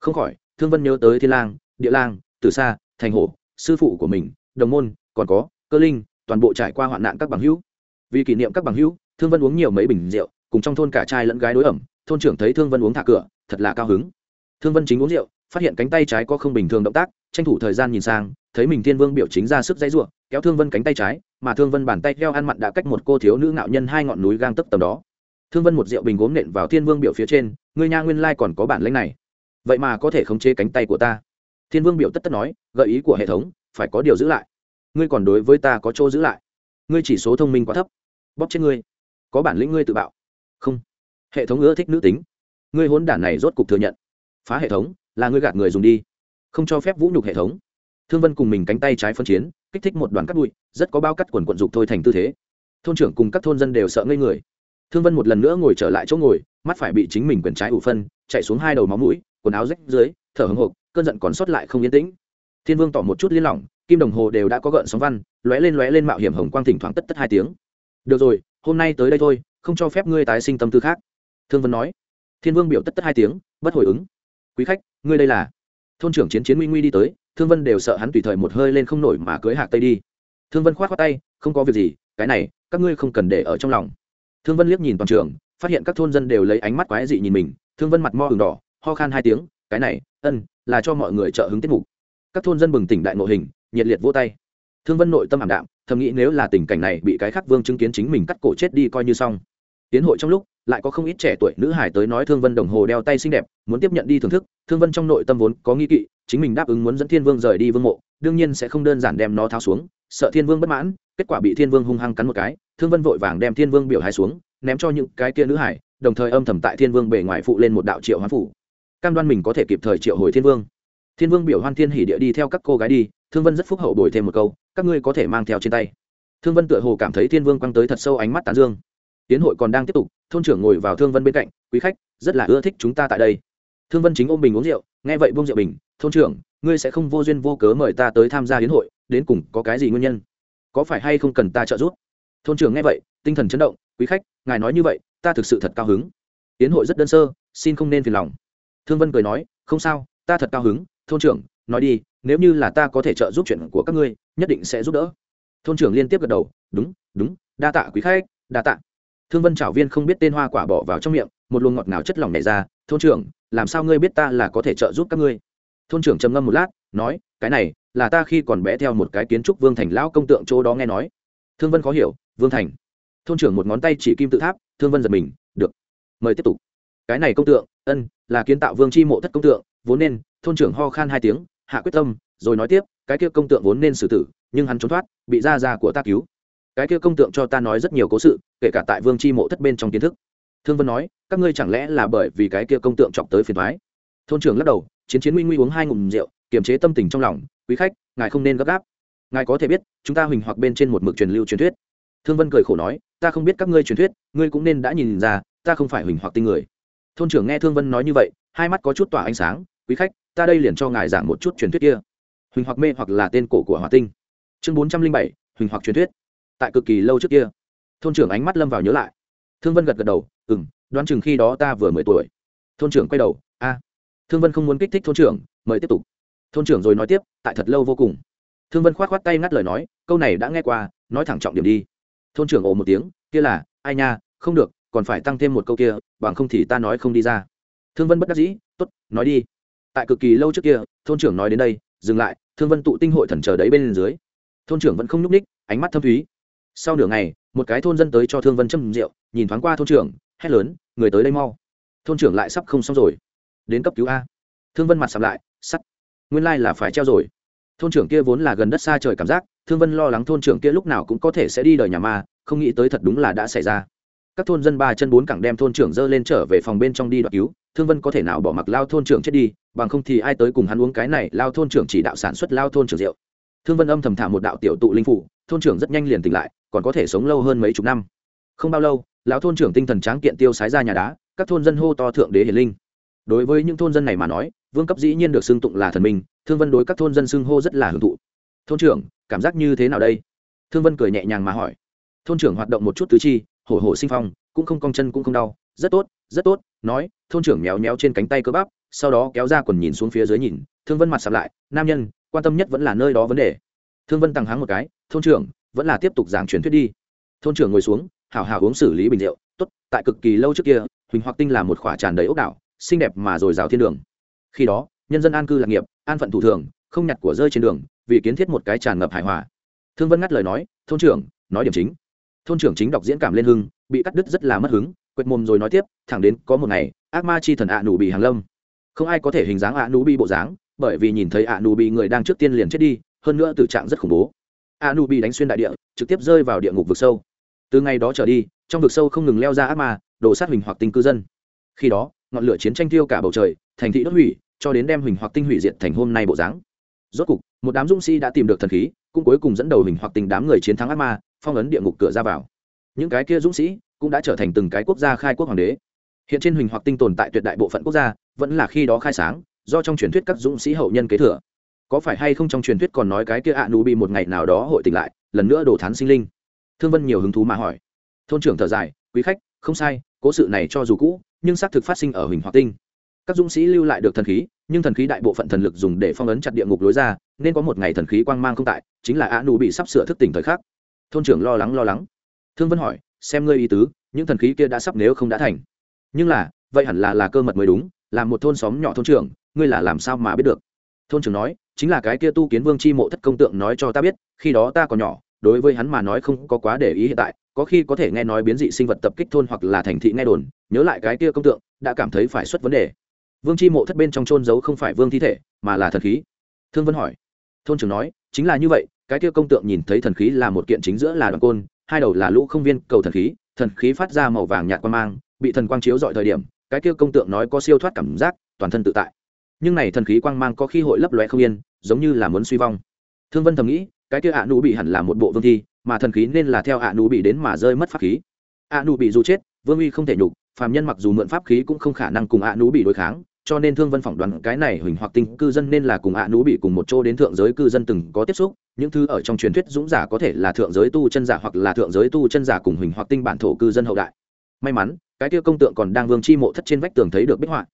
Không khỏi, thương vân nhớ tới thiên lang, địa lang từ xa thành hổ sư phụ của mình, đồng môn, còn có, cơ linh, toàn bộ trải qua hoạn nạn các bằng hữu. Vì kỷ niệm các bằng hữu, thương vân uống nhiều mấy bình rượu, cùng trong thôn cả trai lẫn gái đối ẩm, thôn trưởng thấy thương vân uống thả cửa, thật là cao hứng. Thương vân chính uống rượu, phát hiện cánh tay trái có không bình thường động tác, tranh thủ thời gian nhìn sang, thấy mình thiên vương biểu chính ra sức dãy ruộng kéo thương vân cánh tay trái, mà thương vân bàn tay theo ăn mặn đã cách một cô thiếu nữ ngạo nhân hai ngọn núi gang tấp tầm đó. Thương vân một rượu bình gốm nện vào thiên vương biểu phía trên, ngươi nha, nguyên lai còn có bản lãnh này. Vậy mà có thể khống chế cánh tay của ta thiên vương biểu tất tất nói, gợi ý của hệ thống, phải có điều giữ lại. Ngươi còn đối với ta có chỗ giữ lại. Ngươi chỉ số thông minh quá thấp. Bóp chết ngươi. Có bản lĩnh ngươi tự bạo. Không. Hệ thống ưa thích nữ tính. Ngươi hốn đản này rốt cục thừa nhận. Phá hệ thống, là ngươi gạt người dùng đi. Không cho phép vũ nhục hệ thống. Thương vân cùng mình cánh tay trái phân chiến, kích thích một đoàn cắt bụi, rất có bao cắt quần quận dục thôi thành tư thế. Thôn trưởng cùng các thôn dân đều sợ ngây người. Thương vân một lần nữa ngồi trở lại chỗ ngồi, mắt phải bị chính mình quyền trái ủ phân, chạy xuống hai đầu máu mũi, quần áo rách dưới thở hưng hộp cơn giận còn sót lại không yên tĩnh. Thiên vương tỏ một chút liên lỏng kim đồng hồ đều đã có gợn sóng văn, lóe lên lóe lên mạo hiểm hồng quang thỉnh thoảng tất tất hai tiếng. Được rồi, hôm nay tới đây thôi, không cho phép ngươi tái sinh tâm tư khác. Thương vân nói. Thiên vương biểu tất tất hai tiếng, bất hồi ứng. Quý khách, ngươi đây là? Thôn trưởng chiến chiến nguy nguy đi tới, thương vân đều sợ hắn tùy thời một hơi lên không nổi mà cưới hạc tây đi. Thương vân k h o á t tay, không có việc gì, cái này, các ngươi không cần để ở trong lòng. Thương vân liếc nhìn toàn trường, phát hiện các thôn dân đều lấy ánh mắt quái dị nhìn mình, thương vân mặt mo hừng đỏ, ho khan hai tiếng, cái này ân, là cho mọi người trợ hứng tiết mục. Các thôn dân bừng tỉnh đại ngộ hình, nhiệt liệt vô tay. Thương vân nội tâm ảm đạm, thầm nghĩ nếu là tình cảnh này bị cái khắc vương chứng kiến chính mình cắt cổ chết đi coi như xong. Tiến hội trong lúc, lại có không ít trẻ tuổi nữ hải tới nói thương vân đồng hồ đeo tay xinh đẹp, muốn tiếp nhận đi thưởng thức. Thương vân trong nội tâm vốn có nghi kỵ, chính mình đáp ứng muốn dẫn thiên vương rời đi vương mộ, đương nhiên sẽ không đơn giản đem nó tháo xuống. Sợ thiên vương bất mãn, kết quả bị thiên vương hung hăng cắn một cái. Thương vân vội vàng đem thiên vương biểu hai xuống, ném cho những cái kia nữ hải đồng thời âm thầm tại thiên vương bề ngoài phụ lên một đạo triệu hoán phủ cam đoan mình có thể kịp thời triệu hồi thiên vương. Thiên vương biểu hoan thiên hỉ địa đi theo các cô gái đi, thương vân rất phúc hậu đổi thêm một câu, các ngươi có thể mang theo trên tay. Thương vân tựa hồ cảm thấy thiên vương quăng tới thật sâu ánh mắt tán dương. Tiến hội còn đang tiếp tục, thôn trưởng ngồi vào thương vân bên cạnh, quý khách, rất là ưa thích chúng ta tại đây. Thương vân chính ôm bình uống rượu, nghe vậy buông rượu bình, thôn trưởng, ngươi sẽ không vô duyên vô cớ mời ta tới tham gia hiến hội, đến cùng có cái gì nguyên nhân? Có phải hay không cần ta trợ giúp? Thôn trưởng nghe vậy, tinh thần chấn động, quý khách, ngài nói như vậy, ta thực sự thật cao hứng. Hiến hội rất đơn sơ, xin không nên phiền lòng thương vân cười nói, không sao, ta thật cao hứng. Thôn trưởng, nói đi, nếu như là ta có thể trợ giúp chuyện của các ngươi, nhất định sẽ giúp đỡ. Thôn trưởng liên tiếp gật đầu, đúng đúng, đa tạ quý khách, đa tạ. Thương vân trảo viên không biết tên hoa quả bỏ vào trong miệng, một luồng ngọt ngào chất lỏng nhảy ra, thôn trưởng, làm sao ngươi biết ta là có thể trợ giúp các ngươi? Thôn trưởng trầm ngâm một lát, nói, cái này, là ta khi còn bé theo một cái kiến trúc vương thành lão công tượng chỗ đó nghe nói. Thương vân khó hiểu, vương thành? Thôn trưởng một ngón tay chỉ kim tự tháp, thương vân giật mình, được, mời tiếp tục. Cái này công tượng ân, là kiến tạo vương chi mộ thất công tượng, vốn nên, thôn trưởng ho khan hai tiếng, hạ quyết tâm, rồi nói tiếp, cái kia công tượng vốn nên xử tử, nhưng hắn trốn thoát, bị ra ra của ta cứu. Cái kia công tượng cho ta nói rất nhiều cố sự, kể cả tại vương chi mộ thất bên trong kiến thức. Thương vân nói, các ngươi chẳng lẽ là bởi vì cái kia công tượng chọc tới phiền thoái thôn trưởng lắc đầu, chiến chiến nguy nguy uống hai ngụm rượu, kiềm chế tâm tình trong lòng, quý khách, ngài không nên gấp gáp. Ngài có thể biết, chúng ta huỳnh hoặc bên trên một mực truyền lưu truyền thuyết. Thương vân cười khổ nói, ta không biết các ngươi truyền thuyết, ngươi cũng nên đã nhìn ra, ta không phải huỳnh hoặc tinh người thôn trưởng nghe thương vân nói như vậy hai mắt có chút tỏa ánh sáng quý khách ta đây liền cho ngài giảng một chút truyền thuyết kia huỳnh hoặc mê hoặc là tên cổ của hỏa tinh chương bốn trăm linh bảy huỳnh hoặc truyền thuyết tại cực kỳ lâu trước kia thôn trưởng ánh mắt lâm vào nhớ lại thương vân gật gật đầu ừ m đoán chừng khi đó ta vừa mười tuổi thôn trưởng quay đầu a thương vân không muốn kích thích thôn trưởng mời tiếp tục thôn trưởng rồi nói tiếp tại thật lâu vô cùng thương vân k h o á t k h o á t tay ngắt lời nói câu này đã nghe qua nói thẳng trọng điểm đi thôn trưởng ồ một tiếng kia là ai nha không được còn phải tăng thêm một câu kia, bằng không thì ta nói không đi ra. Thương vân bất đắc dĩ t ố t nói đi. Tại cực kỳ lâu trước kia, thôn trưởng nói đến đây, dừng lại, thương vân tụ tinh hội thần chờ đấy bên dưới. Thôn trưởng vẫn không nhúc ních ánh mắt thâm thúy. Sau nửa ngày, một cái thôn dân tới cho thương vân châm rượu, nhìn thoáng qua thôn trưởng, hét lớn, người tới đây mau. Thôn trưởng lại sắp không xong rồi. Đến cấp cứu a. Thương vân mặt sắm lại, sắt, nguyên lai là phải treo rồi. Thôn trưởng kia vốn là gần đất xa trời cảm giác, thương vân lo lắng thôn trưởng kia lúc nào cũng có thể sẽ đi đời nhà ma, không nghĩ tới thật đúng là đã xảy ra các thôn dân ba chân bốn cẳng đem thôn trưởng dơ lên trở về phòng bên trong đi đoạt cứu, thương vân có thể nào bỏ mặc lao thôn trưởng chết đi, bằng không thì ai tới cùng hắn uống cái này, lao thôn trưởng chỉ đạo sản xuất lao thôn trưởng rượu. Thương vân âm thầm thả một đạo tiểu tụ linh phủ, thôn trưởng rất nhanh liền tỉnh lại, còn có thể sống lâu hơn mấy chục năm. Không bao lâu, lão thôn trưởng tinh thần tráng kiện tiêu sái ra nhà đá, các thôn dân hô to thượng đế hiền linh. Đối với những thôn dân này mà nói, vương cấp dĩ nhiên được xưng tụng là thần minh, thương vân đối các thôn dân xưng hô rất là hưởng thụ. Thôn trưởng, cảm giác như thế nào đây? Thương vân cười nhẹ nhàng mà hỏi. Thôn trưởng hoạt động một chút tứ chi hổ hổ sinh phong, cũng không cong chân cũng không đau, rất tốt rất tốt, nói, thôn trưởng méo méo trên cánh tay cơ bắp, sau đó kéo ra quần nhìn xuống phía dưới nhìn, thương vân mặt sạp lại, nam nhân, quan tâm nhất vẫn là nơi đó vấn đề. Thương vân tăng háng một cái, thôn trưởng, vẫn là tiếp tục giảng truyền thuyết đi. Thôn trưởng ngồi xuống hào hào uống xử lý bình rượu, tốt, tại cực kỳ lâu trước kia, huỳnh hoặc tinh là một khỏa tràn đầy ốc đảo, xinh đẹp mà dồi dào thiên đường. Khi đó, nhân dân an cư lạc nghiệp, an phận thủ thường, không nhặt của rơi trên đường, vì kiến thiết một cái tràn ngập hài hòa. Thương vân ngắt lời nói, thôn trưởng, nói điểm chính thôn trưởng chính đọc diễn cảm lên hưng, bị cắt đứt rất là mất hứng, quệt mồm rồi nói tiếp, thẳng đến có một ngày, ác ma chi thần ạ nụ bị hàng lâm. Không ai có thể hình dáng ạ nụ bị bộ dáng, bởi vì nhìn thấy ạ nụ bị người đang trước tiên liền chết đi, hơn nữa tử trạng rất khủng bố. Ạ nụ bị đánh xuyên đại địa, trực tiếp rơi vào địa ngục vực sâu. Từ ngày đó trở đi, trong vực sâu không ngừng leo ra ác ma đổ sát hình hoặc tinh cư dân. Khi đó, ngọn lửa chiến tranh tiêu cả bầu trời, thành thị đốt hủy, cho đến đem huỳnh hoặc tinh hủy diệt thành hôm nay bộ dáng. Rốt cục, một đám dũng sĩ đã tìm được thần khí, cũng cuối cùng dẫn đầu huỳnh hoặc tinh đám người chiến thắng ác ma phong ấn địa ngục cửa ra vào. Những cái kia dũng sĩ cũng đã trở thành từng cái quốc gia khai quốc hoàng đế. Hiện trên huỳnh hoặc tinh tồn tại tuyệt đại bộ phận quốc gia, vẫn là khi đó khai sáng, do trong truyền thuyết các dũng sĩ hậu nhân kế thừa. Có phải hay không trong truyền thuyết còn nói cái kia ạ à nụ bị một ngày nào đó hội tỉnh lại, lần nữa đổ thán sinh linh? Thương vân nhiều hứng thú mà hỏi. Thôn trưởng thở dài, quý khách, không sai, cố sự này cho dù cũ, nhưng xác thực phát sinh ở huỳnh hoặc tinh. Các dũng sĩ lưu lại được thần khí, nhưng thần khí đại bộ phận thần lực dùng để phong ấn chặt địa ngục lối ra, nên có một ngày thần khí quang mang không tại, chính là ạ nụ bị sắp sửa thức tỉnh thời khắc thôn trưởng lo lắng lo lắng. Thương vân hỏi, xem ngươi ý tứ, những thần khí kia đã sắp nếu không đã thành. Nhưng là, vậy hẳn là là cơ mật mới đúng, là một thôn xóm nhỏ thôn trưởng, ngươi là làm sao mà biết được? Thôn trưởng nói, chính là cái kia tu kiến vương chi mộ thất công tượng nói cho ta biết, khi đó ta còn nhỏ, đối với hắn mà nói không có quá để ý hiện tại, có khi có thể nghe nói biến dị sinh vật tập kích thôn hoặc là thành thị nghe đồn, nhớ lại cái kia công tượng, đã cảm thấy phải xuất vấn đề. Vương chi mộ thất bên trong trôn giấu không phải vương thi thể, mà là thần khí. Thương vân hỏi, thôn trưởng nói, chính là như vậy cái kia công tượng nhìn thấy thần khí là một kiện chính giữa là đoàn côn, hai đầu là lũ không viên cầu thần khí thần khí phát ra màu vàng nhạt quan mang, bị thần quang chiếu dọi thời điểm, cái kia công tượng nói có siêu thoát cảm giác, toàn thân tự tại. Nhưng này thần khí quang mang có khi hội lấp loe không yên, giống như là muốn suy vong. Thương vân thầm nghĩ, cái kia ạ à nụ bị hẳn là một bộ vương thi, mà thần khí nên là theo ạ à nụ bị đến mà rơi mất pháp khí. Ạ à nụ bị dù chết, vương uy không thể nhục, phàm nhân mặc dù mượn pháp khí cũng không khả năng cùng ạ nụ bị đối kháng cho nên thương vân phỏng đoán cái này huỳnh hoặc tinh cư dân nên là cùng ạ nú bị cùng một chỗ đến thượng giới cư dân từng có tiếp xúc. Những thứ ở trong truyền thuyết dũng giả có thể là thượng giới tu chân giả hoặc là thượng giới tu chân giả cùng huỳnh hoặc tinh bản thổ cư dân hậu đại. May mắn, cái tiêu công tượng còn đang vương chi mộ thất trên vách tường thấy được bích họa.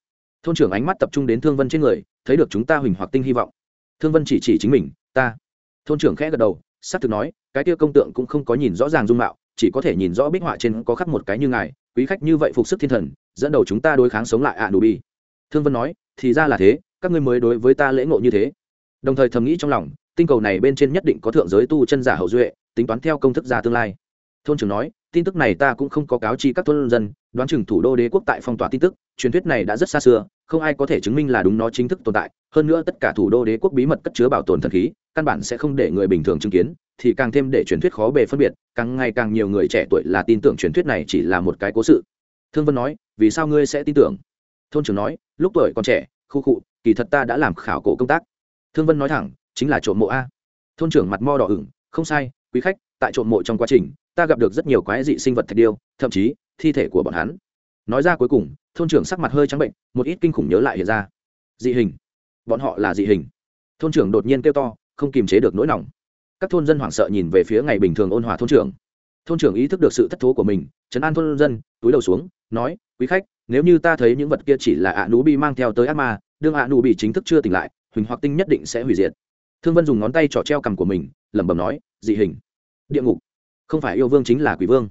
Thôn trưởng ánh mắt tập trung đến thương vân trên người, thấy được chúng ta huỳnh hoặc tinh hy vọng. Thương vân chỉ chỉ chính mình, ta. Thôn trưởng khẽ gật đầu s thực nói, cái tiêu công tượng cũng không có nhìn rõ ràng dung mạo, chỉ có thể nhìn rõ bích họa trên có khắc một cái như ngài, quý khách như vậy phục sức thiên thần, dẫn đầu chúng ta đối kháng sống lại ạ nú bi thương vân nói, thì ra là thế, các ngươi mới đối với ta lễ ngộ như thế. Đồng thời thầm nghĩ trong lòng, tinh cầu này bên trên nhất định có thượng giới tu chân giả hậu duệ, tính toán theo công thức ra tương lai. Thôn trưởng nói, tin tức này ta cũng không có cáo chi các thôn dân, đoán chừng thủ đô đế quốc tại phong tỏa tin tức, truyền thuyết này đã rất xa xưa, không ai có thể chứng minh là đúng nó chính thức tồn tại. Hơn nữa tất cả thủ đô đế quốc bí mật cất chứa bảo tồn thần khí, căn bản sẽ không để người bình thường chứng kiến, thì càng thêm để truyền thuyết khó bề phân biệt, càng ngày càng nhiều người trẻ tuổi là tin tưởng truyền thuyết này chỉ là một cái cố sự. Thương vân nói, vì sao ngươi sẽ tin tưởng? Thôn trưởng nói, lúc tuổi còn trẻ, khu cụ kỳ thật ta đã làm khảo cổ công tác. Thương vân nói thẳng, chính là trộm mộ a. Thôn trưởng mặt mo đỏ ửng, không sai, quý khách, tại trộm mộ trong quá trình, ta gặp được rất nhiều quái dị sinh vật thạch điêu, thậm chí, thi thể của bọn hắn. Nói ra cuối cùng, thôn trưởng sắc mặt hơi trắng bệnh, một ít kinh khủng nhớ lại hiện ra. Dị hình. Bọn họ là dị hình. Thôn trưởng đột nhiên kêu to, không kiềm chế được nỗi lòng các thôn dân hoảng sợ nhìn về phía ngày bình thường ôn hòa thôn trưởng. Thôn trưởng ý thức được sự thất thố của mình, chấn an thôn dân, túi đầu xuống, nói, quý khách nếu như ta thấy những vật kia chỉ là ạ nú bị mang theo tới ác ma, đương ạ nú bị chính thức chưa tỉnh lại, huỳnh hoặc tinh nhất định sẽ hủy diệt. Thương vân dùng ngón tay trỏ treo cằm của mình, lẩm bẩm nói, dị hình. Địa ngục. Không phải yêu vương chính là quỷ vương.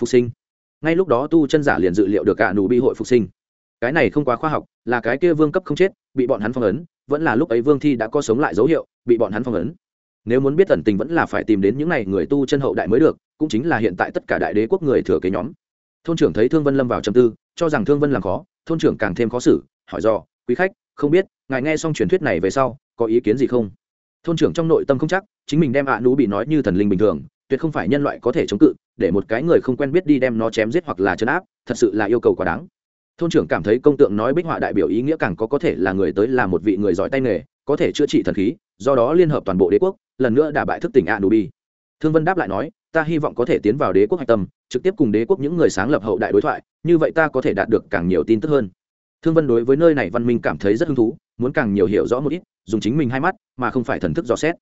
Phục sinh. Ngay lúc đó tu chân giả liền dự liệu được cả nú bi hội phục sinh. Cái này không quá khoa học, là cái kia vương cấp không chết, bị bọn hắn phong ấn, vẫn là lúc ấy vương thi đã có sống lại dấu hiệu, bị bọn hắn phong ấn. Nếu muốn biết tận tình vẫn là phải tìm đến những n à y người tu chân hậu đại mới được, cũng chính là hiện tại tất cả đại đế quốc người thừa kế nhóm thôn trưởng thấy thương vân lâm vào trầm tư, cho rằng thương vân làm khó, thôn trưởng càng thêm khó xử, hỏi do, quý khách, không biết, ngài nghe xong truyền thuyết này về sau, có ý kiến gì không? Thôn trưởng trong nội tâm không chắc, chính mình đem ạ à nú bị nói như thần linh bình thường, tuyệt không phải nhân loại có thể chống cự, để một cái người không quen biết đi đem nó chém giết hoặc là chấn áp, thật sự là yêu cầu quá đáng. Thôn trưởng cảm thấy công tượng nói bích họa đại biểu ý nghĩa càng có có thể là người tới là một vị người giỏi tay nghề, có thể chữa trị thần khí, do đó liên hợp toàn bộ đế quốc, lần nữa đả bại thức tỉnh a nubi thương vân đáp lại nói ta hy vọng có thể tiến vào đế quốc hạch tâm, trực tiếp cùng đế quốc những người sáng lập hậu đại đối thoại, như vậy ta có thể đạt được càng nhiều tin tức hơn. Thương vân đối với nơi này văn minh cảm thấy rất hứng thú, muốn càng nhiều hiểu rõ một ít, dùng chính mình hai mắt, mà không phải thần thức dò xét.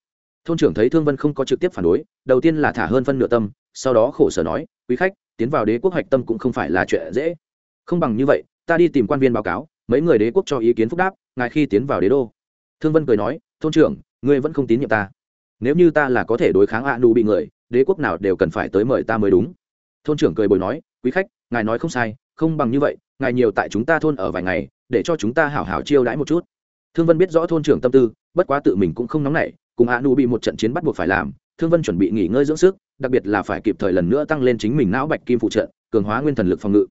Thôn trưởng thấy thương vân không có trực tiếp phản đối, đầu tiên là thả hơn phân nửa tâm, sau đó khổ sở nói, quý khách, tiến vào đế quốc hạch tâm cũng không phải là chuyện dễ. Không bằng như vậy, ta đi tìm quan viên báo cáo, mấy người đế quốc cho ý kiến phúc đáp, ngài khi tiến vào đế đô. Thương vân cười nói, thôn trưởng, ngươi vẫn không tín nhiệm ta. Nếu như ta là có thể đối kháng a nụ bị người đế quốc nào đều cần phải tới mời ta mới đúng. Thôn trưởng cười bồi nói, quý khách, ngài nói không sai, không bằng như vậy, ngài nhiều tại chúng ta thôn ở vài ngày, để cho chúng ta hảo hảo chiêu đãi một chút. Thương vân biết rõ thôn trưởng tâm tư, bất quá tự mình cũng không nóng nảy, cùng a nu bị một trận chiến bắt buộc phải làm, thương vân chuẩn bị nghỉ ngơi dưỡng sức, đặc biệt là phải kịp thời lần nữa tăng lên chính mình não bạch kim phụ trợ, cường hóa nguyên thần lực phòng ngự.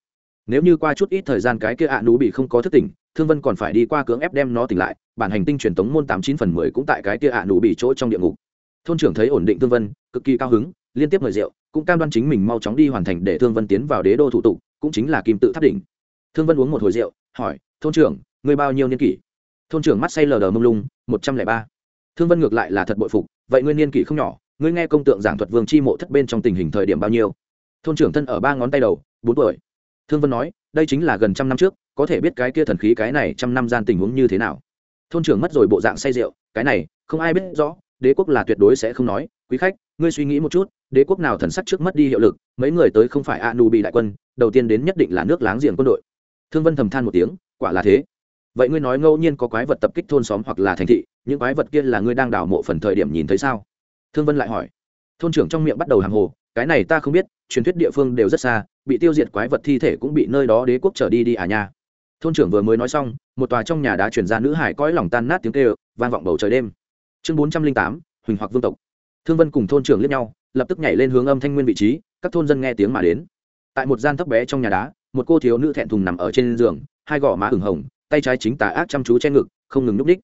Nếu như qua chút ít thời gian cái kia ạ nú bị không có thức tỉnh, thương vân còn phải đi qua cưỡng ép đem nó tỉnh lại, bản hành tinh truyền tống môn tám chín phần mười cũng tại cái kia ạ nú bị chỗ trong địa ngục thôn trưởng thấy ổn định thương vân, cực kỳ cao hứng, liên tiếp mời rượu, cũng cam đoan chính mình mau chóng đi hoàn thành để thương vân tiến vào đế đô thủ tục, cũng chính là kim tự tháp đỉnh. Thương vân uống một hồi rượu, hỏi, thôn trưởng, ngươi bao nhiêu niên kỷ? Thôn trưởng mắt say lờ đờ mông lung, một trăm lẻ ba. Thương vân ngược lại là thật bội phục, vậy ngươi niên kỷ không nhỏ, ngươi nghe công tượng giảng thuật vương chi mộ thất bên trong tình hình thời điểm bao nhiêu? Thôn trưởng thân ở ba ngón tay đầu, bốn tuổi. Thương vân nói, đây chính là gần trăm năm trước, có thể biết cái kia thần khí cái này trăm năm gian tình huống như thế nào. Thôn trưởng mất rồi bộ dạng say rượu, cái này, không ai biết rõ đế quốc là tuyệt đối sẽ không nói, quý khách, ngươi suy nghĩ một chút, đế quốc nào thần sắc trước mất đi hiệu lực, mấy người tới không phải a nu bị đại quân, đầu tiên đến nhất định là nước láng giềng quân đội. Thương vân thầm than một tiếng, quả là thế. Vậy ngươi nói ngẫu nhiên có quái vật tập kích thôn xóm hoặc là thành thị, những quái vật kia là ngươi đang đào mộ phần thời điểm nhìn thấy sao? Thương vân lại hỏi. Thôn trưởng trong miệng bắt đầu hàng hồ, cái này ta không biết, truyền thuyết địa phương đều rất xa, bị tiêu diệt quái vật thi thể cũng bị nơi đó đế quốc trở đi đi à nha. Thôn trưởng vừa mới nói xong, một tòa trong nhà đã chuyển ra nữ hải cõi lòng tan nát tiếng kêu, vang vọng bầu trời đêm chương bốn trăm linh tám, huỳnh hoặc vương tộc. Thương vân cùng thôn trưởng liếc nhau, lập tức nhảy lên hướng âm thanh nguyên vị trí, các thôn dân nghe tiếng mà đến. Tại một gian thấp bé trong nhà đá, một cô thiếu nữ thẹn thùng nằm ở trên giường, hai gò má ửng hồng, tay trái chính tà ác chăm chú che ngực, không ngừng núp đích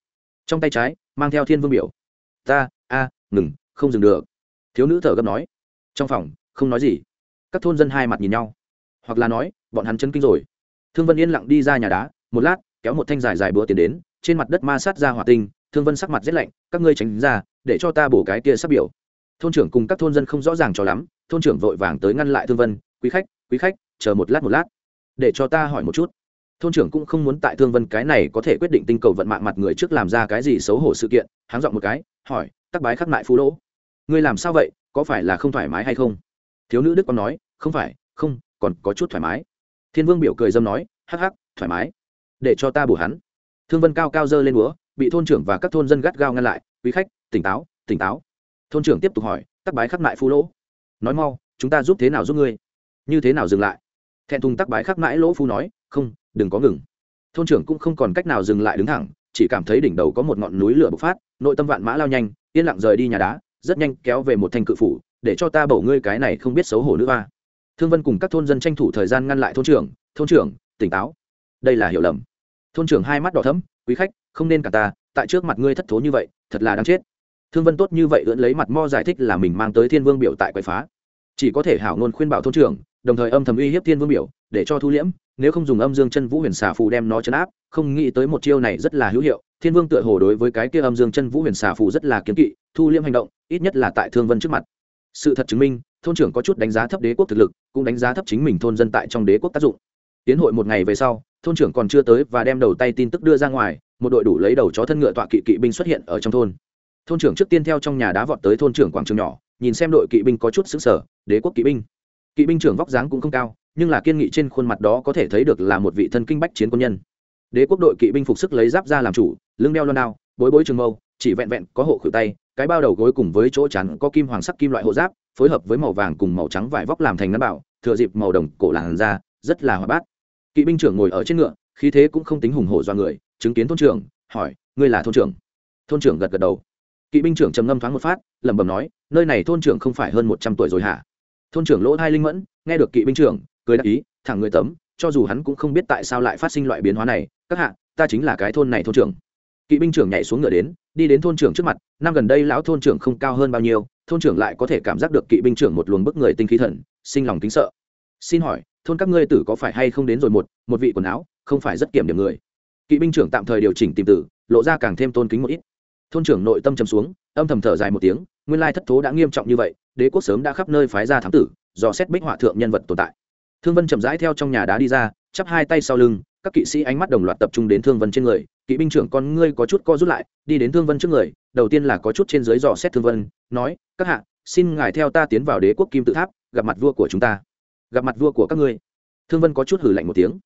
trong tay trái, mang theo thiên vương biểu. Ta, a, ngừng, không dừng được. Thiếu nữ thở gấp nói. Trong phòng, không nói gì. Các thôn dân hai mặt nhìn nhau. Hoặc là nói, bọn hắn chân kinh rồi. Thương vân yên lặng đi ra nhà đá, một lát, kéo một thanh dài dài bữa tiền đến trên mặt đất ma sát ra hỏa tinh, thương vân sắc mặt rét lạnh, các ngươi tránh ra, để cho ta bổ cái kia sắp biểu. Thôn trưởng cùng các thôn dân không rõ ràng cho lắm, thôn trưởng vội vàng tới ngăn lại thương vân, quý khách quý khách, chờ một lát một lát, để cho ta hỏi một chút. Thôn trưởng cũng không muốn tại thương vân cái này có thể quyết định tinh cầu vận mạng mặt người trước làm ra cái gì xấu hổ sự kiện, háng dọn một cái, hỏi, tắc bái khắc mại phú lỗ, ngươi làm sao vậy, có phải là không thoải mái hay không? Thiếu nữ đức con nói, không phải, không, còn có chút thoải mái. Thiên vương biểu cười dâm nói, hắc hắc, thoải mái, để cho ta bổ hắn thương vân cao cao dơ lên búa, bị thôn trưởng và các thôn dân gắt gao ngăn lại, quý khách, tỉnh táo tỉnh táo. Thôn trưởng tiếp tục hỏi, tắc bái khắc mại phú lỗ. Nói mau, chúng ta giúp thế nào giúp ngươi? Như thế nào dừng lại? Thẹn thùng tắc bái khắc mãi lỗ phu nói, không, đừng có ngừng. Thôn trưởng cũng không còn cách nào dừng lại đứng thẳng, chỉ cảm thấy đỉnh đầu có một ngọn núi lửa bộc phát, nội tâm vạn mã lao nhanh, yên lặng rời đi nhà đá, rất nhanh kéo về một thanh cự phủ, để cho ta bổ ngươi cái này không biết xấu hổ nữa ba thương vân cùng các thôn dân tranh thủ thời gian ngăn lại thôn trưởng thôn trưởng, tỉnh táo. Đây là hiểu lầm thôn trưởng hai mắt đỏ thấm quý khách, không nên cả ta, tại trước mặt ngươi thất thố như vậy, thật là đáng chết. Thương vân tốt như vậy ưỡn lấy mặt mo giải thích là mình mang tới thiên vương biểu tại quậy phá. Chỉ có thể hảo ngôn khuyên bảo thôn trưởng, đồng thời âm thầm uy hiếp thiên vương biểu, để cho thu liễm, nếu không dùng âm dương chân vũ huyền xà phù đem nó chấn áp, không nghĩ tới một chiêu này rất là hữu hiệu. Thiên vương tựa hồ đối với cái kia âm dương chân vũ huyền xà phù rất là kiếm kỵ, thu liễm hành động, ít nhất là tại thương vân trước mặt. Sự thật chứng minh, thôn trưởng có chút đánh giá thấp đế quốc thực lực, cũng đánh giá thấp chính mình thôn dân tại trong đế quốc tác dụng. Tiến hội một ngày về sau thôn trưởng còn chưa tới và đem đầu tay tin tức đưa ra ngoài, một đội đủ lấy đầu chó thân ngựa tọa kỵ kỵ binh xuất hiện ở trong thôn. Thôn trưởng trước tiên theo trong nhà đá vọt tới thôn trưởng quảng trường nhỏ, nhìn xem đội kỵ binh có chút xứng sở đế quốc kỵ binh. Kỵ binh trưởng vóc dáng cũng không cao, nhưng là kiên nghị trên khuôn mặt đó có thể thấy được là một vị thân kinh bách chiến quân nhân. Đế quốc đội kỵ binh phục sức lấy giáp ra làm chủ, lưng đeo loan đao, bối bối trường mâu, chỉ vẹn vẹn có hộ khử tay, cái bao đầu gối cùng với chỗ chắn có kim hoàng sắc kim loại hộ giáp, phối hợp với màu vàng cùng màu trắng vải vóc làm thành ngắn bảo, thừa dịp màu đồng cổ làn da, rất là hoa bát kỵ binh trưởng ngồi ở trên ngựa, khí thế cũng không tính hùng hổ do người, chứng kiến thôn trưởng, hỏi, ngươi là thôn trưởng? Thôn trưởng gật gật đầu. Kỵ binh trưởng trầm ngâm thoáng một phát, lẩm bẩm nói, nơi này thôn trưởng không phải hơn một trăm tuổi rồi hả? Thôn trưởng lỗ hai linh mẫn, nghe được kỵ binh trưởng, cười đáp ý, thẳng người tấm, cho dù hắn cũng không biết tại sao lại phát sinh loại biến hóa này, các hạ, ta chính là cái thôn này thôn trưởng. Kỵ binh trưởng nhảy xuống ngựa đến, đi đến thôn trưởng trước mặt, năm gần đây lão thôn trưởng không cao hơn bao nhiêu, thôn trưởng lại có thể cảm giác được kỵ binh trưởng một luồng bức người tinh khí thần, sinh lòng kính sợ. Xin hỏi thôn các ngươi tử có phải hay không đến rồi một một vị quần áo, không phải rất kiểm điểm người. Kỵ binh trưởng tạm thời điều chỉnh tìm tử, lộ ra càng thêm tôn kính một ít. Thôn trưởng nội tâm trầm xuống, âm thầm thở dài một tiếng, nguyên lai thất thố đã nghiêm trọng như vậy, đế quốc sớm đã khắp nơi phái ra thám tử, dò xét bích họa thượng nhân vật tồn tại. Thương vân chậm rãi theo trong nhà đá đi ra, chắp hai tay sau lưng, các kỵ sĩ ánh mắt đồng loạt tập trung đến thương vân trên người. Kỵ binh trưởng con ngươi có chút co rút lại, đi đến thương vân trước người, đầu tiên là có chút trên dưới dò xét thương vân, nói, các hạ, xin ngài theo ta tiến vào đế quốc kim tự tháp, gặp mặt vua của chúng ta gặp mặt vua của các ngươi. Thương vân có chút hử lạnh một tiếng.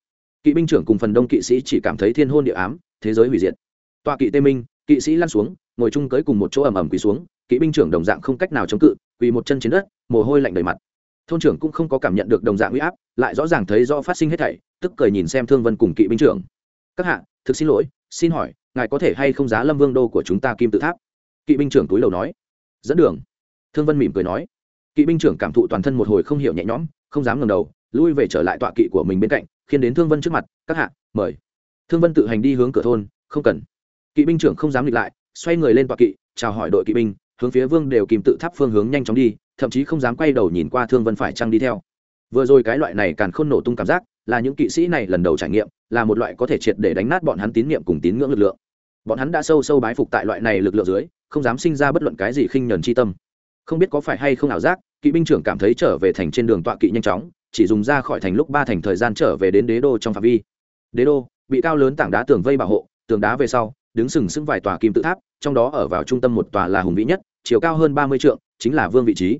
Kỵ binh trưởng cùng phần đông kỵ sĩ chỉ cảm thấy thiên hôn địa ám, thế giới hủy diệt. Tọa kỵ tê minh, kỵ sĩ lăn xuống, ngồi chung cưới cùng một chỗ ẩm ẩm quỳ xuống, kỵ binh trưởng đồng dạng không cách nào chống cự, quỳ một chân trên đất, mồ hôi lạnh đầy mặt. Thôn trưởng cũng không có cảm nhận được đồng dạng uy áp, lại rõ ràng thấy do phát sinh hết thảy, tức cười nhìn xem thương vân cùng kỵ binh trưởng. Các hạ, thực xin lỗi, xin hỏi, ngài có thể hay không giá lâm vương đô của chúng ta kim tự tháp? Kỵ binh trưởng túi đầu nói. Dẫn đường. Thương vân mỉm cười nói kỵ binh trưởng cảm thụ toàn thân một hồi không hiểu nhẹ nhõm, không dám ngầm đầu, lui về trở lại tọa kỵ của mình bên cạnh khiến đến thương vân trước mặt, các hạ, mời. Thương vân tự hành đi hướng cửa thôn, không cần. Kỵ binh trưởng không dám nghịch lại, xoay người lên tọa kỵ, chào hỏi đội kỵ binh, hướng phía vương đều kìm tự tháp phương hướng nhanh chóng đi, thậm chí không dám quay đầu nhìn qua thương vân phải trăng đi theo. Vừa rồi cái loại này càng không nổ tung cảm giác, là những kỵ sĩ này lần đầu trải nghiệm, là một loại có thể triệt để đánh nát bọn hắn tín nhiệm cùng tín ngưỡng lực lượng. Bọn hắn đã sâu sâu bái phục tại loại này lực lượng dưới, không dám sinh ra bất luận cái gì khinh nhờn chi tâm không biết có phải hay không ảo giác, kỵ binh trưởng cảm thấy trở về thành trên đường tọa kỵ nhanh chóng, chỉ dùng ra khỏi thành lúc ba thành thời gian trở về đến đế đô trong phạm vi. Đế đô, bị cao lớn tảng đá tường vây bảo hộ, tường đá về sau, đứng sừng sững vài tòa kim tự tháp, trong đó ở vào trung tâm một tòa là hùng vĩ nhất, chiều cao hơn ba mươi trượng, chính là vương vị trí.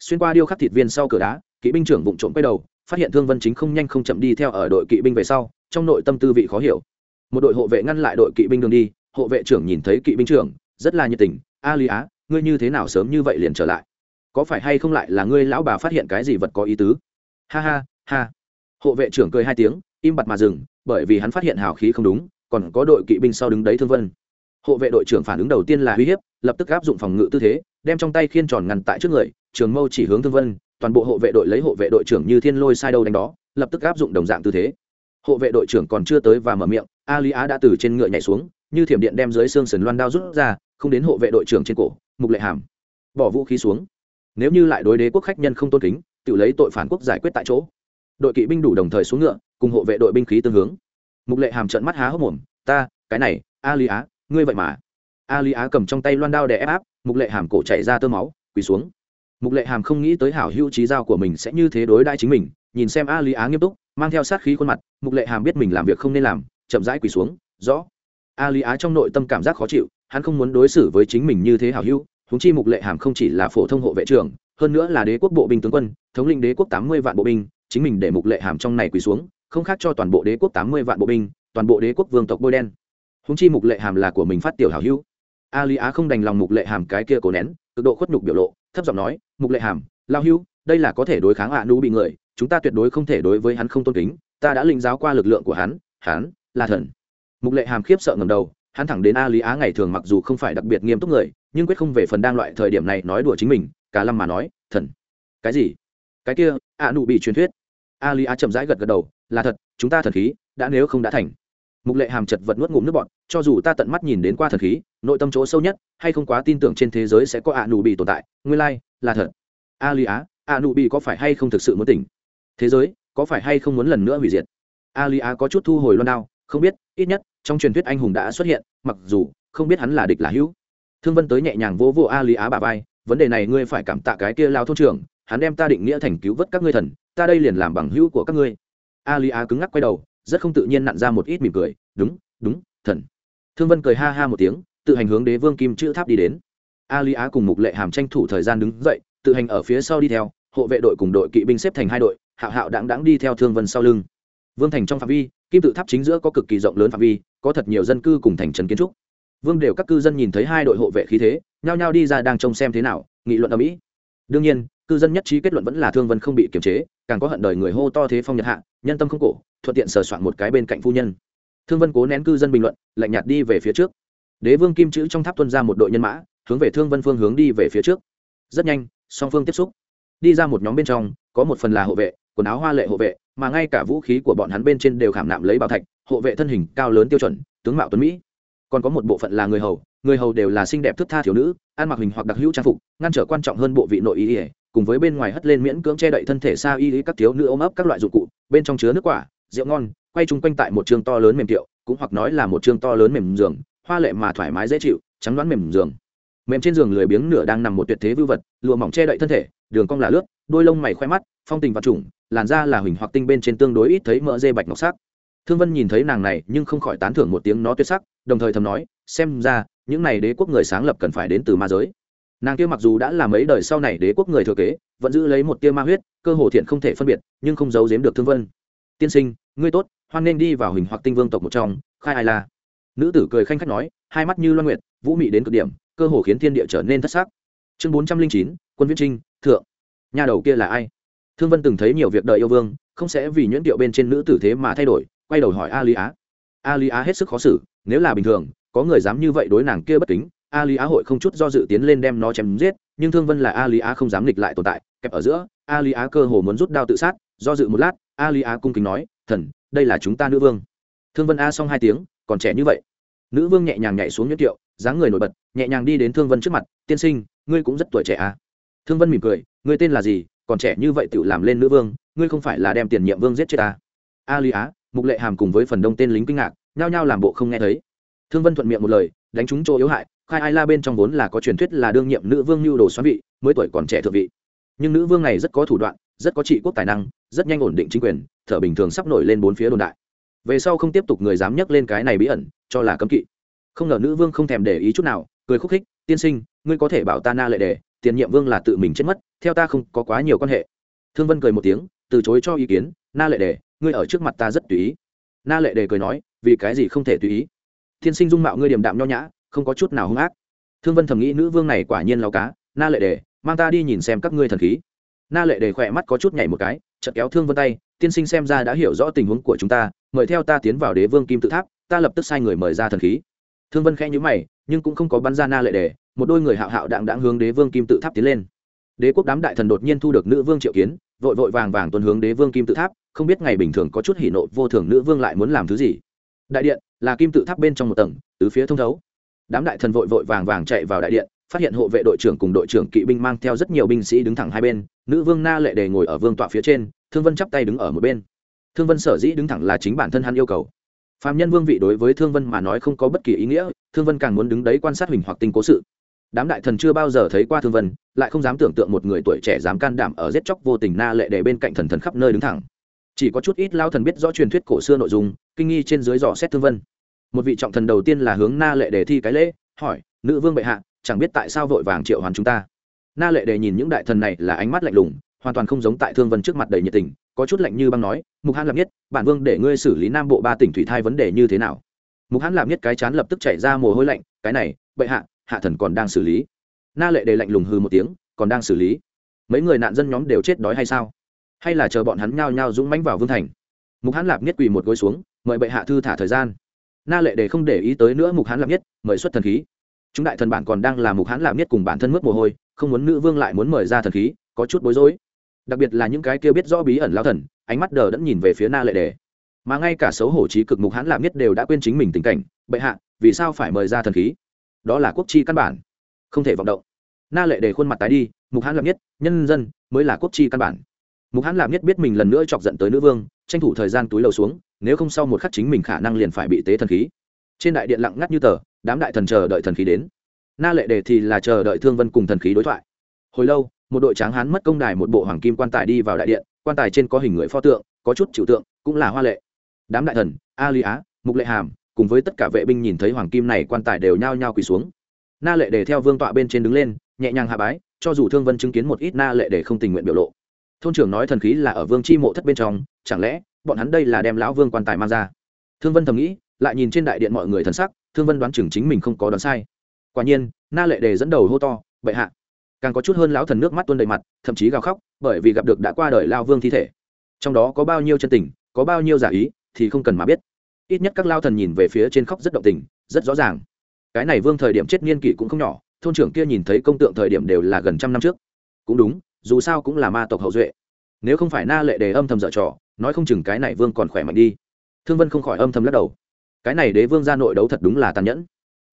Xuyên qua điêu khắc thịt viên sau cửa đá, kỵ binh trưởng vụng trộm quay đầu, phát hiện thương vân chính không nhanh không chậm đi theo ở đội kỵ binh về sau, trong nội tâm tư vị khó hiểu. Một đội hộ vệ ngăn lại đội kỵ binh đường đi, hộ vệ trưởng nhìn thấy kỵ binh trưởng, rất là nhiệt tình, a lý á ngươi như thế nào sớm như vậy liền trở lại? Có phải hay không lại là ngươi lão bà phát hiện cái gì vật có ý tứ? Ha ha ha. Hộ vệ trưởng cười hai tiếng, im bặt mà dừng, bởi vì hắn phát hiện hào khí không đúng, còn có đội kỵ binh sau đứng đấy thương vân. Hộ vệ đội trưởng phản ứng đầu tiên là uy hiếp, lập tức áp dụng phòng ngự tư thế, đem trong tay khiên tròn ngăn tại trước người, trường mâu chỉ hướng thương vân, toàn bộ hộ vệ đội lấy hộ vệ đội trưởng như thiên lôi sai đâu đánh đó, lập tức áp dụng đồng dạng tư thế. Hộ vệ đội trưởng còn chưa tới và mở miệng, a lý á đã từ trên ngựa nhảy xuống, như thiểm điện đem dưới xương sườn loan đao rút ra, không đến hộ vệ đội trưởng trên cổ mục lệ hàm. Bỏ vũ khí xuống. Nếu như lại đối đế quốc khách nhân không tôn kính, tự lấy tội phản quốc giải quyết tại chỗ. Đội kỵ binh đủ đồng thời xuống ngựa, cùng hộ vệ đội binh khí tương hướng. Mục lệ hàm trợn mắt há hốc mồm, ta, cái này a lý á ngươi vậy mà. A lý á cầm trong tay loan đao để ép áp, mục lệ hàm cổ chạy ra tơ máu, quỳ xuống. Mục lệ hàm không nghĩ tới hảo hữu trí dao của mình sẽ như thế đối đãi chính mình, nhìn xem a lý á nghiêm túc, mang theo sát khí khuôn mặt, mục lệ hàm biết mình làm việc không nên làm, chậm rãi quỳ xuống, rõ. A lý á trong nội tâm cảm giác khó chịu, hắn không muốn đối xử với chính mình như thế hảo hữu húng chi mục lệ hàm không chỉ là phổ thông hộ vệ trưởng, hơn nữa là đế quốc bộ binh tướng quân, thống lĩnh đế quốc tám mươi vạn bộ binh, chính mình để mục lệ hàm trong này quỳ xuống, không khác cho toàn bộ đế quốc tám mươi vạn bộ binh, toàn bộ đế quốc vương tộc bôi đen. Húng chi mục lệ hàm là của mình phát tiểu hảo hữu. A lý á không đành lòng mục lệ hàm cái kia cổ nén, cực độ khuất nhục biểu lộ, thấp giọng nói, mục lệ hàm, lao hữu, đây là có thể đối kháng ạ nú bị người, chúng ta tuyệt đối không thể đối với hắn không tôn kính, ta đã linh giáo qua lực lượng của hắn hắn là thần. Mục lệ hàm khiếp sợ ngầm đầu, hắn thẳng đến a lý á ngày thường mặc dù không phải đặc biệt nghiêm túc người nhưng quyết không về phần đang loại thời điểm này nói đùa chính mình cả lâm mà nói thần. Cái gì? Cái kia ạ nụ bị truyền thuyết. A lý á chậm rãi gật gật đầu là thật chúng ta thần khí đã nếu không đã thành. Mục lệ hàm chật vật nuốt ngụm nước bọt, cho dù ta tận mắt nhìn đến qua thần khí nội tâm chỗ sâu nhất hay không quá tin tưởng trên thế giới sẽ có ạ nụ bị tồn tại nguyên lai、like, là thật. A lý á ạ nụ bị có phải hay không thực sự muốn tỉnh? Thế giới có phải hay không muốn lần nữa hủy diệt? A lý á có chút thu hồi loan đao không biết ít nhất trong truyền thuyết anh hùng đã xuất hiện mặc dù không biết hắn là địch là hữu thương vân tới nhẹ nhàng vô vô a lý á bà vai, vấn đề này ngươi phải cảm tạ cái kia lao thôn trưởng, hắn đem ta định nghĩa thành cứu vớt các ngươi thần, ta đây liền làm bằng hữu của các ngươi. A lý á cứng ngắc quay đầu, rất không tự nhiên nặn ra một ít mỉm cười, đúng đúng, thần. Thương vân cười ha ha một tiếng, tự hành hướng đế vương kim chữ tháp đi đến. A lý á cùng mục lệ hàm tranh thủ thời gian đứng dậy, tự hành ở phía sau đi theo, hộ vệ đội cùng đội kỵ binh xếp thành hai đội, hạo hạo đáng đáng đi theo thương vân sau lưng. Vương thành trong phạm vi, kim tự tháp chính giữa có cực kỳ rộng lớn phạm vi, có thật nhiều dân cư cùng thành trấn kiến trúc vương đều các cư dân nhìn thấy hai đội hộ vệ khí thế, nhao nhao đi ra đang trông xem thế nào, nghị luận ở mỹ đương nhiên, cư dân nhất trí kết luận vẫn là thương vân không bị kiềm chế, càng có hận đời người hô to thế phong nhật hạ, nhân tâm không cổ, thuận tiện sờ soạn một cái bên cạnh phu nhân. Thương vân cố nén cư dân bình luận, lạnh nhạt đi về phía trước. Đế vương kim chữ trong tháp tuân ra một đội nhân mã, hướng về thương vân phương hướng đi về phía trước. Rất nhanh, song phương tiếp xúc. Đi ra một nhóm bên trong, có một phần là hộ vệ, quần áo hoa lệ hộ vệ, mà ngay cả vũ khí của bọn hắn bên trên đều khảm nạm lấy bảo thạch, hộ vệ thân hình cao lớn tiêu chuẩn, tướng mạo tuấn mỹ còn có một bộ phận là người hầu người hầu đều là xinh đẹp thức tha thiếu nữ, ăn mặc hình hoặc đặc hữu trang phục, ngăn trở quan trọng hơn bộ vị nội y ỉa cùng với bên ngoài hất lên miễn cưỡng che đậy thân thể xa y các thiếu nữ ôm ấp các loại dụng cụ, bên trong chứa nước quả, rượu ngon, quay chung quanh tại một trường to lớn mềm tiệu, cũng hoặc nói là một trường to lớn mềm giường, hoa lệ mà thoải mái dễ chịu, trắng đoán mềm giường. Mềm trên giường lười biếng nửa đang nằm một tuyệt thế vưu vật, lụa mỏng che đậy thân thể, đường cong là lướt, đôi lông mày khoe mắt, phong tình và trùng, làn da là huỳnh hoặc tinh bên trên tương đối ít thấy mỡ dê bạch ngọc sắc thương vân nhìn thấy nàng này nhưng không khỏi tán thưởng một tiếng nó tuyệt sắc, đồng thời thầm nói, xem ra, những này đế quốc người sáng lập cần phải đến từ ma giới. Nàng kia mặc dù đã là mấy đời sau này đế quốc người thừa kế, vẫn giữ lấy một tia ma huyết, cơ hồ thiện không thể phân biệt, nhưng không giấu giếm được thương vân. Tiên sinh, ngươi tốt, hoan nên đi vào hình hoặc tinh vương tộc một trong, khai ai la nữ tử cười khanh khách nói, hai mắt như loan nguyệt, vũ mị đến cực điểm, cơ hồ khiến thiên địa trở nên thất sắc. Chương bốn trăm linh chín, quân viễn trinh, thượng. Nhà đầu kia là ai? Thương vân từng thấy nhiều việc đời yêu vương, không sẽ vì nhuyễn điệu bên trên nữ tử thế mà thay đổi quay đầu hỏi a lý á a lý á hết sức khó xử, nếu là bình thường, có người dám như vậy đối nàng kia bất kính a lý á hội không chút do dự tiến lên đem nó chém giết, nhưng thương vân là a lý á không dám nghịch lại tồn tại, kẹp ở giữa a lý á cơ hồ muốn rút đao tự sát, do dự một lát a lý á cung kính nói, thần, đây là chúng ta nữ vương. Thương vân a xong hai tiếng, còn trẻ như vậy. Nữ vương nhẹ nhàng nhảy xuống nhất tiệu dáng người nổi bật, nhẹ nhàng đi đến thương vân trước mặt, tiên sinh, ngươi cũng rất tuổi trẻ à? Thương vân mỉm cười, ngươi tên là gì? Còn trẻ như vậy tự làm lên nữ vương, ngươi không phải là đem tiền nhiệm vương giết chết ta. A lý á mục lệ hàm cùng với phần đông tên lính kinh ngạc, nhao nhao làm bộ không nghe thấy. Thương vân thuận miệng một lời, đánh trúng chỗ yếu hại, khai ai la bên trong vốn là có truyền thuyết là đương nhiệm nữ vương lưu đồ xoắn vị, mới tuổi còn trẻ thượng vị. Nhưng nữ vương này rất có thủ đoạn, rất có trị quốc tài năng, rất nhanh ổn định chính quyền, thở bình thường sắp nổi lên bốn phía đồn đại. Về sau không tiếp tục người dám nhắc lên cái này bí ẩn, cho là cấm kỵ. Không ngờ nữ vương không thèm để ý chút nào, cười khúc khích, tiên sinh, ngươi có thể bảo ta na lệ đề, tiền nhiệm vương là tự mình chết mất, theo ta không có quá nhiều quan hệ. Thương vân cười một tiếng, từ chối cho ý kiến, na lệ đề ngươi ở trước mặt ta rất tùy ý. Na lệ đề cười nói, vì cái gì không thể tùy ý? Thiên sinh dung mạo ngươi điềm đạm nho nhã, không có chút nào hung ác. Thương vân thầm nghĩ nữ vương này quả nhiên lao cá. Na lệ đề, mang ta đi nhìn xem các ngươi thần khí. Na lệ đề khỏe mắt có chút nhảy một cái, chợt kéo thương vân tay, tiên sinh xem ra đã hiểu rõ tình huống của chúng ta, mời theo ta tiến vào đế vương kim tự tháp, ta lập tức sai người mời ra thần khí. Thương vân khẽ nhữ mày, nhưng cũng không có bắn ra na lệ đề, một đôi người hạo hạo đạng đạng hướng đế vương kim tự tháp tiến lên. Đế quốc đám đại thần đột nhiên thu được nữ vương triệu kiến, vội vội vàng vàng tuân hướng đế vương kim tự tháp không biết ngày bình thường có chút hỉ nộ vô thường nữ vương lại muốn làm thứ gì. Đại điện là kim tự tháp bên trong một tầng, tứ phía thông thấu. Đám đại thần vội vội vàng vàng chạy vào đại điện, phát hiện hộ vệ đội trưởng cùng đội trưởng kỵ binh mang theo rất nhiều binh sĩ đứng thẳng hai bên. Nữ vương na lệ đề ngồi ở vương tọa phía trên, thương vân chắp tay đứng ở một bên. Thương vân sở dĩ đứng thẳng là chính bản thân hắn yêu cầu. Phạm nhân vương vị đối với thương vân mà nói không có bất kỳ ý nghĩa, thương vân càng muốn đứng đấy quan sát huỳnh hoặc tinh cố sự. Đám đại thần chưa bao giờ thấy qua thương vân, lại không dám tưởng tượng một người tuổi trẻ dám can đảm ở giết chóc vô tình na lệ để bên cạnh thần thần khắp nơi đứng thẳng chỉ có chút ít lao thần biết rõ truyền thuyết cổ xưa nội dung, kinh nghi trên dưới dò xét thương vân. Một vị trọng thần đầu tiên là hướng na lệ đề thi cái lễ, hỏi, nữ vương bệ hạ, chẳng biết tại sao vội vàng triệu hoàn chúng ta? Na lệ đề nhìn những đại thần này là ánh mắt lạnh lùng, hoàn toàn không giống tại thương vân trước mặt đầy nhiệt tình, có chút lạnh như băng nói, mục hãn lạp nhất, bản vương để ngươi xử lý nam bộ ba tỉnh thủy thai vấn đề như thế nào? Mục hãn lạp nhất cái chán lập tức chảy ra mồ hôi lạnh, cái này, bệ hạ hạ thần còn đang xử lý. Na lệ đề lạnh lùng hư một tiếng, còn đang xử lý? Mấy người nạn dân nhóm đều chết đói hay sao? Hay là chờ bọn hắn nhao nhao dũng mãnh vào vương thành? Mục hãn lạp nhất quỳ một gối xuống, mời bệ hạ thư thả thời gian. Na lệ đề không để ý tới nữa mục hãn lạp nhất, mời xuất thần khí. Chúng đại thần bản còn đang làm mục hãn lạp nhất cùng bản thân mướt mồ hôi, không muốn nữ vương lại muốn mời ra thần khí, có chút bối rối. Đặc biệt là những cái kia biết rõ bí ẩn lao thần, ánh mắt đờ đẫn nhìn về phía na lệ đề. Mà ngay cả xấu hổ trí cực mục hãn lạp nhất đều đã quên chính mình tình cảnh, bệ hạ, vì sao phải mời ra thần khí? Đó là quốc chi căn bản. Không thể vọng động. Na lệ đề khuôn mặt tái đi, mục hãn lạp nhất, nhân dân mới là quốc chi căn bản mục hãn lạp nhất biết mình lần nữa chọc giận tới nữ vương, tranh thủ thời gian túi lầu xuống, nếu không sau một khắc chính mình khả năng liền phải bị tế thần khí. Trên đại điện lặng ngắt như tờ, đám đại thần chờ đợi thần khí đến. Na lệ đề thì là chờ đợi thương vân cùng thần khí đối thoại. Hồi lâu, một đội tráng hán mất công đài một bộ hoàng kim quan tài đi vào đại điện, quan tài trên có hình người pho tượng, có chút trừu tượng, cũng là hoa lệ. Đám đại thần, a lý á, mục lệ hàm, cùng với tất cả vệ binh nhìn thấy hoàng kim này quan tài đều nhao nhao quỳ xuống. Na lệ đề theo vương tọa bên trên đứng lên, nhẹ nhàng hạ bái, cho dù thương vân chứng kiến một ít, na lệ đề không tình nguyện biểu lộ thôn trưởng nói thần khí là ở vương chi mộ thất bên trong, chẳng lẽ bọn hắn đây là đem lão vương quan tài mang ra? Thương vân thầm nghĩ, lại nhìn trên đại điện mọi người thần sắc, thương vân đoán chừng chính mình không có đoán sai. Quả nhiên, na lệ đề dẫn đầu hô to, bệ hạ. Càng có chút hơn lão thần nước mắt tuôn đầy mặt, thậm chí gào khóc, bởi vì gặp được đã qua đời lao vương thi thể. Trong đó có bao nhiêu chân tình, có bao nhiêu giả ý, thì không cần mà biết. Ít nhất các lao thần nhìn về phía trên khóc rất động tình, rất rõ ràng. Cái này vương thời điểm chết niên kỷ cũng không nhỏ, thôn trưởng kia nhìn thấy công tượng thời điểm đều là gần trăm năm trước. Cũng đúng dù sao cũng là ma tộc hậu duệ. Nếu không phải na lệ đề âm thầm dở trò, nói không chừng cái này vương còn khỏe mạnh đi. Thương vân không khỏi âm thầm lắc đầu. Cái này đế vương ra nội đấu thật đúng là tàn nhẫn.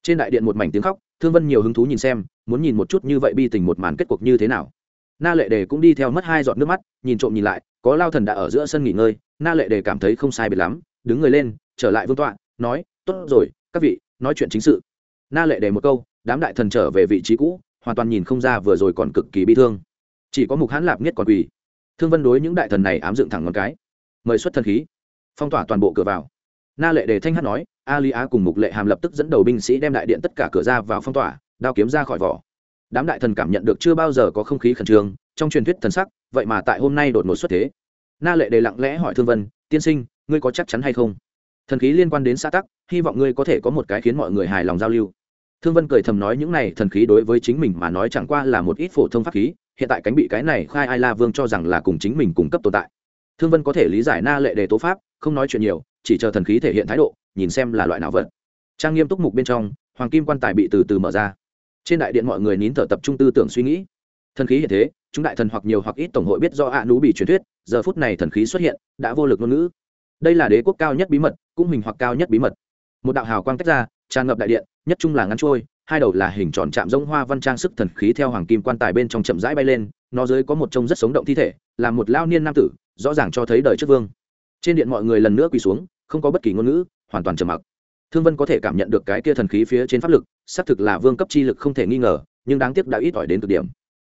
Trên đại điện một mảnh tiếng khóc, thương vân nhiều hứng thú nhìn xem, muốn nhìn một chút như vậy bi tình một màn kết cuộc như thế nào. Na lệ đề cũng đi theo mất hai giọt nước mắt, nhìn trộm nhìn lại, có lao thần đã ở giữa sân nghỉ ngơi, na lệ đề cảm thấy không sai biệt lắm, đứng người lên, trở lại vương tọa, nói, tốt rồi, các vị, nói chuyện chính sự. Na lệ đề một câu, đám đại thần trở về vị trí cũ, hoàn toàn nhìn không ra vừa rồi còn cực kỳ bi thương chỉ có mục hãn lạp nhất còn quỳ. Thương vân đối những đại thần này ám dựng thẳng ngón cái. Mời xuất thần khí. Phong tỏa toàn bộ cửa vào. Na lệ đề thanh hát nói, a li á cùng mục lệ hàm lập tức dẫn đầu binh sĩ đem đại điện tất cả cửa ra vào phong tỏa, đao kiếm ra khỏi vỏ. Đám đại thần cảm nhận được chưa bao giờ có không khí khẩn trương, trong truyền thuyết thần sắc, vậy mà tại hôm nay đột ngột xuất thế. Na lệ đề lặng lẽ hỏi thương vân, tiên sinh, ngươi có chắc chắn hay không? Thần khí liên quan đến xã tắc, hy vọng ngươi có thể có một cái khiến mọi người hài lòng giao lưu. Thương vân cười thầm nói, những này thần khí đối với chính mình mà nói chẳng qua là một ít phổ thông pháp khí hiện tại cánh bị cái này khai ai la vương cho rằng là cùng chính mình cung cấp tồn tại. Thương vân có thể lý giải na lệ đề tố pháp, không nói chuyện nhiều, chỉ chờ thần khí thể hiện thái độ, nhìn xem là loại nào vật trang nghiêm túc mục bên trong, hoàng kim quan tài bị từ từ mở ra. Trên đại điện mọi người nín thở tập trung tư tưởng suy nghĩ. Thần khí hiện thế, chúng đại thần hoặc nhiều hoặc ít tổng hội biết do ạ nú bị truyền thuyết, giờ phút này thần khí xuất hiện, đã vô lực ngôn ngữ. Đây là đế quốc cao nhất bí mật, cũng hình hoặc cao nhất bí mật. Một đạo hào quang tách ra, tràn ngập đại điện, nhất trung là ngắn trôi hai đầu là hình tròn chạm giống hoa văn trang sức thần khí theo hoàng kim quan tài bên trong chậm rãi bay lên, nó dưới có một trông rất sống động thi thể, là một lao niên nam tử, rõ ràng cho thấy đời trước vương. Trên điện mọi người lần nữa quỳ xuống, không có bất kỳ ngôn ngữ, hoàn toàn trầm mặc. Thương vân có thể cảm nhận được cái kia thần khí phía trên pháp lực, xác thực là vương cấp chi lực không thể nghi ngờ, nhưng đáng tiếc đã ít ỏi đến cực điểm.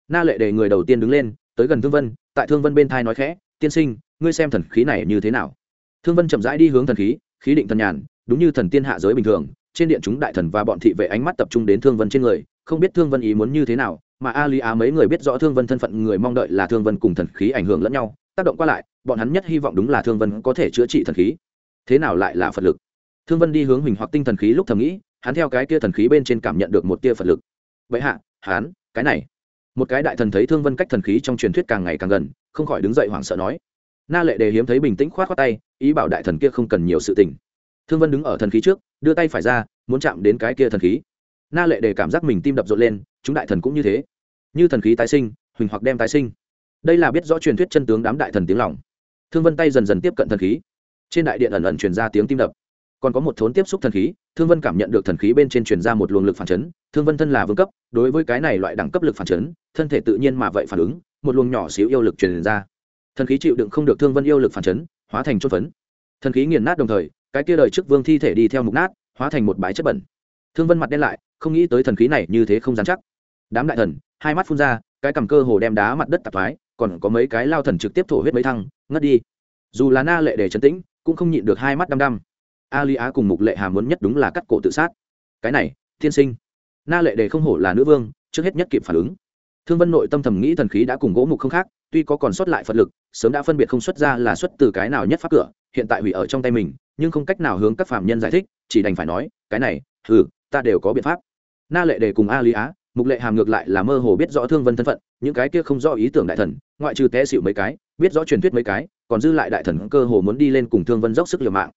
Na lệ để người đầu tiên đứng lên, tới gần thương vân, tại thương vân bên thai nói khẽ, tiên sinh, ngươi xem thần khí này như thế nào? Thương vân chậm rãi đi hướng thần khí khí định thần nhàn, đúng như thần tiên hạ giới bình thường trên điện chúng đại thần và bọn thị vệ ánh mắt tập trung đến thương vân trên người, không biết thương vân ý muốn như thế nào, mà a lý á mấy người biết rõ thương vân thân phận, người mong đợi là thương vân cùng thần khí ảnh hưởng lẫn nhau, tác động qua lại, bọn hắn nhất hy vọng đúng là thương vân có thể chữa trị thần khí. Thế nào lại là phật lực? Thương vân đi hướng huỳnh hoặc tinh thần khí lúc thầm nghĩ, hắn theo cái kia thần khí bên trên cảm nhận được một tia phật lực. Vậy hạ, hắn, cái này. Một cái đại thần thấy thương vân cách thần khí trong truyền thuyết càng ngày càng gần, không khỏi đứng dậy hoảng sợ nói. Na lệ đề hiếm thấy bình tĩnh khoát khoát tay, ý bảo đại thần kia không cần nhiều sự tình thương vân đứng ở thần khí trước, đưa tay phải ra, muốn chạm đến cái kia thần khí. Na lệ đề cảm giác mình tim đập rộn lên, chúng đại thần cũng như thế. Như thần khí tái sinh, huỳnh hoặc đem tái sinh. Đây là biết rõ truyền thuyết chân tướng đám đại thần tiếng lòng. Thương vân tay dần dần tiếp cận thần khí. Trên đại điện ẩn ẩn truyền ra tiếng tim đập. Còn có một thốn tiếp xúc thần khí, thương vân cảm nhận được thần khí bên trên truyền ra một luồng lực phản chấn. Thương vân thân là vương cấp, đối với cái này loại đẳng cấp lực phản chấn, thân thể tự nhiên mà vậy phản ứng, một luồng nhỏ xíu yêu lực truyền ra. Thần khí chịu đựng không được thương vân yêu lực phản chấn, hóa thành chốt phấn. Thần khí nghiền nát đồng thời cái kia đời trước vương thi thể đi theo mục nát, hóa thành một bãi chất bẩn. Thương vân mặt đen lại, không nghĩ tới thần khí này như thế không dám chắc. Đám đại thần, hai mắt phun ra, cái cầm cơ hồ đem đá mặt đất tạp thoái, còn có mấy cái lao thần trực tiếp thổ huyết mấy thăng, ngất đi. Dù là na lệ để trấn tĩnh, cũng không nhịn được hai mắt đăm đăm. A li á cùng mục lệ hà muốn nhất đúng là cắt cổ tự sát. Cái này, thiên sinh. Na lệ đề không hổ là nữ vương, trước hết nhất kịp phản ứng. Thương vân nội tâm thầm nghĩ thần khí đã cùng gỗ mục không khác tuy có còn sót lại phật lực, sớm đã phân biệt không xuất ra là xuất từ cái nào nhất pháp cửa, hiện tại hủy ở trong tay mình, nhưng không cách nào hướng các phạm nhân giải thích, chỉ đành phải nói, cái này ừ ta đều có biện pháp. Na lệ đề cùng a lý á, mục lệ hàm ngược lại là mơ hồ biết rõ thương vân thân phận, những cái kia không rõ ý tưởng đại thần, ngoại trừ té xịu mấy cái, biết rõ truyền thuyết mấy cái, còn dư lại đại thần cơ hồ muốn đi lên cùng thương vân dốc sức liều mạng.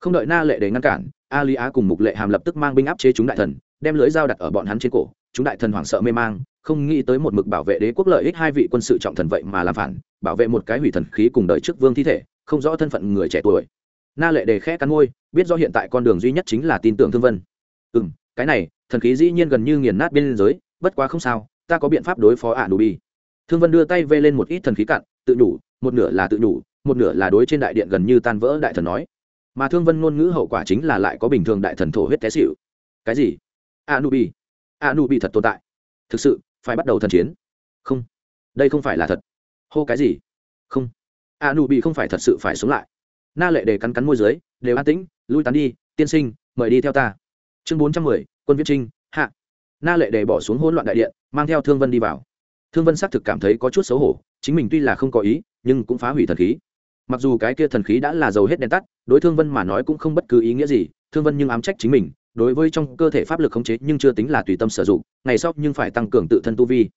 Không đợi na lệ để ngăn cản, a lý á cùng mục lệ hàm lập tức mang binh áp chế chúng đại thần đem lưới dao đặt ở bọn hắn trên cổ, chúng đại thần hoảng sợ mê mang, không nghĩ tới một mực bảo vệ đế quốc lợi ích hai vị quân sự trọng thần vậy mà làm phản, bảo vệ một cái hủy thần khí cùng đời trước vương thi thể, không rõ thân phận người trẻ tuổi. Na lệ đề khẽ cắn môi, biết do hiện tại con đường duy nhất chính là tin tưởng thương vân. Ừ m cái này, thần khí dĩ nhiên gần như nghiền nát biên giới, bất quá không sao, ta có biện pháp đối phó ả nụ bi. Thương vân đưa tay vê lên một ít thần khí cặn tự nhủ, một nửa là tự nhủ, một nửa là đối trên đại điện gần như tan vỡ đại thần nói. Mà thương vân ngôn ngữ hậu quả chính là lại có bình thường đại thần thổ huyết té xịu cái gì? A nu bi a nu bi thật tồn tại. Thực sự, phải bắt đầu thần chiến. Không. Đây không phải là thật. Hô cái gì? Không. A nu bi không phải thật sự phải sống lại. Na lệ để cắn cắn môi dưới, đều an tĩnh, lui tán đi, tiên sinh, mời đi theo ta. Chương bốn trăm mười, quân viết trinh, hạ. Na lệ để bỏ xuống hỗn loạn đại điện, mang theo thương vân đi vào. Thương vân xác thực cảm thấy có chút xấu hổ, chính mình tuy là không có ý, nhưng cũng phá hủy thần khí. Mặc dù cái kia thần khí đã là dầu hết đèn tắt, đối thương vân mà nói cũng không bất cứ ý nghĩa gì, thương vân nhưng ám trách chính mình đối với trong cơ thể pháp lực khống chế nhưng chưa tính là tùy tâm sử dụng, ngày sau nhưng phải tăng cường tự thân tu vi.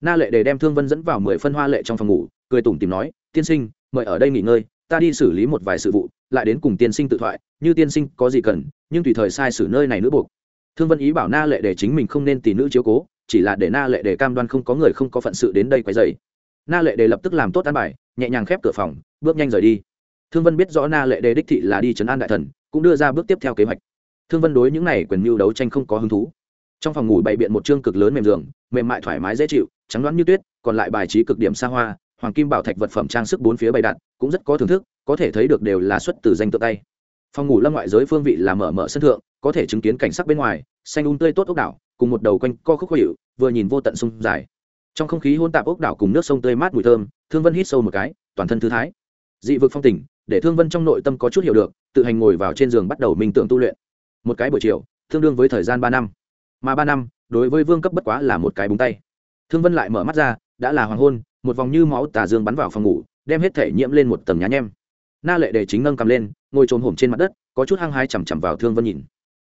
Na lệ để đem thương vân dẫn vào mười phân hoa lệ trong phòng ngủ, cười tủm tìm nói, tiên sinh, mời ở đây nghỉ ngơi, ta đi xử lý một vài sự vụ, lại đến cùng tiên sinh tự thoại, như tiên sinh có gì cần, nhưng tùy thời sai xử nơi này nữa buộc. Thương vân ý bảo na lệ để chính mình không nên tỷ nữ chiếu cố, chỉ là để na lệ để cam đoan không có người không có phận sự đến đây quấy dày na lệ để lập tức làm tốt an bài, nhẹ nhàng khép cửa phòng, bước nhanh rời đi. Thương vân biết rõ na lệ đề đích thị là đi chấn an đại thần, cũng đưa ra bước tiếp theo kế hoạch thương vân đối những này quyền mưu đấu tranh không có hứng thú. Trong phòng ngủ bày biện một chương cực lớn mềm giường, mềm mại thoải mái dễ chịu, trắng đoán như tuyết, còn lại bài trí cực điểm xa hoa, hoàng kim bảo thạch vật phẩm trang sức bốn phía bày đặt, cũng rất có thưởng thức, có thể thấy được đều là xuất từ danh tự tay. Phòng ngủ lâm ngoại giới phương vị là mở mở sân thượng, có thể chứng kiến cảnh sắc bên ngoài, xanh un tươi tốt ốc đảo, cùng một đầu quanh co khúc khó hiệu vừa nhìn vô tận sông dài. Trong không khí hôn tạp ốc đảo cùng nước sông tươi mát mùi thơm, thương vân hít sâu một cái, toàn thân thư thái. Dị vực phong tỉnh để thương vân trong nội tâm có chút hiểu được, tự hành ngồi vào trên giường bắt đầu minh tưởng tu luyện một cái buổi chiều, tương đương với thời gian ba năm. Mà ba năm, đối với vương cấp bất quá là một cái búng tay. Thương vân lại mở mắt ra, đã là hoàng hôn, một vòng như máu tà dương bắn vào phòng ngủ, đem hết thể nhiễm lên một tầng nhá nhem. Na lệ để chính nâng cầm lên, ngồi trồm hổm trên mặt đất, có chút hăng hai chằm chằm vào thương vân nhìn.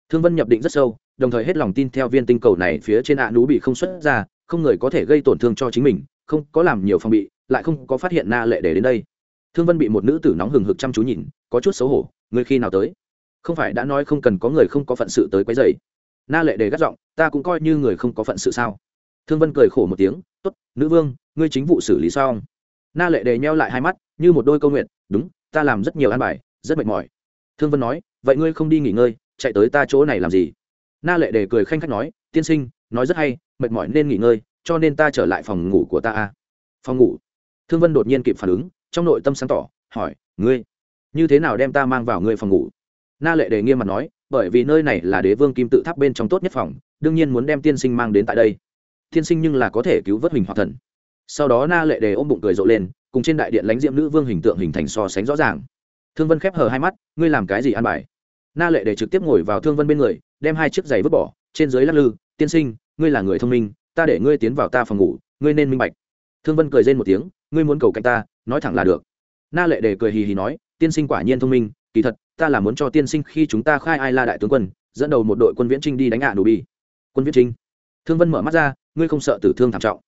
Thương vân nhập định rất sâu, đồng thời hết lòng tin theo viên tinh cầu này phía trên ạ nú bị không xuất ra, không người có thể gây tổn thương cho chính mình, không có làm nhiều phòng bị, lại không có phát hiện na lệ để đến đây. Thương vân bị một nữ tử nóng hừng hực chăm chú nhìn, có chút xấu hổ người khi nào tới? Không phải đã nói không cần có người không có phận sự tới quấy dày na lệ đề gắt giọng, ta cũng coi như người không có phận sự sao? Thương vân cười khổ một tiếng, tốt, nữ vương, ngươi chính vụ xử lý xong. Na lệ đề nheo lại hai mắt, như một đôi câu nguyện, đúng, ta làm rất nhiều ăn bài, rất mệt mỏi. Thương vân nói, vậy ngươi không đi nghỉ ngơi, chạy tới ta chỗ này làm gì? Na lệ đề cười khanh khách nói, tiên sinh, nói rất hay, mệt mỏi nên nghỉ ngơi, cho nên ta trở lại phòng ngủ của ta a. Phòng ngủ. Thương vân đột nhiên kịp phản ứng, trong nội tâm sáng tỏ, hỏi, ngươi, như thế nào đem ta mang vào ngươi phòng ngủ? Na lệ đề nghiêm mặt nói, bởi vì nơi này là đế vương kim tự tháp bên trong tốt nhất phòng, đương nhiên muốn đem tiên sinh mang đến tại đây. Tiên sinh nhưng là có thể cứu vớt hình hoặc thần. Sau đó na lệ đề ôm bụng cười rộ lên, cùng trên đại điện lãnh diệm nữ vương hình tượng hình thành so sánh rõ ràng. Thương vân khép hờ hai mắt, ngươi làm cái gì ăn bài? Na lệ đề trực tiếp ngồi vào thương vân bên người, đem hai chiếc giày vứt bỏ, trên dưới lắc lư, tiên sinh, ngươi là người thông minh, ta để ngươi tiến vào ta phòng ngủ, ngươi nên minh bạch. Thương vân cười rên một tiếng, ngươi muốn cầu cạnh ta, nói thẳng là được. Na lệ đề cười hì hì nói, tiên sinh quả nhiên thông minh, kỳ thật ta là muốn cho tiên sinh khi chúng ta khai ai la đại tướng quân, dẫn đầu một đội quân viễn trinh đi đánh ạ nụ bi. Quân viễn trinh. Thương vân mở mắt ra, ngươi không sợ tử thương thảm trọng.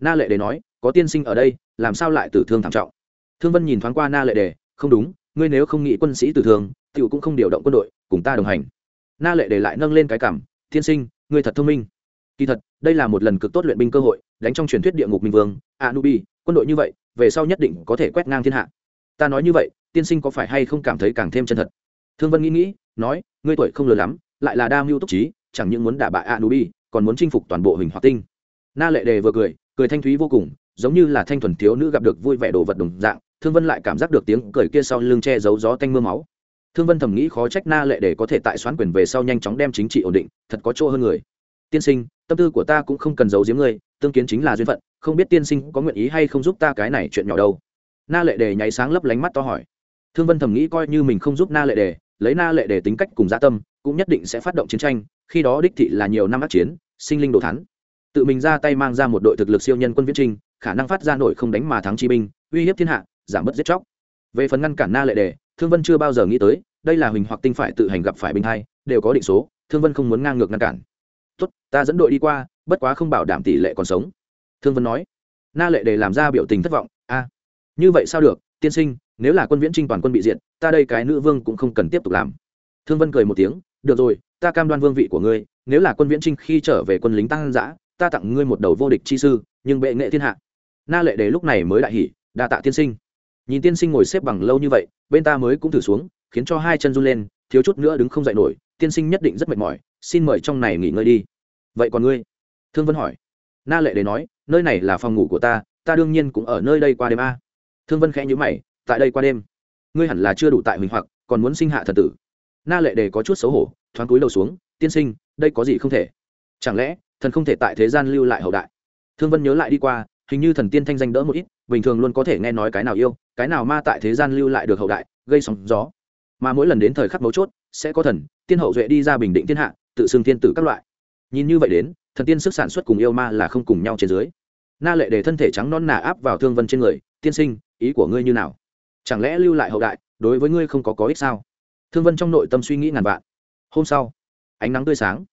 Na lệ đề nói, có tiên sinh ở đây, làm sao lại tử thương thảm trọng? Thương vân nhìn thoáng qua na lệ đề, không đúng, ngươi nếu không nghĩ quân sĩ tử thương t cũng không điều động quân đội, cùng ta đồng hành. Na lệ đề lại nâng lên cái cảm tiên sinh, ngươi thật thông minh. Kỳ thật, đây là một lần cực tốt luyện binh cơ hội, đánh trong truyền thuyết địa ngục minh vương anubi quân đội như vậy, về sau nhất định có thể quét ngang thiên hạ. Ta nói như vậy, tiên sinh có phải hay không cảm thấy càng thêm chân thật? Thương vân nghĩ nghĩ, nói, ngươi tuổi không lừa lắm, lại là đa mưu túc trí, chẳng những muốn đả bại anubi, còn muốn chinh phục toàn bộ hình hoạt tinh. Na lệ đề vừa cười cười thanh thúy vô cùng, giống như là thanh thuần thiếu nữ gặp được vui vẻ đồ vật đồng dạng, thương vân lại cảm giác được tiếng cười kia sau lưng che giấu gió tanh mưa máu. Thương vân thầm nghĩ khó trách na lệ để có thể tại xoán quyền về sau nhanh chóng đem chính trị ổn định, thật có chỗ hơn người. Tiên sinh, tâm tư của ta cũng không cần giấu giếm ngươi, tương kiến chính là duyên phận, không biết tiên sinh có nguyện ý hay không giúp ta cái này chuyện nhỏ đâu? Na lệ đề nháy sáng lấp lánh mắt to hỏi. Thương vân thầm nghĩ coi như mình không giúp na lệ đề lấy na lệ để tính cách cùng gia tâm, cũng nhất định sẽ phát động chiến tranh, khi đó đích thị là nhiều năm ác chiến, sinh linh đồ thắn tự mình ra tay mang ra một đội thực lực siêu nhân quân viễn trinh, khả năng phát ra nổi không đánh mà thắng chi binh, uy hiếp thiên hạ, giảm bớt giết chóc. Về phần ngăn cản na lệ đề, thương vân chưa bao giờ nghĩ tới, đây là huỳnh hoặc tinh phải tự hành gặp phải binh hai, đều có định số, thương vân không muốn ngang ngược ngăn cản. Tốt, ta dẫn đội đi qua, bất quá không bảo đảm tỷ lệ còn sống. Thương vân nói. Na lệ đề làm ra biểu tình thất vọng. A, như vậy sao được, tiên sinh nếu là quân viễn trinh toàn quân bị diệt, ta đây cái nữ vương cũng không cần tiếp tục làm. Thương vân cười một tiếng, được rồi, ta cam đoan vương vị của ngươi, nếu là quân viễn trinh khi trở về quân lính tăng giã, ta tặng ngươi một đầu vô địch chi sư, nhưng bệ nghệ thiên hạ. Na lệ đề lúc này mới đại hỉ, đa tạ tiên sinh. Nhìn tiên sinh ngồi xếp bằng lâu như vậy, bên ta mới cũng thử xuống, khiến cho hai chân run lên, thiếu chút nữa đứng không dậy nổi, tiên sinh nhất định rất mệt mỏi, xin mời trong này nghỉ ngơi đi. Vậy còn ngươi? Thương vân hỏi. Na lệ đề nói, nơi này là phòng ngủ của ta ta đương nhiên cũng ở nơi đây qua đêm a. Thương vân khẽ nhữ mày tại đây qua đêm. Ngươi hẳn là chưa đủ tại huỳnh hoặc, còn muốn sinh hạ thần tử. Na lệ đề có chút xấu hổ, thoáng cúi đầu xuống, tiên sinh, đây có gì không thể? Chẳng lẽ, thần không thể tại thế gian lưu lại hậu đại? Thương vân nhớ lại đi qua, hình như thần tiên thanh danh đỡ một ít, bình thường luôn có thể nghe nói cái nào yêu, cái nào ma tại thế gian lưu lại được hậu đại, gây sóng gió. Mà mỗi lần đến thời khắc mấu chốt, sẽ có thần, tiên hậu duệ đi ra bình định thiên hạ, tự xưng tiên tử các loại. Nhìn như vậy đến, thần tiên sức sản xuất cùng yêu ma là không cùng nhau trên dưới. Na lệ để thân thể trắng non nà áp vào thương vân trên người, tiên sinh, ý của ngươi như nào? Chẳng lẽ lưu lại hậu đại, đối với ngươi không có có ích sao? Thương vân trong nội tâm suy nghĩ ngàn vạn. Hôm sau, ánh nắng tươi sáng.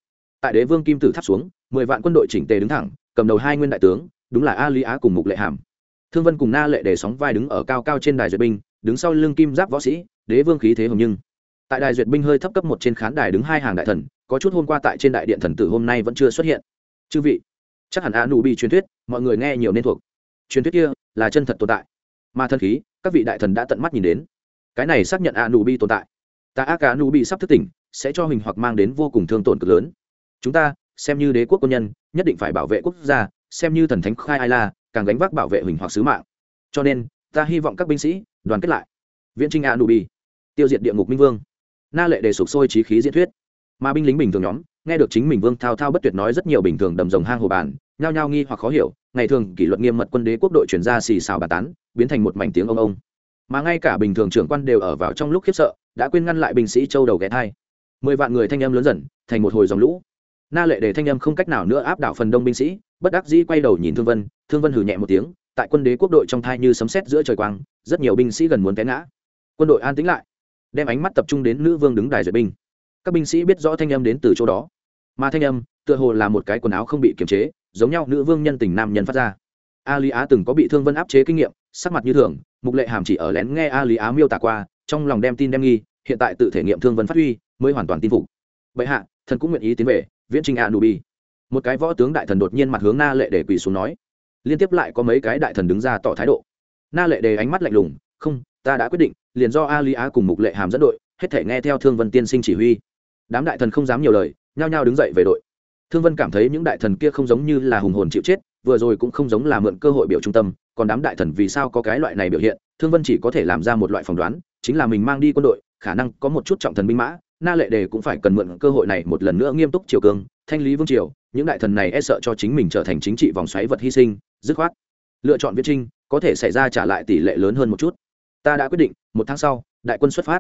Tại đế vương kim tử tháp xuống, mười vạn quân đội chỉnh tề đứng thẳng, cầm đầu hai nguyên đại tướng, đúng là a lý á cùng mục lệ hàm. Thương vân cùng na lệ để sóng vai đứng ở cao cao trên đài duyệt binh, đứng sau lưng kim giáp võ sĩ, đế vương khí thế hồng nhưng. Tại đài duyệt binh hơi thấp cấp một trên khán đài đứng hai hàng đại thần, có chút hôm qua tại trên đại điện thần tử hôm nay vẫn chưa xuất hiện. Chư vị, chắc hẳn a nụ bị truyền thuyết, mọi người nghe nhiều nên thuộc. Truyền thuyết kia là chân thật tồn tại mà thân khí, các vị đại thần đã tận mắt nhìn đến. Cái này xác nhận a nụ bi tồn tại. Ta a cả nụ bị sắp thức tỉnh, sẽ cho hình hoặc mang đến vô cùng thương tổn cực lớn. Chúng ta, xem như đế quốc quân nhân, nhất định phải bảo vệ quốc gia, xem như thần thánh khai ai la, càng gánh vác bảo vệ hình hoặc sứ mạng. Cho nên, ta hy vọng các binh sĩ, đoàn kết lại. Viễn trinh a nụ bi tiêu diệt địa ngục minh vương. Na lệ đề sụp sôi trí khí diễn thuyết. Mà binh lính bình thường nhóm, nghe được chính mình vương thao thao bất tuyệt nói rất nhiều bình thường đầm rồng hang hồ bàn, nhao nhao nghi hoặc khó hiểu ngày thường kỷ luật nghiêm mật quân đế quốc đội chuyển ra xì xào bà tán, biến thành một mảnh tiếng ông ông. Mà ngay cả bình thường trưởng quan đều ở vào trong lúc khiếp sợ, đã quên ngăn lại binh sĩ châu đầu ghé thai. Mười vạn người thanh em lớn dần, thành một hồi dòng lũ. Na lệ để thanh em không cách nào nữa áp đảo phần đông binh sĩ, bất đắc dĩ quay đầu nhìn thương vân thương vân hử nhẹ một tiếng, tại quân đế quốc đội trong thai như sấm sét giữa trời quang, rất nhiều binh sĩ gần muốn té ngã. Quân đội an tĩnh lại, đem ánh mắt tập trung đến nữ vương đứng đài duyệt binh. Các binh sĩ biết rõ thanh âm đến từ chỗ đó. Mà thanh âm, tựa hồ là một cái quần áo không bị kiềm chế giống nhau nữ vương nhân tình nam nhân phát ra. A lý á từng có bị thương vân áp chế kinh nghiệm, sắc mặt như thường, mục lệ hàm chỉ ở lén nghe a lý á miêu tả qua, trong lòng đem tin đem nghi, hiện tại tự thể nghiệm thương vân phát huy, mới hoàn toàn tin phục. Bệ hạ, thần cũng nguyện ý tiến về, viễn trình a nubi một cái võ tướng đại thần đột nhiên mặt hướng na lệ để quỳ xuống nói. Liên tiếp lại có mấy cái đại thần đứng ra tỏ thái độ. Na lệ đề ánh mắt lạnh lùng, không, ta đã quyết định, liền do a lý á cùng mục lệ hàm dẫn đội, hết thể nghe theo thương vân tiên sinh chỉ huy. Đám đại thần không dám nhiều lời, nhao nhao đứng dậy về đội thương vân cảm thấy những đại thần kia không giống như là hùng hồn chịu chết, vừa rồi cũng không giống là mượn cơ hội biểu trung tâm, còn đám đại thần vì sao có cái loại này biểu hiện, thương vân chỉ có thể làm ra một loại phỏng đoán, chính là mình mang đi quân đội, khả năng có một chút trọng thần binh mã, na lệ đề cũng phải cần mượn cơ hội này một lần nữa nghiêm túc triều cường, thanh lý vương triều, những đại thần này e sợ cho chính mình trở thành chính trị vòng xoáy vật hy sinh, dứt khoát. Lựa chọn viết trinh, có thể xảy ra trả lại tỷ lệ lớn hơn một chút. Ta đã quyết định, một tháng sau, đại quân xuất phát.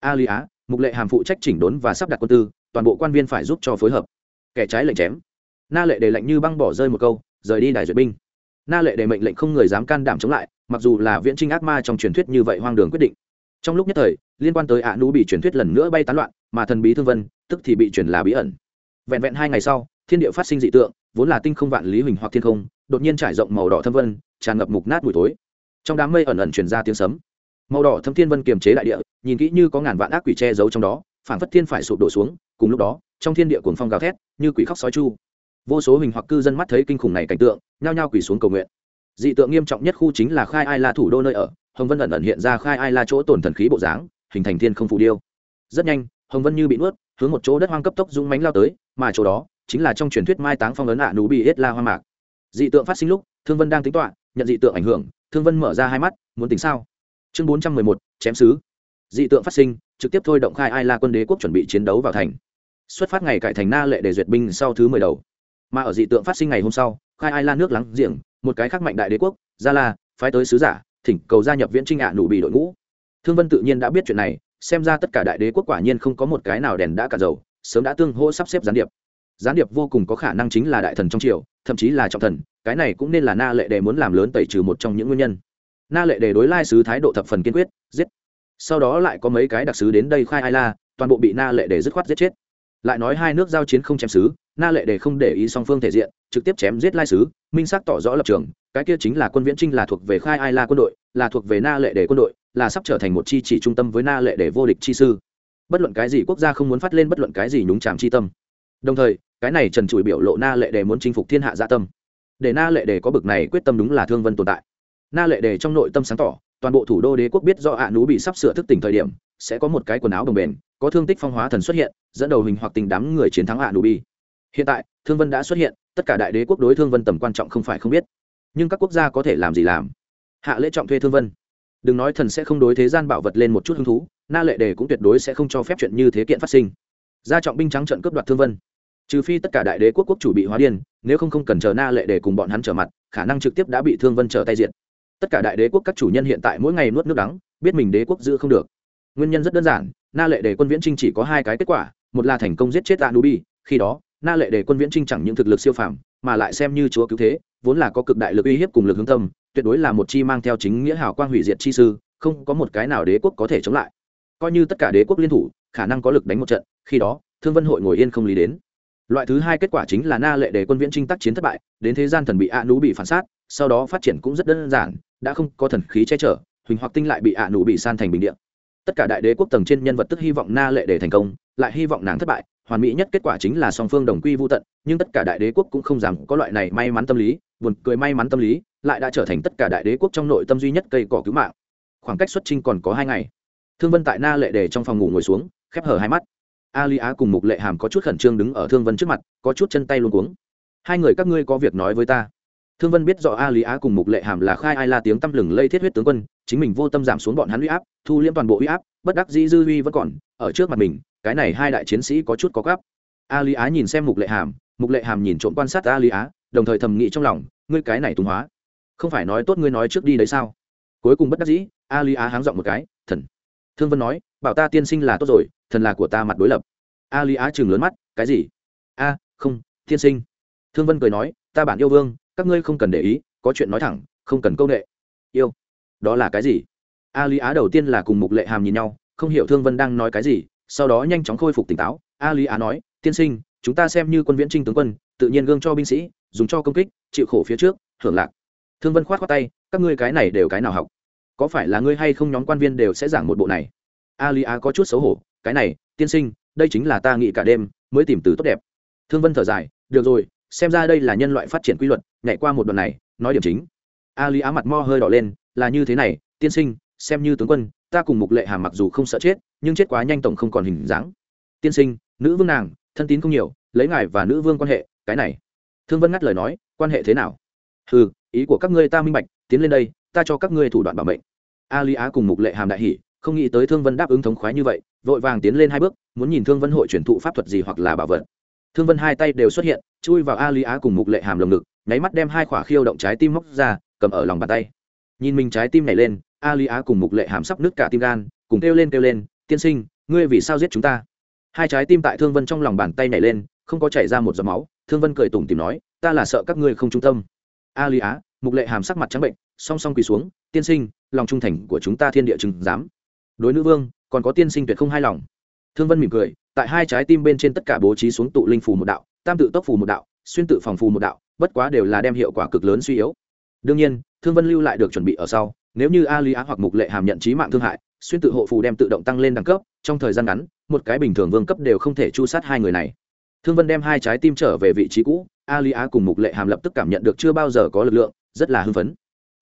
A lý á, mục lệ hàm phụ trách chỉnh đốn và sắp đặt quân tư, toàn bộ quan viên phải giúp cho phối hợp kẻ trái lệnh chém. Na lệ đề lệnh như băng bỏ rơi một câu, rời đi đài duyệt binh. Na lệ đề mệnh lệnh không người dám can đảm chống lại, mặc dù là viễn trinh ác ma trong truyền thuyết như vậy hoang đường quyết định. Trong lúc nhất thời, liên quan tới ạ à nú bị truyền thuyết lần nữa bay tán loạn, mà thần bí thương vân, tức thì bị truyền là bí ẩn. Vẹn vẹn hai ngày sau, thiên địa phát sinh dị tượng, vốn là tinh không vạn lý huỳnh hoặc thiên không, đột nhiên trải rộng màu đỏ thâm vân, tràn ngập mục nát buổi tối trong đám mây ẩn ẩn truyền ra tiếng sấm. Màu đỏ thâm thiên vân kiềm chế đại địa, nhìn kỹ như có ngàn vạn ác quỷ che giấu trong đó phản phất thiên phải sụp đổ xuống, cùng lúc đó trong thiên địa cuồng phong gào thét, như quỷ khóc sói chu. Vô số hình hoặc cư dân mắt thấy kinh khủng này cảnh tượng, nhao nhao quỳ xuống cầu nguyện. Dị tượng nghiêm trọng nhất khu chính là khai ai la thủ đô nơi ở, hồng vân ẩn ẩn hiện ra khai ai la chỗ tổn thần khí bộ dáng, hình thành thiên không phù điêu. Rất nhanh, hồng vân như bị nuốt, hướng một chỗ đất hoang cấp tốc dũng mánh lao tới, mà chỗ đó chính là trong truyền thuyết mai táng phong ấn ạ nú bị hết la hoa mạc. Dị tượng phát sinh lúc, thương vân đang tính toạ nhận dị tượng ảnh hưởng, thương vân mở ra hai mắt, muốn tính sao? Chương bốn trăm mười một, chém sứ dị tượng phát sinh, trực tiếp thôi động khai ai la quân đế quốc chuẩn bị chiến đấu vào thành xuất phát ngày cải thành na lệ để duyệt binh sau thứ mười đầu. Mà ở dị tượng phát sinh ngày hôm sau, khai ai la nước láng giềng, một cái khác mạnh đại đế quốc, gia la, phái tới sứ giả, thỉnh cầu gia nhập viễn trinh ạ nụ bị đội ngũ. Thương vân tự nhiên đã biết chuyện này, xem ra tất cả đại đế quốc quả nhiên không có một cái nào đèn đã cả dầu, sớm đã tương hỗ sắp xếp gián điệp. Gián điệp vô cùng có khả năng chính là đại thần trong triều, thậm chí là trọng thần, cái này cũng nên là na lệ đề muốn làm lớn tẩy trừ một trong những nguyên nhân. Na lệ đề đối lai sứ thái độ thập phần kiên quyết, giết. Sau đó lại có mấy cái đặc sứ đến đây khai ai la, toàn bộ bị na lệ đề dứt khoát giết chết lại nói hai nước giao chiến không chém sứ na lệ để không để ý song phương thể diện, trực tiếp chém giết lai sứ, minh xác tỏ rõ lập trường, cái kia chính là quân viễn trinh là thuộc về khai ai la quân đội, là thuộc về na lệ để quân đội, là sắp trở thành một chi chỉ trung tâm với na lệ để vô địch chi sư. Bất luận cái gì quốc gia không muốn phát lên bất luận cái gì nhúng chạm chi tâm. Đồng thời, cái này trần trụi biểu lộ na lệ để muốn chinh phục thiên hạ dạ tâm. Để na lệ để có bực này quyết tâm đúng là thương vân tồn tại na lệ đề trong nội tâm sáng tỏ, toàn bộ thủ đô đế quốc biết do ạ nú bị sắp sửa thức tỉnh thời điểm, sẽ có một cái quần áo đồng bền, có thương tích phong hóa thần xuất hiện, dẫn đầu hình hoặc tình đám người chiến thắng ạ nú bị. Hiện tại, thương vân đã xuất hiện, tất cả đại đế quốc đối thương vân tầm quan trọng không phải không biết. Nhưng các quốc gia có thể làm gì làm? Hạ lễ trọng thuê thương vân. Đừng nói thần sẽ không đối thế gian bảo vật lên một chút hứng thú, na lệ đề cũng tuyệt đối sẽ không cho phép chuyện như thế kiện phát sinh. Gia trọng binh trắng trận cướp đoạt thương vân. Trừ phi tất cả đại đế quốc quốc chủ bị hóa điên, nếu không không cần chờ na lệ đề cùng bọn hắn trở mặt, khả năng trực tiếp đã bị thương vân trở tay diện tất cả đại đế quốc các chủ nhân hiện tại mỗi ngày nuốt nước đắng, biết mình đế quốc giữ không được. Nguyên nhân rất đơn giản, na lệ đề quân viễn trinh chỉ có hai cái kết quả, một là thành công giết chết anubi, khi đó, na lệ đề quân viễn trinh chẳng những thực lực siêu phàm, mà lại xem như chúa cứu thế, vốn là có cực đại lực uy hiếp cùng lực hướng tâm, tuyệt đối là một chi mang theo chính nghĩa hào quang hủy diệt chi sư, không có một cái nào đế quốc có thể chống lại. Coi như tất cả đế quốc liên thủ, khả năng có lực đánh một trận, khi đó, thương vân hội ngồi yên không lý đến. Loại thứ hai kết quả chính là na lệ đề quân viễn trinh tác chiến thất bại, đến thế gian thần bị A nú bị phản sát sau đó phát triển cũng rất đơn giản, đã không có thần khí che chở, huỳnh hoặc tinh lại bị ạ nụ bị san thành bình điện tất cả đại đế quốc tầng trên nhân vật tức hy vọng na lệ để thành công, lại hy vọng nàng thất bại, hoàn mỹ nhất kết quả chính là song phương đồng quy vô tận, nhưng tất cả đại đế quốc cũng không dám có loại này may mắn tâm lý, buồn cười may mắn tâm lý, lại đã trở thành tất cả đại đế quốc trong nội tâm duy nhất cây cỏ cứu mạng. Khoảng cách xuất trinh còn có hai ngày. Thương vân tại na lệ để trong phòng ngủ ngồi xuống, khép hở hai mắt. Ali á cùng mục lệ hàm có chút khẩn trương đứng ở thương vân trước mặt, có chút chân tay luôn cuống. Hai người các ngươi có việc nói với ta thương vân biết rõ a lý á cùng mục lệ hàm là khai ai la tiếng tăm lừng lây thiết huyết tướng quân, chính mình vô tâm giảm xuống bọn hắn huy áp, thu liễm toàn bộ huy áp, bất đắc dĩ dư huy vẫn còn ở trước mặt mình, cái này hai đại chiến sĩ có chút có gáp a lý á nhìn xem mục lệ hàm, mục lệ hàm nhìn trộm quan sát a lý á, đồng thời thầm nghĩ trong lòng, ngươi cái này tùng hóa, không phải nói tốt ngươi nói trước đi đấy sao? Cuối cùng bất đắc dĩ, a lý á háng giọng một cái, thần. Thương vân nói, bảo ta tiên sinh là tốt rồi, thần là của ta mặt đối lập. A lý á chừng lớn mắt, cái gì? A, không, tiên sinh. Thương vân cười nói, ta bản yêu vương các ngươi không cần để ý, có chuyện nói thẳng, không cần công nghệ yêu. Đó là cái gì? Ali á đầu tiên là cùng mục lệ hàm nhìn nhau, không hiểu thương vân đang nói cái gì, sau đó nhanh chóng khôi phục tỉnh táo. Ali á nói, tiên sinh, chúng ta xem như quân viễn trinh tướng quân, tự nhiên gương cho binh sĩ, dùng cho công kích, chịu khổ phía trước, hưởng lạc. Thương vân khoát khoát tay, các ngươi cái này đều cái nào học? Có phải là ngươi hay không nhóm quan viên đều sẽ giảng một bộ này? Ali á có chút xấu hổ, cái này, tiên sinh, đây chính là ta nghĩ cả đêm, mới tìm từ tốt đẹp. Thương vân thở dài, được rồi xem ra đây là nhân loại phát triển quy luật, nhảy qua một đoạn này, nói điểm chính. Ali á mặt mo hơi đỏ lên, là như thế này, tiên sinh, xem như tướng quân, ta cùng mục lệ hàm mặc dù không sợ chết, nhưng chết quá nhanh tổng không còn hình dáng. Tiên sinh, nữ vương nàng, thân tín không nhiều, lấy ngài và nữ vương quan hệ, cái này. Thương vân ngắt lời nói, quan hệ thế nào? Ừ ý của các ngươi ta minh bạch, tiến lên đây, ta cho các ngươi thủ đoạn bảo mệnh. Ali á cùng mục lệ hàm đại hỷ không nghĩ tới thương vân đáp ứng thống khoái như vậy, vội vàng tiến lên hai bước, muốn nhìn thương vân hội chuyển thụ pháp thuật gì hoặc là bảo vật thương vân hai tay đều xuất hiện, chui vào a lý á cùng mục lệ hàm lồng ngực, nháy mắt đem hai khỏa khiêu động trái tim móc ra, cầm ở lòng bàn tay. Nhìn mình trái tim này lên, a lý á cùng mục lệ hàm sắp nứt cả tim gan, cùng kêu lên kêu lên, tiên sinh, ngươi vì sao giết chúng ta? Hai trái tim tại thương vân trong lòng bàn tay nhảy lên, không có chảy ra một giọt máu, thương vân cười tủm tìm nói, ta là sợ các ngươi không trung tâm. A lý á, mục lệ hàm sắc mặt trắng bệnh, song song quỳ xuống, tiên sinh, lòng trung thành của chúng ta thiên địa chừng dám. Đối nữ vương, còn có tiên sinh tuyệt không hài lòng thương vân mỉm cười, tại hai trái tim bên trên tất cả bố trí xuống tụ linh phù một đạo, tam tự tốc phù một đạo, xuyên tự phòng phù một đạo, bất quá đều là đem hiệu quả cực lớn suy yếu. Đương nhiên, thương vân lưu lại được chuẩn bị ở sau, nếu như ali á hoặc mục lệ hàm nhận trí mạng thương hại, xuyên tự hộ phù đem tự động tăng lên đẳng cấp, trong thời gian ngắn, một cái bình thường vương cấp đều không thể chu sát hai người này. Thương vân đem hai trái tim trở về vị trí cũ ali á cùng mục lệ hàm lập tức cảm nhận được chưa bao giờ có lực lượng, rất là hưng phấn.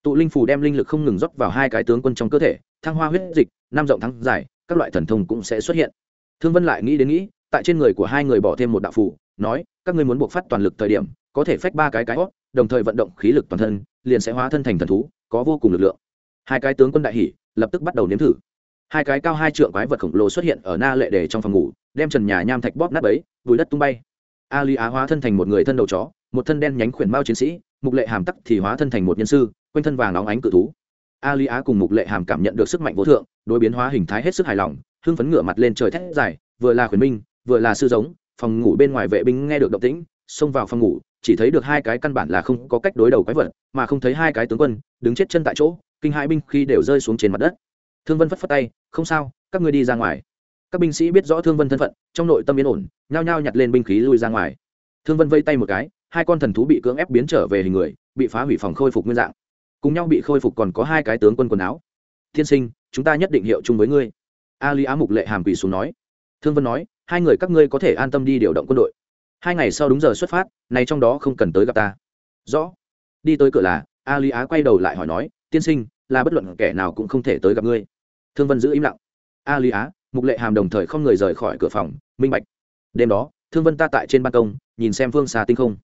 Tụ linh phù đem linh lực không ngừng rót vào hai cái tướng quân trong cơ thể, thăng hoa huyết dịch, năm rộng thắng dài, các loại thần thông cũng sẽ xuất hiện thương vân lại nghĩ đến nghĩ tại trên người của hai người bỏ thêm một đạo phủ, nói các ngươi muốn buộc phát toàn lực thời điểm có thể phách ba cái cái hót đồng thời vận động khí lực toàn thân liền sẽ hóa thân thành thần thú có vô cùng lực lượng. Hai cái tướng quân đại hỷ lập tức bắt đầu nếm thử. Hai cái cao hai trượng quái vật khổng lồ xuất hiện ở na lệ đề trong phòng ngủ đem trần nhà nham thạch bóp nát ấy, vùi đất tung bay. Ali á hóa thân thành một người thân đầu chó một thân đen nhánh khuyển mao chiến sĩ mục lệ hàm tắc thì hóa thân thành một nhân sư quanh thân vàng óng ánh cự thú. Ali á cùng mục lệ hàm cảm nhận được sức mạnh vô thượng đối biến hóa hình thái hết sức hài lòng hưng phấn ngửa mặt lên trời thét dài, vừa là khuyển minh, vừa là sư giống, phòng ngủ bên ngoài vệ binh nghe được động tĩnh, xông vào phòng ngủ, chỉ thấy được hai cái căn bản là không có cách đối đầu quái vật, mà không thấy hai cái tướng quân, đứng chết chân tại chỗ, kinh hai binh khi đều rơi xuống trên mặt đất. Thương vân phất phất tay, không sao, các ngươi đi ra ngoài. Các binh sĩ biết rõ thương vân thân phận, trong nội tâm yên ổn, nhao nhao nhặt lên binh khí lui ra ngoài. Thương vân vây tay một cái, hai con thần thú bị cưỡng ép biến trở về hình người, bị phá hủy phòng khôi phục nguyên dạng. Cùng nhau bị khôi phục còn có hai cái tướng quân quần áo. Thiên sinh, chúng ta nhất định hiệu chung với ngươi. A ali á mục lệ hàm quỳ xuống nói. Thương vân nói, hai người các ngươi có thể an tâm đi điều động quân đội. Hai ngày sau đúng giờ xuất phát này trong đó không cần tới gặp ta. Rõ. Đi tới cửa là, A ali á quay đầu lại hỏi nói, tiên sinh, là bất luận kẻ nào cũng không thể tới gặp ngươi. Thương vân giữ im lặng. A ali á, mục lệ hàm đồng thời không người rời khỏi cửa phòng, minh bạch. Đêm đó, thương vân ta tại trên ban công, nhìn xem phương xa tinh không.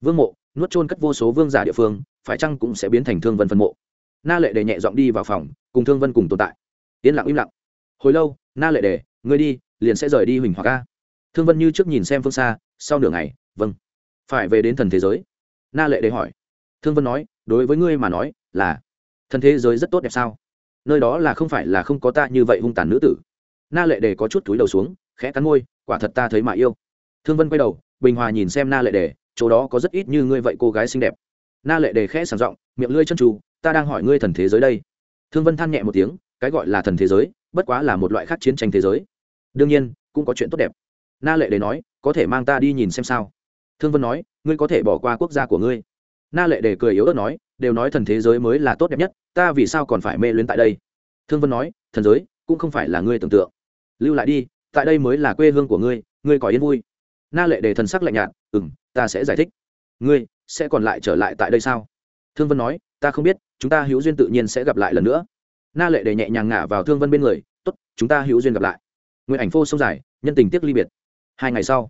Vương mộ, nuốt trôn cất vô số vương giả địa phương, phải chăng cũng sẽ biến thành thương vân phân mộ. Na lệ để nhẹ giọng đi vào phòng, cùng thương vân cùng tồn tại. Yên lặng im lặng hồi lâu, na lệ đề, ngươi đi, liền sẽ rời đi huỳnh hoặc ca thương vân như trước nhìn xem phương xa, sau nửa ngày vâng. Phải về đến thần thế giới? Na lệ đề hỏi. Thương vân nói, đối với ngươi mà nói, là, thần thế giới rất tốt đẹp sao? Nơi đó là không phải là không có ta như vậy hung tàn nữ tử. Na lệ đề có chút túi đầu xuống, khẽ cắn môi, quả thật ta thấy mà yêu. Thương vân quay đầu, bình hòa nhìn xem na lệ đề, chỗ đó có rất ít như ngươi vậy cô gái xinh đẹp. Na lệ đề khẽ sàng giọng, miệng lưỡi chân trù, ta đang hỏi ngươi thần thế giới đây. Thương vân than nhẹ một tiếng, cái gọi là thần thế giới bất quá là một loại khác chiến tranh thế giới. Đương nhiên, cũng có chuyện tốt đẹp. Na lệ đề nói, có thể mang ta đi nhìn xem sao. Thương vân nói, ngươi có thể bỏ qua quốc gia của ngươi. Na lệ đề cười yếu ớt nói, đều nói thần thế giới mới là tốt đẹp nhất, ta vì sao còn phải mê luyến tại đây? Thương vân nói, thần giới cũng không phải là ngươi tưởng tượng. Lưu lại đi, tại đây mới là quê hương của ngươi ngươi có yên vui. Na lệ đề thần sắc lạnh nhạt ừ m ta sẽ giải thích. Ngươi sẽ còn lại trở lại tại đây sao? Thương vân nói, ta không biết, chúng ta hữu duyên tự nhiên sẽ gặp lại lần nữa na lệ đề nhẹ nhàng ngả vào thương vân bên người t ố t chúng ta hữu duyên gặp lại. Nguyện ảnh phô sông dài, nhân tình tiếc ly biệt. Hai ngày sau,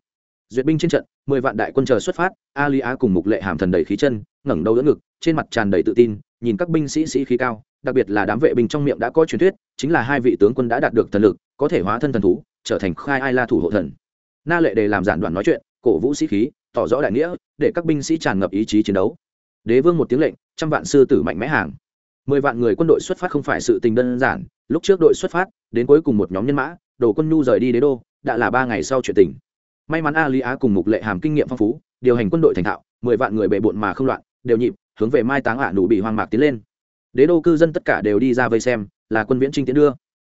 duyệt binh trên trận, mười vạn đại quân chờ xuất phát, a li á cùng mục lệ hàm thần đầy khí chân, ngẩng đầu đỡ ngực, trên mặt tràn đầy tự tin, nhìn các binh sĩ sĩ khí cao, đặc biệt là đám vệ binh trong miệng đã có truyền thuyết, chính là hai vị tướng quân đã đạt được thần lực, có thể hóa thân thần thú, trở thành khai ai la thủ hộ thần. Na lệ đề làm giản đoạn nói chuyện, cổ vũ sĩ khí, tỏ rõ đại nghĩa, để các binh sĩ tràn ngập ý chí chiến đấu. Đế vương một tiếng lệnh, trăm vạn sư tử mạnh mẽ hàng mười vạn người quân đội xuất phát không phải sự tình đơn giản, lúc trước đội xuất phát, đến cuối cùng một nhóm nhân mã, đồ quân nhu rời đi đế đô, đã là ba ngày sau chuyện tình. May mắn a lý á cùng mục lệ hàm kinh nghiệm phong phú, điều hành quân đội thành thạo, mười vạn người bề bộn mà không loạn, đều nhịp, hướng về mai táng ạ nụ bị hoang mạc tiến lên. Đế đô cư dân tất cả đều đi ra vây xem, là quân viễn trinh tiến đưa.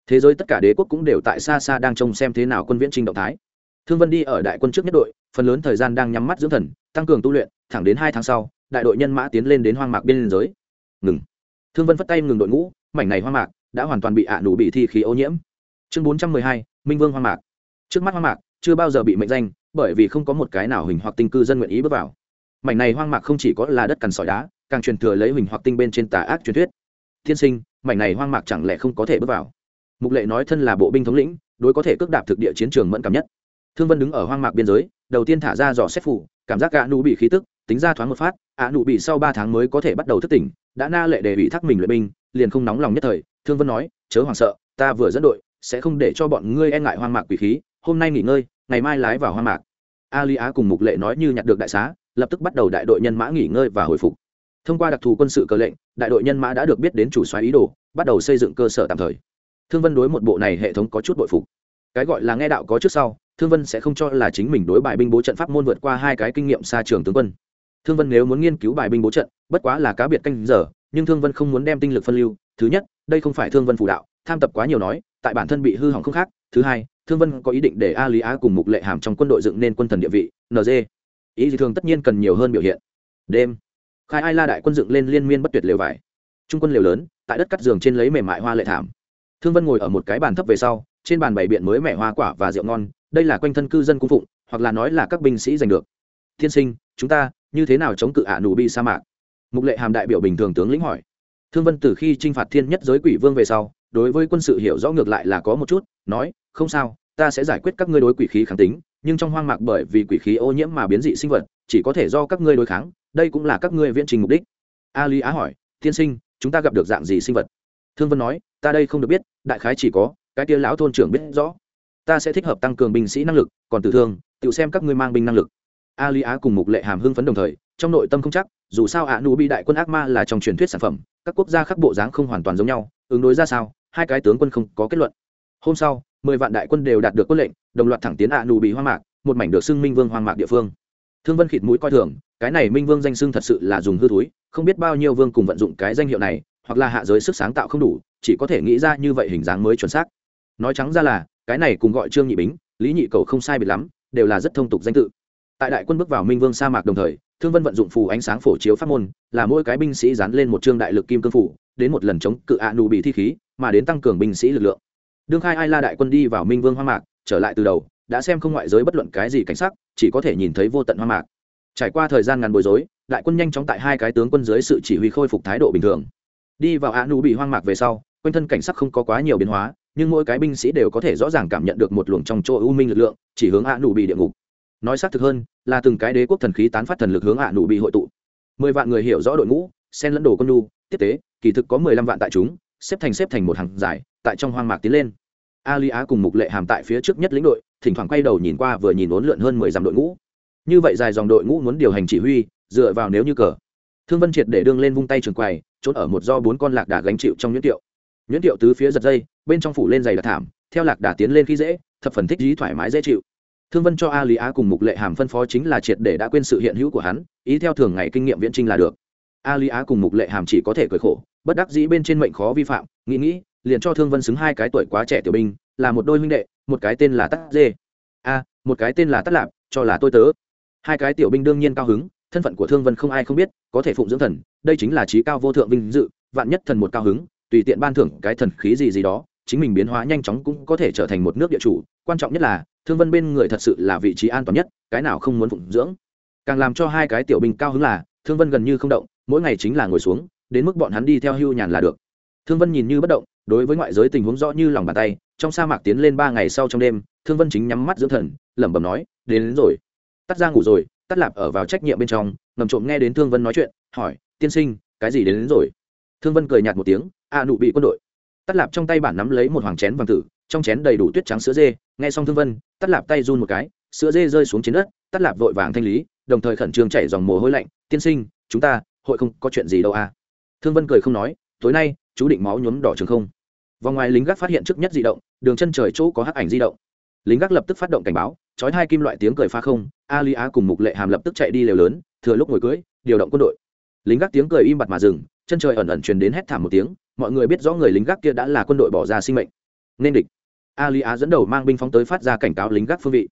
Thế giới tất cả đế quốc cũng đều tại xa xa đang trông xem thế nào quân viễn trinh động thái. Thương vân đi ở đại quân trước nhất đội, phần lớn thời gian đang nhắm mắt dưỡng thần, tăng cường tu luyện, thẳng đến hai tháng sau, đại đội nhân mã tiến lên đến hoang mạc biên giới. Ngừng thương vân phất tay ngừng đội ngũ, mảnh này hoang mạc đã hoàn toàn bị ạ nụ bị thi khí ô nhiễm. Chương bốn trăm mười hai, minh vương hoang mạc. Trước mắt hoang mạc, chưa bao giờ bị mệnh danh, bởi vì không có một cái nào hình hoặc tinh cư dân nguyện ý bước vào. Mảnh này hoang mạc không chỉ có là đất cằn sỏi đá, càng truyền thừa lấy hình hoặc tinh bên trên tà ác truyền thuyết. Thiên sinh, mảnh này hoang mạc chẳng lẽ không có thể bước vào? Mục lệ nói thân là bộ binh thống lĩnh, đối có thể cước đạp thực địa chiến trường mẫn cảm nhất. Thương vân đứng ở hoang mạc biên giới, đầu tiên thả ra dò xét phủ, cảm giác gã nụ bị khí tức, tính ra thoáng một phát ạ nụ bị sau ba tháng mới có thể bắt đầu thức tỉnh, đã na lệ đề bị thác mình luyện binh, liền không nóng lòng nhất thời, thương vân nói, chớ hoảng sợ, ta vừa dẫn đội, sẽ không để cho bọn ngươi e ngại hoang mạc quỷ khí, hôm nay nghỉ ngơi, ngày mai lái vào hoang mạc. Ali á cùng mục lệ nói như nhặt được đại xá, lập tức bắt đầu đại đội nhân mã nghỉ ngơi và hồi phục. Thông qua đặc thù quân sự cơ lệnh, đại đội nhân mã đã được biết đến chủ xoáy ý đồ, bắt đầu xây dựng cơ sở tạm thời. Thương vân đối một bộ này hệ thống có chút bội phục. Cái gọi là nghe đạo có trước sau, thương vân sẽ không cho là chính mình đối bài binh bố trận pháp môn vượt qua hai cái kinh nghiệm xa trường tướng quân thương vân nếu muốn nghiên cứu bài binh bố trận, bất quá là cá biệt canh giờ, nhưng thương vân không muốn đem tinh lực phân lưu. Thứ nhất, đây không phải thương vân phụ đạo, tham tập quá nhiều nói, tại bản thân bị hư hỏng không khác. Thứ hai, thương vân có ý định để a lý á cùng mục lệ hàm trong quân đội dựng nên quân thần địa vị nd ý gì thường tất nhiên cần nhiều hơn biểu hiện. Đêm, khai ai la đại quân dựng lên liên miên bất tuyệt lều vải. Trung quân lều lớn, tại đất cắt giường trên lấy mềm mại hoa lệ thảm. Thương vân ngồi ở một cái bàn thấp về sau, trên bàn bày biện mới mẻ hoa quả và rượu ngon. Đây là quanh thân cư dân cung phụng, hoặc là nói là các binh sĩ giành được. Thiên sinh, chúng ta như thế nào chống cự ả nụ bi sa mạc? Mục lệ hàm đại biểu bình thường tướng lĩnh hỏi. Thương vân từ khi t r i n h phạt thiên nhất giới quỷ vương về sau, đối với quân sự hiểu rõ ngược lại là có một chút, nói, không sao, ta sẽ giải quyết các ngươi đối quỷ khí kháng tính, nhưng trong hoang mạc bởi vì quỷ khí ô nhiễm mà biến dị sinh vật, chỉ có thể do các ngươi đối kháng, đây cũng là các ngươi viễn trình mục đích. A lý á hỏi, tiên sinh, chúng ta gặp được dạng gì sinh vật? Thương vân nói, ta đây không được biết, đại khái chỉ có, cái tia lão thôn trưởng biết rõ. Ta sẽ thích hợp tăng cường binh sĩ năng lực, còn tử thương tự xem các ngươi mang binh năng lực a á cùng mục lệ hàm hưng phấn đồng thời, trong nội tâm không chắc, dù sao ạ nụ bị đại quân ác ma là trong truyền thuyết sản phẩm, các quốc gia khác bộ dáng không hoàn toàn giống nhau, ứng đối ra sao, hai cái tướng quân không có kết luận. Hôm sau, mười vạn đại quân đều đạt được quân lệnh, đồng loạt thẳng tiến ạ nụ bị hoang mạc, một mảnh được xưng minh vương hoang mạc địa phương. Thương vân khịt mũi coi thường, cái này minh vương danh xưng thật sự là dùng hư túi không biết bao nhiêu vương cùng vận dụng cái danh hiệu này, hoặc là hạ giới sức sáng tạo không đủ, chỉ có thể nghĩ ra như vậy hình dáng mới chuẩn xác. Nói trắng ra là, cái này cùng gọi trương nhị bính, lý nhị cầu không sai biệt lắm, đều là rất thông tục danh tự tại đại quân bước vào minh vương sa mạc đồng thời, thương vân vận dụng phù ánh sáng phổ chiếu pháp môn, là mỗi cái binh sĩ dán lên một trương đại lực kim cương phủ, đến một lần chống cự ạ nụ bị thi khí, mà đến tăng cường binh sĩ lực lượng. Đương khai ai la đại quân đi vào minh vương hoa mạc, trở lại từ đầu, đã xem không ngoại giới bất luận cái gì cảnh sắc, chỉ có thể nhìn thấy vô tận hoa mạc. Trải qua thời gian ngắn bối rối, đại quân nhanh chóng tại hai cái tướng quân dưới sự chỉ huy khôi phục thái độ bình thường. Đi vào ạ nụ bị hoang mạc về sau, quanh thân cảnh sắc không có quá nhiều biến hóa, nhưng mỗi cái binh sĩ đều có thể rõ ràng cảm nhận được một luồng trong chỗ u minh lực lượng, chỉ hướng ạ nụ bị địa ngục nói xác thực hơn, là từng cái đế quốc thần khí tán phát thần lực hướng hạ nụ bị hội tụ. Mười vạn người hiểu rõ đội ngũ sen lẫn đồ con nhu, tiếp tế, kỳ thực có mười lăm vạn tại chúng, xếp thành xếp thành một hàng dài, tại trong hoang mạc tiến lên. Ali á cùng mục lệ hàm tại phía trước nhất lĩnh đội, thỉnh thoảng quay đầu nhìn qua vừa nhìn ốn lượn hơn mười dặm đội ngũ. Như vậy dài dòng đội ngũ muốn điều hành chỉ huy, dựa vào nếu như cờ. Thương vân triệt để đương lên vung tay trường quầy trốn ở một do bốn con lạc đà gánh chịu trong nhuyễn tiệu. Nhuyễn tiệu tứ phía giật dây, bên trong phủ lên giày đặc thảm, theo lạc đà tiến lên khi dễ, thập phần thích dí thoải mái dễ chịu thương vân cho a lý á cùng mục lệ hàm phân phó chính là triệt để đã quên sự hiện hữu của hắn, ý theo thường ngày kinh nghiệm viễn trinh là được. A lý á cùng mục lệ hàm chỉ có thể cười khổ, bất đắc dĩ bên trên mệnh khó vi phạm, nghĩ nghĩ, liền cho thương vân xứng hai cái tuổi quá trẻ tiểu binh, là một đôi huynh đệ, một cái tên là tắc dê. A, một cái tên là tắt lạp, cho là tôi tớ. Hai cái tiểu binh đương nhiên cao hứng, thân phận của thương vân không ai không biết, có thể phụng dưỡng thần, đây chính là trí cao vô thượng vinh dự, vạn nhất thần một cao hứng, tùy tiện ban thưởng cái thần khí gì gì đó chính mình biến hóa nhanh chóng cũng có thể trở thành một nước địa chủ. Quan trọng nhất là thương vân bên người thật sự là vị trí an toàn nhất cái nào không muốn phụng dưỡng. Càng làm cho hai cái tiểu binh cao hứng là thương vân gần như không động mỗi ngày chính là ngồi xuống đến mức bọn hắn đi theo hưu nhàn là được. Thương vân nhìn như bất động đối với ngoại giới tình huống rõ như lòng bàn tay trong sa mạc tiến lên ba ngày sau trong đêm thương vân chính nhắm mắt dưỡng thần lẩm bẩm nói đến, đến rồi. Tắt ra ngủ rồi tắt lạp ở vào trách nhiệm bên trong ngầm trộm nghe đến thương vân nói chuyện hỏi tiên sinh cái gì đến, đến rồi? Thương vân cười nhạt một tiếng a nụ bị quân đội tắt lạp trong tay bản nắm lấy một hoàng chén vàng tử, trong chén đầy đủ tuyết trắng sữa dê, nghe xong thương vân, tắt lạp tay run một cái, sữa dê rơi xuống trên đất, tắt lạp vội vàng thanh lý, đồng thời khẩn trương chảy dòng mồ hôi lạnh, tiên sinh, chúng ta, hội không có chuyện gì đâu à. Thương vân cười không nói, tối nay, chú định máu nhuốm đỏ trường không. Vòng ngoài lính gác phát hiện trước nhất di động, đường chân trời chỗ có hắc ảnh di động. Lính gác lập tức phát động cảnh báo, chói hai kim loại tiếng cười pha không ali á cùng mục lệ hàm lập tức chạy đi lều lớn, thừa lúc ngồi cưới, điều động quân đội. Lính gác tiếng cười im bặt mà dừng, chân trời ẩn ẩn truyền đến hét thảm một tiếng mọi người biết rõ người lính gác kia đã là quân đội bỏ ra sinh mệnh. Nên địch. Ali á dẫn đầu mang binh phóng tới phát ra cảnh cáo lính gác phương vị.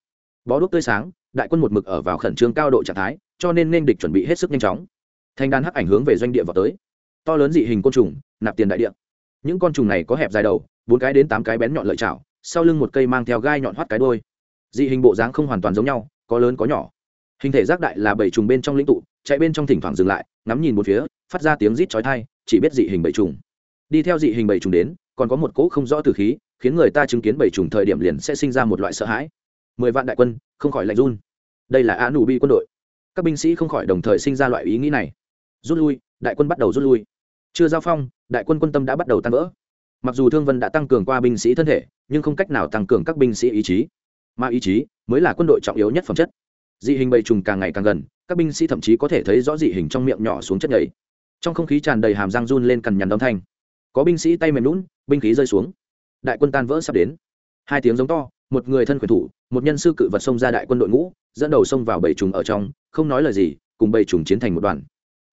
Bó đuốc tươi sáng, đại quân một mực ở vào khẩn trương cao độ trạng thái, cho nên nên địch chuẩn bị hết sức nhanh chóng. Thanh đan hắc ảnh hướng về doanh địa vào tới. To lớn dị hình côn trùng, nạp tiền đại địa. Những con trùng này có hẹp dài đầu, bốn cái đến tám cái bén nhọn lợi chảo, sau lưng một cây mang theo gai nhọn hoắt cái đôi dị hình bộ dáng không hoàn toàn giống nhau, có lớn có nhỏ. Hình thể giác đại là bảy trùng bên trong lĩnh tụ, chạy bên trong thỉnh thoảng dừng lại, ngắm nhìn một phía, phát ra tiếng rít chói tai, chỉ biết dị hình bảy trùng đi theo dị hình bảy trùng đến, còn có một cỗ không rõ từ khí, khiến người ta chứng kiến bảy trùng thời điểm liền sẽ sinh ra một loại sợ hãi. Mười vạn đại quân, không khỏi lạnh run. Đây là a nụ bi quân đội. Các binh sĩ không khỏi đồng thời sinh ra loại ý nghĩ này. Rút lui, đại quân bắt đầu rút lui. Chưa giao phong, đại quân quân tâm đã bắt đầu tan vỡ. Mặc dù thương vân đã tăng cường qua binh sĩ thân thể, nhưng không cách nào tăng cường các binh sĩ ý chí. Mà ý chí mới là quân đội trọng yếu nhất phẩm chất. Dị hình bầy trùng càng ngày càng gần, các binh sĩ thậm chí có thể thấy rõ dị hình trong miệng nhỏ xuống chất nhảy. Trong không khí tràn đầy hàm răng run lên cằn nhằn âm thanh có binh sĩ tay mềm lún, binh khí rơi xuống. Đại quân tan vỡ sắp đến. Hai tiếng giống to, một người thân quyền thủ, một nhân sư cự vật xông ra đại quân đội ngũ, dẫn đầu xông vào bầy trùng ở trong, không nói lời gì, cùng bầy trùng chiến thành một đoàn.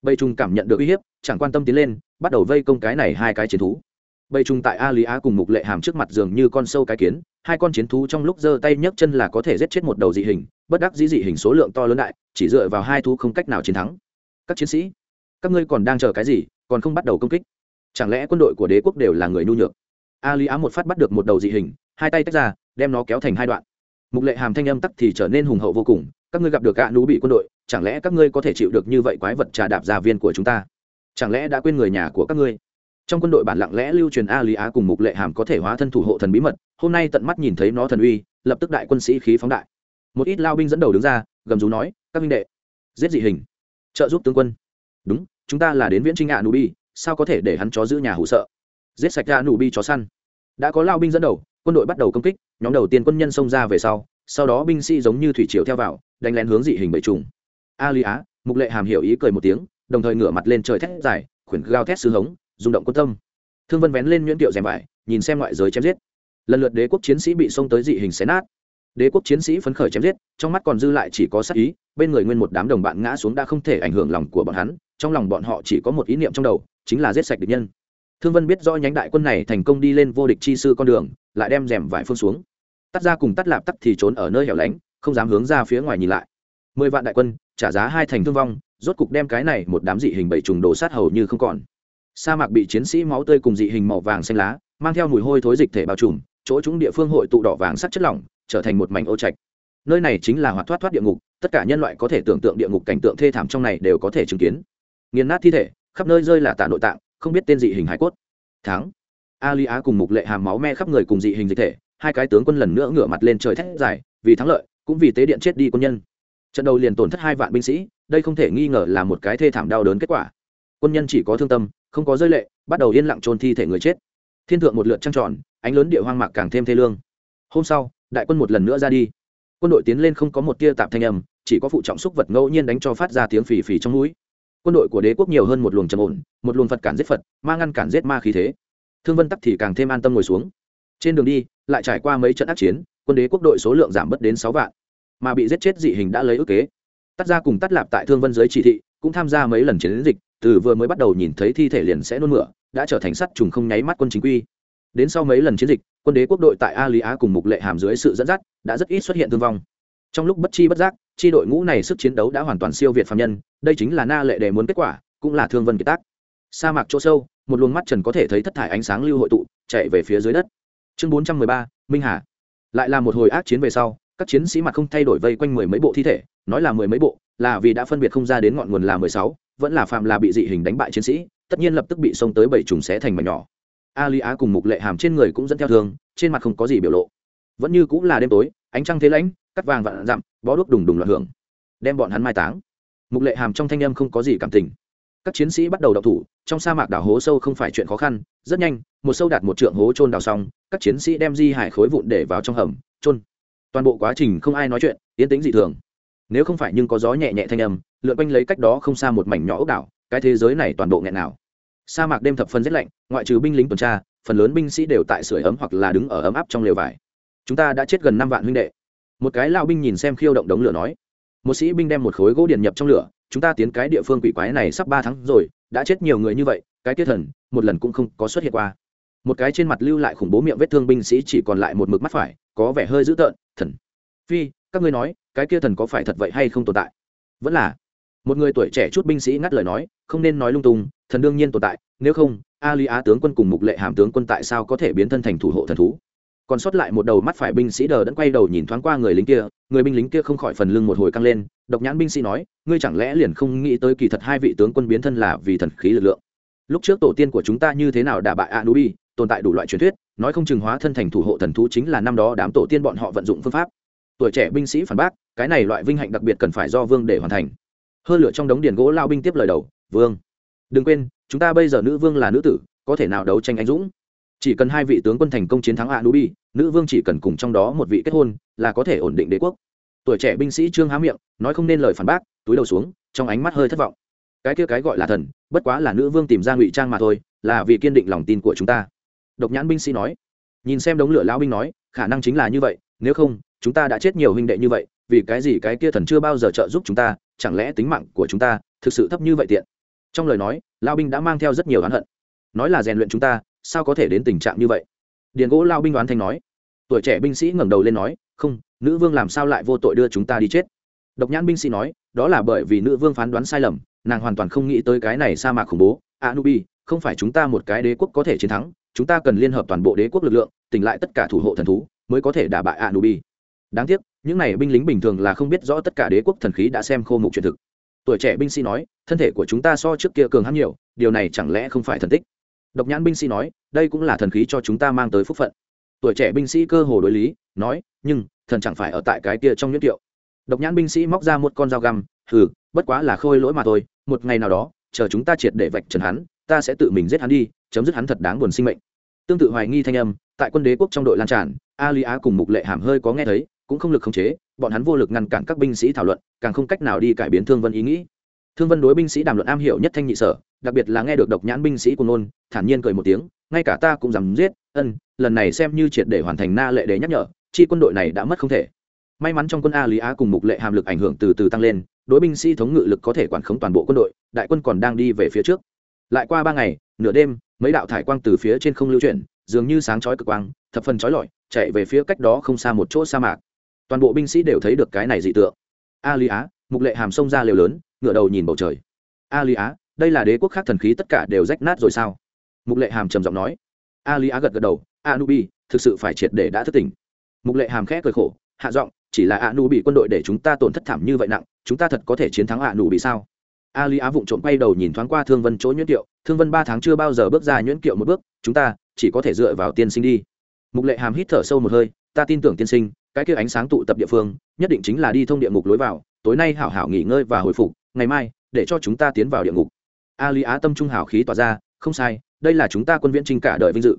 Bầy trùng cảm nhận được uy hiếp, chẳng quan tâm tiến lên, bắt đầu vây công cái này hai cái chiến thú. Bầy trùng tại a lý á cùng mục lệ hàm trước mặt giường như con sâu cái kiến, hai con chiến thú trong lúc giơ tay nhấc chân là có thể giết chết một đầu dị hình, bất đắc dĩ dị hình số lượng to lớn đại, chỉ dựa vào hai thú không cách nào chiến thắng. Các chiến sĩ, các ngươi còn đang chờ cái gì, còn không bắt đầu công kích chẳng lẽ quân đội của đế quốc đều là người nhu nhược? A lý á một phát bắt được một đầu dị hình, hai tay tách ra, đem nó kéo thành hai đoạn. Mục lệ hàm thanh âm tắc thì trở nên hùng hậu vô cùng, các ngươi gặp được gã nú bị quân đội, chẳng lẽ các ngươi có thể chịu được như vậy quái vật trà đạp gia viên của chúng ta? Chẳng lẽ đã quên người nhà của các ngươi? Trong quân đội bản lặng lẽ lưu truyền a lý á cùng mục lệ hàm có thể hóa thân thủ hộ thần bí mật, hôm nay tận mắt nhìn thấy nó thần uy, lập tức đại quân sĩ khí phóng đại. Một ít lao binh dẫn đầu đứng ra, gầm rú nói, các binh đệ, giết dị hình, trợ giúp tướng quân. Đúng, chúng ta là đến viễn trinh ạ nubi bi sao có thể để hắn chó giữ nhà hụ sợ? Giết sạch ra nụ bi chó săn. Đã có lao binh dẫn đầu, quân đội bắt đầu công kích, nhóm đầu tiên quân nhân xông ra về sau sau đó binh sĩ giống như thủy triều theo vào, đánh lén hướng dị hình bậy trùng. A lý á, mục lệ hàm hiểu ý cười một tiếng, đồng thời ngửa mặt lên trời thét dài, khuyển gao thét sứ hống, rung động quân tâm. Thương vân vén lên nhuyễn điệu rèm vải, nhìn xem ngoại giới chém giết. Lần lượt đế quốc chiến sĩ bị xông tới dị hình xé nát. Đế quốc chiến sĩ phấn khởi chém giết, trong mắt còn dư lại chỉ có sát ý, bên người nguyên một đám đồng bạn ngã xuống đã không thể ảnh hưởng lòng của bọn hắn trong lòng bọn họ chỉ có một ý niệm trong đầu, chính là giết sạch địch nhân. Thương vân biết rõ nhánh đại quân này thành công đi lên vô địch chi sư con đường, lại đem rèm vải phương xuống. Tắt ra cùng tắt lạp tắt thì trốn ở nơi hẻo lánh, không dám hướng ra phía ngoài nhìn lại. Mười vạn đại quân, trả giá hai thành thương vong, rốt cục đem cái này một đám dị hình bảy trùng đổ sát hầu như không còn. Sa mạc bị chiến sĩ máu tươi cùng dị hình màu vàng xanh lá, mang theo mùi hôi thối dịch thể bao trùm, chỗ chúng địa phương hội tụ đỏ vàng sắc chất lỏng, trở thành một mảnh ô trạch. Nơi này chính là hoạt thoát thoát địa ngục, tất cả nhân loại có thể tưởng tượng địa ngục cảnh tượng thê thảm trong này đều có thể chứng kiến nghiền nát thi thể, khắp nơi rơi là tả nội tạng, không biết tên dị hình hải cốt. Thắng. Ali á cùng mục lệ hàm máu me khắp người cùng dị hình dịch thể, hai cái tướng quân lần nữa ngửa mặt lên trời thét dài, vì thắng lợi, cũng vì tế điện chết đi quân nhân. Trận đầu liền tổn thất hai vạn binh sĩ, đây không thể nghi ngờ là một cái thê thảm đau đớn kết quả. Quân nhân chỉ có thương tâm, không có rơi lệ, bắt đầu yên lặng trôn thi thể người chết. Thiên thượng một lượt trăng tròn, ánh lớn địa hoang mạc càng thêm thê lương. Hôm sau, đại quân một lần nữa ra đi. Quân đội tiến lên không có một tia tạp thanh âm, chỉ có phụ trọng xúc vật ngẫu nhiên đánh cho phát ra tiếng phì phì trong núi quân đội của đế quốc nhiều hơn một luồng trầm ổn, một luồng phật cản giết phật, ma ngăn cản giết ma khí thế. Thương vân tắc thì càng thêm an tâm ngồi xuống. Trên đường đi, lại trải qua mấy trận ác chiến, quân đế quốc đội số lượng giảm bớt đến sáu vạn, mà bị giết chết dị hình đã lấy ước kế. Tắt ra cùng tắt lạp tại thương vân giới chỉ thị, cũng tham gia mấy lần chiến dịch, từ vừa mới bắt đầu nhìn thấy thi thể liền sẽ nôn mửa, đã trở thành sắt trùng không nháy mắt quân chính quy. Đến sau mấy lần chiến dịch, quân đế quốc đội tại a lý á cùng mục lệ hàm dưới sự dẫn dắt, đã rất ít xuất hiện thương vong. Trong lúc bất chi bất giác chi đội ngũ này sức chiến đấu đã hoàn toàn siêu việt phạm nhân, đây chính là na lệ đề muốn kết quả, cũng là thương vân kiệt tác. Sa mạc chỗ sâu, một luồng mắt trần có thể thấy thất thải ánh sáng lưu hội tụ, chạy về phía dưới đất. Chương bốn trăm mười ba, minh hà. Lại là một hồi ác chiến về sau, các chiến sĩ mặt không thay đổi vây quanh mười mấy bộ thi thể, nói là mười mấy bộ, là vì đã phân biệt không ra đến ngọn nguồn là mười sáu, vẫn là phạm là bị dị hình đánh bại chiến sĩ, tất nhiên lập tức bị xông tới bảy trùng xé thành mảnh nhỏ. A lý á cùng mục lệ hàm trên người cũng dẫn theo thương, trên mặt không có gì biểu lộ. Vẫn như cũng là đêm tối, ánh trăng thế lãnh cắt vàng vạn dặm, bó đuốc đùng đùng loạn hưởng. Đem bọn hắn mai táng. Mục lệ hàm trong thanh âm không có gì cảm tình. Các chiến sĩ bắt đầu đọc thủ, trong sa mạc đảo hố sâu không phải chuyện khó khăn, rất nhanh, một sâu đạt một trượng hố trôn đào xong, các chiến sĩ đem di hải khối vụn để vào trong hầm trôn toàn bộ quá trình không ai nói chuyện, yên tĩnh dị thường. Nếu không phải nhưng có gió nhẹ nhẹ thanh âm, lượn quanh lấy cách đó không xa một mảnh nhỏ ốc đảo, cái thế giới này toàn bộ nghẹn nào. Sa mạc đêm thập phân rét lạnh, ngoại trừ binh lính tuần tra, phần lớn binh sĩ đều tại sưởi ấm hoặc là đứng ở ấm áp trong lều vải. Chúng ta đã chết gần năm vạn huynh đệ một cái lao binh nhìn xem khiêu động đống lửa nói, một sĩ binh đem một khối gỗ điện nhập trong lửa, chúng ta tiến cái địa phương quỷ quái này sắp ba tháng rồi, đã chết nhiều người như vậy, cái tiết thần, một lần cũng không có xuất hiện qua. Một cái trên mặt lưu lại khủng bố miệng vết thương binh sĩ chỉ còn lại một mực mắt phải, có vẻ hơi dữ tợn, thần, phi, các ngươi nói, cái kia thần có phải thật vậy hay không tồn tại? Vẫn là. Một người tuổi trẻ chút binh sĩ ngắt lời nói, không nên nói lung tung, thần đương nhiên tồn tại, nếu không, a li á tướng quân cùng mục lệ hàm tướng quân tại sao có thể biến thân thành thủ hộ thần thú? Còn sót lại một đầu mắt phải binh sĩ đờ đẫn quay đầu nhìn thoáng qua người lính kia, người binh lính kia không khỏi phần lưng một hồi căng lên, độc nhãn binh sĩ nói, ngươi chẳng lẽ liền không nghĩ tới kỳ thật hai vị tướng quân biến thân là vì thần khí lực lượng? Lúc trước tổ tiên của chúng ta như thế nào đả bại anubi, tồn tại đủ loại truyền thuyết, nói không chừng hóa thân thành thủ hộ thần thú chính là năm đó đám tổ tiên bọn họ vận dụng phương pháp. Tuổi trẻ binh sĩ phản bác, cái này loại vinh hạnh đặc biệt cần phải do vương để hoàn thành. Hơn lửa trong đống điền gỗ lao binh tiếp lời đầu, vương, đừng quên, chúng ta bây giờ nữ vương là nữ tử, có thể nào đấu tranh anh dũng? Chỉ cần hai vị tướng quân thành công chiến thắng anubi, nữ vương chỉ cần cùng trong đó một vị kết hôn, là có thể ổn định đế quốc. Tuổi trẻ binh sĩ trương há miệng, nói không nên lời phản bác, túi đầu xuống, trong ánh mắt hơi thất vọng. Cái kia cái gọi là thần, bất quá là nữ vương tìm ra ngụy trang mà thôi, là vì kiên định lòng tin của chúng ta. Độc nhãn binh sĩ nói. Nhìn xem đống lửa lão binh nói, khả năng chính là như vậy, nếu không, chúng ta đã chết nhiều huynh đệ như vậy, vì cái gì cái kia thần chưa bao giờ trợ giúp chúng ta, chẳng lẽ tính mạng của chúng ta thực sự thấp như vậy tiện? Trong lời nói, lão binh đã mang theo rất nhiều oán hận. Nói là rèn luyện chúng ta sao có thể đến tình trạng như vậy? Điền gỗ lao binh đoán thanh nói. Tuổi trẻ binh sĩ ngẩng đầu lên nói, không, nữ vương làm sao lại vô tội đưa chúng ta đi chết? Độc nhãn binh sĩ nói, đó là bởi vì nữ vương phán đoán sai lầm, nàng hoàn toàn không nghĩ tới cái này sa mạc khủng bố. Anubi, không phải chúng ta một cái đế quốc có thể chiến thắng, chúng ta cần liên hợp toàn bộ đế quốc lực lượng, tỉnh lại tất cả thủ hộ thần thú mới có thể đả bại anubi. Đáng tiếc, những này binh lính bình thường là không biết rõ tất cả đế quốc thần khí đã xem khô mục truyền thực. Tuổi trẻ binh sĩ nói, thân thể của chúng ta so trước kia cường hãn nhiều, điều này chẳng lẽ không phải thần tích? Độc nhãn binh sĩ nói, đây cũng là thần khí cho chúng ta mang tới phúc phận. Tuổi trẻ binh sĩ cơ hồ đối lý, nói, nhưng, thần chẳng phải ở tại cái kia trong nhuyễn tiệu độc nhãn binh sĩ móc ra một con dao găm, hừ, bất quá là khôi lỗi mà thôi, một ngày nào đó, chờ chúng ta triệt để vạch trần hắn, ta sẽ tự mình giết hắn đi, chấm dứt hắn thật đáng buồn sinh mệnh. Tương tự hoài nghi thanh âm, tại quân đế quốc trong đội lan tràn a lý á cùng mục lệ hàm hơi có nghe thấy, cũng không lực khống chế, bọn hắn vô lực ngăn cản các binh sĩ thảo luận, càng không cách nào đi cải biến thương vân ý nghĩ thương vân đối binh sĩ đàm luận am hiểu nhất thanh nhị sở, đặc biệt là nghe được độc nhãn binh sĩ của nôn, thản nhiên cười một tiếng, ngay cả ta cũng dám giết, ân, lần này xem như triệt để hoàn thành na lệ để nhắc nhở, chi quân đội này đã mất không thể. May mắn trong quân a lý á cùng mục lệ hàm lực ảnh hưởng từ từ tăng lên, đối binh sĩ thống ngự lực có thể quản khống toàn bộ quân đội, đại quân còn đang đi về phía trước. Lại qua ba ngày, nửa đêm, mấy đạo thải quang từ phía trên không lưu chuyển, dường như sáng chói cực quang, thập phần chói lọi, chạy về phía cách đó không xa một chỗ sa mạc. Toàn bộ binh sĩ đều thấy được cái này dị tượng. A lý á, mục lệ hàm xông ra liều lớn ngửa đầu nhìn bầu trời. A lý á đây là đế quốc khác thần khí tất cả đều rách nát rồi sao? Mục lệ hàm trầm giọng nói. A lý á gật gật đầu a nu bi thực sự phải triệt để đã thất tình mục lệ hàm khẽ cười khổ, hạ giọng, chỉ là a nu bị quân đội để chúng ta tổn thất thảm như vậy nặng, chúng ta thật có thể chiến thắng a nu bị sao? A lý á vụng trộm quay đầu nhìn thoáng qua thương vân chỗ nhuyễn kiệu, thương vân ba tháng chưa bao giờ bước ra nhuyễn kiệu một bước, chúng ta chỉ có thể dựa vào tiên sinh đi. Mục lệ hàm hít thở sâu một hơi, ta tin tưởng tiên sinh, cái kia ánh sáng tụ tập địa phương, nhất định chính là đi thông địa ngục lối vào, tối nay hảo hảo nghỉ ngơi và hồi phục ngày mai, để cho chúng ta tiến vào địa ngục. A lý á tâm trung hảo khí tỏa ra, không sai, đây là chúng ta quân viễn trinh cả đời vinh dự.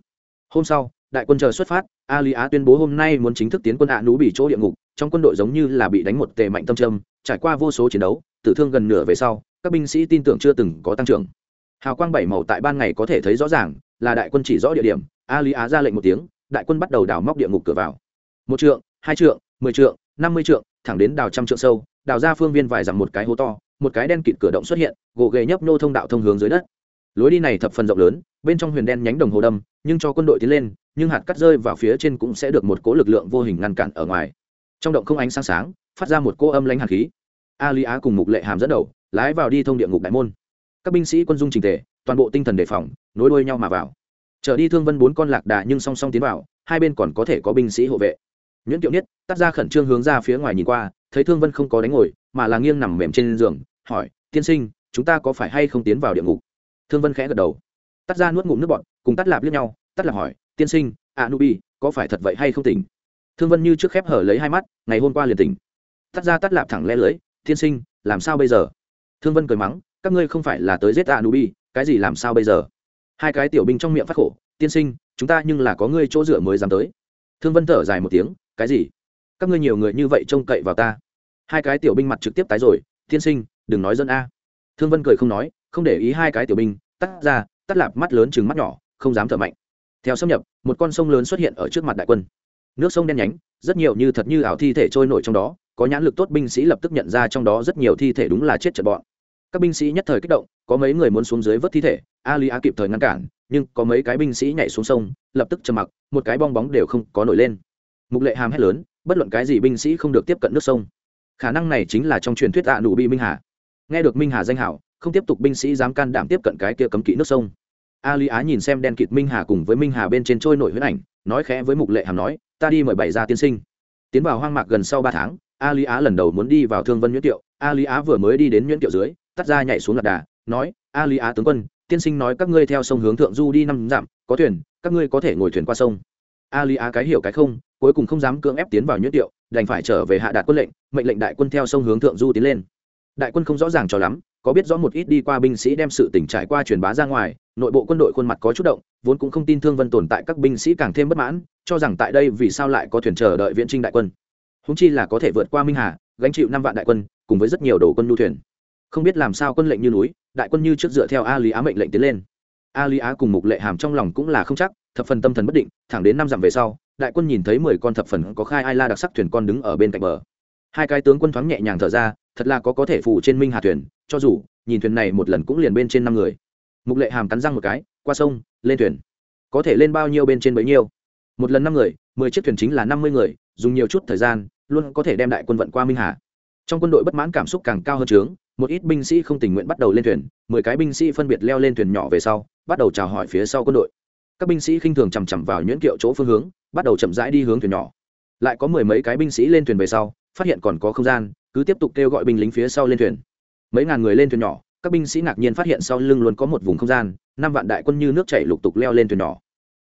Hôm sau, đại quân chờ xuất phát a lý á tuyên bố hôm nay muốn chính thức tiến quân ạ nú bị chỗ địa ngục, trong quân đội giống như là bị đánh một tề mạnh tâm trâm, trải qua vô số chiến đấu, tử thương gần nửa về sau, các binh sĩ tin tưởng chưa từng có tăng trưởng. Hào quang bảy màu tại ban ngày có thể thấy rõ ràng, là đại quân chỉ rõ địa điểm a lý á ra lệnh một tiếng, đại quân bắt đầu đào móc địa ngục cửa vào. Một trượng, hai trượng, mười trượng, năm mươi trượng, thẳng đến đào trăm trượng sâu, đào ra phương viên vài dặm một cái hố to một cái đen kịt cửa động xuất hiện gỗ ghề nhấp nô thông đạo thông hướng dưới đất. Lối đi này thập phần rộng lớn, bên trong huyền đen nhánh đồng hồ đâm, nhưng cho quân đội tiến lên, nhưng hạt cắt rơi vào phía trên cũng sẽ được một cỗ lực lượng vô hình ngăn cản ở ngoài. Trong động không ánh sáng sáng, phát ra một cỗ âm lãnh hàn khí. A lý á cùng mục lệ hàm dẫn đầu, lái vào đi thông địa ngục đại môn. Các binh sĩ quân dung trình tề, toàn bộ tinh thần đề phòng, nối đuôi nhau mà vào. Trở đi thương vân bốn con lạc đà nhưng song song tiến vào, hai bên còn có thể có binh sĩ hộ vệ. Nhuyễn tiểu niết, tắt ra khẩn trương hướng ra phía ngoài nhìn qua, thấy thương vân không có đánh ngồi, mà là nghiêng nằm mềm trên giường hỏi, tiên sinh, chúng ta có phải hay không tiến vào địa ngục? Thương vân khẽ gật đầu. Tắt ra nuốt ngụm nước bọn cùng tắt lạp liếc nhau, tắt lạp hỏi, tiên sinh a nubi có phải thật vậy hay không tỉnh? Thương vân như trước khép hở lấy hai mắt, ngày hôm qua liền tỉnh. Tắt ra tắt lạp thẳng le lưới tiên sinh, làm sao bây giờ? Thương vân cười mắng, các ngươi không phải là tới giết a nubi cái gì làm sao bây giờ? Hai cái tiểu binh trong miệng phát khổ, tiên sinh, chúng ta nhưng là có ngươi chỗ dựa mới dám tới. Thương vân thở dài một tiếng, cái gì? Các ngươi nhiều người như vậy trông cậy vào ta? Hai cái tiểu binh mặt trực tiếp tái rồi, tiên sinh đừng nói dân a. Thương vân cười không nói, không để ý hai cái tiểu binh, tắt ra, tắt lạp mắt lớn chừng mắt nhỏ, không dám thở mạnh. Theo xâm nhập, một con sông lớn xuất hiện ở trước mặt đại quân. Nước sông đen nhánh, rất nhiều như thật như ảo thi thể trôi nổi trong đó, có nhãn lực tốt binh sĩ lập tức nhận ra trong đó rất nhiều thi thể đúng là chết trận bọn các binh sĩ nhất thời kích động, có mấy người muốn xuống dưới vớt thi thể a lý a kịp thời ngăn cản, nhưng có mấy cái binh sĩ nhảy xuống sông, lập tức trầm mặc, một cái bong bóng đều không có nổi lên. Mục lệ hàm hét lớn, bất luận cái gì binh sĩ không được tiếp cận nước sông. Khả năng này chính là trong truyền thuyết tạ nụ bị minh hà nghe được minh hà danh hảo, không tiếp tục binh sĩ dám can đảm tiếp cận cái kia cấm kỵ nước sông. A Lý á nhìn xem đen kịt minh hà cùng với minh hà bên trên trôi nổi huyết ảnh, nói khẽ với mục lệ hàm nói, ta đi mời bảy gia tiên sinh. Tiến vào hoang mạc gần sau ba tháng A Lý á lần đầu muốn đi vào thương vân nhuyễn tiệu. A Lý á vừa mới đi đến nhuyễn tiệu dưới, tắt ra nhảy xuống lạc đà, nói A Lý á tướng quân, tiên sinh nói các ngươi theo sông hướng thượng du đi năm dặm, có thuyền, các ngươi có thể ngồi thuyền qua sông. A Lý á cái hiểu cái không, cuối cùng không dám cưỡng ép tiến vào nhuyễn tiệu, đành phải trở về hạ đạt quân lệnh, mệnh lệnh đại quân theo sông hướng thượng du tiến lên đại quân không rõ ràng cho lắm, có biết rõ một ít đi qua binh sĩ đem sự tỉnh trải qua truyền bá ra ngoài, nội bộ quân đội khuôn mặt có chút động, vốn cũng không tin thương vân tồn tại các binh sĩ càng thêm bất mãn, cho rằng tại đây vì sao lại có thuyền chờ đợi viện trinh đại quân. Húng chi là có thể vượt qua minh hà, gánh chịu năm vạn đại quân, cùng với rất nhiều đồ quân nhu thuyền. Không biết làm sao quân lệnh như núi, đại quân như trước dựa theo a lý á mệnh lệnh tiến lên. A lý á cùng mục lệ hàm trong lòng cũng là không chắc, thập phần tâm thần bất định, thẳng đến năm dặm về sau, đại quân nhìn thấy mười con thập phần có khai ai la đặc sắc thuyền con đứng ở bên cạnh bờ hai cái tướng quân thoáng nhẹ nhàng thở ra, thật là có có thể phủ trên minh hà thuyền, cho dù, nhìn thuyền này một lần cũng liền bên trên năm người. Mục lệ hàm cắn răng một cái, qua sông, lên thuyền. Có thể lên bao nhiêu bên trên bấy nhiêu. Một lần năm người, mười chiếc thuyền chính là năm mươi người, dùng nhiều chút thời gian, luôn có thể đem đại quân vận qua minh hà. Trong quân đội bất mãn cảm xúc càng cao hơn trướng một ít binh sĩ không tình nguyện bắt đầu lên thuyền, mười cái binh sĩ phân biệt leo lên thuyền nhỏ về sau, bắt đầu chào hỏi phía sau quân đội. Các binh sĩ khinh thường chằm chằm vào nhuyễn kiệu chỗ phương hướng, bắt đầu chậm rãi đi hướng thuyền nhỏ. Lại có mười mấy cái binh sĩ lên thuyền về sau phát hiện còn có không gian, cứ tiếp tục kêu gọi binh lính phía sau lên thuyền. Mấy ngàn người lên thuyền nhỏ, các binh sĩ ngạc nhiên phát hiện sau lưng luôn có một vùng không gian, năm vạn đại quân như nước chảy lục tục leo lên thuyền nhỏ.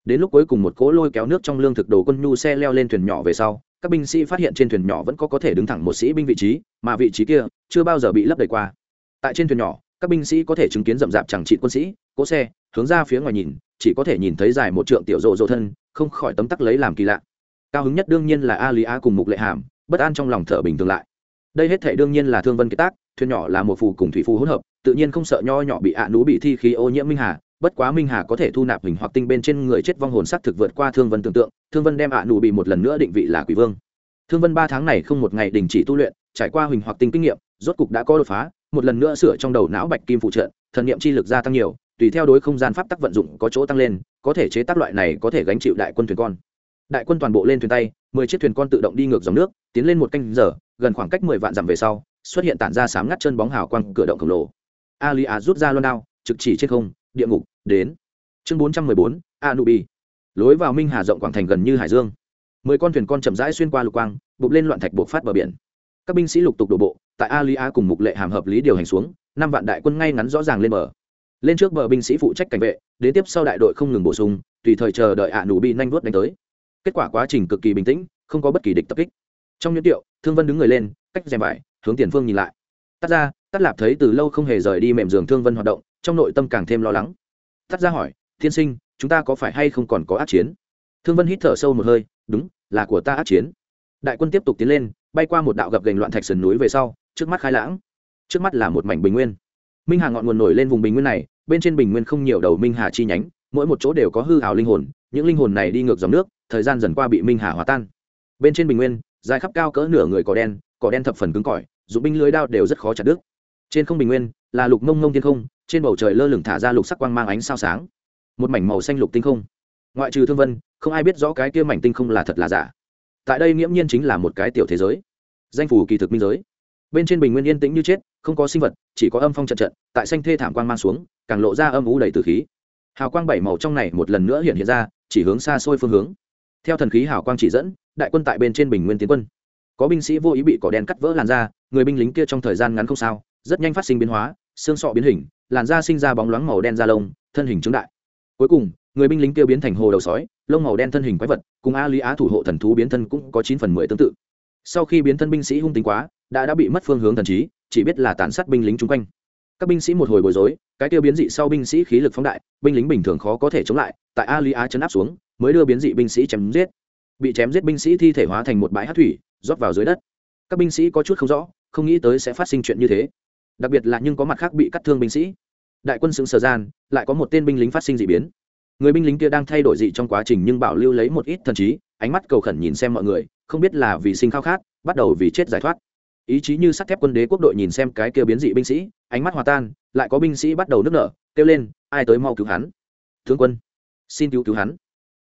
Đến lúc cuối cùng một cỗ lôi kéo nước trong lương thực đồ quân nhu xe leo lên thuyền nhỏ về sau, các binh sĩ phát hiện trên thuyền nhỏ vẫn có có thể đứng thẳng một sĩ binh vị trí, mà vị trí kia chưa bao giờ bị lấp đầy qua. Tại trên thuyền nhỏ, các binh sĩ có thể chứng kiến rậm rạp chẳng trị quân sĩ, cỗ xe, hướng ra phía ngoài nhìn, chỉ có thể nhìn thấy dài một trượng tiểu rộ rộ thân, không khỏi tấm tắc lấy làm kỳ lạ. Cao hứng nhất đương nhiên là a lý a cùng mục lệ hàm bất an trong lòng thở bình thường lại. Đây hết thể đương nhiên là thương vân kết tác, thuyền nhỏ là một phù cùng thủy phù hỗn hợp, tự nhiên không sợ nho nhỏ bị ạ nú bị thi khí ô nhiễm minh hà, bất quá minh hà có thể thu nạp hình hoặc tinh bên trên người chết vong hồn sắc thực vượt qua thương vân tưởng tượng, thương vân đem ạ nú bị một lần nữa định vị là quỷ vương. Thương vân ba tháng này không một ngày đình chỉ tu luyện, trải qua hình hoặc tinh kinh nghiệm, rốt cục đã có đột phá, một lần nữa sửa trong đầu não bạch kim phụ trợ, thần niệm chi lực gia tăng nhiều, tùy theo đối không gian pháp tắc vận dụng có chỗ tăng lên, có thể chế tác loại này có thể gánh chịu đại quân thuyền con đại quân toàn bộ lên thuyền tay, mười chiếc thuyền con tự động đi ngược dòng nước, tiến lên một canh giờ, gần khoảng cách mười vạn dặm về sau, xuất hiện tản ra sám ngắt chân bóng hào quang cửa động khổng lồ. Ali a rút ra loan đao, trực chỉ trên không, địa ngục, đến. Chương bốn trăm mười bốn, anubi. Lối vào minh hà rộng quảng thành gần như hải dương. Mười con thuyền con chậm rãi xuyên qua lục quang bục lên loạn thạch bộc phát bờ biển. Các binh sĩ lục tục đổ bộ, tại ali a cùng mục lệ hàm hợp lý điều hành xuống, năm vạn đại quân ngay ngắn rõ ràng lên bờ. Lên trước bờ binh sĩ phụ trách cảnh vệ, đến tiếp sau đại đội không ngừng bổ sung, tùy thời chờ đợi ạ nụ bị nhanh vuốt đánh tới kết quả quá trình cực kỳ bình tĩnh, không có bất kỳ địch tập kích. Trong những tiệu, thương vân đứng người lên, cách rèm vải, hướng tiền phương nhìn lại. Tắt ra tắt lạp thấy từ lâu không hề rời đi mềm giường thương vân hoạt động, trong nội tâm càng thêm lo lắng. Tắt ra hỏi Thiên sinh, chúng ta có phải hay không còn có ác chiến? Thương vân hít thở sâu một hơi, đúng, là của ta ác chiến. Đại quân tiếp tục tiến lên, bay qua một đạo gập gành loạn thạch sườn núi về sau, trước mắt khai lãng. Trước mắt là một mảnh bình nguyên. Minh hà ngọn nguồn nổi lên vùng bình nguyên này, bên trên bình nguyên không nhiều đầu minh hà chi nhánh, mỗi một chỗ đều có hư hào linh hồn, những linh hồn này đi ngược dòng nước thời gian dần qua bị minh hà hòa tan. Bên trên bình nguyên, dài khắp cao cỡ nửa người cỏ đen cỏ đen thập phần cứng cỏi, dụng binh lưới đao đều rất khó chặt đứt. Trên không bình nguyên, là lục mông mông thiên không, trên bầu trời lơ lửng thả ra lục sắc quang mang ánh sao sáng. Một mảnh màu xanh lục tinh không. Ngoại trừ thương vân, không ai biết rõ cái kia mảnh tinh không là thật là giả. Tại đây nghiễm nhiên chính là một cái tiểu thế giới. Danh phủ kỳ thực minh giới. Bên trên bình nguyên yên tĩnh như chết, không có sinh vật, chỉ có âm phong trận trận, tại xanh thê thảm quang mang xuống, càng lộ ra âm ú đầy từ khí. Hào quang bảy màu trong này một lần nữa hiện hiện ra, chỉ hướng xa xôi phương hướng theo thần khí hào quang chỉ dẫn, đại quân tại bên trên bình nguyên tiến quân. Có binh sĩ vô ý bị cỏ đen cắt vỡ làn da, người binh lính kia trong thời gian ngắn không sao, rất nhanh phát sinh biến hóa, xương sọ biến hình, làn da sinh ra bóng loáng màu đen da lông, thân hình trứng đại. Cuối cùng, người binh lính kia biến thành hồ đầu sói, lông màu đen thân hình quái vật, cùng a lý á thủ hộ thần thú biến thân cũng có chín phần mười tương tự. Sau khi biến thân binh sĩ hung tính quá, đã đã bị mất phương hướng thần trí, chỉ biết là tàn sát binh lính chung quanh. Các binh sĩ một hồi bối rối, cái tiêu biến dị sau binh sĩ khí lực phóng đại, binh lính bình thường khó có thể chống lại, tại a lý á chấn áp xuống mới đưa biến dị binh sĩ chém giết. Bị chém giết binh sĩ thi thể hóa thành một bãi hát thủy, rót vào dưới đất. Các binh sĩ có chút không rõ, không nghĩ tới sẽ phát sinh chuyện như thế. Đặc biệt là nhưng có mặt khác bị cắt thương binh sĩ. Đại quân xứng sờ gian, lại có một tên binh lính phát sinh d ị biến. Người binh lính kia đang thay đổi dị trong quá trình nhưng bảo lưu lấy một ít thần trí, ánh mắt cầu khẩn nhìn xem mọi người, không biết là vì sinh khao khát, bắt đầu vì chết giải thoát. Ý chí như sắt thép quân đế quốc đội nhìn xem cái kia biến dị binh sĩ, ánh mắt hòa tan, lại có binh sĩ bắt đầu nức nở, kêu lên, ai tới mau cứu hắn? Thương quân, xin cứu cứu hắn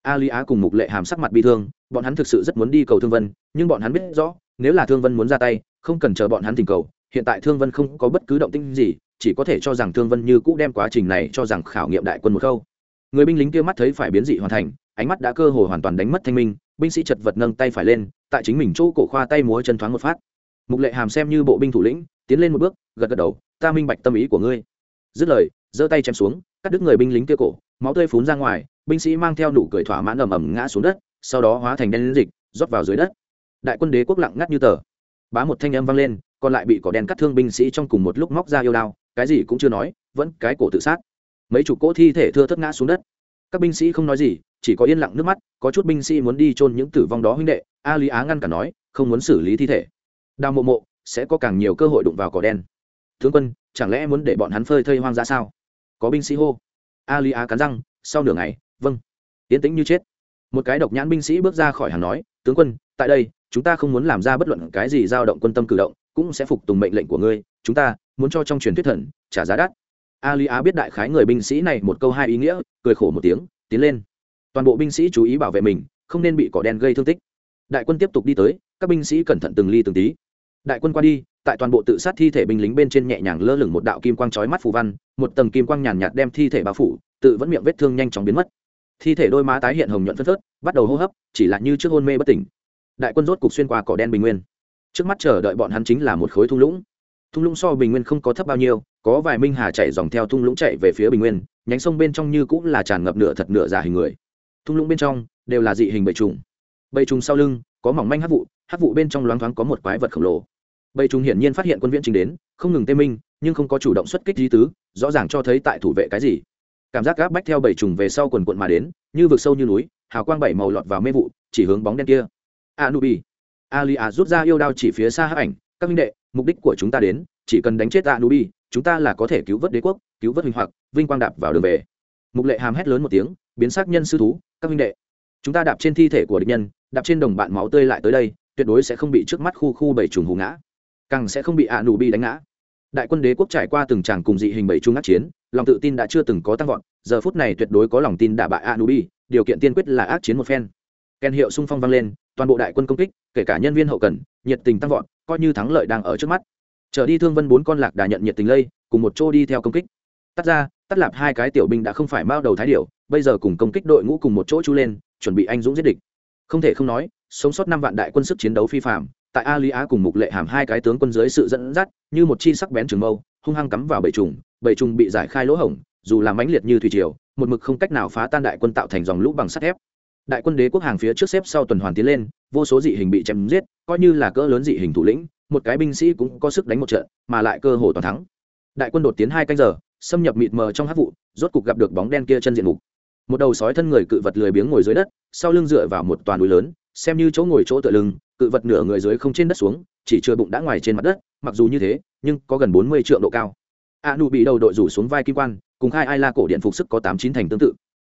ali á cùng mục lệ hàm sắc mặt bi thương, bọn hắn thực sự rất muốn đi cầu thương vân, nhưng bọn hắn biết rõ, nếu là thương vân muốn ra tay, không cần chờ bọn hắn tình cầu, hiện tại thương vân không có bất cứ động tĩnh gì, chỉ có thể cho rằng thương vân như cũ đem quá trình này cho rằng khảo nghiệm đại quân một khâu. Người binh lính kia mắt thấy phải biến dị hoàn thành, ánh mắt đã cơ hồ hoàn toàn đánh mất thanh minh, binh sĩ chật vật nâng tay phải lên, tại chính mình chỗ cổ khoa tay múa chân thoáng một phát. Mục lệ hàm xem như bộ binh thủ lĩnh, tiến lên một bước, gật gật đầu, ta minh bạch tâm ý của ngươi. Dứt lời, giơ tay chém xuống, cắt đứt người binh lính kia cổ máu tươi phún ra ngoài, binh sĩ mang theo nụ cười thỏa mãn ầm ầm ngã xuống đất, sau đó hóa thành đen dịch, rót vào dưới đất. Đại quân đế quốc lặng ngắt như tờ. Bá một thanh âm vang lên, còn lại bị cỏ đen cắt thương binh sĩ trong cùng một lúc móc ra yêu đao, cái gì cũng chưa nói, vẫn cái cổ tự sát. Mấy chục cỗ thi thể thưa thất ngã xuống đất. Các binh sĩ không nói gì, chỉ có yên lặng nước mắt, có chút binh sĩ muốn đi chôn những tử vong đó huynh đệ, a lý á ngăn cả nói, không muốn xử lý thi thể. Đào mộ mộ, sẽ có càng nhiều cơ hội đụng vào cỏ đen. Tướng quân, chẳng lẽ muốn để bọn hắn phơi thây hoang dã sao? Có binh sĩ hô a lý á cắn răng, sau nửa ngày vâng. Tiến tĩnh như chết. Một cái độc nhãn binh sĩ bước ra khỏi hàng nói, tướng quân, tại đây, chúng ta không muốn làm ra bất luận cái gì dao động quân tâm cử động, cũng sẽ phục tùng mệnh lệnh của ngươi. Chúng ta muốn cho trong truyền thuyết thần trả giá đắt. A lý á biết đại khái người binh sĩ này một câu hai ý nghĩa, cười khổ một tiếng, tiến lên. Toàn bộ binh sĩ chú ý bảo vệ mình, không nên bị cỏ đen gây thương tích. Đại quân tiếp tục đi tới, các binh sĩ cẩn thận từng ly từng tí. Đại quân qua đi tại toàn bộ tự sát thi thể binh lính bên trên nhẹ nhàng lơ lửng một đạo kim quang chói mắt phù văn, một tầng kim quang nhàn nhạt đem thi thể bao phủ, tự vẫn miệng vết thương nhanh chóng biến mất. Thi thể đôi má tái hiện hồng nhuận phân phớt, bắt đầu hô hấp, chỉ là như trước hôn mê bất tỉnh. Đại quân rốt cục xuyên qua cỏ đen bình nguyên. Trước mắt chờ đợi bọn hắn chính là một khối thung lũng. Thung lũng so bình nguyên không có thấp bao nhiêu, có vài minh hà chạy dòng theo thung lũng chạy về phía bình nguyên, nhánh sông bên trong như cũng là tràn ngập nửa thật nửa giả hình người. Thung lũng bên trong đều là dị hình bầy trùng. Bầy trùng sau lưng, có mỏng manh hát vụ hát vụ bên trong loáng thoáng có một quái vật khổng lồ bầy trùng hiển nhiên phát hiện quân viễn trình đến, không ngừng tê minh, nhưng không có chủ động xuất kích di tứ, rõ ràng cho thấy tại thủ vệ cái gì. Cảm giác gáp bách theo bầy trùng về sau quần quận mà đến, như vực sâu như núi, hào quang bảy màu lọt vào mê vụ, chỉ hướng bóng đen kia. A nubi ali a rút ra yêu đao chỉ phía xa hắc ảnh, các minh đệ, mục đích của chúng ta đến, chỉ cần đánh chết a nubi chúng ta là có thể cứu vớt đế quốc, cứu vớt huỳnh hoặc, vinh quang đạp vào đường về. Mục lệ hàm hét lớn một tiếng, biến xác nhân sư thú, các minh đệ, chúng ta đạp trên thi thể của địch nhân, đạp trên đồng bạn máu tươi lại tới đây, tuyệt đối sẽ không bị trước mắt khu khu bảy trùng hù ngã càng sẽ không bị a nubi đánh ngã. Đại quân đế quốc trải qua từng tràng cùng dị hình bảy trung ác chiến, lòng tự tin đã chưa từng có tăng vọt, giờ phút này tuyệt đối có lòng tin đả bại a nubi điều kiện tiên quyết là ác chiến một phen. Kèn hiệu xung phong vang lên, toàn bộ đại quân công kích, kể cả nhân viên hậu cần, nhiệt tình tăng vọt, coi như thắng lợi đang ở trước mắt. Trở đi thương vân bốn con lạc đà nhận nhiệt tình lây, cùng một chỗ đi theo công kích. Tắt ra, tắt lạp hai cái tiểu binh đã không phải mao đầu thái điệu bây giờ cùng công kích đội ngũ cùng một chỗ chu lên, chuẩn bị anh dũng giết địch. Không thể không nói, sống sót năm vạn đại quân sức chiến đấu phi phạm tại a lý á cùng mục lệ hàm hai cái tướng quân dưới sự dẫn dắt, như một chi sắc bén trường mâu, hung hăng cắm vào bầy trùng bầy trùng bị giải khai lỗ hổng, dù làm mãnh liệt như thủy triều, một mực không cách nào phá tan đại quân tạo thành dòng lũ bằng sắt thép. Đại quân đế quốc hàng phía trước xếp sau tuần hoàn tiến lên, vô số dị hình bị chém giết, coi như là cỡ lớn dị hình thủ lĩnh, một cái binh sĩ cũng có sức đánh một trận, mà lại cơ hồ toàn thắng. Đại quân đột tiến hai canh giờ, xâm nhập mịt mờ trong hát vụ, rốt cục gặp được bóng đen kia chân diện mục. Một đầu sói thân người cự vật lười biếng ngồi dưới đất, sau lưng dựa vào một toàn núi lớn, xem như chỗ ngồi chỗ tựa lưng cự vật nửa người dưới không trên đất xuống, chỉ chưa bụng đã ngoài trên mặt đất, mặc dù như thế, nhưng có gần bốn mươi triệu độ cao. A nu bị đầu đội rủ xuống vai kim quan, cùng hai ai la cổ điện phục sức có tám chín thành tương tự.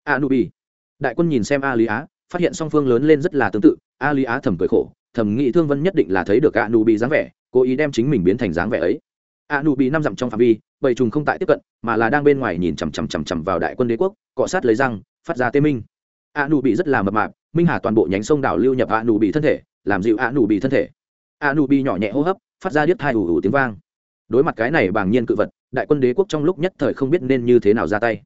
A nu bị đại quân nhìn xem a lý á, phát hiện song phương lớn lên rất là tương tự, a lý á thầm cười khổ, thầm nghĩ thương vân nhất định là thấy được a nu bị dáng vẻ, cố ý đem chính mình biến thành dáng vẻ ấy. A nu bị năm dặm trong phạm vi, bầy trùng không tại tiếp cận, mà là đang bên ngoài nhìn chằm chằm chằm chằm vào đại quân đế quốc, cọ sát lấy răng, phát ra tê minh. A nu bị rất là mập mạp minh hà toàn bộ nhánh sông đảo lưu nhập a nụ bị thân thể, làm dịu a nụ bị thân thể. A nụ bi nhỏ nhẹ hô hấp, phát ra điếc thai ủ ủ tiếng vang. Đối mặt cái này bàng nhiên cự vật, đại quân đế quốc trong lúc nhất thời không biết nên như thế nào ra tay.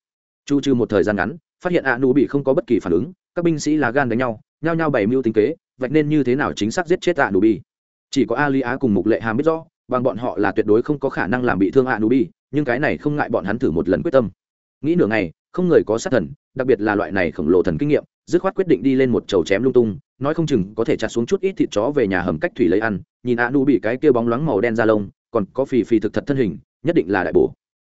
Chu trừ một thời gian ngắn, phát hiện a nụ bị không có bất kỳ phản ứng, các binh sĩ lá gan đánh nhau, nhao nhao bày mưu tính kế, vạch nên như thế nào chính xác giết chết a nụ bi chỉ có ali á cùng mục lệ hàm biết rõ, bằng bọn họ là tuyệt đối không có khả năng làm bị thương a nụ bi nhưng cái này không ngại bọn hắn thử một lần quyết tâm. Nghĩ nửa ngày, không người có sát thần, đặc biệt là loại này khổng lồ thần kinh nghiệm dứt khoát quyết định đi lên một chầu chém lung tung, nói không chừng có thể chặt xuống chút ít thịt chó về nhà hầm cách thủy lấy ăn, nhìn a nu bị cái kia bóng loáng màu đen da lông, còn có phì phì thực thật thân hình, nhất định là đại bổ.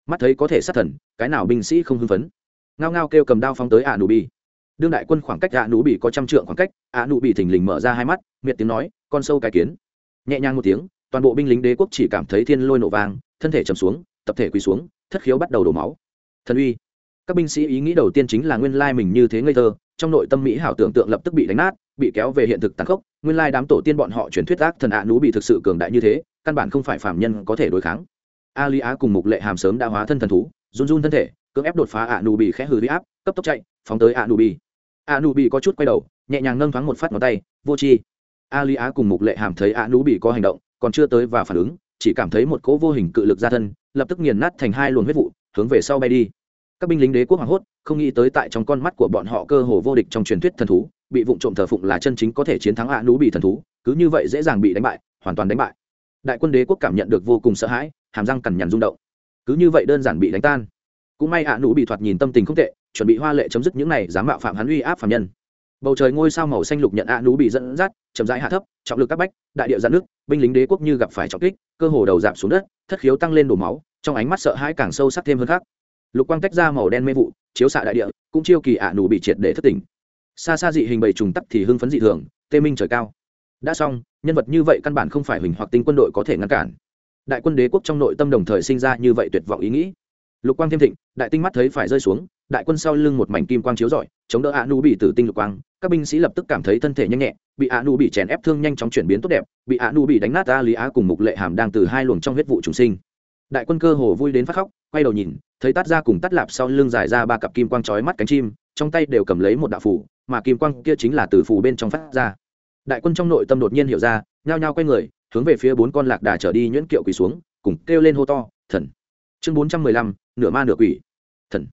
Mắt thấy có thể sát thần, cái nào binh sĩ không hưng phấn. Ngao ngao kêu cầm đao phóng tới a nu bị. Đương đại quân khoảng cách a nu bị có trăm trượng khoảng cách a nu bị thình lình mở ra hai mắt, miệt tiếng nói, con sâu cái kiến. Nhẹ nhàng một tiếng, toàn bộ binh lính đế quốc chỉ cảm thấy thiên lôi nổ vang, thân thể chầm xuống, tập thể quỳ xuống, thất khiếu bắt đầu đổ máu. Thần uy. Các binh sĩ ý nghĩ đầu tiên chính là nguyên lai mình như thế ngây thơ trong nội tâm mỹ hảo tưởng tượng lập tức bị đánh nát, bị kéo về hiện thực tàn khốc. Nguyên lai đám tổ tiên bọn họ truyền thuyết ác thần ạ nú bị thực sự cường đại như thế, căn bản không phải phạm nhân có thể đối kháng. Ali á cùng mục lệ hàm sớm đã hóa thân thần thú, run run thân thể, cưỡng ép đột phá ạ nú bị khẽ hư huy áp, cấp tốc chạy, phóng tới ạ nú bị. ạ nú bị có chút quay đầu, nhẹ nhàng nâng thoáng một phát ngón tay, vô chi ali á cùng mục lệ hàm thấy ạ nú bị có hành động, còn chưa tới và phản ứng, chỉ cảm thấy một cỗ vô hình cự lực ra thân, lập tức nghiền nát thành hai luồng huyết vụ, hướng về sau bay đi các binh lính đế quốc hoảng hốt, không nghĩ tới tại trong con mắt của bọn họ cơ hồ vô địch trong truyền thuyết thần thú, bị vụ trộm thờ phụng là chân chính có thể chiến thắng ạ nú bị thần thú, cứ như vậy dễ dàng bị đánh bại, hoàn toàn đánh bại. Đại quân đế quốc cảm nhận được vô cùng sợ hãi, hàm răng cằn nhằn rung động. Cứ như vậy đơn giản bị đánh tan. Cũng may ạ nú bị thoạt nhìn tâm tình không tệ, chuẩn bị hoa lệ chấm dứt những này dám mạo phạm hắn uy áp phạm nhân. Bầu trời ngôi sao màu xanh lục nhận ạ nú bị dẫn dắt, chậm rãi hạ thấp, trọng lực các bách, đại địa giãn nước, binh lính đế quốc như gặp phải trọng kích, cơ hồ đầu giảm xuống đất, thất khiếu tăng lên đổ máu, trong ánh mắt sợ hãi càng sâu sắc thêm hơn khác lục quang tách ra màu đen mê vụ, chiếu xạ đại địa, cũng chiêu kỳ ạ nụ bị triệt để thất tỉnh. Xa xa dị hình bầy trùng tắc thì hưng phấn dị thường, tê minh trời cao. Đã xong, nhân vật như vậy căn bản không phải huỳnh hoặc tinh quân đội có thể ngăn cản. Đại quân đế quốc trong nội tâm đồng thời sinh ra như vậy tuyệt vọng ý nghĩ. Lục quang thêm thịnh, đại tinh mắt thấy phải rơi xuống, đại quân sau lưng một mảnh kim quang chiếu rọi, chống đỡ ạ nụ bị tử tinh lục quang. Các binh sĩ lập tức cảm thấy thân thể nhanh nhẹ, bị ạ nụ bị chèn ép thương nhanh chóng chuyển biến tốt đẹp, bị ạ nụ bị đánh nát ta lý á cùng mục lệ hàm đang từ hai luồng trong huyết vụ trùng sinh. Đại quân cơ hồ vui đến phát khóc, quay đầu nhìn thấy tát ra cùng tát lạp sau lưng dài ra ba cặp kim quang trói mắt cánh chim, trong tay đều cầm lấy một đạo phủ, mà kim quang kia chính là từ phủ bên trong phát ra. Đại quân trong nội tâm đột nhiên hiểu ra, nhao nhao quay người, hướng về phía bốn con lạc đà trở đi nhuyễn kiệu quỳ xuống, cùng kêu lên hô to, thần! Chương bốn trăm mười lăm, nửa ma nửa quỷ. Thần!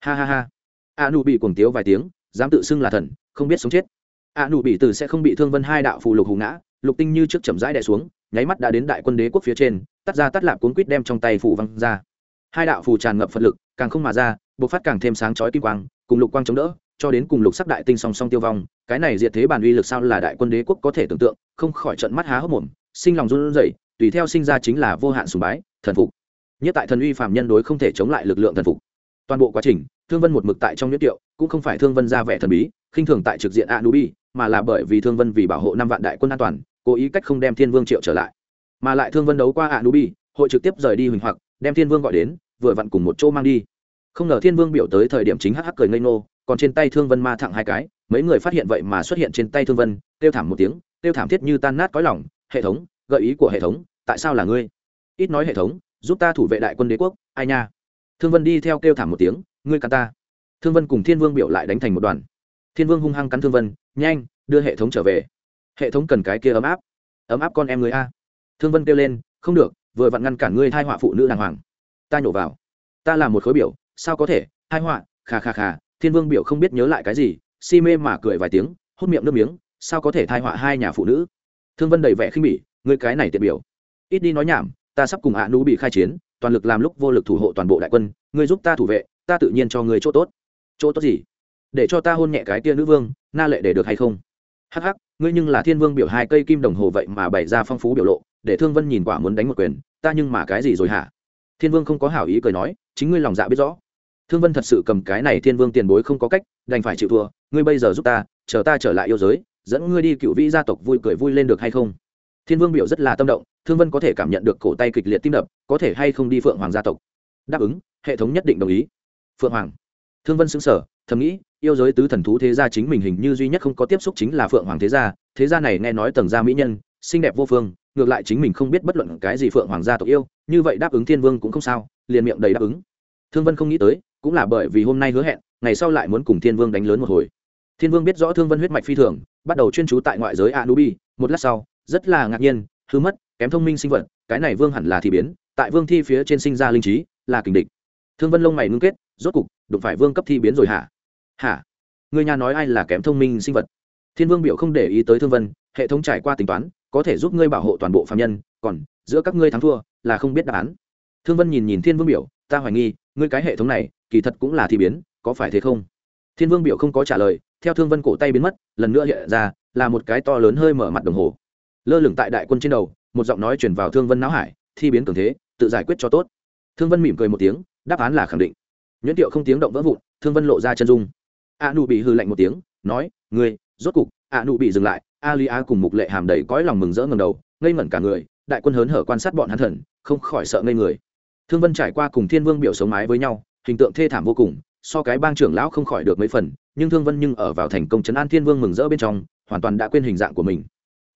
Ha ha ha! A nụ bị cuồng tiếu vài tiếng, dám tự xưng là thần, không biết sống chết. A nụ bị từ sẽ không bị thương vân hai đạo phù lục hùng ngã, lục tinh như trước chậm rãi đè xuống, nháy mắt đã đến đại quân đế quốc phía trên tắt ra tắt lạp cuốn quýt đem trong tay phủ văng ra hai đạo phù tràn ngập phật lực, càng không mà ra, bộc phát càng thêm sáng chói kim quang, cùng lục quang chống đỡ, cho đến cùng lục sắc đại tinh song song tiêu vong, cái này diệt thế bản uy lực sao là đại quân đế quốc có thể tưởng tượng, không khỏi trận mắt há hốc mồm, sinh lòng run rẩy, tùy theo sinh ra chính là vô hạn sùng bái, thần phục. Nhất tại thần uy phạm nhân đối không thể chống lại lực lượng thần phục. Toàn bộ quá trình, thương vân một mực tại trong nhất tiệu, cũng không phải thương vân ra vẻ thần bí, khinh thường tại trực diện anubi mà là bởi vì thương vân vì bảo hộ năm vạn đại quân an toàn, cố ý cách không đem thiên vương triệu trở lại. Mà lại thương vân đấu qua anubi hội trực tiếp rời đi huỳnh hoặc đem thiên vương gọi đến, vừa vặn cùng một chỗ mang đi. Không ngờ thiên vương biểu tới thời điểm chính hắc hắc cười ngây ngô, còn trên tay thương vân ma thẳng hai cái, mấy người phát hiện vậy mà xuất hiện trên tay thương vân, kêu thảm một tiếng, kêu thảm thiết như tan nát cõi lòng, hệ thống, gợi ý của hệ thống, tại sao là ngươi? Ít nói hệ thống, giúp ta thủ vệ đại quân đế quốc, ai nha? Thương vân đi theo kêu thảm một tiếng, ngươi cắn ta. Thương vân cùng thiên vương biểu lại đánh thành một đoàn. Thiên vương hung hăng cắn thương vân, nhanh, đưa hệ thống trở về. Hệ thống cần cái kia ấm áp. Ấm áp con em người a. Thương vân kêu lên, không được vừa vặn ngăn cản ngươi thai họa phụ nữ đàng hoàng. Ta nhổ vào. Ta là một khối biểu, sao có thể? Thai họa khà khà khà thiên vương biểu không biết nhớ lại cái gì, si mê mà cười vài tiếng, hút miệng nước miếng, sao có thể thai họa hai nhà phụ nữ? Thương vân đầy vẻ khinh bỉ, ngươi cái này tiệt biểu. Ít đi nói nhảm, ta sắp cùng hạ nú bị khai chiến, toàn lực làm lúc vô lực thủ hộ toàn bộ đại quân, ngươi giúp ta thủ vệ, ta tự nhiên cho ngươi chỗ tốt. Chỗ tốt gì? Để cho ta hôn nhẹ cái tia nữ vương, na lệ để được hay không? Hắc hắc, ngươi nhưng là thiên vương biểu hai cây kim đồng hồ vậy mà bày ra phong phú biểu lộ để thương vân nhìn quả muốn đánh một quyền, ta nhưng mà cái gì rồi hả? Thiên vương không có hảo ý cười nói, chính ngươi lòng dạ biết rõ. Thương vân thật sự cầm cái này thiên vương tiền bối không có cách, đành phải chịu thua, ngươi bây giờ giúp ta, chờ ta trở lại yêu giới, dẫn ngươi đi cựu vĩ gia tộc vui cười vui lên được hay không? Thiên vương biểu rất là tâm động, thương vân có thể cảm nhận được cổ tay kịch liệt tim đập, có thể hay không đi phượng hoàng gia tộc? Đáp ứng, hệ thống nhất định đồng ý. Phượng hoàng. Thương vân xứng sở thầm nghĩ, yêu giới tứ thần thú thế gia chính mình hình như duy nhất không có tiếp xúc chính là phượng hoàng thế gia thế gia này nghe nói tầng gia mỹ nhân xinh đẹp vô phương, ngược lại chính mình không biết bất luận cái gì phượng hoàng gia tộc yêu, như vậy đáp ứng thiên vương cũng không sao, liền miệng đầy đáp ứng. Thương vân không nghĩ tới, cũng là bởi vì hôm nay hứa hẹn, ngày sau lại muốn cùng thiên vương đánh lớn một hồi. Thiên vương biết rõ thương vân huyết mạch phi thường, bắt đầu chuyên trú tại ngoại giới anubi, một lát sau, rất là ngạc nhiên, hư mất, kém thông minh sinh vật, cái này vương hẳn là thì biến, tại vương thi phía trên sinh ra linh trí, là kình địch. Thương vân lông mày ngưng kết, rốt cục, đụng phải vương cấp thi biến rồi hả? Hả? Người nhà nói ai là kém thông minh sinh vật? Thiên vương biểu không để ý tới thương vân, hệ thống trải qua tính toán có thể giúp ngươi bảo hộ toàn bộ phạm nhân, còn giữa các ngươi thắng thua là không biết đáp án. Thương vân nhìn nhìn thiên vương biểu, ta hoài nghi, ngươi cái hệ thống này, kỳ thật cũng là thi biến, có phải thế không? Thiên vương biểu không có trả lời, theo thương vân cổ tay biến mất, lần nữa hiện ra, là một cái to lớn hơi mở mặt đồng hồ. Lơ lửng tại đại quân trên đầu, một giọng nói chuyển vào thương vân não hải, thi biến cường thế, tự giải quyết cho tốt. Thương vân mỉm cười một tiếng, đáp án là khẳng định. Nhuyễn tiệu không tiếng động vỡ vụn, thương vân lộ ra chân dung. A nụ bị hư lạnh một tiếng, nói, ngươi, rốt cục a nụ bị dừng lại ali a cùng mục lệ hàm đầy cõi lòng mừng rỡ ngầm đầu, ngây ngẩn cả người, đại quân hớn hở quan sát bọn hắn thần, không khỏi sợ ngây người. Thương vân trải qua cùng thiên vương biểu sống mái với nhau, hình tượng thê thảm vô cùng, so cái bang trưởng lão không khỏi được mấy phần, nhưng thương vân nhưng ở vào thành công trấn an thiên vương mừng rỡ bên trong, hoàn toàn đã quên hình dạng của mình.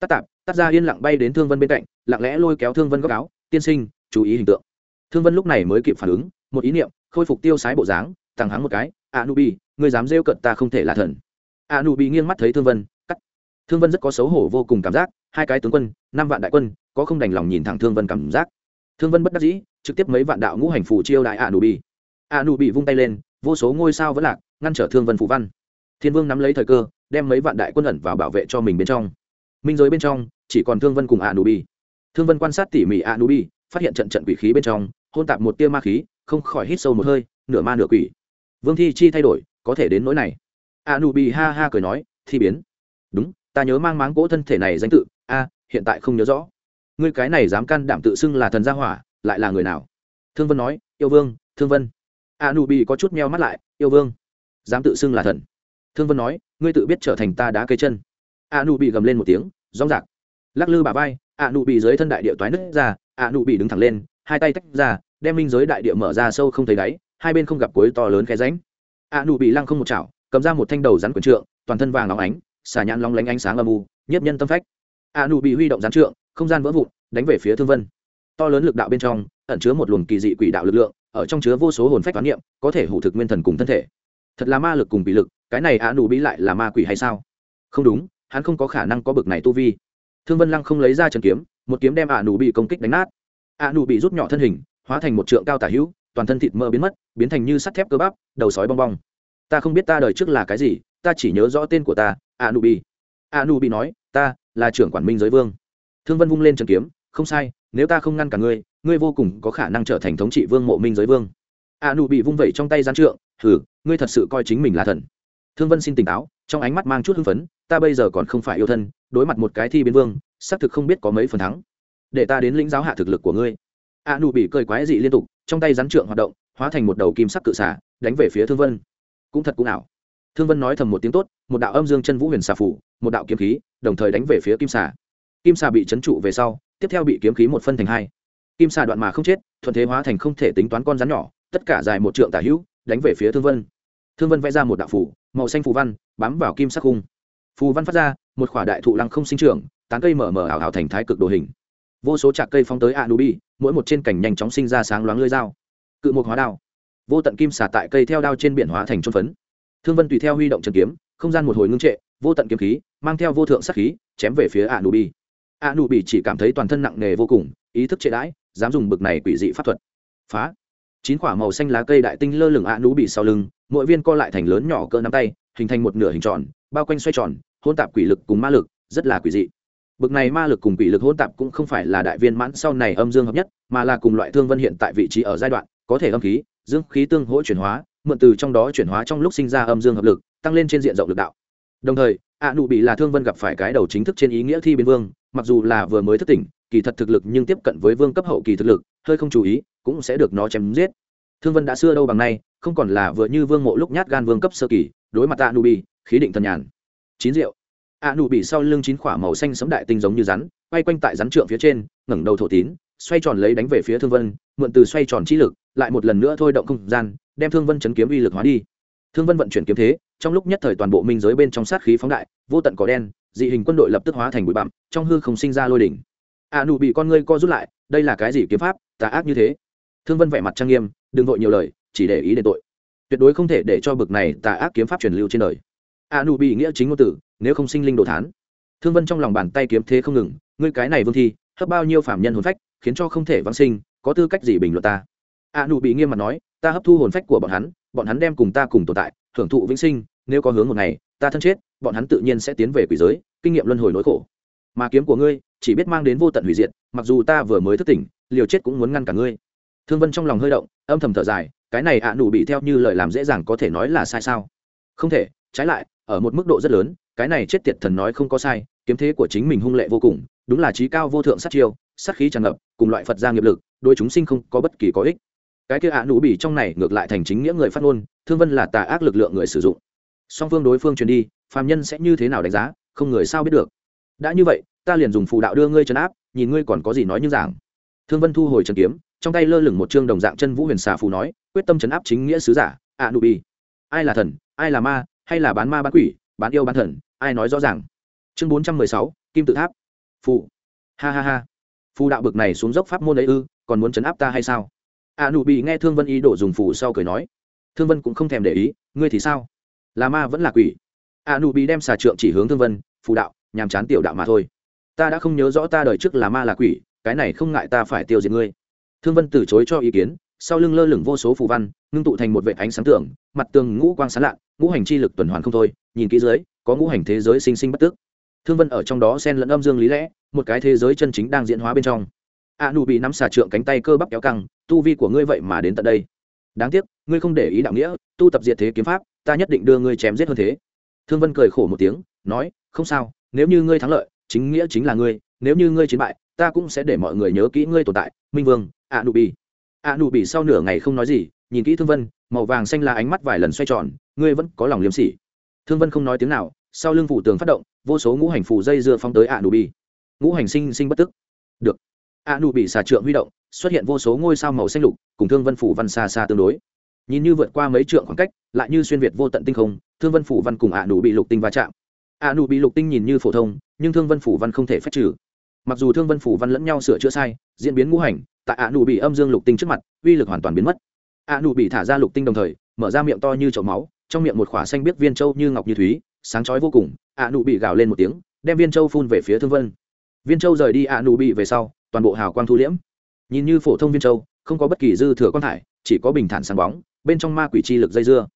Tắt tạp, tắt ra yên lặng bay đến thương vân bên cạnh, lặng lẽ lôi kéo thương vân góc áo, tiên sinh, chú ý hình tượng. Thương vân lúc này mới kịp phản ứng, một ý niệm, khôi phục tiêu sái bộ dáng thẳng hắng một cái a nu bi người dám rêu cận ta không thể là thần. A nu bi nghiêng mắt thấy thương vân thương vân rất có xấu hổ vô cùng cảm giác, hai cái tướng quân, năm vạn đại quân, có không đành lòng nhìn thẳng thương vân cảm giác. Thương vân bất đắc dĩ, trực tiếp mấy vạn đạo ngũ hành phủ chiêu đại a nu bi a nu bị vung tay lên, vô số ngôi sao vẫn lạc, ngăn trở thương vân phù văn. Thiên vương nắm lấy thời cơ, đem mấy vạn đại quân ẩn vào bảo vệ cho mình bên trong. Minh giới bên trong, chỉ còn thương vân cùng a nu bi thương vân quan sát tỉ mỉ a nu bi phát hiện trận trận quỷ khí bên trong, hôn tạp một tia ma khí, không khỏi hít sâu một hơi, nửa ma nửa quỷ. Vương thi chi thay đổi, có thể đến nỗi này. A nu bi ha ha cười nói, thi biến. Đúng ta nhớ mang máng cỗ thân thể này danh tự, a, hiện tại không nhớ rõ. Ngươi cái này dám can đảm tự xưng là thần gia hỏa, lại là người nào? Thương vân nói, yêu vương, thương vân. A nu bi có chút meo mắt lại, yêu vương, dám tự xưng là thần. Thương vân nói, ngươi tự biết trở thành ta đá cây chân. A nu bị gầm lên một tiếng rong rạc lắc lư bà vai, a nu bị dưới thân đại địa toái nứt ra, a nu bị đứng thẳng lên, hai tay tách ra, đem minh giới đại địa mở ra sâu không thấy đáy, hai bên không gặp cuối to lớn khe ránh a nu bị lăng không một chảo, cầm ra một thanh đầu rắn quần trượng, toàn thân vàng óng ánh xà nhãn long lánh ánh sáng âm u, nhiếp nhân tâm phách. A nụ bị huy động gián trượng, không gian vỡ vụn, đánh về phía thương vân. To lớn lực đạo bên trong, ẩn chứa một luồng kỳ dị quỷ đạo lực lượng, ở trong chứa vô số hồn phách toán niệm, có thể hủ thực nguyên thần cùng thân thể. Thật là ma lực cùng bị lực, cái này a nụ bí lại là ma quỷ hay sao? Không đúng, hắn không có khả năng có bực này tu vi. Thương vân lăng không lấy ra trần kiếm, một kiếm đem a nụ bị công kích đánh nát. A nụ bị rút nhỏ thân hình, hóa thành một trượng cao tả hữu, toàn thân thịt mỡ biến mất, biến thành như sắt thép cơ bắp, đầu sói bong bong. Ta không biết ta đời trước là cái gì, ta chỉ nhớ rõ tên của ta a nụ bị a nụ bị nói, ta là trưởng quản minh giới vương. Thương vân vung lên trần kiếm, không sai, nếu ta không ngăn cả ngươi ngươi vô cùng có khả năng trở thành thống trị vương mộ minh giới vương. A nụ bị vung vẩy trong tay gián trượng thử ngươi thật sự coi chính mình là thần. Thương vân xin tỉnh táo, trong ánh mắt mang chút hưng phấn, ta bây giờ còn không phải yêu thân, đối mặt một cái thi biến vương, xác thực không biết có mấy phần thắng. Để ta đến lĩnh giáo hạ thực lực của ngươi. A nụ bị cười quái dị liên tục, trong tay rắn trượng hoạt động, hóa thành một đầu kim sắc cự xả đánh về phía thương vân. Cũng thật cũng ảo thương vân nói thầm một tiếng tốt, một đạo âm dương chân vũ huyền xà phủ, một đạo kiếm khí, đồng thời đánh về phía kim xà. Kim xà bị trấn trụ về sau, tiếp theo bị kiếm khí một phân thành hai. Kim xà đoạn mà không chết, thuận thế hóa thành không thể tính toán con rắn nhỏ, tất cả dài một trượng tả hữu, đánh về phía thương vân. Thương vân vẽ ra một đạo phủ, màu xanh phù văn, bám vào kim sắc khung. Phù văn phát ra, một khỏa đại thụ lăng không sinh trưởng, tán cây mở mở ảo ảo thành thái cực đồ hình. Vô số trạc cây phóng tới a nubi mỗi một trên cảnh nhanh chóng sinh ra sáng loáng lưới dao. Cự một hóa đao. Vô tận kim xả tại cây theo đao trên biển hóa thành trôn phấn thương vân tùy theo huy động trần kiếm, không gian một hồi ngưng trệ, vô tận kiếm khí, mang theo vô thượng sắc khí, chém về phía a nubi a nubi chỉ cảm thấy toàn thân nặng nề vô cùng, ý thức trệ đãi, dám dùng bực này quỷ dị pháp thuật. Phá. Chín quả màu xanh lá cây đại tinh lơ lửng a nubi sau lưng, mỗi viên co lại thành lớn nhỏ cỡ nắm tay, hình thành một nửa hình tròn, bao quanh xoay tròn hôn tạp quỷ lực cùng ma lực, rất là quỷ dị. Bực này ma lực cùng quỷ lực hôn tạp cũng không phải là đại viên mãn sau này âm dương hợp nhất, mà là cùng loại thương vân hiện tại vị trí ở giai đoạn, có thể âm khí, dương khí tương hỗ chuyển hóa mượn từ trong đó chuyển hóa trong lúc sinh ra âm dương hợp lực, tăng lên trên diện rộng lực đạo. Đồng thời ạ nụ bị là thương vân gặp phải cái đầu chính thức trên ý nghĩa thi biến vương, mặc dù là vừa mới thức tỉnh, kỳ thật thực lực nhưng tiếp cận với vương cấp hậu kỳ thực lực, hơi không chú ý, cũng sẽ được nó chém giết. Thương vân đã xưa đâu bằng nay, không còn là vừa như vương mộ lúc nhát gan vương cấp sơ kỳ, đối mặt a nụ bị khí định thần nhàn. Chín rượu a nụ bị sau lưng chín khỏa màu xanh sấm đại tinh giống như rắn, quay quanh tại rắn trượng phía trên, ngẩng đầu thổ tín, xoay tròn lấy đánh về phía thương vân, mượn từ xoay tròn trí lực, lại một lần nữa thôi động không gian đem thương vân chấn kiếm uy lực hóa đi. Thương vân vận chuyển kiếm thế, trong lúc nhất thời toàn bộ minh giới bên trong sát khí phóng đại, vô tận cỏ đen, dị hình quân đội lập tức hóa thành bụi bặm, trong hư không sinh ra lôi đỉnh. A nụ bị con ngươi co rút lại, đây là cái gì kiếm pháp, tà ác như thế? Thương vân vẻ mặt trang nghiêm, đừng vội nhiều lời, chỉ để ý đến tội. Tuyệt đối không thể để cho bực này tà ác kiếm pháp truyền lưu trên đời. A nụ bị nghĩa chính ngôn tử, nếu không sinh linh đồ thán. Thương vân trong lòng bàn tay kiếm thế không ngừng, ngươi cái này vương thi, hấp bao nhiêu phạm nhân hồn phách, khiến cho không thể vãng sinh, có tư cách gì bình luận ta? A nụ bị nghiêm mặt nói ta hấp thu hồn phách của bọn hắn bọn hắn đem cùng ta cùng tồn tại, hưởng thụ vĩnh sinh, nếu có hướng một ngày, ta thân chết, bọn hắn tự nhiên sẽ tiến về quỷ giới, kinh nghiệm luân hồi nỗi khổ. Mà kiếm của ngươi, chỉ biết mang đến vô tận hủy diệt, mặc dù ta vừa mới thức tỉnh, liều chết cũng muốn ngăn cả ngươi. Thương vân trong lòng hơi động, âm thầm thở dài, cái này ạ nụ bị theo như lời làm dễ dàng có thể nói là sai sao? Không thể, trái lại, ở một mức độ rất lớn, cái này chết tiệt thần nói không có sai, kiếm thế của chính mình hung lệ vô cùng, đúng là trí cao vô thượng sát chiêu, sát khí tràn ngập, cùng loại phật gia nghiệp lực đôi chúng sinh không có bất kỳ có ích cái kia ạ nụ bị trong này ngược lại thành chính nghĩa người phát ngôn, thương vân là tà ác lực lượng người sử dụng. Song phương đối phương truyền đi, phàm nhân sẽ như thế nào đánh giá, không người sao biết được. Đã như vậy, ta liền dùng phù đạo đưa ngươi trấn áp, nhìn ngươi còn có gì nói như giảng. Thương vân thu hồi trần kiếm, trong tay lơ lửng một chương đồng dạng chân vũ huyền xà phù nói, quyết tâm chấn áp chính nghĩa sứ giả, ạ nụ bi ai là thần, ai là ma, hay là bán ma bán quỷ, bán yêu bán thần, ai nói rõ ràng. Chương bốn trăm mười sáu, kim tự tháp. Phù. Ha ha ha. Phù đạo bực này xuống dốc pháp môn ấy ư, còn muốn chấn áp ta hay sao? A nụ bị nghe thương vân ý đổ dùng phù sau cười nói. Thương vân cũng không thèm để ý, ngươi thì sao? Là ma vẫn là quỷ. A nụ bị đem xà trượng chỉ hướng thương vân, phù đạo, nhàm chán tiểu đạo mà thôi. Ta đã không nhớ rõ ta đời trước là ma là quỷ, cái này không ngại ta phải tiêu diệt ngươi. Thương vân từ chối cho ý kiến, sau lưng lơ lửng vô số phù văn, ngưng tụ thành một vệ ánh sáng tưởng mặt tường ngũ quang sáng lạ, ngũ hành chi lực tuần hoàn không thôi, nhìn kỹ dưới, có ngũ hành thế giới sinh sinh bất tức thương vân ở trong đó xen lẫn âm dương lý lẽ, một cái thế giới chân chính đang diễn hóa bên trong a nụ bị nắm xà trượng cánh tay cơ bắp kéo căng, tu vi của ngươi vậy mà đến tận đây. Đáng tiếc, ngươi không để ý đạo nghĩa, tu tập diệt thế kiếm pháp, ta nhất định đưa ngươi chém giết hơn thế. Thương vân cười khổ một tiếng, nói, không sao, nếu như ngươi thắng lợi, chính nghĩa chính là ngươi, nếu như ngươi chiến bại, ta cũng sẽ để mọi người nhớ kỹ ngươi tồn tại. Minh vương, a nụ bị a nụ bị sau nửa ngày không nói gì, nhìn kỹ thương vân, màu vàng xanh là ánh mắt vài lần xoay tròn, ngươi vẫn có lòng liêm sỉ. Thương vân không nói tiếng nào, sau lưng phủ tường phát động, vô số ngũ hành phủ dây dưa phong tới a nụ bị ngũ hành sinh sinh bất tức. Được a nụ bị xà trượng huy động, xuất hiện vô số ngôi sao màu xanh lục, cùng thương vân phủ văn xa xa tương đối. Nhìn như vượt qua mấy trượng khoảng cách, lại như xuyên việt vô tận tinh không, thương vân phủ văn cùng a nụ bị lục tinh va chạm. A nụ bị lục tinh nhìn như phổ thông, nhưng thương vân phủ văn không thể phép trừ. Mặc dù thương vân phủ văn lẫn nhau sửa chữa sai, diễn biến ngũ hành, tại a nụ bị âm dương lục tinh trước mặt, uy lực hoàn toàn biến mất. A nụ bị thả ra lục tinh đồng thời, mở ra miệng to như chậu máu, trong miệng một khỏa xanh biết viên châu như ngọc như thúy, sáng chói vô cùng, a nụ bị gào lên một tiếng, đem viên châu phun về phía thương vân. Viên châu rời đi a nụ bị về sau toàn bộ hào quang thu liễm. Nhìn như phổ thông viên châu, không có bất kỳ dư thừa quan thải, chỉ có bình thản sáng bóng, bên trong ma quỷ chi lực dây dưa.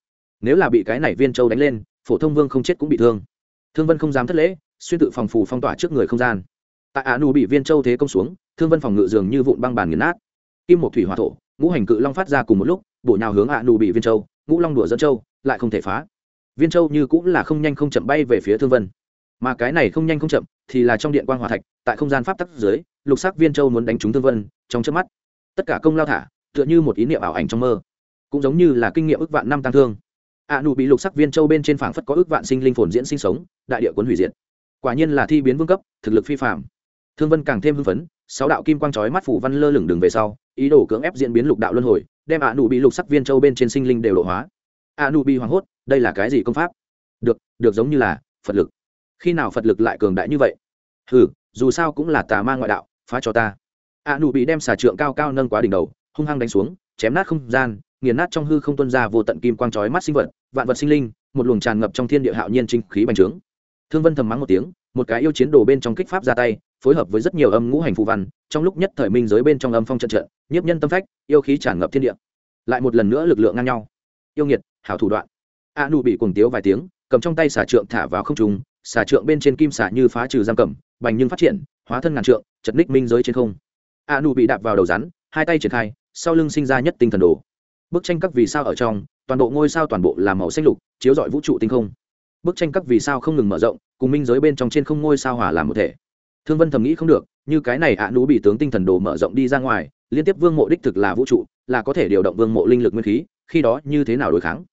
Nếu là bị cái này viên châu đánh lên, phổ thông vương không chết cũng bị thương. Thương vân không dám thất lễ, xuyên tự phòng phù phong tỏa trước người không gian. Tại ả nụ bị viên châu thế công xuống, thương vân phòng ngự dường như vụn băng bàn nghiền nát. Kim một thủy hòa thổ, ngũ hành cự long phát ra cùng một lúc bộ nhào hướng ả nụ bị viên châu, ngũ long đùa dẫn châu, lại không thể phá. Viên châu như cũng là không nhanh không chậm bay về phía thương vân. Mà cái này không nhanh không chậm thì là trong điện quan hòa thạch, tại không gian pháp tắc dưới lục sắc viên châu muốn đánh trúng thương vân, trong trước mắt, tất cả công lao thả, tựa như một ý niệm ảo ảnh trong mơ. Cũng giống như là kinh nghiệm ước vạn năm tăng thương. A nụ bị lục sắc viên châu bên trên phảng phất có ước vạn sinh linh phồn diễn sinh sống, đại địa cuốn hủy diệt. Quả nhiên là thi biến vương cấp, thực lực phi phạm thương vân càng thêm hưng phấn, sáu đạo kim quang trói mắt phủ văn lơ lửng đường về sau, ý đồ cưỡng ép diễn biến lục đạo luân hồi, đem a nụ bị lục sắc viên châu bên trên sinh linh đều độ hóa. A nụ bị hoảng hốt, đây là cái gì công pháp? Được được giống như là phật lực. Khi nào phật lực lại cường đại như vậy? Ừ dù sao cũng là tà ma ngoại đạo phá cho ta. A nụ bị đem xà trượng cao cao nâng quá đỉnh đầu, hung hăng đánh xuống, chém nát không gian, nghiền nát trong hư không tuân ra vô tận kim quang trói mắt sinh vật, vạn vật sinh linh, một luồng tràn ngập trong thiên địa hạo nhiên trinh khí bành trướng. Thương vân thầm mắng một tiếng, một cái yêu chiến đồ bên trong kích pháp ra tay, phối hợp với rất nhiều âm ngũ hành phù văn, trong lúc nhất thời minh giới bên trong âm phong trận trận, nhiếp nhân tâm phách, yêu khí tràn ngập thiên địa. Lại một lần nữa lực lượng ngang nhau. Yêu nghiệt, hảo thủ đoạn. A nụ bị cuồng tiếu vài tiếng, cầm trong tay xà trượng thả vào không trùng xà trượng bên trên kim xà như phá trừ giam cầm, bành nhưng phát triển hóa thân ngàn trượng, chật ních minh giới trên không. A nu bị đạp vào đầu rắn, hai tay triển khai, sau lưng sinh ra nhất tinh thần đồ. Bức tranh các vì sao ở trong, toàn bộ ngôi sao toàn bộ là màu xanh lục, chiếu rọi vũ trụ tinh không. Bức tranh các vì sao không ngừng mở rộng, cùng minh giới bên trong trên không ngôi sao hòa làm một thể. Thương vân thầm nghĩ không được, như cái này ạ à nú bị tướng tinh thần đồ mở rộng đi ra ngoài, liên tiếp vương mộ đích thực là vũ trụ, là có thể điều động vương mộ linh lực nguyên khí, khi đó như thế nào đối kháng?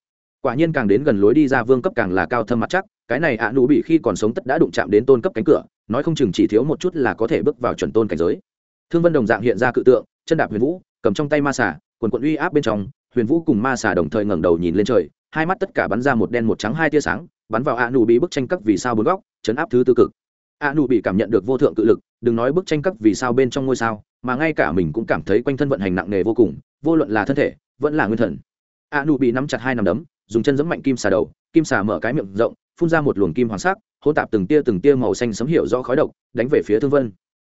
Quả nhiên càng đến gần lối đi ra vương cấp càng là cao thâm mặt chắc cái này ạ à bị khi còn sống tất đã đụng chạm đến tôn cấp cánh cửa, nói không chừng chỉ thiếu một chút là có thể bước vào chuẩn tôn cảnh giới. Thương vân đồng dạng hiện ra cự tượng, chân đạp huyền vũ, cầm trong tay ma xà, quần quận uy áp bên trong, huyền vũ cùng ma xà đồng thời ngẩng đầu nhìn lên trời, hai mắt tất cả bắn ra một đen một trắng hai tia sáng, bắn vào ạ nụ bị bức tranh các vì sao bốn góc, chấn áp thứ tư cực. ạ nụ bị cảm nhận được vô thượng cự lực, đừng nói bức tranh cấp vì sao bên trong ngôi sao, mà ngay cả mình cũng cảm thấy quanh thân vận hành nặng nề vô cùng, vô luận là thân thể, vẫn là nguyên thần. ạ nụ bị nắm chặt hai nằm đấm, dùng chân giẫm mạnh kim xà đầu, kim xà mở cái miệng rộng phun ra một luồng kim hoàng sắc, hỗn tạp từng tia từng tia màu xanh sấm hiểu rõ khói độc, đánh về phía thương vân.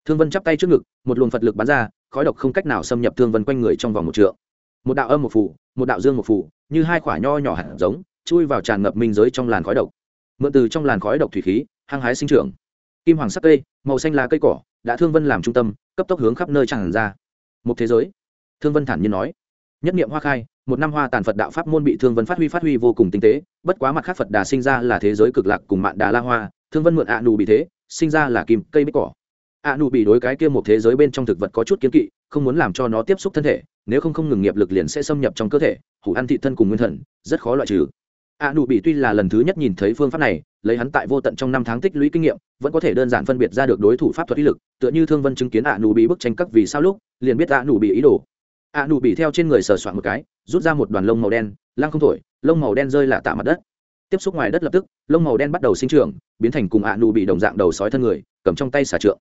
Thương vân chắp tay trước ngực, một luồng phật lực bắn ra, khói độc không cách nào xâm nhập thương vân quanh người trong vòng một trượng. Một đạo âm một phủ một đạo dương một phủ như hai quả nho nhỏ hạt giống, chui vào tràn ngập minh giới trong làn khói độc. Mượn từ trong làn khói độc thủy khí, hăng hái sinh trưởng. Kim hoàng sắc cây, màu xanh lá cây cỏ, đã thương vân làm trung tâm, cấp tốc hướng khắp nơi tràn ra. Một thế giới. Thương vân thản nhiên nói nhất niệm hoa khai, một năm hoa tàn phật đạo pháp môn bị thương vân phát huy phát huy vô cùng tinh tế, bất quá mặt khác phật đà sinh ra là thế giới cực lạc cùng mạn đà la hoa, thương vân mượn ạ nù bị thế, sinh ra là kim, cây bích cỏ. Ạ nù bị đối cái kia một thế giới bên trong thực vật có chút kiến kỵ, không muốn làm cho nó tiếp xúc thân thể, nếu không không ngừng nghiệp lực liền sẽ xâm nhập trong cơ thể, hủ ăn thị thân cùng nguyên thần, rất khó loại trừ. A nụ bị tuy là lần thứ nhất nhìn thấy phương pháp này, lấy hắn tại vô tận trong năm tháng tích lũy kinh nghiệm, vẫn có thể đơn giản phân biệt ra được đối thủ pháp thuật ý lực, tựa như thương vân chứng kiến a nụ bị bức tranh các vì sao lúc, liền biết a nụ bị ý đồ a nụ bị theo trên người sờ soạn một cái, rút ra một đoàn lông màu đen, lăng không thổi, lông màu đen rơi là tạ mặt đất. Tiếp xúc ngoài đất lập tức, lông màu đen bắt đầu sinh trưởng, biến thành cùng a nụ bị đồng dạng đầu sói thân người, cầm trong tay xà trượng.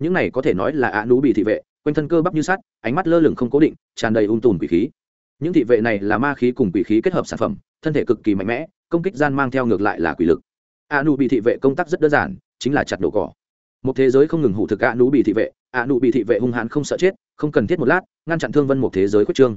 Những này có thể nói là a nụ bị thị vệ, quanh thân cơ bắp như sắt, ánh mắt lơ lửng không cố định, tràn đầy ung tùm quỷ khí. Những thị vệ này là ma khí cùng quỷ khí kết hợp sản phẩm, thân thể cực kỳ mạnh mẽ, công kích gian mang theo ngược lại là quỷ lực. A nụ bị thị vệ công tác rất đơn giản, chính là chặt đổ cỏ. Một thế giới không ngừng hủ thực a nụ bị thị vệ, a nụ bị thị vệ hung hãn không sợ chết, không cần thiết một lát ngăn chặn thương vân một thế giới khuất trương.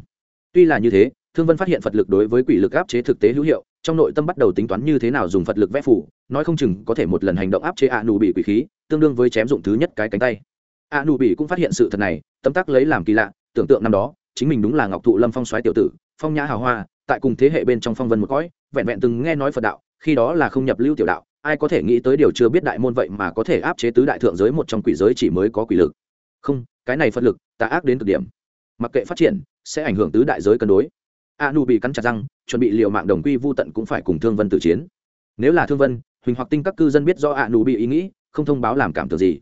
Tuy là như thế, thương vân phát hiện phật lực đối với quỷ lực áp chế thực tế hữu hiệu, trong nội tâm bắt đầu tính toán như thế nào dùng phật lực vẽ phủ nói không chừng có thể một lần hành động áp chế a nụ bị quỷ khí, tương đương với chém dụng thứ nhất cái cánh tay. A nụ bị cũng phát hiện sự thật này tâm tác lấy làm kỳ lạ, tưởng tượng năm đó, chính mình đúng là ngọc thụ lâm phong xoáy tiểu tử, phong nhã hào hoa, tại cùng thế hệ bên trong phong vân một cõi, vẹn vẹn từng nghe nói phật đạo, khi đó là không nhập lưu tiểu đạo, ai có thể nghĩ tới điều chưa biết đại môn vậy mà có thể áp chế tứ đại thượng giới một trong quỷ giới chỉ mới có quỷ lực. Không, cái này phật lực, tà ác đến cực điểm mặc kệ phát triển, sẽ ảnh hưởng tứ đại giới cân đối. A nu bị cắn chặt răng, chuẩn bị liều mạng đồng quy vô tận cũng phải cùng thương vân tử chiến. Nếu là thương vân, huỳnh hoặc tinh các cư dân biết do a nu bị ý nghĩ, không thông báo làm cảm tưởng gì.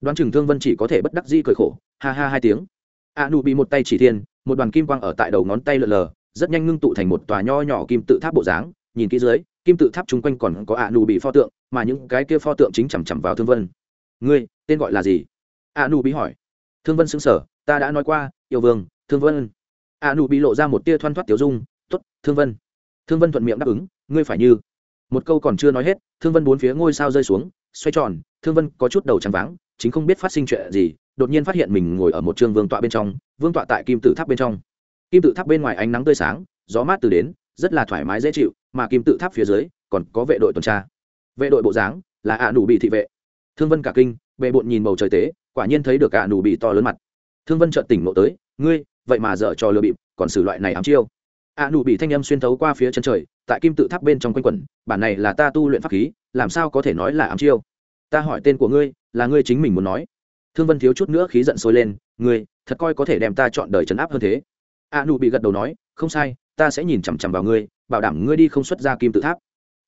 Đoán chừng thương vân chỉ có thể bất đắc di cười khổ, ha ha hai tiếng. A nu bị một tay chỉ thiên, một đoàn kim quang ở tại đầu ngón tay lờ lờ, rất nhanh ngưng tụ thành một tòa nho nhỏ kim tự tháp bộ dáng. Nhìn kỹ dưới, kim tự tháp chung quanh còn có a nu bị pho tượng, mà những cái kia pho tượng chính chằm chằm vào thương vân. Ngươi, tên gọi là gì? A nu bị hỏi. Thương vân xứng sở ta đã nói qua yêu vương, thương vân. A nụ bị lộ ra một tia thoăn thoắt tiểu dung t ố t thương vân. Thương vân thuận miệng đáp ứng, ngươi phải như. Một câu còn chưa nói hết, thương vân bốn phía ngôi sao rơi xuống, xoay tròn, thương vân có chút đầu trắng váng, chính không biết phát sinh chuyện gì, đột nhiên phát hiện mình ngồi ở một trường vương tọa bên trong, vương tọa tại kim tự tháp bên trong. Kim tự tháp bên ngoài ánh nắng tươi sáng, gió mát từ đến, rất là thoải mái dễ chịu, mà kim tự tháp phía dưới, còn có vệ đội tuần tra. Vệ đội bộ dáng là ạ à nụ bị thị vệ. Thương vân cả kinh bệ bộn nhìn bầu trời tế, quả nhiên thấy được ạ à nụ bị to lớn mặt thương vân trợn tỉnh ngộ tới, ngươi, vậy mà dở trò lừa bịp, còn xử loại này ám chiêu. A à nụ bị thanh âm xuyên thấu qua phía chân trời, tại kim tự tháp bên trong quanh quẩn, bản này là ta tu luyện pháp khí, làm sao có thể nói là ám chiêu? Ta hỏi tên của ngươi, là ngươi chính mình muốn nói. Thương vân thiếu chút nữa khí giận sôi lên, ngươi, thật coi có thể đem ta chọn đời trấn áp hơn thế. A nụ bị gật đầu nói, không sai, ta sẽ nhìn chằm chằm vào ngươi, bảo đảm ngươi đi không xuất ra kim tự tháp.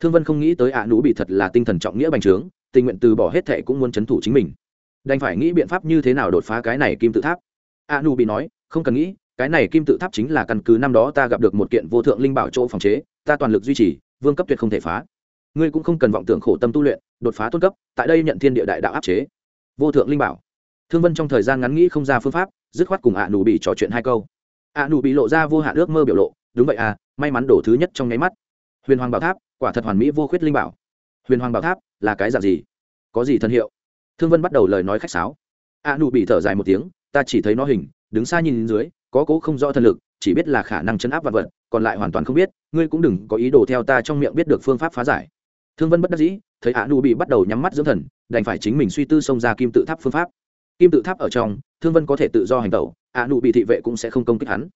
Thương vân không nghĩ tới a nụ bị thật là tinh thần trọng nghĩa bành trướng, tình nguyện từ bỏ hết thệ cũng muốn trấn thủ chính mình. Đành phải nghĩ biện pháp như thế nào đột phá cái này kim tự tháp a Nu bị nói, không cần nghĩ, cái này kim tự tháp chính là căn cứ năm đó ta gặp được một kiện vô thượng linh bảo chỗ phòng chế, ta toàn lực duy trì, vương cấp tuyệt không thể phá. Ngươi cũng không cần vọng tưởng khổ tâm tu luyện, đột phá tôn cấp, tại đây nhận thiên địa đại đạo áp chế. Vô thượng linh bảo. Thương vân trong thời gian ngắn nghĩ không ra phương pháp, dứt khoát cùng ạ nụ bị trò chuyện hai câu. Ạ nụ bị lộ ra vô hạn ước mơ biểu lộ, đúng vậy à may mắn đổ thứ nhất trong nháy mắt. Huyền hoàng bảo tháp, quả thật hoàn mỹ vô khuyết linh bảo. Huyền hoàng bảo tháp, là cái dạng gì? Có gì thân hiệu? Thương vân bắt đầu lời nói khách sáo. Ạ nụ bị thở dài một tiếng ta chỉ thấy nó hình, đứng xa nhìn dưới, có cố không rõ thân lực, chỉ biết là khả năng chấn áp vật vật, còn lại hoàn toàn không biết, ngươi cũng đừng có ý đồ theo ta trong miệng biết được phương pháp phá giải. Thương vân bất đắc dĩ, thấy ạ nụ bị bắt đầu nhắm mắt dưỡng thần, đành phải chính mình suy tư xông ra kim tự tháp phương pháp. Kim tự tháp ở trong, thương vân có thể tự do hành tẩu ạ nụ bị thị vệ cũng sẽ không công kích hắn.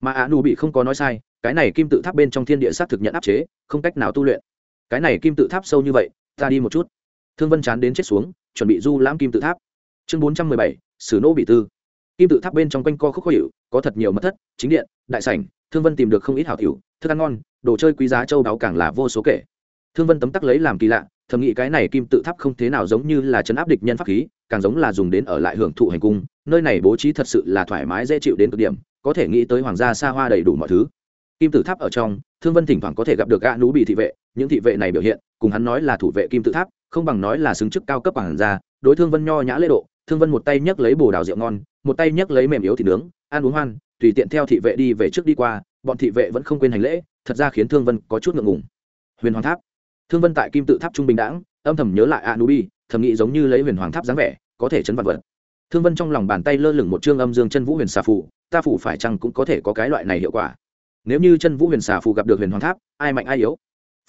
Mà ạ nụ bị không có nói sai, cái này kim tự tháp bên trong thiên địa s á t thực nhận áp chế, không cách nào tu luyện. Cái này kim tự tháp sâu như vậy, ta đi một chút. Thương vân chán đến chết xuống, chuẩn bị du lãm kim tự tháp. Chương bốn trăm mười bảy, sử nô bị tư kim tự tháp bên trong quanh co khúc khó hiệu có thật nhiều mất thất, chính điện, đại sảnh, thương vân tìm được không ít hảo tiểu, thức ăn ngon, đồ chơi quý giá châu đáo càng là vô số kể. Thương vân tấm tắc lấy làm kỳ lạ, thầm nghĩ cái này kim tự tháp không thế nào giống như là chấn áp địch nhân pháp khí, càng giống là dùng đến ở lại hưởng thụ hành cung, nơi này bố trí thật sự là thoải mái dễ chịu đến cực điểm, có thể nghĩ tới hoàng gia xa hoa đầy đủ mọi thứ. Kim tự tháp ở trong, thương vân thỉnh thoảng có thể gặp được gã nú bị thị vệ, những thị vệ này biểu hiện, cùng hắn nói là thủ vệ kim tự tháp, không bằng nói là xứng chức cao cấp hoàng gia, đối thương vân nho nhã lễ độ thương vân một tay nhấc lấy bồ đào rượu ngon, một tay nhấc lấy mềm yếu thịt nướng, ăn uống hoan, tùy tiện theo thị vệ đi về trước đi qua, bọn thị vệ vẫn không quên hành lễ, thật ra khiến thương vân có chút ngượng ngùng. Huyền hoàng tháp. Thương vân tại kim tự tháp trung bình đãng, âm thầm nhớ lại a nubi thầm nghĩ giống như lấy huyền hoàng tháp dáng vẻ, có thể chấn vật vật. Thương vân trong lòng bàn tay lơ lửng một chương âm dương chân vũ huyền xà phù, ta phủ phải chăng cũng có thể có cái loại này hiệu quả. Nếu như chân vũ huyền xà phù gặp được huyền hoàng tháp, ai mạnh ai yếu?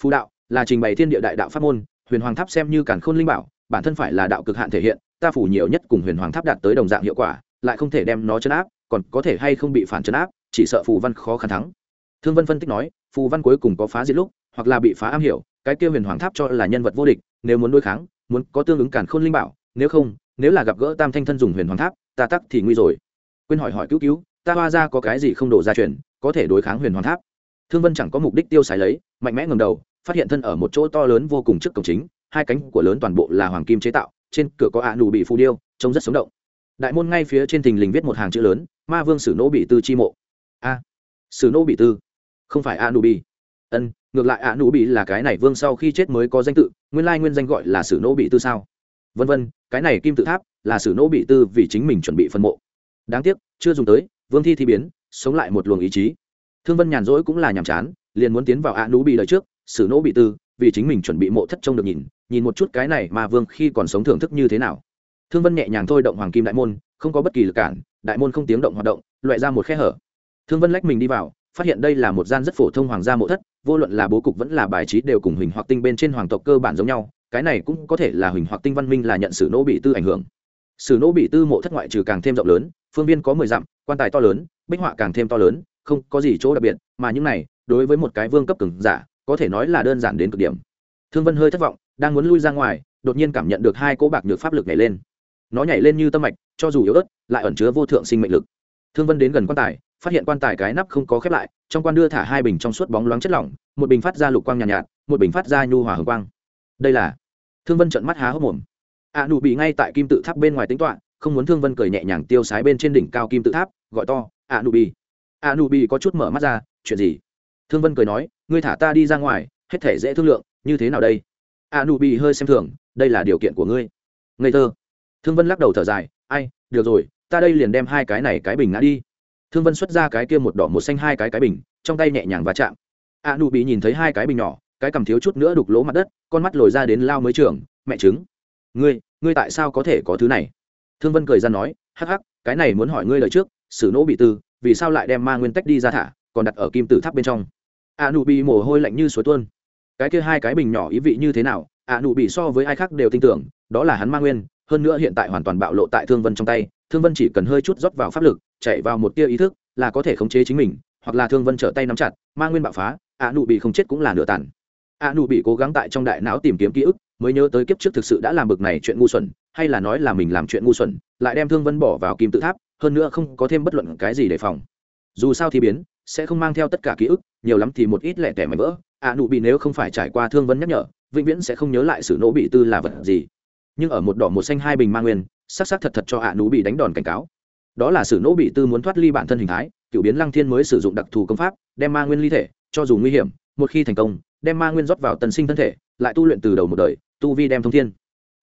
Phù đạo là trình bày thiên địa đại đạo pháp môn, huyền hoàng tháp xem như cản khôn linh bảo, bản thân phải là đạo cực hạn thể hiện ta phủ nhiều nhất cùng huyền hoàng tháp đạt tới đồng dạng hiệu quả, lại không thể đem nó chấn áp, còn có thể hay không bị phản chấn áp, chỉ sợ phù văn khó khăn thắng. Thương vân phân tích nói, phù văn cuối cùng có phá diệt lúc, hoặc là bị phá am hiểu, cái kia huyền hoàng tháp cho là nhân vật vô địch, nếu muốn đối kháng, muốn có tương ứng cản khôn linh bảo, nếu không, nếu là gặp gỡ tam thanh thân dùng huyền hoàng tháp, ta tắc thì nguy rồi. Quên hỏi hỏi cứu cứu, ta hoa ra có cái gì không đổ ra truyền có thể đối kháng huyền hoàng tháp. Thương vân chẳng có mục đích tiêu xài lấy, mạnh mẽ ngầm đầu, phát hiện thân ở một chỗ to lớn vô cùng trước cổng chính hai cánh của lớn toàn bộ là hoàng kim chế tạo, trên cửa có ạ nụ bị phù điêu, trông rất sống động. Đại môn ngay phía trên thình lình viết một hàng chữ lớn, ma vương sử nỗ bị tư chi mộ. A, sử nỗ bị tư, không phải a nụ bị. Ân, ngược lại a nụ bị là cái này vương sau khi chết mới có danh tự, nguyên lai nguyên danh gọi là sử nỗ bị tư sao? Vân vân, cái này kim tự tháp là sử nỗ bị tư vì chính mình chuẩn bị phân mộ. Đáng tiếc, chưa dùng tới, vương thi thi biến, sống lại một luồng ý chí. Thương vân nhàn rỗi cũng là nhàm chán, liền muốn tiến vào a nụ bị đời trước, sử nỗ bị tư, vì chính mình chuẩn bị mộ thất trông được nhìn nhìn một chút cái này mà vương khi còn sống thưởng thức như thế nào. Thương vân nhẹ nhàng thôi động hoàng kim đại môn, không có bất kỳ lực cản, đại môn không tiếng động hoạt động, loại ra một khe hở. Thương vân lách mình đi vào, phát hiện đây là một gian rất phổ thông hoàng gia mộ thất, vô luận là bố cục vẫn là bài trí đều cùng huỳnh hoặc tinh bên trên hoàng tộc cơ bản giống nhau, cái này cũng có thể là huỳnh hoặc tinh văn minh là nhận sử nỗ bị tư ảnh hưởng. Sử nỗ bị tư mộ thất ngoại trừ càng thêm rộng lớn, phương viên có mười dặm, quan tài to lớn, bích họa càng thêm to lớn, không có gì chỗ đặc biệt, mà những này, đối với một cái vương cấp cường giả, có thể nói là đơn giản đến cực điểm thương vân hơi thất vọng đang muốn lui ra ngoài đột nhiên cảm nhận được hai cỗ bạc nhược pháp lực nhảy lên. Nó nhảy lên như tâm mạch cho dù yếu ớt lại ẩn chứa vô thượng sinh mệnh lực. Thương vân đến gần quan tài phát hiện quan tài cái nắp không có khép lại trong quan đưa thả hai bình trong suốt bóng loáng chất lỏng một bình phát ra lục quang nhàn nhạt, nhạt một bình phát ra nhu hòa hồng quang. Đây là thương vân trận mắt há hốc mồm. A nụ bị ngay tại kim tự tháp bên ngoài tính toạ không muốn thương vân cười nhẹ nhàng tiêu sái bên trên đỉnh cao kim tự tháp gọi to a nụ bị a nụ bị có chút mở mắt ra chuyện gì? Thương vân cười nói ngươi thả ta đi ra ngoài hết thể dễ thương lượng như thế nào đây? A nụ bị hơi xem thường, đây là điều kiện của ngươi. Ngây thơ. Thương vân lắc đầu thở dài, ai, được rồi, ta đây liền đem hai cái này cái bình ngã đi. Thương vân xuất ra cái kia một đỏ một xanh hai cái cái bình, trong tay nhẹ nhàng va chạm. A nụ bị nhìn thấy hai cái bình nhỏ, cái cầm thiếu chút nữa đục lỗ mặt đất, con mắt lồi ra đến lao mới trưởng, mẹ chứng ngươi ngươi tại sao có thể có thứ này? Thương vân cười ra nói, hắc hắc, cái này muốn hỏi ngươi lời trước sử nỗ bị tư, vì sao lại đem ma nguyên tách đi ra thả, còn đặt ở kim tử tháp bên trong? A nụ bị mồ hôi lạnh như suối tuôn cái kia hai cái bình nhỏ ý vị như thế nào, ạ nụ bị so với ai khác đều tin tưởng, đó là hắn ma nguyên, hơn nữa hiện tại hoàn toàn bạo lộ tại thương vân trong tay, thương vân chỉ cần hơi chút rót vào pháp lực, chạy vào một tia ý thức, là có thể khống chế chính mình, hoặc là thương vân trở tay nắm chặt ma nguyên bạo phá, ạ nụ bị không chết cũng là nửa tàn. ạ nụ bị cố gắng tại trong đại não tìm kiếm ký ức, mới nhớ tới kiếp trước thực sự đã làm bực này chuyện ngu xuẩn, hay là nói là mình làm chuyện ngu xuẩn, lại đem thương vân bỏ vào kim tự tháp, hơn nữa không có thêm bất luận cái gì đề phòng. Dù sao thì biến sẽ không mang theo tất cả ký ức, nhiều lắm thì một ít lẻ tẻ mảnh vỡ. A nụ bị nếu không phải trải qua thương vân nhắc nhở, vĩnh viễn sẽ không nhớ lại sự nỗ bị tư là vật gì. Nhưng ở một đỏ một xanh hai bình ma nguyên, sắc sắc thật thật cho a nụ bị đánh đòn cảnh cáo. Đó là sự nỗ bị tư muốn thoát ly bản thân hình thái, cựu biến lăng thiên mới sử dụng đặc thù công pháp, đem ma nguyên ly thể, cho dù nguy hiểm, một khi thành công, đem ma nguyên rót vào tần sinh thân thể, lại tu luyện từ đầu một đời, tu vi đem thông thiên.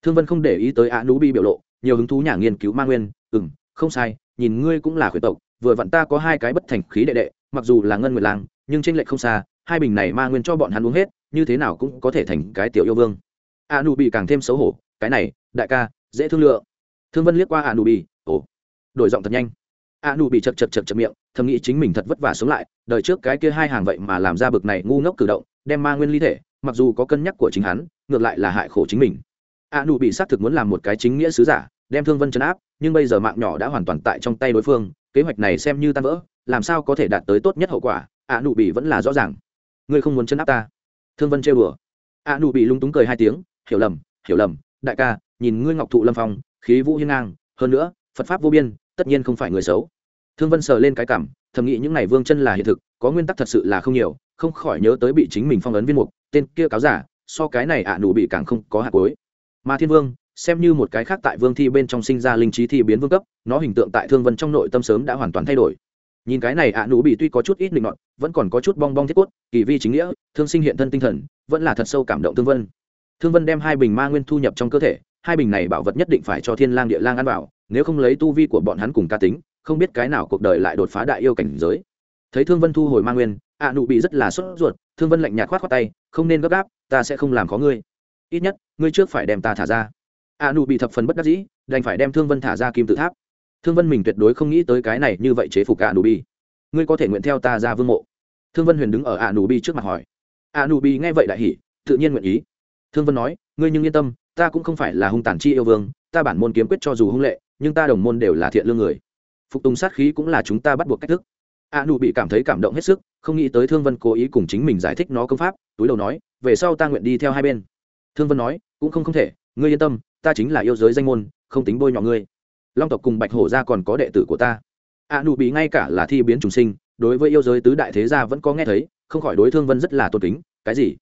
Thương vân không để ý tới a nú bị biểu lộ, nhiều hứng thú nhà nghiên cứu ma nguyên ừ m không sai, nhìn ngươi cũng là khuyết tộc, vừa vặn ta có hai cái bất thành khí đệ đệ mặc dù là ngân nguyệt lang, nhưng trên lệch không xa, hai bình này ma nguyên cho bọn hắn uống hết, như thế nào cũng có thể thành cái tiểu yêu vương. A nụ bị càng thêm xấu hổ, cái này, đại ca, dễ thương lượng. Thương vân liếc qua a nụ bị ồ, đổi giọng thật nhanh. A nụ bị chật chật chật chật miệng, thầm nghĩ chính mình thật vất vả sống lại, đời trước cái kia hai hàng vậy mà làm ra bực này ngu ngốc cử động, đem ma nguyên ly thể, mặc dù có cân nhắc của chính hắn, ngược lại là hại khổ chính mình. A nụ bị xác thực muốn làm một cái chính nghĩa sứ giả, đem thương vân chấn áp, nhưng bây giờ mạng nhỏ đã hoàn toàn tại trong tay đối phương kế hoạch này xem như tan vỡ, làm sao có thể đạt tới tốt nhất hậu quả a nụ bị vẫn là rõ ràng. Ngươi không muốn chấn áp ta. Thương vân trêu đùa. A nụ bị lung túng cười hai tiếng, hiểu lầm hiểu lầm, đại ca, nhìn ngươi ngọc thụ lâm phong, khí vũ hiên ngang, hơn nữa, phật pháp vô biên, tất nhiên không phải người xấu. Thương vân sờ lên cái cảm, thầm nghĩ những n à y vương chân là hiện thực, có nguyên tắc thật sự là không nhiều, không khỏi nhớ tới bị chính mình phong ấn viên mục, tên kia cáo giả, so cái này ạ à nụ bị càng không có hạt cối mà thiên vương xem như một cái khác tại vương thi bên trong sinh ra linh trí thi biến vương cấp, nó hình tượng tại thương vân trong nội tâm sớm đã hoàn toàn thay đổi. Nhìn cái này ạ à nụ bị tuy có chút ít định ngọn vẫn còn có chút bong bong thiết cốt, kỳ vi chính nghĩa, thương sinh hiện thân tinh thần, vẫn là thật sâu cảm động thương vân. Thương vân đem hai bình ma nguyên thu nhập trong cơ thể, hai bình này bảo vật nhất định phải cho thiên lang địa lang ăn vào, nếu không lấy tu vi của bọn hắn cùng ca tính, không biết cái nào cuộc đời lại đột phá đại yêu cảnh giới. Thấy thương vân thu hồi ma nguyên, ạ, nụ bị rất là sốt ruột, thương vân lạnh nhạt khoát khoát tay, không nên gấp gáp, ta sẽ không làm khó ngươi. Ít nhất, ngươi trước phải đem ta thả ra. A nụ bị thập phần bất đắc dĩ, đành phải đem thương vân thả ra kim tự tháp. Thương vân mình tuyệt đối không nghĩ tới cái này như vậy chế phục a nụ bi ngươi có thể nguyện theo ta ra vương mộ. Thương vân huyền đứng ở a nụ bi trước mặt hỏi. A nụ bi nghe vậy đại hỉ, tự nhiên nguyện ý. Thương vân nói, ngươi nhưng yên tâm, ta cũng không phải là hung tàn chi yêu vương, ta bản môn kiếm quyết cho dù hung lệ, nhưng ta đồng môn đều là thiện lương người. Phục tùng sát khí cũng là chúng ta bắt buộc cách thức. A nụ bị cảm thấy cảm động hết sức, không nghĩ tới thương vân cố ý cùng chính mình giải thích nó công pháp, túi đầu nói, về sau ta nguyện đi theo hai bên. Thương vân nói, cũng không không thể, ngươi yên tâm ta chính là yêu giới danh môn, không tính bôi nhọ ngươi. Long tộc cùng bạch hổ ra còn có đệ tử của ta. A nụ bị ngay cả là thi biến trùng sinh, đối với yêu giới tứ đại thế gia vẫn có nghe thấy, không khỏi đối thương vân rất là tôn kính. Cái gì?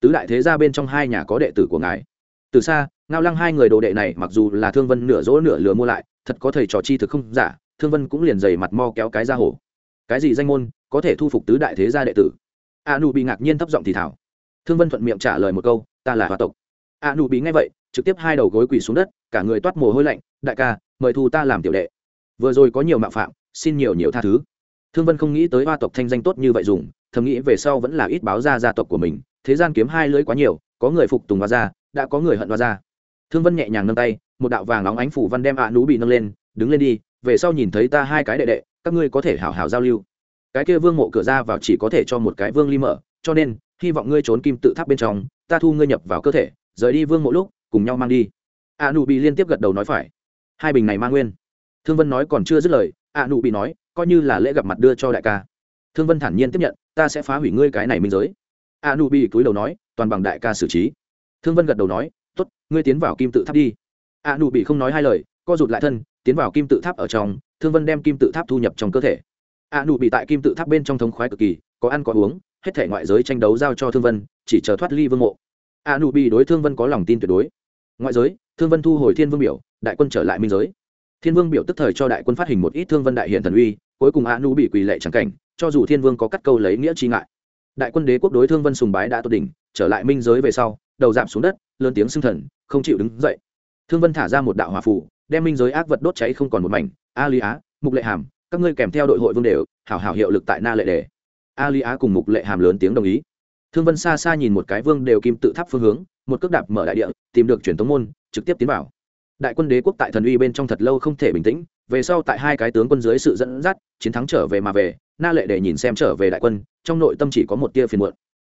Tứ đại thế gia bên trong hai nhà có đệ tử của ngài? Từ xa, ngao lăng hai người đồ đệ này mặc dù là thương vân nửa dỗ nửa lừa mua lại, thật có thầy trò chi thực không giả, thương vân cũng liền dày mặt mo kéo cái ra hổ. Cái gì danh môn, có thể thu phục tứ đại thế gia đệ tử? A nụ bị ngạc nhiên thấp giọng thì thảo thương vân thuận miệng trả lời một câu, ta là hoa tộc. A nụ bị nghe vậy trực tiếp hai đầu gối quỳ xuống đất, cả người toát mồ hôi lạnh, đại ca, mời thu ta làm tiểu đệ. Vừa rồi có nhiều mạo phạm, xin nhiều nhiều tha thứ. Thương vân không nghĩ tới hoa tộc thanh danh tốt như vậy dùng, thầm nghĩ về sau vẫn là ít báo ra gia tộc của mình, thế gian kiếm hai lưỡi quá nhiều, có người phục tùng hoa ra, đã có người hận hoa ra. Thương vân nhẹ nhàng nâng tay, một đạo vàng nóng ánh phủ văn đem ạ nú bị nâng lên, đứng lên đi, về sau nhìn thấy ta hai cái đệ đệ, các ngươi có thể hảo hảo giao lưu. Cái kia vương mộ cửa ra vào chỉ có thể cho một cái vương ly mở, cho nên, hy vọng ngươi trốn kim tự tháp bên trong, ta thu ngươi nhập vào cơ thể, rời đi vương mộ lúc cùng nhau mang đi. A nụ bị liên tiếp gật đầu nói phải. Hai bình này mang nguyên. Thương vân nói còn chưa dứt lời a nụ bị nói, coi như là lễ gặp mặt đưa cho đại ca. Thương vân thản nhiên tiếp nhận, ta sẽ phá hủy ngươi cái này minh giới. A nụ bị cúi đầu nói, toàn bằng đại ca xử trí. Thương vân gật đầu nói t ố t ngươi tiến vào kim tự tháp đi. A nụ bị không nói hai lời, co rụt lại thân, tiến vào kim tự tháp ở trong, thương vân đem kim tự tháp thu nhập trong cơ thể. A nụ bị tại kim tự tháp bên trong thống khoái cực kỳ, có ăn có uống, hết thể ngoại giới tranh đấu giao cho thương vân, chỉ chờ thoát ly vương mộ a nụ bị đối thương vân có lòng tin tuyệt đối. Ngoại giới, thương vân thu hồi thiên vương biểu, đại quân trở lại minh giới. Thiên vương biểu tức thời cho đại quân phát hình một ít thương vân đại hiện thần uy, cuối cùng a nụ bị quỳ lệ trắng cảnh, cho dù thiên vương có cắt câu lấy nghĩa chi ngại. Đại quân đế quốc đối thương vân sùng bái đã tốt đỉnh, trở lại minh giới về sau, đầu giảm xuống đất, lớn tiếng xưng thần, không chịu đứng dậy. Thương vân thả ra một đạo hòa phủ đem minh giới ác vật đốt cháy không còn một mảnh. A lý á, mục lệ hàm, các ngươi kèm theo đội hội vương đều, hảo hảo hiệu lực tại na lệ đề. A lý á cùng mục lệ hàm lớn tiếng đồng ý thương vân xa xa nhìn một cái vương đều kim tự tháp phương hướng, một cước đạp mở đại địa, tìm được truyền tống môn, trực tiếp tiến vào. Đại quân đế quốc tại thần uy bên trong thật lâu không thể bình tĩnh, về sau tại hai cái tướng quân dưới sự dẫn dắt, chiến thắng trở về mà về, na lệ để nhìn xem trở về đại quân, trong nội tâm chỉ có một tia phiền muộn.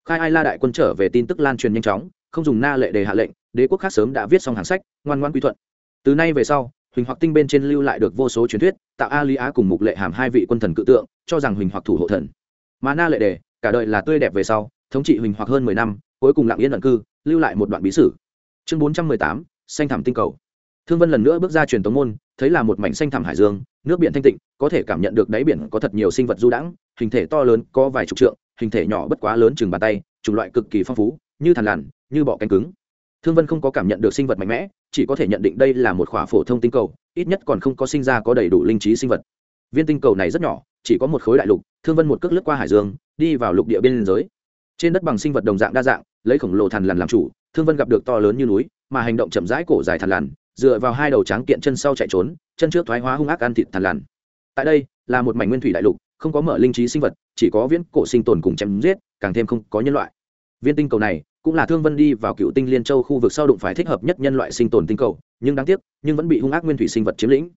Khai ai la đại quân trở về tin tức lan truyền nhanh chóng, không dùng na lệ để hạ lệnh, đế quốc khác sớm đã viết xong hàng sách, ngoan ngoan quy thuận. Từ nay về sau, huỳnh hoặc tinh bên trên lưu lại được vô số truyền thuyết, tạo a lý á cùng mục lệ hàm hai vị quân thần cự tượng, cho rằng huỳnh hoặc thủ hộ thần. Mà na lệ đề cả đời là tươi đẹp về sau thống trị huỳnh hoặc hơn mười năm, cuối cùng lặng yên ẩn cư, lưu lại một đoạn bí sử. Chương bốn trăm mười tám, xanh thảm tinh cầu. Thương vân lần nữa bước ra truyền tống môn, thấy là một mảnh xanh thẳm hải dương, nước biển thanh tịnh, có thể cảm nhận được đáy biển có thật nhiều sinh vật du đãng, hình thể to lớn, có vài chục trượng, hình thể nhỏ bất quá lớn chừng bàn tay, chủng loại cực kỳ phong phú, như thằn lằn, như bọ cánh cứng. Thương vân không có cảm nhận được sinh vật mạnh mẽ, chỉ có thể nhận định đây là một khỏa phổ thông tinh cầu, ít nhất còn không có sinh ra có đầy đủ linh trí sinh vật. Viên tinh cầu này rất nhỏ, chỉ có một khối đại lục, thương vân một cước lướt qua hải dương, đi vào lục địa biên giới trên đất bằng sinh vật đồng dạng đa dạng, lấy khổng lồ thằn lằn làm chủ, thương vân gặp được to lớn như núi, mà hành động chậm rãi cổ dài thằn lằn, dựa vào hai đầu trắng kiện chân sau chạy trốn, chân trước thoái hóa hung ác ăn thịt thằn lằn. Tại đây, là một mảnh nguyên thủy đại lục, không có mở linh trí sinh vật, chỉ có viễn cổ sinh tồn cùng chém giết, càng thêm không có nhân loại. Viên tinh cầu này cũng là thương vân đi vào cựu tinh liên châu khu vực sau đụng phải thích hợp nhất nhân loại sinh tồn tinh cầu, nhưng đáng tiếc, nhưng vẫn bị hung ác nguyên thủy sinh vật chiếm lĩnh.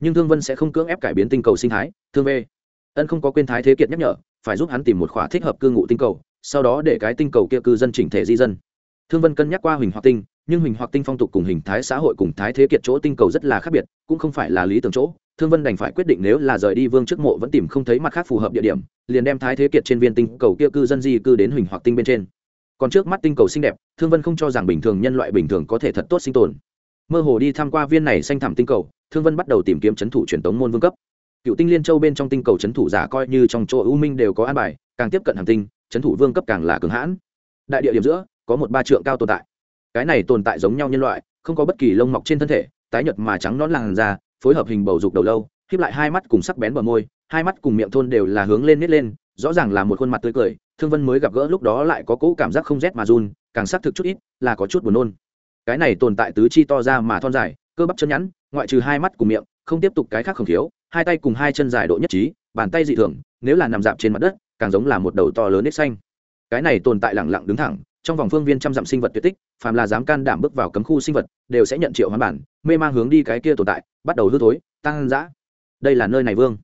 Nhưng thương vân sẽ không cưỡng ép cải biến tinh cầu sinh thái, thương v ân không có quên thái thế kiệt nhắc nhở, phải giúp hắn tìm một khóa thích hợp cư ngụ tinh cầu sau đó để cái tinh cầu kia cư dân chỉnh thể di dân. Thương vân cân nhắc qua huỳnh hoặc tinh, nhưng huỳnh hoặc tinh phong tục cùng hình thái xã hội cùng thái thế kiệt chỗ tinh cầu rất là khác biệt, cũng không phải là lý tưởng chỗ. Thương vân đành phải quyết định nếu là rời đi vương trước mộ vẫn tìm không thấy mặt khác phù hợp địa điểm, liền đem thái thế kiệt trên viên tinh cầu kia cư dân di cư đến huỳnh hoặc tinh bên trên. Còn trước mắt tinh cầu xinh đẹp, thương vân không cho rằng bình thường nhân loại bình thường có thể thật tốt sinh tồn. Mơ hồ đi tham q u a viên này xanh thẳm tinh cầu, thương vân bắt đầu tìm kiếm c h ấ n thủ truyền tống môn vương cấp. Cựu tinh liên châu bên trong tinh cầu c h ấ n thủ giả coi như trong chỗ ưu minh đều có an bài, càng tiếp cận hàng tinh trấn thủ vương cấp càng là cường hãn. Đại địa điểm giữa, có một ba trượng cao tồn tại. Cái này tồn tại giống nhau nhân loại, không có bất kỳ lông mọc trên thân thể, tái nhợt mà trắng nón làn da, phối hợp hình bầu dục đầu lâu khiếp lại hai mắt cùng sắc bén bờ môi, hai mắt cùng miệng thôn đều là hướng lên nít lên, rõ ràng là một khuôn mặt tươi cười, thương vân mới gặp gỡ lúc đó lại có cỗ cảm giác không rét mà run, càng xác thực chút ít, là có chút buồn nôn. Cái này tồn tại tứ chi to ra mà thon dài, cơ bắp chân nhẵn, ngoại trừ hai mắt cùng miệng, không tiếp tục cái khác không thiếu, hai tay cùng hai chân dài độ nhất trí, bàn tay dị thường, nếu là nằm dạp trên mặt đất càng giống là một đầu to lớn nếp xanh. Cái này tồn tại lẳng lặng đứng thẳng, trong vòng phương viên trăm dặm sinh vật tuyệt tích, phàm là dám can đảm bước vào cấm khu sinh vật, đều sẽ nhận triệu hoán bản, mê mang hướng đi cái kia tồn tại, bắt đầu hư thối tăng dã đây là nơi này vương.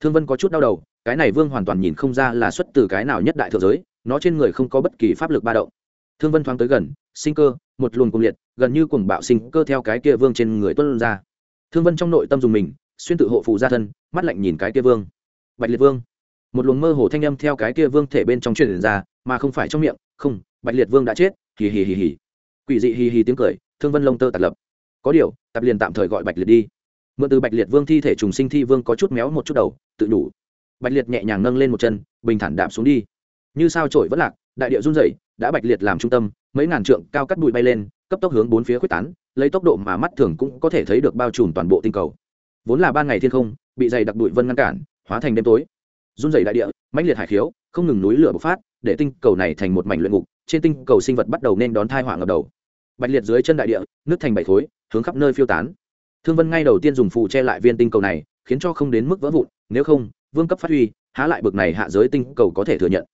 Thương vân có chút đau đầu, cái này vương hoàn toàn nhìn không ra là xuất từ cái nào nhất đại thượng giới, nó trên người không có bất kỳ pháp lực ba động. Thương vân thoáng tới gần, sinh cơ, một luồng cuồng liệt, gần như cuồng bạo sinh cơ theo cái kia vương trên người tuân ra. Thương vân trong nội tâm dùng mình, xuyên tự hộ phù ra thân, mắt lạnh nhìn cái kia vương. Bạch liệt vương một luồng mơ hồ thanh âm theo cái kia vương thể bên trong truyền ra, mà không phải trong miệng, không, bạch liệt vương đã chết, hì hì hì hì. Quỷ dị hì hì tiếng cười, thương vân lông tơ tạt lập. Có điều tạp liền tạm thời gọi bạch liệt đi. Mượn từ bạch liệt vương thi thể trùng sinh thi vương có chút méo một chút đầu, tự đủ. Bạch liệt nhẹ nhàng nâng lên một chân, bình thản đạp xuống đi. Như sao trổi vẫn lạc, đại địa run rẩy, đã bạch liệt làm trung tâm, mấy ngàn trượng cao cắt bụi bay lên, cấp tốc hướng bốn phía quyết tán, lấy tốc độ mà mắt thường cũng có thể thấy được bao trùm toàn bộ tinh cầu. Vốn là ban ngày thiên không, bị dày đặc bụi vân ngăn cản, hóa thành đêm tối run rẩy đại địa mãnh liệt hải khiếu không ngừng núi lửa bộc phát để tinh cầu này thành một mảnh luyện ngục trên tinh cầu sinh vật bắt đầu nên đón thai họa ngập đầu. Bạch liệt dưới chân đại địa nước thành bảy thối, hướng khắp nơi phiêu tán. Thương vân ngay đầu tiên dùng phù che lại viên tinh cầu này khiến cho không đến mức vỡ vụn nếu không vương cấp phát huy há lại bực này hạ giới tinh cầu có thể thừa nhận.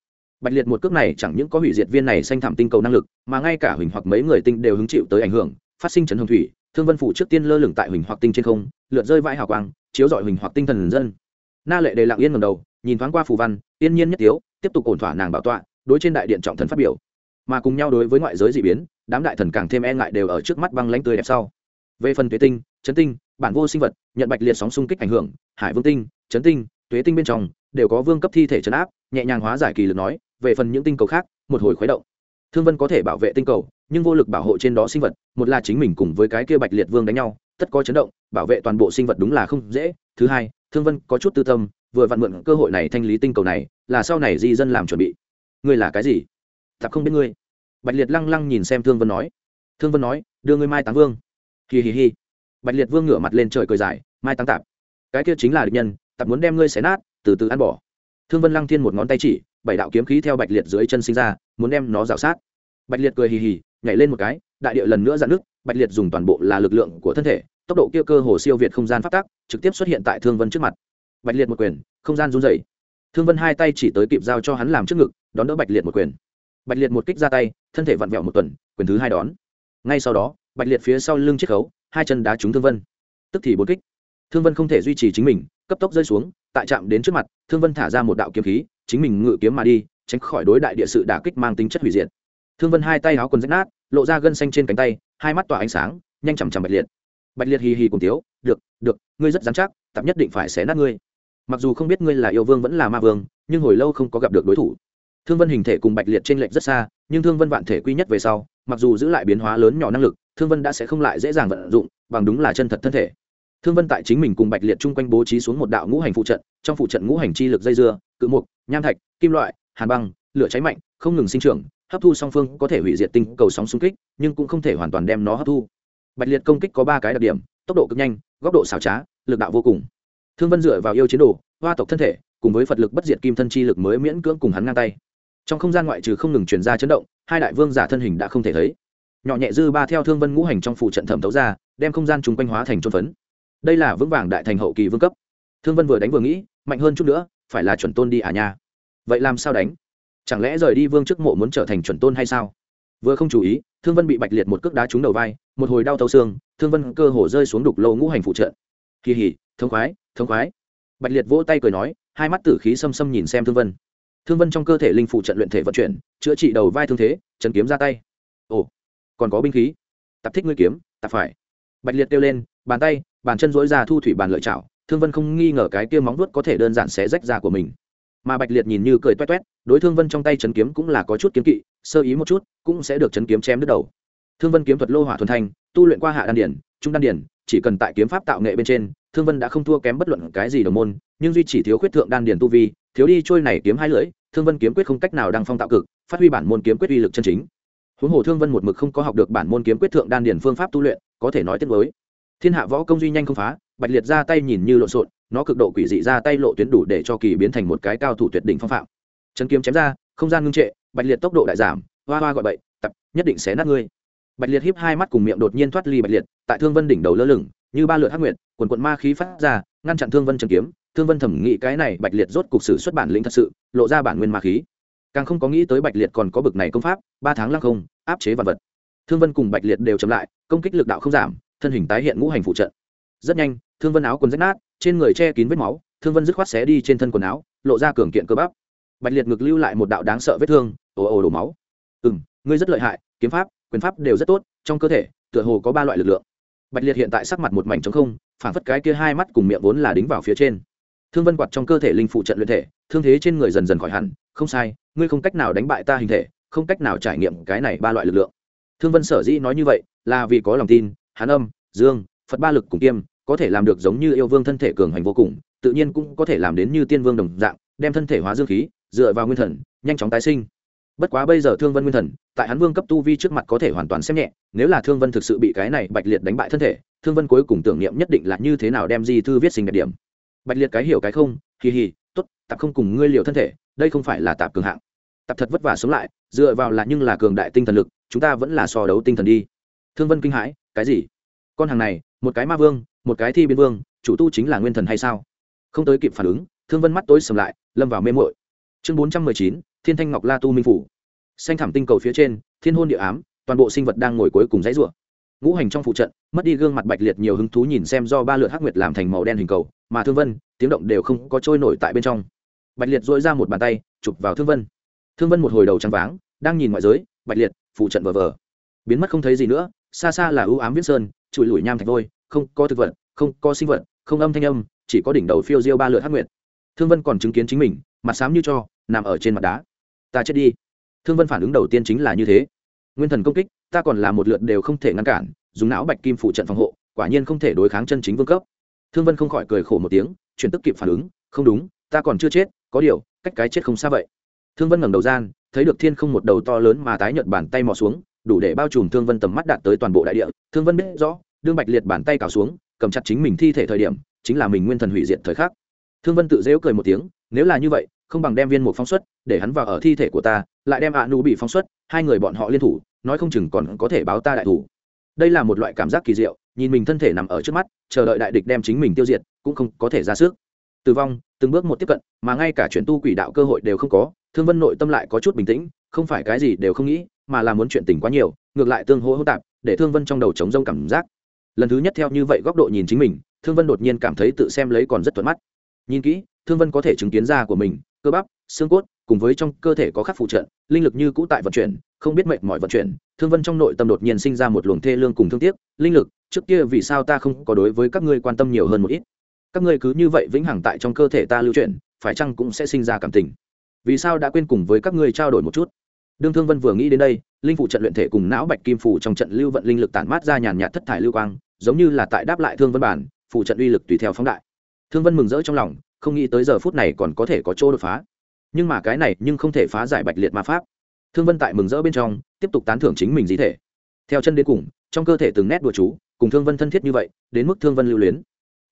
Bạch liệt một cước này chẳng những có hủy diệt viên này xanh thảm tinh cầu năng lực mà ngay cả huỳnh hoặc mấy người tinh đều hứng chịu tới ảnh hưởng phát sinh chấn hồng thủy thương vân phủ trước tiên lơ lửng tại huỳnh hoặc tinh trên không lượt rơi vãi hào quang chiếu dọi huỳnh hoặc tinh thần dân na lệ đề lặng yên ngầm đầu, nhìn thoáng qua phù văn, yên nhiên nhất tiếu, tiếp tục ổn thỏa nàng bảo tọa, đối trên đại điện trọng thần phát biểu. Mà cùng nhau đối với ngoại giới d ị biến, đám đại thần càng thêm e ngại đều ở trước mắt băng lãnh tươi đẹp sau. Về phần tuế tinh, chấn tinh, bản vô sinh vật nhận bạch liệt sóng xung kích ảnh hưởng, hải vương tinh, chấn tinh, tuế tinh bên trong, đều có vương cấp thi thể chấn áp, nhẹ nhàng hóa giải kỳ lực nói, về phần những tinh cầu khác, một hồi khuấy động. Thương vân có thể bảo vệ tinh cầu, nhưng vô lực bảo hộ trên đó sinh vật, một là chính mình cùng với cái kia bạch liệt vương đánh nhau, tất có chấn động, bảo vệ toàn bộ sinh vật đúng là không dễ, thứ hai thương vân có chút tư tâm, vừa vặn mượn cơ hội này thanh lý tinh cầu này, là sau này di dân làm chuẩn bị. Ngươi là cái gì? Tạp không biết ngươi. Bạch liệt lăng lăng nhìn xem thương vân nói. Thương vân nói, đưa ngươi mai táng vương. Hì hì hì bạch liệt vương ngửa mặt lên trời cười dài, mai táng tạp. Cái kia chính là địch nhân, tạp muốn đem ngươi xé nát, từ từ ăn bỏ. Thương vân lăng thiên một ngón tay chỉ, bảy đạo kiếm khí theo bạch liệt dưới chân sinh ra, muốn đem nó rào sát. Bạch liệt cười hì hì, nhảy lên một cái, đại địa lần nữa dạn nước bạch liệt dùng toàn bộ là lực lượng của thân thể tốc độ kia cơ hồ siêu việt không gian phát tác trực tiếp xuất hiện tại thương vân trước mặt. Bạch liệt một quyền, không gian run dày thương vân hai tay chỉ tới kịp giao cho hắn làm trước ngực, đón đỡ bạch liệt một quyền. Bạch liệt một kích ra tay, thân thể vặn vẹo một tuần, quyền thứ hai đón. Ngay sau đó, bạch liệt phía sau lưng chiếc khấu, hai chân đá trúng thương vân. Tức thì bốn kích. Thương vân không thể duy trì chính mình, cấp tốc rơi xuống, tại chạm đến trước mặt, thương vân thả ra một đạo kiếm khí, chính mình ngự kiếm mà đi, tránh khỏi đối đại địa sự đả kích mang tính chất hủy diệt. Thương vân hai tay áo quần rách nát, lộ ra gân xanh trên cánh tay, hai mắt tỏa ánh sáng, nhanh chằm chằm bạch liệt bạch liệt hì hì cùng tiếu, được được, ngươi rất dám chắc tạp nhất định phải xé nát ngươi. Mặc dù không biết ngươi là yêu vương vẫn là ma vương, nhưng hồi lâu không có gặp được đối thủ. Thương vân hình thể cùng bạch liệt t r ê n lệch rất xa, nhưng thương vân vạn thể quy nhất về sau, mặc dù giữ lại biến hóa lớn nhỏ năng lực, thương vân đã sẽ không lại dễ dàng vận dụng, bằng đúng là chân thật thân thể. Thương vân tại chính mình cùng bạch liệt chung quanh bố trí xuống một đạo ngũ hành phụ trận, trong phụ trận ngũ hành chi lực dây dưa, cự mục, nham thạch, kim loại, hàn băng, lửa cháy mạnh, không ngừng sinh trưởng, hấp thu song phương có thể hủy diệt tinh cầu sóng xung kích, nhưng cũng không thể hoàn toàn đem nó hấp thu bạch liệt công kích có ba cái đặc điểm, tốc độ cực nhanh, góc độ xảo trá, lực đạo vô cùng. Thương vân dựa vào yêu chiến đồ, hoa tộc thân thể, cùng với phật lực bất diệt kim thân chi lực mới miễn cưỡng cùng hắn ngang tay. Trong không gian ngoại trừ không ngừng truyền ra chấn động, hai đại vương giả thân hình đã không thể thấy. Nhỏ nhẹ dư ba theo thương vân ngũ hành trong phủ trận thẩm thấu ra, đem không gian chung quanh hóa thành trôn phấn. Đây là vững vàng đại thành hậu kỳ vương cấp. Thương vân vừa đánh vừa nghĩ, mạnh hơn chút nữa, phải là chuẩn tôn đi à nha. Vậy làm sao đánh? Chẳng lẽ rời đi vương chức mộ muốn trở thành chuẩn tôn hay sao? Vừa không chú ý, thương vân bị bạch liệt một cước đá trúng đầu vai một hồi đau thâu xương, thương vân cơ hồ rơi xuống đục lâu ngũ hành phụ trợ. Kỳ hỉ, thống khoái thống khoái. Bạch liệt vỗ tay cười nói, hai mắt tử khí xâm xâm nhìn xem thương vân. Thương vân trong cơ thể linh phụ trận luyện thể vận chuyển, chữa trị đầu vai thương thế, chân kiếm ra tay. Ồ, còn có binh khí. Tập thích ngươi kiếm, tập phải. Bạch liệt kêu lên, bàn tay, bàn chân dối ra thu thủy bàn lợi chảo. Thương vân không nghi ngờ cái kia móng vuốt có thể đơn giản xé rách ra của mình. Mà bạch liệt nhìn như cười toét toét, đối thương vân trong tay chấn kiếm cũng là có chút kiếm kỵ, sơ ý một chút, cũng sẽ được chấn kiếm chém đứt đầu thương vân kiếm thuật lô hỏa thuần thanh, tu luyện qua hạ đan điển, trung đan điển, chỉ cần tại kiếm pháp tạo nghệ bên trên, thương vân đã không thua kém bất luận cái gì đồng môn, nhưng duy chỉ thiếu khuyết thượng đan điển tu vi, thiếu đi trôi này kiếm hai lưỡi, thương vân kiếm quyết không cách nào đăng phong tạo cực, phát huy bản môn kiếm quyết uy lực chân chính. Huống hồ thương vân một mực không có học được bản môn kiếm quyết thượng đan điển phương pháp tu luyện, có thể nói tiết mới thiên hạ võ công duy nhanh không phá, bạch liệt ra tay nhìn như lộn xộn, nó cực độ quỷ dị ra tay lộ tuyến đủ để cho kỳ biến thành một cái cao thủ tuyệt đỉnh phong phạm. Chân kiếm chém ra, không gian ngưng trệ, bạch liệt tốc độ đại giảm, hoa hoa gọi bậy, tập, nhất định sẽ nát ngươi bạch liệt híp hai mắt cùng miệng đột nhiên thoát ly bạch liệt, tại thương vân đỉnh đầu lơ lửng, như ba lượt hắc nguyệt, quần quận ma khí phát ra, ngăn chặn thương vân trần kiếm. Thương vân thẩm nghĩ cái này bạch liệt rốt cục sử xuất bản lĩnh thật sự, lộ ra bản nguyên ma khí. Càng không có nghĩ tới bạch liệt còn có bực này công pháp, ba tháng lăng không, áp chế vật vật. Thương vân cùng bạch liệt đều chậm lại, công kích lực đạo không giảm, thân hình tái hiện ngũ hành phụ trận. Rất nhanh, thương vân áo quần rách nát, trên người che kín vết máu, thương vân dứt khoát xé đi trên thân quần áo, lộ ra cường kiện cơ bắp. Bạch liệt ngực lưu lại một đạo đáng sợ vết thương, ồ ồ đổ máu. Ừ m ngươi rất lợi hại, kiếm pháp, quyền pháp đều rất tốt, trong cơ thể, tựa hồ có ba loại lực lượng. Bạch liệt hiện tại sắc mặt một mảnh trống không, phản phất cái kia hai mắt cùng miệng vốn là đính vào phía trên. Thương vân quạt trong cơ thể linh phụ trận luyện thể, thương thế trên người dần dần khỏi hẳn, không sai, ngươi không cách nào đánh bại ta hình thể, không cách nào trải nghiệm cái này ba loại lực lượng. Thương vân sở dĩ nói như vậy, là vì có lòng tin hán âm, dương, phật ba lực cùng kiêm, có thể làm được giống như yêu vương thân thể cường hành vô cùng, tự nhiên cũng có thể làm đến như tiên vương đồng dạng, đem thân thể hóa dương khí, dựa vào nguyên thần, nhanh chóng tái sinh bất quá bây giờ thương vân nguyên thần, tại hắn vương cấp tu vi trước mặt có thể hoàn toàn xem nhẹ, nếu là thương vân thực sự bị cái này bạch liệt đánh bại thân thể, thương vân cuối cùng tưởng niệm nhất định là như thế nào đem di thư viết sinh đẹp điểm. Bạch liệt cái hiểu cái không hì hì t ố t tạp không cùng ngươi liều thân thể, đây không phải là tạp cường hạng. Tạp thật vất vả sống lại, dựa vào là nhưng là cường đại tinh thần lực, chúng ta vẫn là so đấu tinh thần đi. Thương vân kinh hãi, cái gì? Con hàng này, một cái ma vương, một cái thi biên vương, chủ tu chính là nguyên thần hay sao? Không tới kịp phản ứng, thương vân mắt tối sầm lại, lâm vào mê mội chương bốn trăm mười chín thiên thanh ngọc la tu minh phủ. Xanh thảm tinh cầu phía trên, thiên hôn địa ám, toàn bộ sinh vật đang ngồi cuối cùng dãy rủa. Ngũ hành trong phụ trận, mất đi gương mặt bạch liệt nhiều hứng thú nhìn xem do ba lượt hắc nguyệt làm thành màu đen hình cầu, mà thương vân, tiếng động đều không có trôi nổi tại bên trong. Bạch liệt dội ra một bàn tay, chụp vào thương vân. Thương vân một hồi đầu trắng váng, đang nhìn ngoại giới, bạch liệt, phụ trận vờ vờ. Biến mất không thấy gì nữa, xa xa là ưu ám viết sơn, trụi lủi nham thạch vôi, không có thực vật, không có sinh vật, không âm thanh âm, chỉ có đỉnh đầu phiêu diêu ba lượt hắc nguyệt. Thương vân còn chứng kiến chính mình, mặt xám như cho, nằm ở trên mặt đá ta chết đi. Thương vân phản ứng đầu tiên chính là như thế. Nguyên thần công kích, ta còn là một lượt đều không thể ngăn cản, dùng não bạch kim phụ trận phòng hộ, quả nhiên không thể đối kháng chân chính vương cấp. Thương vân không khỏi cười khổ một tiếng, chuyển tức kịp phản ứng, không đúng, ta còn chưa chết, có điều, cách cái chết không xa vậy. Thương vân ngẩng đầu gian, thấy được thiên không một đầu to lớn mà tái nhợt bàn tay mò xuống, đủ để bao trùm thương vân tầm mắt đạt tới toàn bộ đại địa. Thương vân biết rõ, đương bạch liệt bàn tay cào xuống, cầm chặt chính mình thi thể thời điểm, chính là mình nguyên thần hủy diệt thời khắc. Thương vân tự dễu cười một tiếng, nếu là như vậy, không bằng đem viên một phóng xuất để hắn vào ở thi thể của ta, lại đem ạ nụ bị phóng xuất, hai người bọn họ liên thủ, nói không chừng còn có thể báo ta đại thủ. Đây là một loại cảm giác kỳ diệu, nhìn mình thân thể nằm ở trước mắt, chờ đợi đại địch đem chính mình tiêu diệt, cũng không có thể ra sức. Tử vong, từng bước một tiếp cận, mà ngay cả chuyện tu quỷ đạo cơ hội đều không có, thương vân nội tâm lại có chút bình tĩnh, không phải cái gì đều không nghĩ, mà là muốn chuyện tình quá nhiều, ngược lại tương hỗ hỗn tạp, để thương vân trong đầu chống rông cảm giác. Lần thứ nhất theo như vậy góc độ nhìn chính mình, thương vân đột nhiên cảm thấy tự xem lấy còn rất thuận mắt. Nhìn kỹ, thương vân có thể chứng kiến da của mình, cơ bắp, xương cốt cùng với trong cơ thể có khắc phụ trận linh lực như cũ tại vận chuyển, không biết mệnh mọi vận chuyển, thương vân trong nội tâm đột nhiên sinh ra một luồng thê lương cùng thương tiếc, linh lực, trước kia vì sao ta không có đối với các ngươi quan tâm nhiều hơn một ít? Các ngươi cứ như vậy vĩnh hằng tại trong cơ thể ta lưu chuyển, phải chăng cũng sẽ sinh ra cảm tình? Vì sao đã quên cùng với các ngươi trao đổi một chút? Đương thương vân vừa nghĩ đến đây, linh phụ trận luyện thể cùng não bạch kim phủ trong trận lưu vận linh lực tản mát ra nhàn nhạt thất thải lưu quang, giống như là tại đáp lại thương vân bản, phụ trận uy lực tùy theo phóng đại. Thương vân mừng rỡ trong lòng, không nghĩ tới giờ phút này còn có thể có chỗ đột phá nhưng mà cái này nhưng không thể phá giải bạch liệt ma pháp. Thương vân tại mừng rỡ bên trong, tiếp tục tán thưởng chính mình dí thể. Theo chân đến cùng, trong cơ thể từng nét đùa chú, cùng thương vân thân thiết như vậy, đến mức thương vân lưu luyến.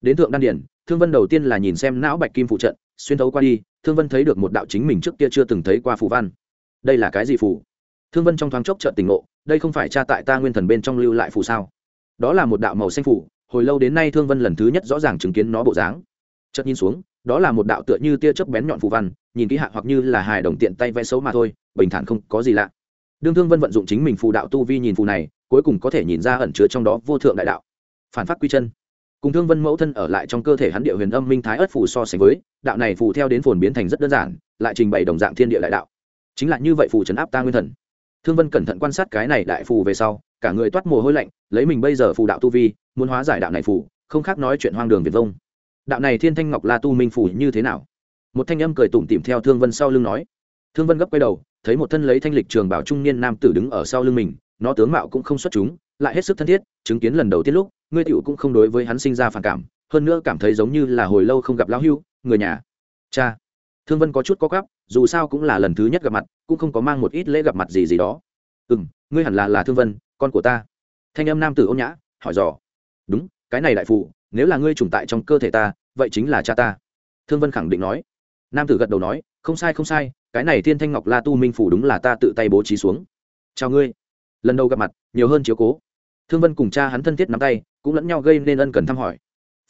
Đến thượng đan điển thương vân đầu tiên là nhìn xem não bạch kim phụ trận, xuyên thấu qua đi, thương vân thấy được một đạo chính mình trước kia chưa từng thấy qua phù văn. Đây là cái gì phù? Thương vân trong thoáng chốc trợn tình ngộ, đây không phải cha tại ta nguyên thần bên trong lưu lại phù sao? Đó là một đạo màu xanh phù, hồi lâu đến nay thương vân lần thứ nhất rõ ràng chứng kiến nó bộ dáng. Chợt nhìn xuống đó là một đạo tựa như tia chớp bén nhọn phù văn, nhìn kỹ hạ hoặc như là hài đồng tiện tay vẽ xấu mà thôi, bình thản không có gì lạ. Đương thương vân vận dụng chính mình phù đạo tu vi nhìn phù này, cuối cùng có thể nhìn ra ẩn chứa trong đó vô thượng đại đạo. Phản phát quy chân. Cùng thương vân mẫu thân ở lại trong cơ thể hắn địa huyền âm minh thái ất phù so sánh với, đạo này phù theo đến phồn biến thành rất đơn giản, lại trình bày đồng dạng thiên địa đại đạo. Chính là như vậy phù trấn áp ta nguyên thần. Thương vân cẩn thận quan sát cái này đại phù về sau, cả người toát mồ hôi lạnh, lấy mình bây giờ phù đạo tu vi, muốn hóa giải đạo này phù, không khác nói chuyện hoang đường việt vông đạo này thiên thanh ngọc la tu minh phủ như thế nào? Một thanh âm cười tủm tỉm theo thương vân sau lưng nói. Thương vân gấp quay đầu, thấy một thân lấy thanh lịch trường bảo trung niên nam tử đứng ở sau lưng mình, nó tướng mạo cũng không xuất chúng, lại hết sức thân thiết, chứng kiến lần đầu tiên lúc, ngươi tiểu cũng không đối với hắn sinh ra phản cảm, hơn nữa cảm thấy giống như là hồi lâu không gặp lão hưu, người nhà. Cha. Thương vân có chút có gắp dù sao cũng là lần thứ nhất gặp mặt, cũng không có mang một ít lễ gặp mặt gì gì đó. Ừ m ngươi hẳn là là thương vân, con của ta. Thanh âm nam tử ôn nhã, hỏi dò. Đúng, cái này đại phụ, nếu là ngươi trùng tại trong cơ thể ta vậy chính là cha ta. Thương vân khẳng định nói. Nam tử gật đầu nói, không sai không sai, cái này thiên thanh ngọc la tu minh phủ đúng là ta tự tay bố trí xuống. Chào ngươi. Lần đầu gặp mặt, nhiều hơn chiếu cố. Thương vân cùng cha hắn thân thiết nắm tay, cũng lẫn nhau gây nên ân cần thăm hỏi.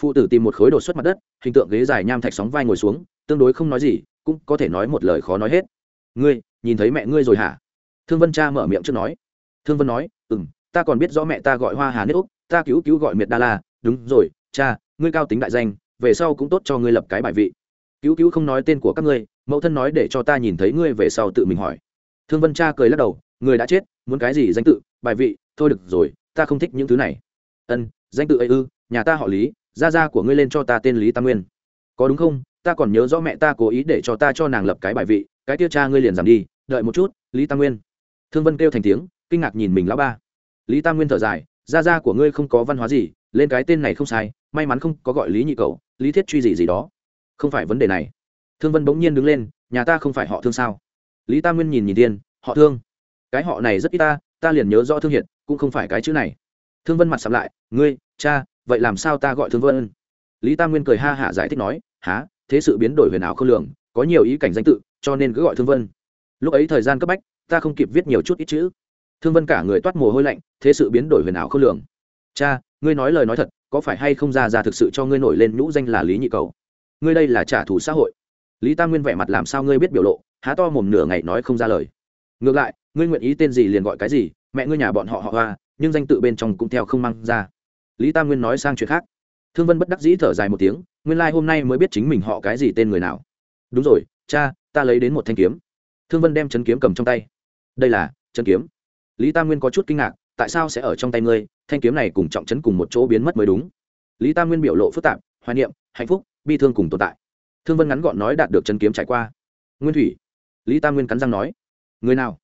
Phụ tử tìm một khối đột xuất mặt đất, hình tượng ghế dài nham thạch sóng vai ngồi xuống, tương đối không nói gì, cũng có thể nói một lời khó nói hết. Ngươi, nhìn thấy mẹ ngươi rồi hả? Thương vân cha mở miệng trước nói. Thương vân nói ừ m ta còn biết rõ mẹ ta gọi hoa hà nước úc, ta cứu cứu gọi miệt đa la. Đúng rồi, cha, ngươi cao tính đại danh về sau cũng tốt cho ngươi lập cái bài vị. Cứu cứu không nói tên của các ngươi, mẫu thân nói để cho ta nhìn thấy ngươi về sau tự mình hỏi. Thương vân cha cười lắc đầu, người đã chết, muốn cái gì danh tự, bài vị, thôi được rồi, ta không thích những thứ này. Ân, danh tự ấy ư, nhà ta họ lý, gia gia của ngươi lên cho ta tên lý tam nguyên. Có đúng không, ta còn nhớ rõ mẹ ta cố ý để cho ta cho nàng lập cái bài vị, cái tiêu cha ngươi liền giảm đi, đợi một chút, lý tam nguyên. Thương vân kêu thành tiếng, kinh ngạc nhìn mình lão ba. Lý tam nguyên thở dài, gia gia của ngươi không có văn hóa gì, lên cái tên này không sai, may mắn không có gọi lý nhị cầu lý thiết truy gì gì đó. Không phải vấn đề này. Thương vân bỗng nhiên đứng lên, nhà ta không phải họ thương sao? Lý tam nguyên nhìn nhìn tiên họ thương. Cái họ này rất ít ta ta liền nhớ rõ thương hiện, cũng không phải cái chữ này. Thương vân mặt sắm lại, ngươi, cha, vậy làm sao ta gọi thương vân? Lý tam nguyên cười ha hả giải thích nói há thế sự biến đổi huyền ảo không lường, có nhiều ý cảnh danh tự, cho nên cứ gọi thương vân. Lúc ấy thời gian cấp bách, ta không kịp viết nhiều chút ít chữ. Thương vân cả người toát mồ hôi lạnh, thế sự biến đổi huyền ảo không lường. Cha, ngươi nói lời nói thật có phải hay không ra ra thực sự cho ngươi nổi lên nhũ danh là lý nhị cầu? Ngươi đây là trả thù xã hội. Lý tam nguyên vẻ mặt làm sao ngươi biết biểu lộ, há to mồm nửa ngày nói không ra lời. Ngược lại, ngươi nguyện ý tên gì liền gọi cái gì, mẹ ngươi nhà bọn họ họ hoa, nhưng danh tự bên trong cũng theo không mang ra. Lý tam nguyên nói sang chuyện khác. Thương vân bất đắc dĩ thở dài một tiếng, nguyên lai、like、hôm nay mới biết chính mình họ cái gì tên người nào. Đúng rồi, cha, ta lấy đến một thanh kiếm. Thương vân đem chấn kiếm cầm trong tay. Đây là chấn kiếm. Lý tam nguyên có chút kinh ngạc, tại sao sẽ ở trong tay ngươi thanh kiếm này cùng trọng chấn cùng một chỗ biến mất mới đúng. Lý tam nguyên biểu lộ phức tạp, hoài niệm, hạnh phúc, bi thương cùng tồn tại. Thương vân ngắn gọn nói đạt được chân kiếm trải qua. Nguyên thủy, lý tam nguyên cắn răng nói, người nào?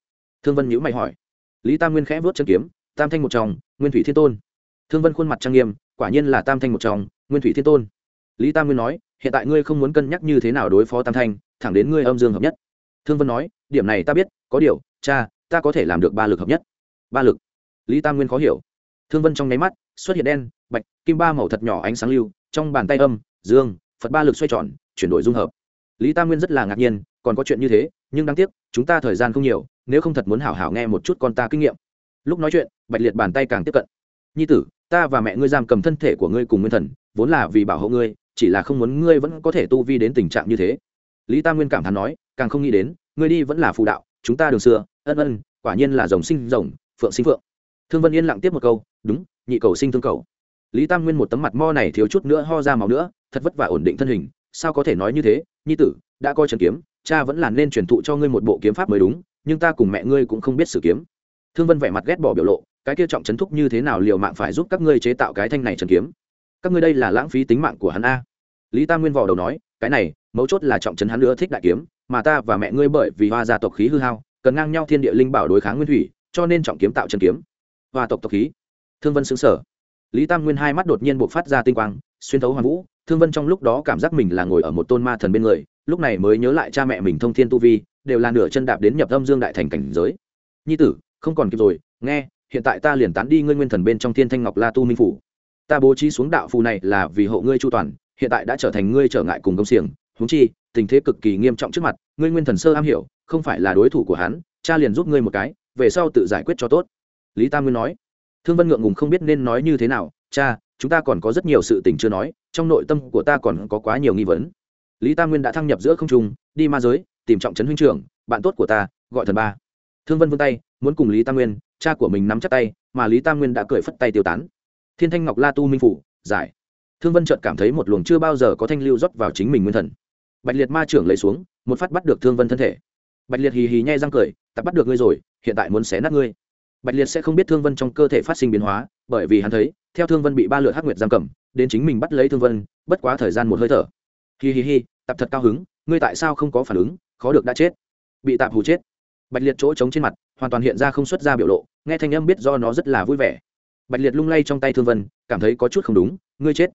Thương vân nhữ mày hỏi. Lý tam nguyên khẽ vớt chân kiếm, tam thanh một chồng nguyên thủy thiên tôn. Thương vân khuôn mặt trang nghiêm, quả nhiên là tam thanh một chồng nguyên thủy thiên tôn. Lý tam nguyên nói, hiện tại ngươi không muốn cân nhắc như thế nào đối phó tam thanh, thẳng đến ngươi âm dương hợp nhất. Thương vân nói, điểm này ta biết, có điều, cha, ta có thể làm được ba lực hợp nhất. Ba lực. Lý tam nguyên khó hiểu thương vân trong nháy mắt, xuất hiện đen, bạch, kim ba màu thật nhỏ ánh sáng lưu, trong bàn tay âm, dương, phật ba lực xoay tròn, chuyển đổi dung hợp. Lý tam nguyên rất là ngạc nhiên, còn có chuyện như thế, nhưng đáng tiếc, chúng ta thời gian không nhiều, nếu không thật muốn hảo hảo nghe một chút con ta kinh nghiệm. Lúc nói chuyện, bạch liệt bàn tay càng tiếp cận. Nhi tử, ta và mẹ ngươi giam cầm thân thể của ngươi cùng nguyên thần, vốn là vì bảo hộ ngươi, chỉ là không muốn ngươi vẫn có thể tu vi đến tình trạng như thế. Lý tam nguyên cảm thán nói, càng không nghĩ đến, ngươi đi vẫn là phù đạo, chúng ta đường xưa, ân ân, quả nhiên là rồng sinh rồng, phượng sinh phượng. Thương vân yên lặng tiếp một câu đúng, nhị cầu sinh thương cầu. Lý tam nguyên một tấm mặt mo này thiếu chút nữa ho ra máu nữa, thật vất vả ổn định thân hình. Sao có thể nói như thế? Nhi tử, đã coi trần kiếm, cha vẫn là nên truyền thụ cho ngươi một bộ kiếm pháp mới đúng, nhưng ta cùng mẹ ngươi cũng không biết sử kiếm. Thương vân vẻ mặt ghét bỏ biểu lộ, cái kia trọng chấn thúc như thế nào liều mạng phải giúp các ngươi chế tạo cái thanh này trần kiếm? Các ngươi đây là lãng phí tính mạng của hắn a. Lý tam nguyên vò đầu nói, cái này, mấu chốt là trọng chấn hắn nữa thích đại kiếm, mà ta và mẹ ngươi bởi vì hoa gia tộc khí hư hao, cần ngang nhau thiên địa linh bảo đối kháng nguyên thủy, cho nên trọng kiếm tạo trần kiếm. Hoa tộc tộc khí thương vân xứng sở lý tam nguyên hai mắt đột nhiên buộc phát ra tinh quang, xuyên thấu hoàng vũ, thương vân trong lúc đó cảm giác mình là ngồi ở một tôn ma thần bên người, lúc này mới nhớ lại cha mẹ mình thông thiên tu vi, đều là nửa chân đạp đến nhập âm dương đại thành cảnh giới. Nhi tử, không còn kịp rồi, nghe, hiện tại ta liền tán đi ngươi nguyên thần bên trong thiên thanh ngọc la tu minh phủ. Ta bố trí xuống đạo phù này là vì hộ ngươi chu toàn, hiện tại đã trở thành ngươi trở ngại cùng công xiềng húng chi, tình thế cực kỳ nghiêm trọng trước mặt, ngươi nguyên thần sơ am hiểu, không phải là đối thủ của hắn, cha liền giúp ngươi một cái, về sau tự giải quyết cho tốt. Lý tam nguyên nói thương vân ngượng ngùng không biết nên nói như thế nào, cha, chúng ta còn có rất nhiều sự tình chưa nói, trong nội tâm của ta còn có quá nhiều nghi vấn. Lý tam nguyên đã thăng nhập giữa không trung, đi ma giới, tìm trọng trấn huynh trưởng, bạn tốt của ta, gọi thần ba. Thương vân vươn tay, muốn cùng lý tam nguyên, cha của mình nắm chắc tay, mà lý tam nguyên đã cười phất tay tiêu tán. Thiên thanh ngọc la tu minh phủ, giải. Thương vân chợt cảm thấy một luồng chưa bao giờ có thanh lưu rót vào chính mình nguyên thần. Bạch liệt ma trưởng lấy xuống, một phát bắt được thương vân thân thể. Bạch liệt hì hì nhai răng cười, ta bắt được ngươi rồi, hiện tại muốn xé nát ngươi bạch liệt sẽ không biết thương vân trong cơ thể phát sinh biến hóa, bởi vì hắn thấy, theo thương vân bị ba lượt hắc nguyệt giam cầm, đến chính mình bắt lấy thương vân, bất quá thời gian một hơi thở. Hi hi hi tập thật cao hứng, ngươi tại sao không có phản ứng, khó được đã chết. Bị tạm hù chết. Bạch liệt chỗ trống trên mặt, hoàn toàn hiện ra không xuất ra biểu lộ, nghe thanh âm biết do nó rất là vui vẻ. Bạch liệt lung lay trong tay thương vân, cảm thấy có chút không đúng, ngươi chết.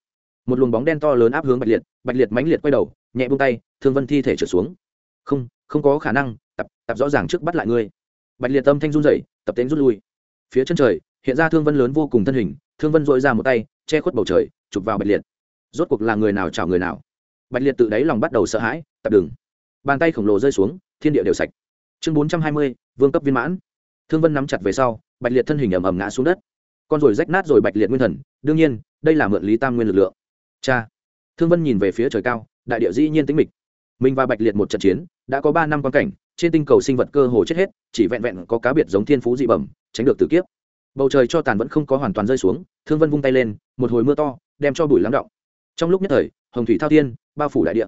Một luồng bóng đen to lớn áp hướng bạch liệt bạch liệt mãnh liệt quay đầu, nhẹ buông tay, thương vân thi thể trở xuống. Không không có khả năng tập tập rõ ràng trước bắt lại ngươi bạch liệt tâm thanh run rẩy, tập tễnh rút lui. Phía chân trời, hiện ra thương vân lớn vô cùng thân hình, thương vân dội ra một tay, che khuất bầu trời, chụp vào bạch liệt. Rốt cuộc là người nào chào người nào? Bạch liệt tự đáy lòng bắt đầu sợ hãi, tập đừng bàn tay khổng lồ rơi xuống, thiên địa đều sạch. Chương bốn trăm hai mươi, vương cấp viên mãn. Thương vân nắm chặt về sau, bạch liệt thân hình ầm ầm ngã xuống đất. Con rồi rách nát rồi bạch liệt nguyên thần, đương nhiên, đây là mượn lý tam nguyên lực lượng. Cha! Thương vân nhìn về phía trời cao, đại địa dĩ nhiên tính mịch. Mình và bạch liệt một trận chiến, đã có ba năm quan cảnh trên tinh cầu sinh vật cơ hồ chết hết, chỉ vẹn vẹn có cá biệt giống thiên phú dị bẩm, tránh được tử kiếp. Bầu trời cho tàn vẫn không có hoàn toàn rơi xuống, thương vân vung tay lên, một hồi mưa to, đem cho bụi lắng động. Trong lúc nhất thời, hồng thủy thao thiên, bao phủ đại địa.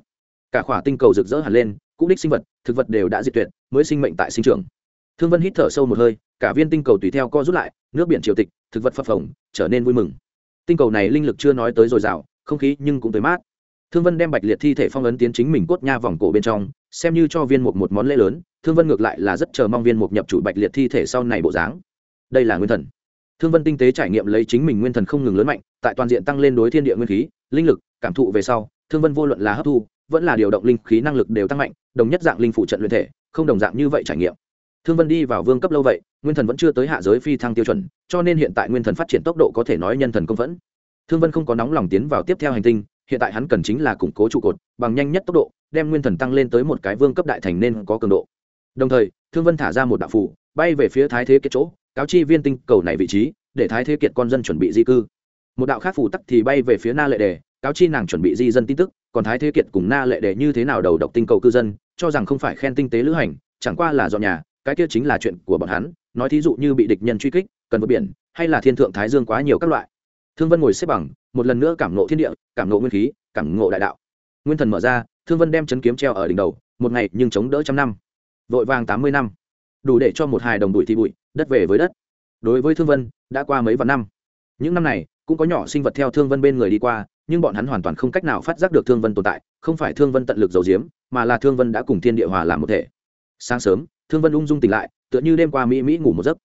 Cả khỏa tinh cầu rực rỡ hẳn lên cũng đích sinh vật, thực vật đều đã diệt tuyệt, mới sinh mệnh tại sinh trường thương vân hít thở sâu một hơi, cả viên tinh cầu tùy theo co rút lại, nước biển triều tịch, thực vật phập phồng, trở nên vui mừng. Tinh cầu này linh lực chưa nói tới dồi dào, không khí nhưng cũng tới mát thương vân đem bạch liệt thi thể phong ấn tiến chính mình cốt nha vòng cổ bên trong, xem như cho viên mục một món lễ lớn, thương vân ngược lại là rất chờ mong viên mục nhập chủ bạch liệt thi thể sau này bộ dáng. Đây là nguyên thần. Thương vân tinh tế trải nghiệm lấy chính mình nguyên thần không ngừng lớn mạnh, tại toàn diện tăng lên đối thiên địa nguyên khí, linh lực, cảm thụ về sau, thương vân vô luận là hấp thu, vẫn là điều động linh khí năng lực đều tăng mạnh, đồng nhất dạng linh phụ trận luyện thể, không đồng dạng như vậy trải nghiệm. Thương vân đi vào vương cấp lâu vậy, nguyên thần vẫn chưa tới hạ giới phi thăng tiêu chuẩn, cho nên hiện tại nguyên thần phát triển tốc độ có thể nói nhân thần công vẫn thương vân không có nóng lòng tiến vào tiếp theo hành tinh hiện tại hắn cần chính là củng cố trụ cột, bằng nhanh nhất tốc độ, đem nguyên thần tăng lên tới một cái vương cấp đại thành nên có cường độ. Đồng thời, thương vân thả ra một đạo phủ, bay về phía thái thế kiệt chỗ, cáo chi viên tinh cầu này vị trí, để thái thế kiệt con dân chuẩn bị di cư. Một đạo khác phủ tắc thì bay về phía na lệ đề, cáo chi nàng chuẩn bị di dân tin tức, còn thái thế kiệt cùng na lệ đề như thế nào đầu độc tinh cầu cư dân, cho rằng không phải khen tinh tế lữ hành, chẳng qua là dọn nhà, cái kia chính là chuyện của bọn hắn, nói thí dụ như bị địch nhân truy kích, cần vượt biển, hay là thiên thượng thái dương quá nhiều các loại thương vân ngồi xếp bằng, một lần nữa cảm nộ thiên địa, cảm nộ nguyên khí, cảm ngộ đại đạo. Nguyên thần mở ra, thương vân đem chấn kiếm treo ở đỉnh đầu, một ngày nhưng chống đỡ trăm năm. Vội vàng tám mươi năm. Đủ để cho một hài đồng bụi thì bụi, đất về với đất. Đối với thương vân, đã qua mấy vạn năm. Những năm này, cũng có nhỏ sinh vật theo thương vân bên người đi qua, nhưng bọn hắn hoàn toàn không cách nào phát giác được thương vân tồn tại, không phải thương vân tận lực giấu giếm, mà là thương vân đã cùng thiên địa hòa làm một thể. Sáng sớm, thương vân ung dung tỉnh lại, tựa như đêm qua mỹ mỹ ngủ một giấc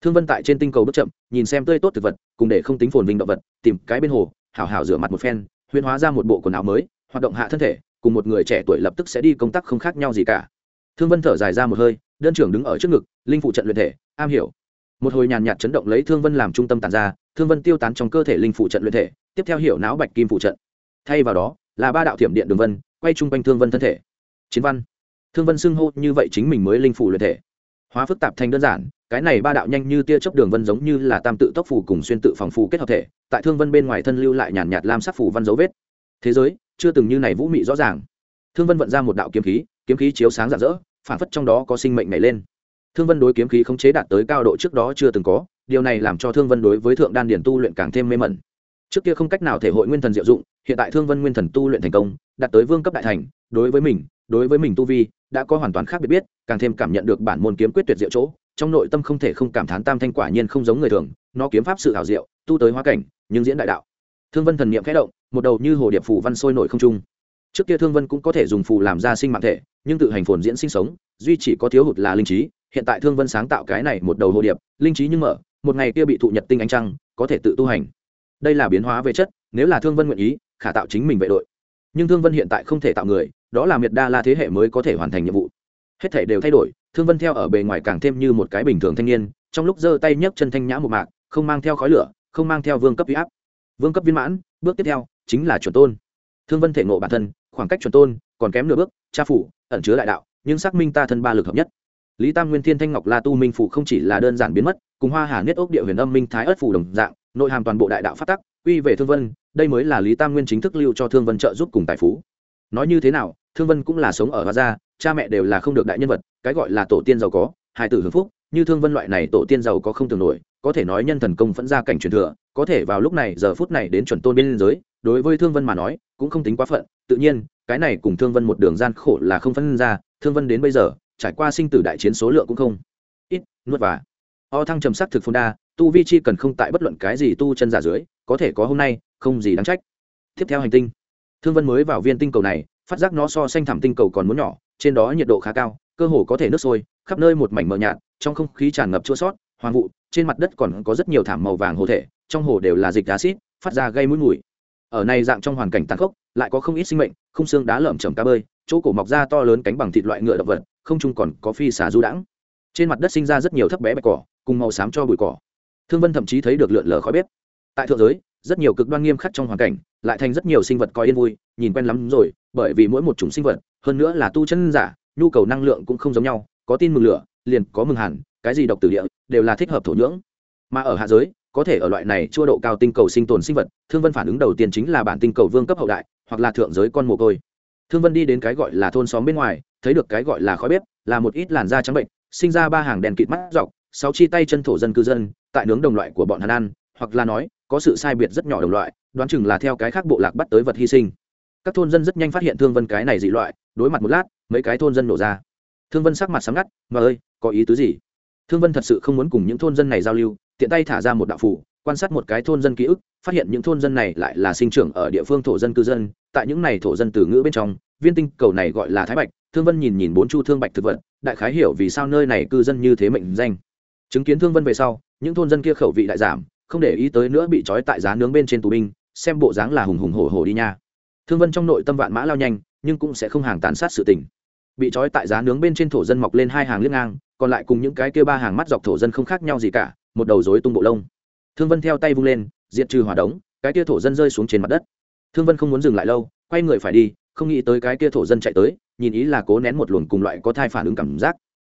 thương vân tại trên tinh cầu bước chậm, nhìn xem tươi tốt thực vật, cùng để không tính phồn vinh động vật, tìm cái bên hồ, hảo hảo rửa mặt một phen huyên hóa ra một bộ quần áo mới, hoạt động hạ thân thể, cùng một người trẻ tuổi lập tức sẽ đi công tác không khác nhau gì cả. Thương vân thở dài ra một hơi, đơn trưởng đứng ở trước ngực, linh phụ trận luyện thể, am hiểu. Một hồi nhàn nhạt chấn động lấy thương vân làm trung tâm tàn ra, thương vân tiêu tán trong cơ thể linh phụ trận luyện thể, tiếp theo hiểu não bạch kim phụ trận. Thay vào đó, là ba đạo thiểm điện đường vân, quay chung quanh thương vân thân thể. Chiến văn. Thương vân xưng hô như vậy chính mình mới linh phụ luyện thể hóa phức tạp thành đơn giản, cái này ba đạo nhanh như tia chớp đường vân giống như là tam tự tốc phù cùng xuyên tự phòng phù kết hợp thể, tại thương vân bên ngoài thân lưu lại nhàn nhạt lam sắc phù văn dấu vết. Thế giới, chưa từng như này vũ mị rõ ràng. Thương vân vận ra một đạo kiếm khí kiếm khí chiếu sáng rạng rỡ, phản phất trong đó có sinh mệnh nảy lên. Thương vân đối kiếm khí khống chế đạt tới cao độ trước đó chưa từng có, điều này làm cho thương vân đối với thượng đan điển tu luyện càng thêm mê mẩn. Trước kia không cách nào thể hội nguyên thần diệu dụng, hiện tại thương vân nguyên thần tu luyện thành công đạt tới vương cấp đại thành, đối với mình, đối với mình tu vi, đã có hoàn toàn khác biệt biết, càng thêm cảm nhận được bản môn kiếm quyết tuyệt diệu chỗ, trong nội tâm không thể không cảm thán tam thanh quả nhiên không giống người thường, nó kiếm pháp sự hảo diệu, tu tới hóa cảnh, nhưng diễn đại đạo. Thương vân thần niệm khẽ động, một đầu như hồ điệp phủ văn sôi nổi không trung. Trước kia thương vân cũng có thể dùng phù làm ra sinh mạng thể, nhưng tự hành phồn diễn sinh sống, duy chỉ có thiếu hụt là linh trí, hiện tại thương vân sáng tạo cái này một đầu hồ điệp, linh trí nhưng mở, một ngày kia bị thụ nhật tinh ánh trăng, có thể tự tu hành. Đây là biến hóa về chất, nếu là thương vân nguyện ý, khả tạo chính mình vệ đội nhưng thương vân hiện tại không thể tạo người, đó là miệt đa la thế hệ mới có thể hoàn thành nhiệm vụ. Hết thể đều thay đổi, thương vân theo ở bề ngoài càng thêm như một cái bình thường thanh niên, trong lúc giơ tay nhấc chân thanh nhã một mạc, không mang theo khói lửa, không mang theo vương cấp huy áp. Vương cấp viên mãn, bước tiếp theo, chính là chuẩn tôn. Thương vân thể ngộ bản thân, khoảng cách chuẩn tôn còn kém nửa bước, cha phủ, ẩn chứa đại đạo, nhưng xác minh ta thân ba lực hợp nhất lý tam nguyên thiên thanh ngọc la tu minh phủ không chỉ là đơn giản biến mất, cùng hoa hà niết ốc địa huyền âm minh thái ất phủ đồng dạng, nội hàm toàn bộ đại đạo phát tắc, quy về thương vân, đây mới là lý tam nguyên chính thức lưu cho thương vân trợ giúp cùng tài phú. Nói như thế nào, thương vân cũng là sống ở hoa gia, cha mẹ đều là không được đại nhân vật, cái gọi là tổ tiên giàu có, hai tử hưng phúc, như thương vân loại này tổ tiên giàu có không tưởng nổi, có thể nói nhân thần công vẫn ra cảnh truyền thừa, có thể vào lúc này, giờ phút này đến chuẩn tôn biên giới, đối với thương vân mà nói, cũng không tính quá phận, tự nhiên, cái này cùng thương vân một đường gian khổ là không phân ra, thương vân đến bây giờ trải qua sinh tử đại chiến số lượng cũng không ít, nuốt và o thăng trầm sắc thực phong đa, tu vi chi cần không tại bất luận cái gì tu chân giả dưới, có thể có hôm nay, không gì đáng trách. Tiếp theo hành tinh. Thương vân mới vào viên tinh cầu này, phát giác nó so xanh thảm tinh cầu còn muốn nhỏ, trên đó nhiệt độ khá cao, cơ hồ có thể nước sôi, khắp nơi một mảnh mờ nhạt, trong không khí tràn ngập chua sót hoang vụ, trên mặt đất còn có rất nhiều thảm màu vàng hồ thể, trong hồ đều là dịch acid phát ra gây mũi mùi. Ở này dạng trong hoàn cảnh tàn khốc, lại có không ít sinh mệnh không xương đá lởm chởm cá bơi, chỗ cổ mọc ra to lớn cánh bằng thịt loại ngựa động vật không chung còn có phi xà du đãng. Trên mặt đất sinh ra rất nhiều thấp bé bạch cỏ, cùng màu xám cho bụi cỏ. Thương vân thậm chí thấy được lượn lờ khói bếp. Tại thượng giới, rất nhiều cực đoan nghiêm khắc trong hoàn cảnh, lại thành rất nhiều sinh vật coi yên vui, nhìn quen lắm rồi, bởi vì mỗi một chủng sinh vật, hơn nữa là tu chân giả, nhu cầu năng lượng cũng không giống nhau, có tin mừng lửa, liền có mừng hẳn, cái gì độc tử địa, đều là thích hợp thổ nhưỡng. Mà ở hạ giới, có thể ở loại này chua độ cao tinh cầu sinh tồn sinh vật, thương vân phản ứng đầu tiên chính là bản tinh cầu vương cấp hậu đại, hoặc là thượng giới con mồ côi thương vân đi đến cái gọi là thôn xóm bên ngoài, thấy được cái gọi là khói bếp, là một ít làn da trắng bệnh, sinh ra ba hàng đèn kịt mắt dọc, sáu chi tay chân thổ dân cư dân, tại nướng đồng loại của bọn hắn ăn, hoặc là nói, có sự sai biệt rất nhỏ đồng loại, đoán chừng là theo cái khác bộ lạc bắt tới vật hy sinh. Các thôn dân rất nhanh phát hiện thương vân cái này dị loại, đối mặt một lát, mấy cái thôn dân nổ ra. Thương vân sắc mặt sáng ngắt, mà ơi, có ý tứ gì? Thương vân thật sự không muốn cùng những thôn dân này giao lưu, tiện tay thả ra một đạo phủ quan sát một cái thôn dân ký ức, phát hiện những thôn dân này lại là sinh trưởng ở địa phương thổ dân cư dân. Tại những này thổ dân từ ngữ bên trong, viên tinh cầu này gọi là thái bạch. Thương vân nhìn nhìn bốn chu thương bạch thực vật, đại khái hiểu vì sao nơi này cư dân như thế mệnh danh. Chứng kiến thương vân về sau, những thôn dân kia khẩu vị đại giảm, không để ý tới nữa bị trói tại giá nướng bên trên tù binh, xem bộ dáng là hùng hùng hổ hổ đi nha. Thương vân trong nội tâm vạn mã lao nhanh, nhưng cũng sẽ không hàng tàn sát sự tình. Bị trói tại giá nướng bên trên thổ dân mọc lên hai hàng liếc ngang, còn lại cùng những cái kia ba hàng mắt dọc thổ dân không khác nhau gì cả, một đầu rối tung bộ lông thương vân theo tay vung lên, diệt trừ hỏa đống, cái kia thổ dân rơi xuống trên mặt đất. Thương vân không muốn dừng lại lâu, quay người phải đi, không nghĩ tới cái kia thổ dân chạy tới, nhìn ý là cố nén một luồng cùng loại có thai phản ứng cảm giác.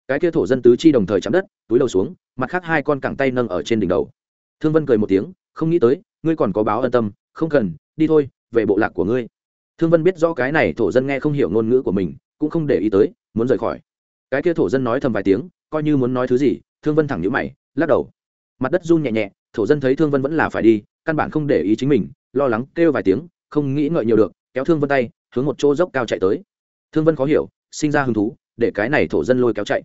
Cái kia thổ dân tứ chi đồng thời chạm đất, túi đầu xuống, mặt khác hai con cẳng tay nâng ở trên đỉnh đầu. Thương vân cười một tiếng, không nghĩ tới, ngươi còn có báo ân tâm, không cần, đi thôi, về bộ lạc của ngươi. Thương vân biết rõ cái này thổ dân nghe không hiểu ngôn ngữ của mình, cũng không để ý tới, muốn rời khỏi. Cái kia thổ dân nói thầm vài tiếng, coi như muốn nói thứ gì, thương vân thẳng nhữ mày, lắc đầu. Mặt đất run nhẹ nhẹ thổ dân thấy thương vân vẫn là phải đi, căn bản không để ý chính mình, lo lắng kêu vài tiếng, không nghĩ ngợi nhiều được, kéo thương vân tay, hướng một chỗ dốc cao chạy tới. Thương vân khó hiểu, sinh ra hứng thú, để cái này thổ dân lôi kéo chạy.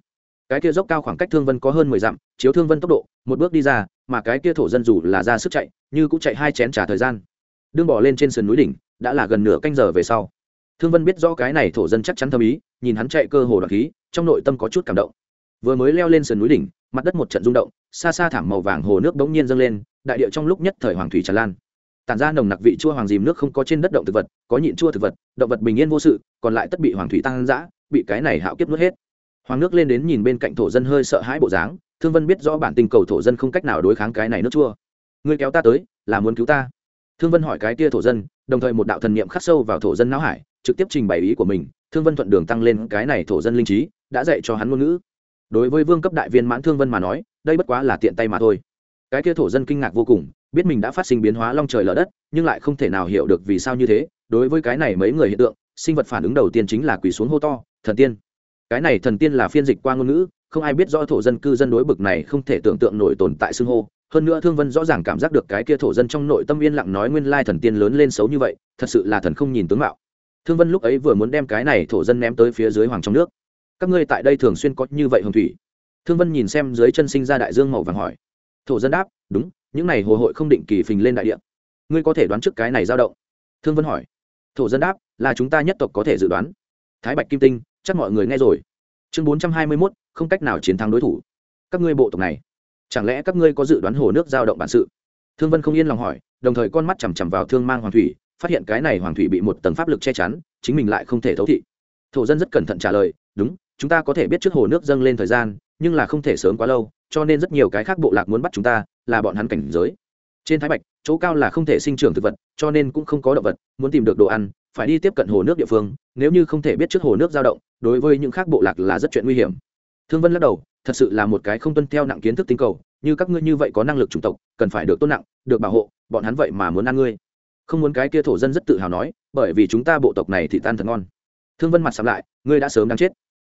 Cái kia dốc cao khoảng cách thương vân có hơn mười dặm, chiếu thương vân tốc độ, một bước đi ra, mà cái kia thổ dân dù là ra sức chạy, như cũng chạy hai chén trả thời gian. Đương bỏ lên trên sườn núi đỉnh, đã là gần nửa canh giờ về sau. Thương vân biết rõ cái này thổ dân chắc chắn thâm ý, nhìn hắn chạy cơ hồ đoạt khí, trong nội tâm có chút cảm động. Vừa mới leo lên sườn núi đỉnh mặt đất một trận rung động, xa xa thảm màu vàng hồ nước bỗng nhiên dâng lên, đại địa trong lúc nhất thời hoàng thủy tràn lan. Tản ra nồng nặc vị chua hoàng dìm nước không có trên đất động thực vật, có nhịn chua thực vật, động vật bình yên vô sự, còn lại tất bị hoàng thủy tăng giã bị cái này hạo kiếp nuốt hết. Hoàng nước lên đến nhìn bên cạnh thổ dân hơi sợ hãi bộ dáng, thương vân biết rõ bản tình cầu thổ dân không cách nào đối kháng cái này nước chua. Người kéo ta tới, là muốn cứu ta? Thương vân hỏi cái kia thổ dân, đồng thời một đạo thần niệm khắc sâu vào thổ dân não hải, trực tiếp trình bày ý của mình. Thương vân thuận đường tăng lên cái này thổ dân linh trí, đã dạy cho hắn ngôn ngữ đối với vương cấp đại viên mãn thương vân mà nói, đây bất quá là tiện tay mà thôi. Cái kia thổ dân kinh ngạc vô cùng, biết mình đã phát sinh biến hóa long trời lở đất, nhưng lại không thể nào hiểu được vì sao như thế. Đối với cái này mấy người hiện tượng, sinh vật phản ứng đầu tiên chính là quỳ xuống hô to, thần tiên! Cái này thần tiên là phiên dịch qua ngôn ngữ, không ai biết rõ thổ dân cư dân đối bực này không thể tưởng tượng nổi tồn tại xưng hô. Hơn nữa thương vân rõ ràng cảm giác được cái kia thổ dân trong nội tâm yên lặng nói nguyên lai thần tiên lớn lên xấu như vậy, thật sự là thần không nhìn tướng mạo. Thương vân lúc ấy vừa muốn đem cái này thổ dân ném tới phía dưới hoàng trong nước các ngươi tại đây thường xuyên có như vậy hồng thủy. Thương vân nhìn xem dưới chân sinh ra đại dương màu vàng hỏi. Thổ dân đáp, đúng, những này hồ hội không định kỳ phình lên đại địa. Ngươi có thể đoán trước cái này dao động? Thương vân hỏi. Thổ dân đáp, là chúng ta nhất tộc có thể dự đoán. Thái bạch kim tinh, chắc mọi người nghe rồi. Chương bốn trăm hai mươi mốt, không cách nào chiến thắng đối thủ. Các ngươi bộ tộc này, chẳng lẽ các ngươi có dự đoán hồ nước dao động bản sự? Thương vân không yên lòng hỏi, đồng thời con mắt chằm chằm vào thương mang hoàng thủy, phát hiện cái này hoàng thủy bị một tầng pháp lực che chắn, chính mình lại không thể thấu thị. Thổ dân rất cẩn thận trả lời, đúng chúng ta có thể biết trước hồ nước dâng lên thời gian, nhưng là không thể sớm quá lâu, cho nên rất nhiều cái khác bộ lạc muốn bắt chúng ta, là bọn hắn cảnh giới. Trên thái bạch, chỗ cao là không thể sinh trưởng thực vật, cho nên cũng không có động vật, muốn tìm được đồ ăn, phải đi tiếp cận hồ nước địa phương, nếu như không thể biết trước hồ nước dao động, đối với những khác bộ lạc là rất chuyện nguy hiểm. Thương vân lắc đầu, thật sự là một cái không tuân theo nặng kiến thức tinh cầu, như các ngươi như vậy có năng lực chủng tộc, cần phải được tôn nặng, được bảo hộ, bọn hắn vậy mà muốn ăn ngươi. Không muốn cái kia thổ dân rất tự hào nói, bởi vì chúng ta bộ tộc này thì tan thật ngon. Thương vân mặt sắm lại, ngươi đã sớm đang chết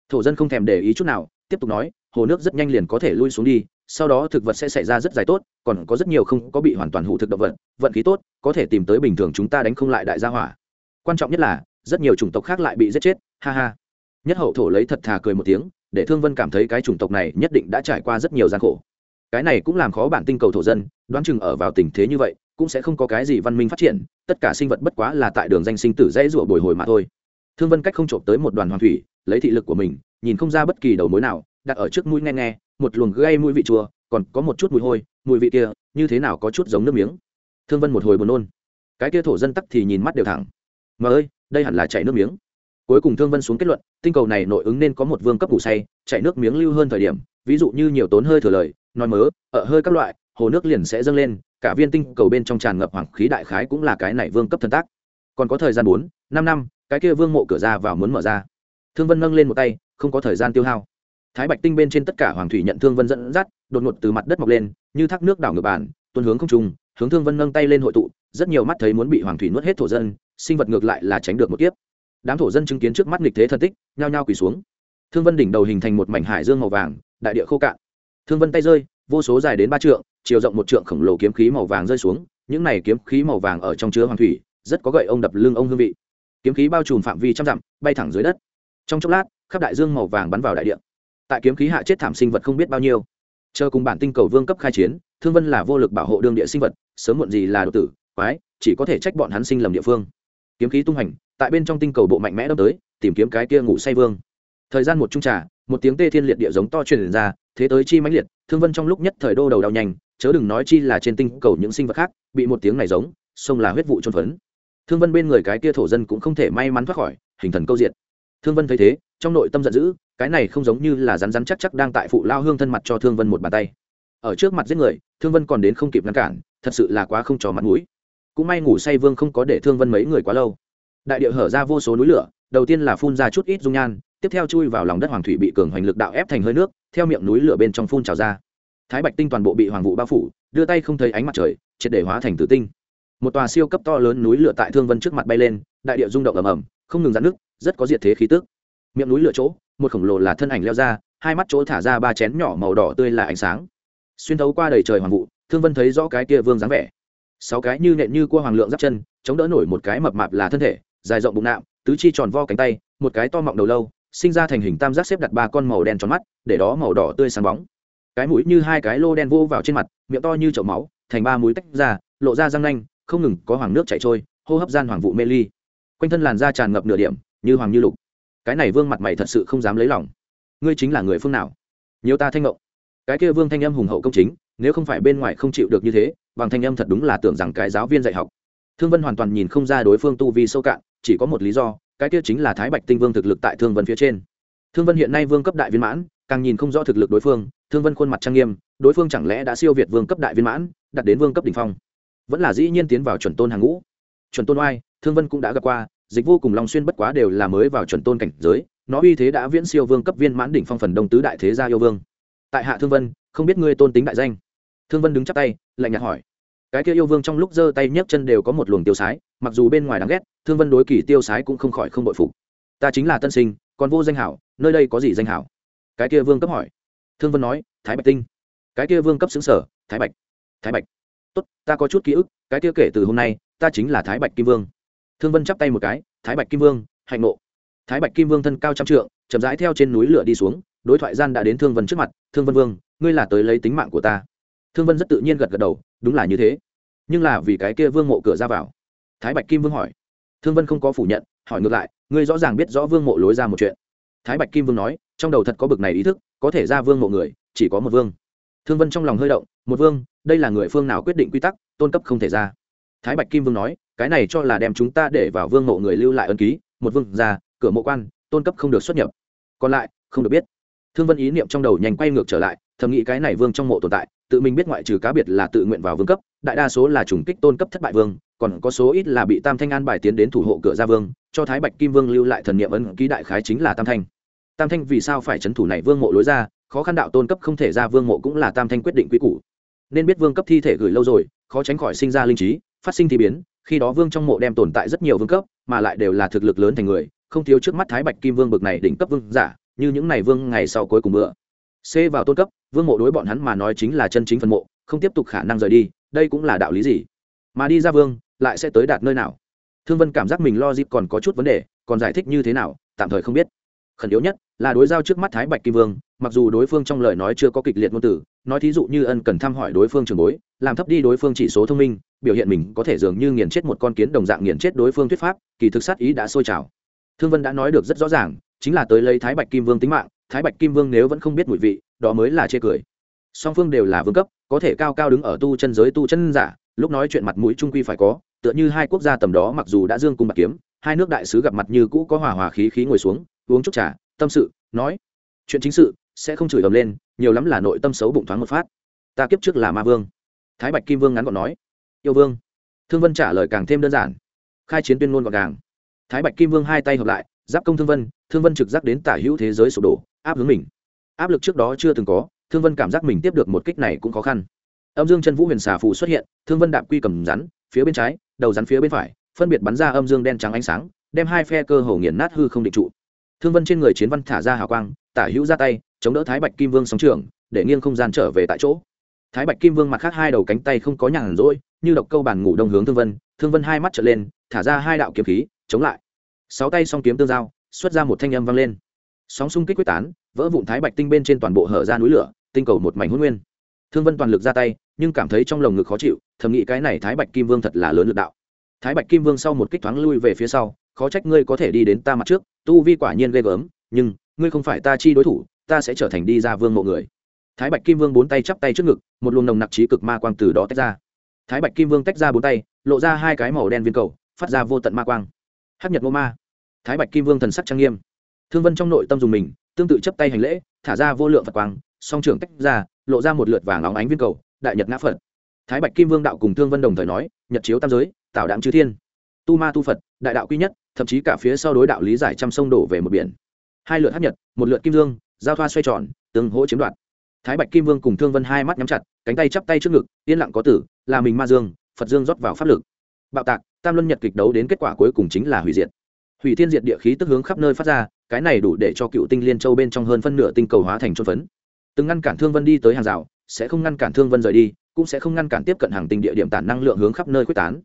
thổ dân không thèm để ý chút nào, tiếp tục nói, hồ nước rất nhanh liền có thể lui xuống đi, sau đó thực vật sẽ xảy ra rất dài tốt, còn có rất nhiều không có bị hoàn toàn hụ thực động vật, vận khí tốt, có thể tìm tới bình thường chúng ta đánh không lại đại gia hỏa. Quan trọng nhất là, rất nhiều chủng tộc khác lại bị giết chết, ha ha. Nhất hậu thổ lấy thật thà cười một tiếng, để thương vân cảm thấy cái chủng tộc này nhất định đã trải qua rất nhiều gian khổ. Cái này cũng làm khó bản tinh cầu thổ dân, đoán chừng ở vào tình thế như vậy, cũng sẽ không có cái gì văn minh phát triển, tất cả sinh vật bất quá là tại đường danh sinh tử dãy rụa bồi hồi mà thôi thương vân cách không trộm tới một đoàn hoàng thủy, lấy thị lực của mình, nhìn không ra bất kỳ đầu mối nào, đặt ở trước mũi nghe nghe, một luồng gây mũi vị chua, còn có một chút mùi hôi, mùi vị kia, như thế nào có chút giống nước miếng. Thương vân một hồi buồn nôn. Cái kia thổ dân tắc thì nhìn mắt đều thẳng. Mà ơi, đây hẳn là chảy nước miếng. Cuối cùng thương vân xuống kết luận, tinh cầu này nội ứng nên có một vương cấp ngủ say chạy nước miếng lưu hơn thời điểm, ví dụ như nhiều tốn hơi thừa lời, nói mớ ở hơi các loại, hồ nước liền sẽ dâng lên, cả viên tinh cầu bên trong tràn ngập hoàng khí đại khái cũng là cái này vương cấp thần tác. Còn có thời gian bốn, năm năm cái kia vương mộ cửa ra vào muốn mở ra. Thương vân nâng lên một tay, không có thời gian tiêu hao. Thái bạch tinh bên trên tất cả hoàng thủy nhận thương vân dẫn dắt, đột ngột từ mặt đất mọc lên, như thác nước đảo ngược bản tuần hướng không trùng hướng thương vân nâng tay lên hội tụ, rất nhiều mắt thấy muốn bị hoàng thủy nuốt hết thổ dân, sinh vật ngược lại là tránh được một kiếp. Đám thổ dân chứng kiến trước mắt nghịch thế thân tích, nhao nhao quỳ xuống. Thương vân đỉnh đầu hình thành một mảnh hải dương màu vàng, đại địa khô cạn. Thương vân tay rơi, vô số dài đến ba trượng, chiều rộng một trượng khổng lồ kiếm khí màu vàng rơi xuống, những này kiếm khí màu vàng ở trong chứa hoàng thủy, rất có gậy ông đập lưng ông hương vị kiếm khí bao trùm phạm vi trăm dặm, bay thẳng dưới đất. Trong chốc lát, khắp đại dương màu vàng bắn vào đại địa. Tại kiếm khí hạ chết thảm sinh vật không biết bao nhiêu. Chờ cùng bản tinh cầu vương cấp khai chiến, thương vân là vô lực bảo hộ đương địa sinh vật, sớm muộn gì là đột tử, quái, chỉ có thể trách bọn hắn sinh lầm địa phương. Kiếm khí tung hành, tại bên trong tinh cầu bộ mạnh mẽ đâm tới, tìm kiếm cái kia ngủ say vương. Thời gian một trung trà, một tiếng tê thiên liệt địa giống to truyền ra, thế tới chi mãnh liệt, thương vân trong lúc nhất thời đô đầu đau nhanh, chớ đừng nói chi là trên tinh cầu những sinh vật khác, bị một tiếng này giống, sông là huyết vụ trôn phấn thương vân bên người cái kia thổ dân cũng không thể may mắn thoát khỏi, hình thần câu diện thương vân thấy thế, trong nội tâm giận dữ, cái này không giống như là rắn rắn chắc chắc đang tại phụ lao hương thân mặt cho thương vân một bàn tay. Ở trước mặt giết người, thương vân còn đến không kịp ngăn cản, thật sự là quá không trò mặt mũi. Cũng may ngủ say vương không có để thương vân mấy người quá lâu. Đại địa hở ra vô số núi lửa, đầu tiên là phun ra chút ít dung nhan, tiếp theo chui vào lòng đất hoàng thủy bị cường hoành lực đạo ép thành hơi nước, theo miệng núi lửa bên trong phun trào ra. Thái bạch tinh toàn bộ bị hoàng vụ bao phủ, đưa tay không thấy ánh mặt trời, triệt để hóa thành tử tinh một tòa siêu cấp to lớn núi lửa tại thương vân trước mặt bay lên, đại địa rung động ầm ầm, không ngừng dạn nước rất có diệt thế khí tức. Miệng núi lửa chỗ, một khổng lồ là thân ảnh leo ra, hai mắt chỗ thả ra ba chén nhỏ màu đỏ tươi là ánh sáng. Xuyên thấu qua đầy trời hoàng vụ, thương vân thấy rõ cái kia vương dáng vẻ. Sáu cái như nện như cua hoàng lượng giáp chân, chống đỡ nổi một cái mập mạp là thân thể, dài rộng bụng nạm, tứ chi tròn vo cánh tay, một cái to mọng đầu lâu, sinh ra thành hình tam giác xếp đặt ba con màu đen tròn mắt, để đó màu đỏ tươi sáng bóng. Cái mũi như hai cái lô đen vô vào trên mặt, miệng to như chậu máu, thành ba mũi tách ra, lộ ra răng nanh không ngừng có hoàng nước chảy trôi, hô hấp gian hoàng vụ mê ly. Quanh thân làn da tràn ngập nửa điểm, như hoàng như lục. Cái này vương mặt mày thật sự không dám lấy lòng. Ngươi chính là người phương nào? Nhiều ta thanh ngộng cái kia vương thanh âm hùng hậu công chính, nếu không phải bên ngoài không chịu được như thế bằng thanh âm thật đúng là tưởng rằng cái giáo viên dạy học. Thương vân hoàn toàn nhìn không ra đối phương tu vi sâu cạn, chỉ có một lý do, cái kia chính là thái bạch tinh vương thực lực tại thương vân phía trên. Thương vân hiện nay vương cấp đại viên mãn, càng nhìn không rõ thực lực đối phương, thương vân khuôn mặt trang nghiêm, đối phương chẳng lẽ đã siêu việt vương cấp đại viên mãn đặt đến vương cấp đ ỉ n h phong? Vẫn là dĩ nhiên tiến vào chuẩn tôn hàng ngũ. Chuẩn tôn oai, thương vân cũng đã gặp qua, dịch vô cùng long xuyên bất quá đều là mới vào chuẩn tôn cảnh giới, nó uy thế đã viễn siêu vương cấp viên mãn đỉnh phong phần đông tứ đại thế gia yêu vương. Tại hạ thương vân, không biết ngươi tôn tính đại danh. Thương vân đứng chắp tay, lạnh nhạt hỏi. Cái kia yêu vương trong lúc giơ tay nhấc chân đều có một luồng tiêu sái, mặc dù bên ngoài đáng ghét, thương vân đối kỳ tiêu sái cũng không khỏi không bội phục. Ta chính là tân sinh, còn vô danh hảo, nơi đây có gì danh hảo? Cái kia vương cấp hỏi. Thương vân nói, thái bạch tinh. Cái kia vương cấp xứng sở, thái bạch thái bạch tốt, ta có chút ký ức, cái kia kể từ hôm nay, ta chính là thái bạch kim vương. Thương vân chắp tay một cái, thái bạch kim vương, hạnh nộ thái bạch kim vương thân cao trăm trượng, chậm rãi theo trên núi lửa đi xuống, đối thoại gian đã đến thương vân trước mặt, thương vân vương, ngươi là tới lấy tính mạng của ta. Thương vân rất tự nhiên gật gật đầu, đúng là như thế. Nhưng là vì cái kia vương mộ cửa ra vào. Thái bạch kim vương hỏi. Thương vân không có phủ nhận, hỏi ngược lại, ngươi rõ ràng biết rõ vương mộ lối ra một chuyện? Thái bạch kim vương nói, trong đầu thật có bực này ý thức, có thể ra vương mộ người, chỉ có một vương. Thương vân trong lòng hơi động, một vương đây là người phương nào quyết định quy tắc, tôn cấp không thể ra. Thái bạch kim vương nói, cái này cho là đem chúng ta để vào vương mộ người lưu lại ân ký, một vương ra, cửa mộ quan, tôn cấp không được xuất nhập. Còn lại, không được biết. Thương vân ý niệm trong đầu nhanh quay ngược trở lại, thầm nghĩ cái này vương trong mộ tồn tại, tự mình biết ngoại trừ cá biệt là tự nguyện vào vương cấp, đại đa số là chủng kích tôn cấp thất bại vương, còn có số ít là bị tam thanh an bài tiến đến thủ hộ cửa ra vương, cho thái bạch kim vương lưu lại thần niệm ân ký đại khái chính là tam thanh. Tam thanh vì sao phải c thủ này vương mộ lối ra, khó khăn đạo tôn cấp không thể ra vương mộ cũng là tam thanh quyết định quy củ nên biết vương cấp thi thể gửi lâu rồi, khó tránh khỏi sinh ra linh trí, phát sinh thi biến, khi đó vương trong mộ đem tồn tại rất nhiều vương cấp, mà lại đều là thực lực lớn thành người, không thiếu trước mắt thái bạch kim vương bực này đỉnh cấp vương giả, như những này vương ngày sau cuối cùng bữa. C vào tôn cấp, vương mộ đối bọn hắn mà nói chính là chân chính phần mộ, không tiếp tục khả năng rời đi, đây cũng là đạo lý gì? Mà đi ra vương, lại sẽ tới đạt nơi nào? Thương vân cảm giác mình lo dịp còn có chút vấn đề, còn giải thích như thế nào, tạm thời không biết khẩn yếu nhất là đối giao trước mắt thái bạch kim vương, mặc dù đối phương trong lời nói chưa có kịch liệt ngôn từ, nói thí dụ như ân cần thăm hỏi đối phương trường bối, làm thấp đi đối phương chỉ số thông minh, biểu hiện mình có thể dường như nghiền chết một con kiến đồng dạng nghiền chết đối phương thuyết pháp, kỳ thực sát ý đã sôi trào. Thương vân đã nói được rất rõ ràng, chính là tới lấy thái bạch kim vương tính mạng, thái bạch kim vương nếu vẫn không biết mùi vị, đó mới là chê cười. Song phương đều là vương cấp, có thể cao cao đứng ở tu chân giới tu chân giả, lúc nói chuyện mặt mũi trung quy phải có, tựa như hai quốc gia tầm đó mặc dù đã dương cung bạc kiếm, hai nước đại sứ gặp mặt như cũ có hòa hòa khí khí ngồi xuống uống chút trà, tâm sự, nói, chuyện chính sự sẽ không chửi ầm lên, nhiều lắm là nội tâm xấu bụng thoáng một phát. Ta kiếp trước là ma vương. Thái bạch kim vương ngắn gọn nói, yêu vương. Thương vân trả lời càng thêm đơn giản, khai chiến tuyên ngôn gọn gàng. Thái bạch kim vương hai tay hợp lại, giáp công thương vân thương vân trực giác đến tả hữu thế giới sụp đổ, áp hướng mình. Áp lực trước đó chưa từng có, thương vân cảm giác mình tiếp được một kích này cũng khó khăn. Âm dương chân vũ huyền xà phù xuất hiện, thương vân đạp quy cầm rắn, phía bên trái, đầu rắn phía bên phải, phân biệt bắn ra âm dương đen trắng ánh sáng, đem hai phe cơ hồ nghiền nát hư không định trụ thương vân trên người chiến văn thả ra hào quang, tả hữu ra tay, chống đỡ thái bạch kim vương sóng trường, để nghiêng không gian trở về tại chỗ. Thái bạch kim vương mặt khác hai đầu cánh tay không có nhàn rỗi, như độc câu bàn ngủ đông hướng thương vân thương vân hai mắt trở lên, thả ra hai đạo kiếm khí, chống lại. Sáu tay song kiếm tương giao, xuất ra một thanh âm vang lên. Sóng xung kích quyết tán, vỡ vụn thái bạch tinh bên trên toàn bộ hở ra núi lửa, tinh cầu một mảnh hôn nguyên. Thương vân toàn lực ra tay, nhưng cảm thấy trong lồng ngực khó chịu, thầm nghĩ cái này thái bạch kim vương thật là lớn lực đạo. Thái bạch kim vương sau một kích thoáng lui về phía sau, khó trách ngươi có thể đi đến ta mặt trước tu vi quả nhiên ghê gớm, nhưng, ngươi không phải ta chi đối thủ, ta sẽ trở thành đi ra vương mộ người. Thái bạch kim vương bốn tay chắp tay trước ngực, một luồng nồng nặc trí cực ma quang từ đó tách ra. Thái bạch kim vương tách ra bốn tay, lộ ra hai cái màu đen viên cầu, phát ra vô tận ma quang. Hắc nhật ngô ma. Thái bạch kim vương thần sắc trang nghiêm. Thương vân trong nội tâm dùng mình, tương tự chấp tay hành lễ, thả ra vô lượng phật quang, song trưởng tách ra, lộ ra một lượt vàng óng ánh viên cầu, đại nhật ngã phật. Thái bạch kim vương đạo cùng thương vân đồng thời nói, nhật chiếu tam giới tạo đạm chư thiên. Tu ma tu phật, đại đạo quy nhất thậm chí cả phía sau đối đạo lý giải trăm sông đổ về một biển. Hai lượt hấp nhật, một lượt kim dương, giao thoa xoay tròn, tương hỗ chiếm đoạt. Thái bạch kim vương cùng thương vân hai mắt nhắm chặt, cánh tay chắp tay trước ngực, yên lặng có tử, là mình ma dương, phật dương rót vào pháp lực. Bạo tạc, tam luân nhật kịch đấu đến kết quả cuối cùng chính là hủy diệt. Hủy thiên diệt địa khí tức hướng khắp nơi phát ra, cái này đủ để cho cựu tinh liên châu bên trong hơn phân nửa tinh cầu hóa thành trôn phấn. Từng ngăn cản thương vân đi tới hàng rào, sẽ không ngăn cản thương vân rời đi, cũng sẽ không ngăn cản tiếp cận hàng tinh địa điểm tản năng lượng hướng khắp nơi quyết tán.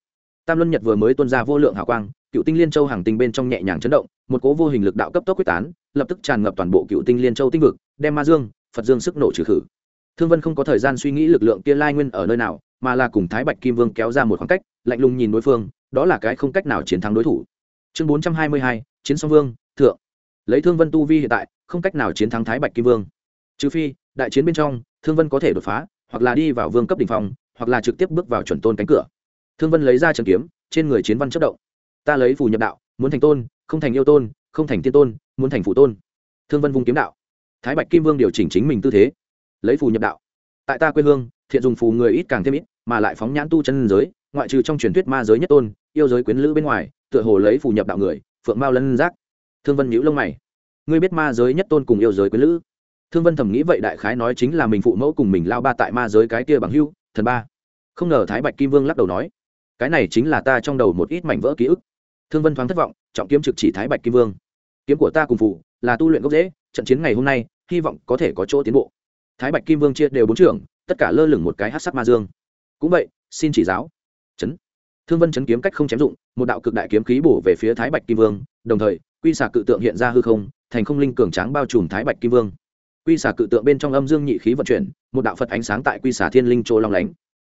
Tam luân nhật vừa mới tuôn ra vô lượng hào quang cựu tinh liên châu hàng tinh bên trong nhẹ nhàng chấn động, một cố vô hình lực đạo cấp tốc quyết tán, lập tức tràn ngập toàn bộ cựu tinh liên châu tinh vực, đem ma dương, phật dương sức nổ trừ khử. Thương vân không có thời gian suy nghĩ lực lượng kia lai nguyên ở nơi nào, mà là cùng thái bạch kim vương kéo ra một khoảng cách, lạnh lùng nhìn đối phương, đó là cái không cách nào chiến thắng đối thủ. Chương bốn trăm hai mươi hai, chiến song vương, thượng. Lấy thương vân tu vi hiện tại, không cách nào chiến thắng thái bạch kim vương. Trừ phi, đại chiến bên trong, thương vân có thể đột phá, hoặc là đi vào vương cấp đ ỉ n h phòng hoặc là trực tiếp bước vào chuẩn tôn cánh cửa. Thương vân lấy ra trần kiếm, trên người chiến văn chất động ta lấy phù nhập đạo, muốn thành tôn, không thành yêu tôn, không thành tiên tôn, muốn thành phụ tôn. Thương vân vung kiếm đạo. Thái bạch kim vương điều chỉnh chính mình tư thế. Lấy phù nhập đạo. Tại ta quê hương, thiện dùng phù người ít càng thêm ít, mà lại phóng nhãn tu chân giới, ngoại trừ trong truyền thuyết ma giới nhất tôn, yêu giới quyến lữ bên ngoài, tựa hồ lấy phù nhập đạo người, phượng mao lân giác. Thương vân nhíu lông mày. Ngươi biết ma giới nhất tôn cùng yêu giới quyến lữ? Thương vân thầm nghĩ vậy đại khái nói chính là mình phụ mẫu cùng mình lao ba tại ma giới cái kia bằng hưu, thần ba. Không ngờ thái bạch kim vương lắc đầu nói, cái này chính là ta trong đầu một ít mảnh vỡ ký ức thương vân thoáng thất vọng, trọng kiếm trực chỉ thái bạch kim vương. Kiếm của ta cùng phụ là tu luyện gốc dễ trận chiến ngày hôm nay, hy vọng có thể có chỗ tiến bộ. Thái bạch kim vương chia đều bốn trưởng, tất cả lơ lửng một cái hát sắc ma dương. Cũng vậy, xin chỉ giáo. Chấn. Thương vân chấn kiếm cách không chém dụng, một đạo cực đại kiếm khí bổ về phía thái bạch kim vương, đồng thời, quy xà cự tượng hiện ra hư không, thành không linh cường tráng bao trùm thái bạch kim vương. Quy xà cự tượng bên trong âm dương nhị khí vận chuyển, một đạo phật ánh sáng tại quy xà thiên linh chỗ long lánh.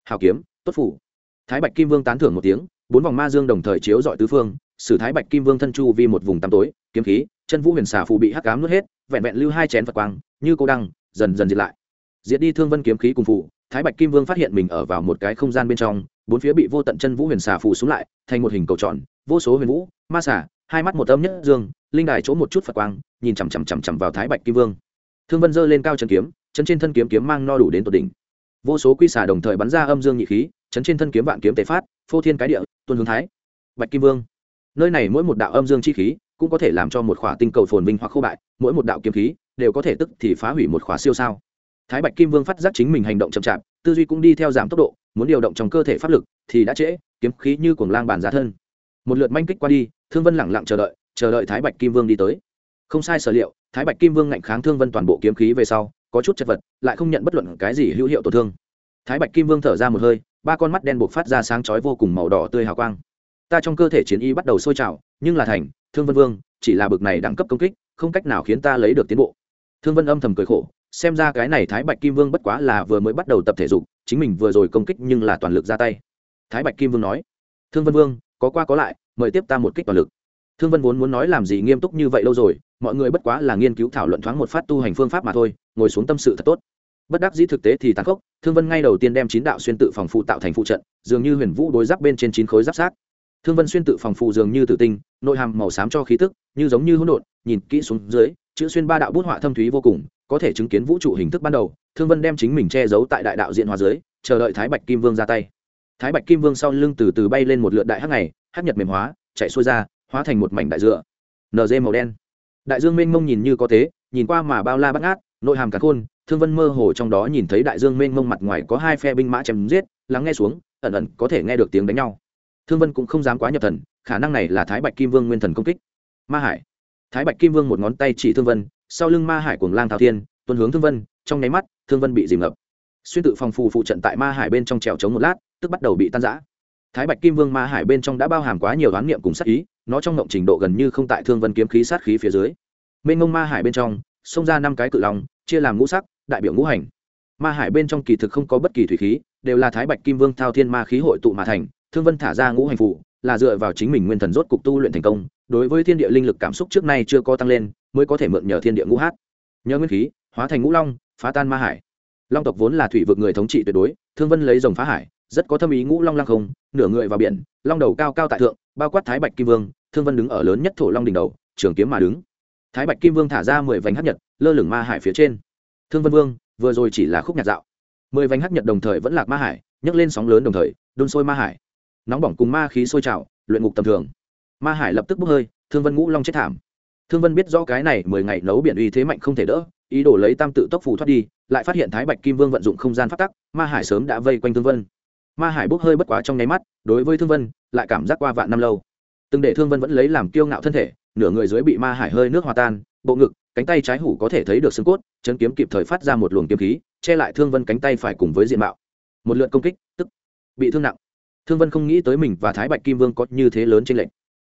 Hào kiếm, tốt phủ thái bạch kim vương tán thưởng một tiếng, bốn vòng ma dương đồng thời chiếu dọi tứ phương sử thái bạch kim vương thân chu vi một vùng tăm tối, kiếm khí, chân vũ huyền xà phù bị hắc cám nuốt hết, vẹn vẹn lưu hai chén phật quang, như cô đăng, dần dần diệt lại. Diệt đi thương vân kiếm khí cùng phụ thái bạch kim vương phát hiện mình ở vào một cái không gian bên trong, bốn phía bị vô tận chân vũ huyền xà phù xuống lại, thành một hình cầu tròn, vô số huyền vũ, ma xà, hai mắt một âm nhất dương, linh đài chỗ một chút phật quang, nhìn chằm chằm chằm chằm vào thái bạch kim vương. Thương vân giơ lên cao chân kiếm chân trên thân kiếm kiếm mang no đủ đến tột đỉnh. Vô số quy xà đồng thời bắn ra âm dương nhị khí, chấn trên thân kiếm vạn kiếm tề phát, phô thiên cái địa tuân hướng thái bạch kim vương nơi này mỗi một đạo âm dương chi khí cũng có thể làm cho một khỏa tinh cầu phồn vinh hoặc khô bại, mỗi một đạo kiếm khí đều có thể tức thì phá hủy một khóa siêu sao. Thái bạch kim vương phát giác chính mình hành động chậm chạp, tư duy cũng đi theo giảm tốc độ, muốn điều động trong cơ thể pháp lực thì đã trễ, kiếm khí như cuồng lang bàn giá thân. Một lượt manh kích qua đi, thương vân lẳng lặng chờ đợi chờ đợi thái bạch kim vương đi tới. Không sai sở liệu, thái bạch kim vương ngạnh kháng thương vân toàn bộ kiếm khí về sau, có chút chật vật, lại không nhận bất luận cái gì hữu hiệu tổn thương. Thái bạch kim vương thở ra một hơi, ba con mắt đen buộc phát ra sáng chói vô cùng màu đỏ tươi hào quang ta trong cơ thể chiến y bắt đầu sôi trào, nhưng là thành, thương vân vương, chỉ là bực này đẳng cấp công kích, không cách nào khiến ta lấy được tiến bộ. Thương vân âm thầm cười khổ, xem ra cái này thái bạch kim vương bất quá là vừa mới bắt đầu tập thể dục, chính mình vừa rồi công kích nhưng là toàn lực ra tay. Thái bạch kim vương nói, thương vân vương, có qua có lại, mời tiếp ta một kích toàn lực. Thương vân vốn muốn nói làm gì nghiêm túc như vậy lâu rồi, mọi người bất quá là nghiên cứu thảo luận thoáng một phát tu hành phương pháp mà thôi, ngồi xuống tâm sự thật tốt. Bất đắc dĩ thực tế thì tàn khốc, thương vân ngay đầu tiên đem chín đạo xuyên tự phòng phụ tạo thành phụ trận, dường như huyền vũ đối giáp bên trên chín khối giáp sát thương vân xuyên tự phòng phụ dường như tự tinh, nội hàm màu xám cho khí tức, như giống như hỗn độn, nhìn kỹ xuống dưới, chữ xuyên ba đạo bút họa thâm thúy vô cùng, có thể chứng kiến vũ trụ hình thức ban đầu. Thương vân đem chính mình che giấu tại đại đạo diện hòa dưới, chờ đợi thái bạch kim vương ra tay. Thái bạch kim vương sau lưng từ từ bay lên một lượt đại hắc này, hắc nhật mềm hóa, chạy xuôi ra, hóa thành một mảnh đại dựa. Nd màu đen. Đại dương mênh mông nhìn như có thế, nhìn qua mà bao la bắt ngát, nội hàm cả khôn, thương vân mơ hồ trong đó nhìn thấy đại dương mênh mông mặt ngoài có hai phe binh mã chém giết, lắng nghe xuống, ẩn ẩn có thể nghe được tiếng đánh nhau thương vân cũng không dám quá nhập thần, khả năng này là thái bạch kim vương nguyên thần công kích. Ma hải. Thái bạch kim vương một ngón tay chỉ thương vân, sau lưng ma hải cuồng lang thao thiên tuân hướng thương vân, trong nháy mắt, thương vân bị dìm ngập. Xuyên tự phòng phù phụ trận tại ma hải bên trong trèo trống một lát, tức bắt đầu bị tan giã thái bạch kim vương ma hải bên trong đã bao hàm quá nhiều đoán niệm cùng sát ý, nó trong ngộng trình độ gần như không tại thương vân kiếm khí sát khí phía dưới. Mênh ngông ma hải bên trong, xông ra năm cái cự lòng chia làm ngũ sắc, đại biểu ngũ hành. Ma hải bên trong kỳ thực không có bất kỳ thủy khí, đều là thái bạch kim vương thao thiên ma khí hội tụ mà thành thương vân thả ra ngũ hành phụ là dựa vào chính mình nguyên thần rốt cục tu luyện thành công, đối với thiên địa linh lực cảm xúc trước nay chưa có tăng lên, mới có thể mượn nhờ thiên địa ngũ hát. Nhờ nguyên khí, hóa thành ngũ long, phá tan ma hải. Long tộc vốn là thủy vực người thống trị tuyệt đối, thương vân lấy rồng phá hải, rất có thâm ý ngũ long lăng không, nửa người vào biển, long đầu cao cao tại thượng, bao quát thái bạch kim vương, thương vân đứng ở lớn nhất thổ long đỉnh đầu, trường kiếm mà đứng. Thái bạch kim vương thả ra mười vành hắc nhật, lơ lửng ma hải phía trên. Thương vân vương, vừa rồi chỉ là khúc nhạc dạo. Mười vành hắc nhật đồng thời vẫn lạc ma hải, nhấc lên sóng lớn đồng thời, đun sôi ma hải nóng bỏng cùng ma khí sôi trào, luyện ngục tầm thường. Ma hải lập tức bốc hơi, thương vân ngũ long chết thảm. Thương vân biết rõ cái này mười ngày nấu biển uy thế mạnh không thể đỡ, ý đồ lấy tam tự tốc phù thoát đi, lại phát hiện thái bạch kim vương vận dụng không gian phát tắc, ma hải sớm đã vây quanh thương vân. Ma hải bốc hơi bất quá trong nháy mắt, đối với thương vân, lại cảm giác qua vạn năm lâu. Từng để thương vân vẫn lấy làm kiêu ngạo thân thể, nửa người dưới bị ma hải hơi nước hòa tan, bộ ngực, cánh tay trái hủ có thể thấy được xương cốt chấn kiếm kịp thời phát ra một luồng kiếm khí, che lại thương vân cánh tay phải cùng với diện mạo. Một lượt công kích, tức, bị thương nặng thương vân không nghĩ tới mình và thái bạch kim vương có như thế lớn trên lệnh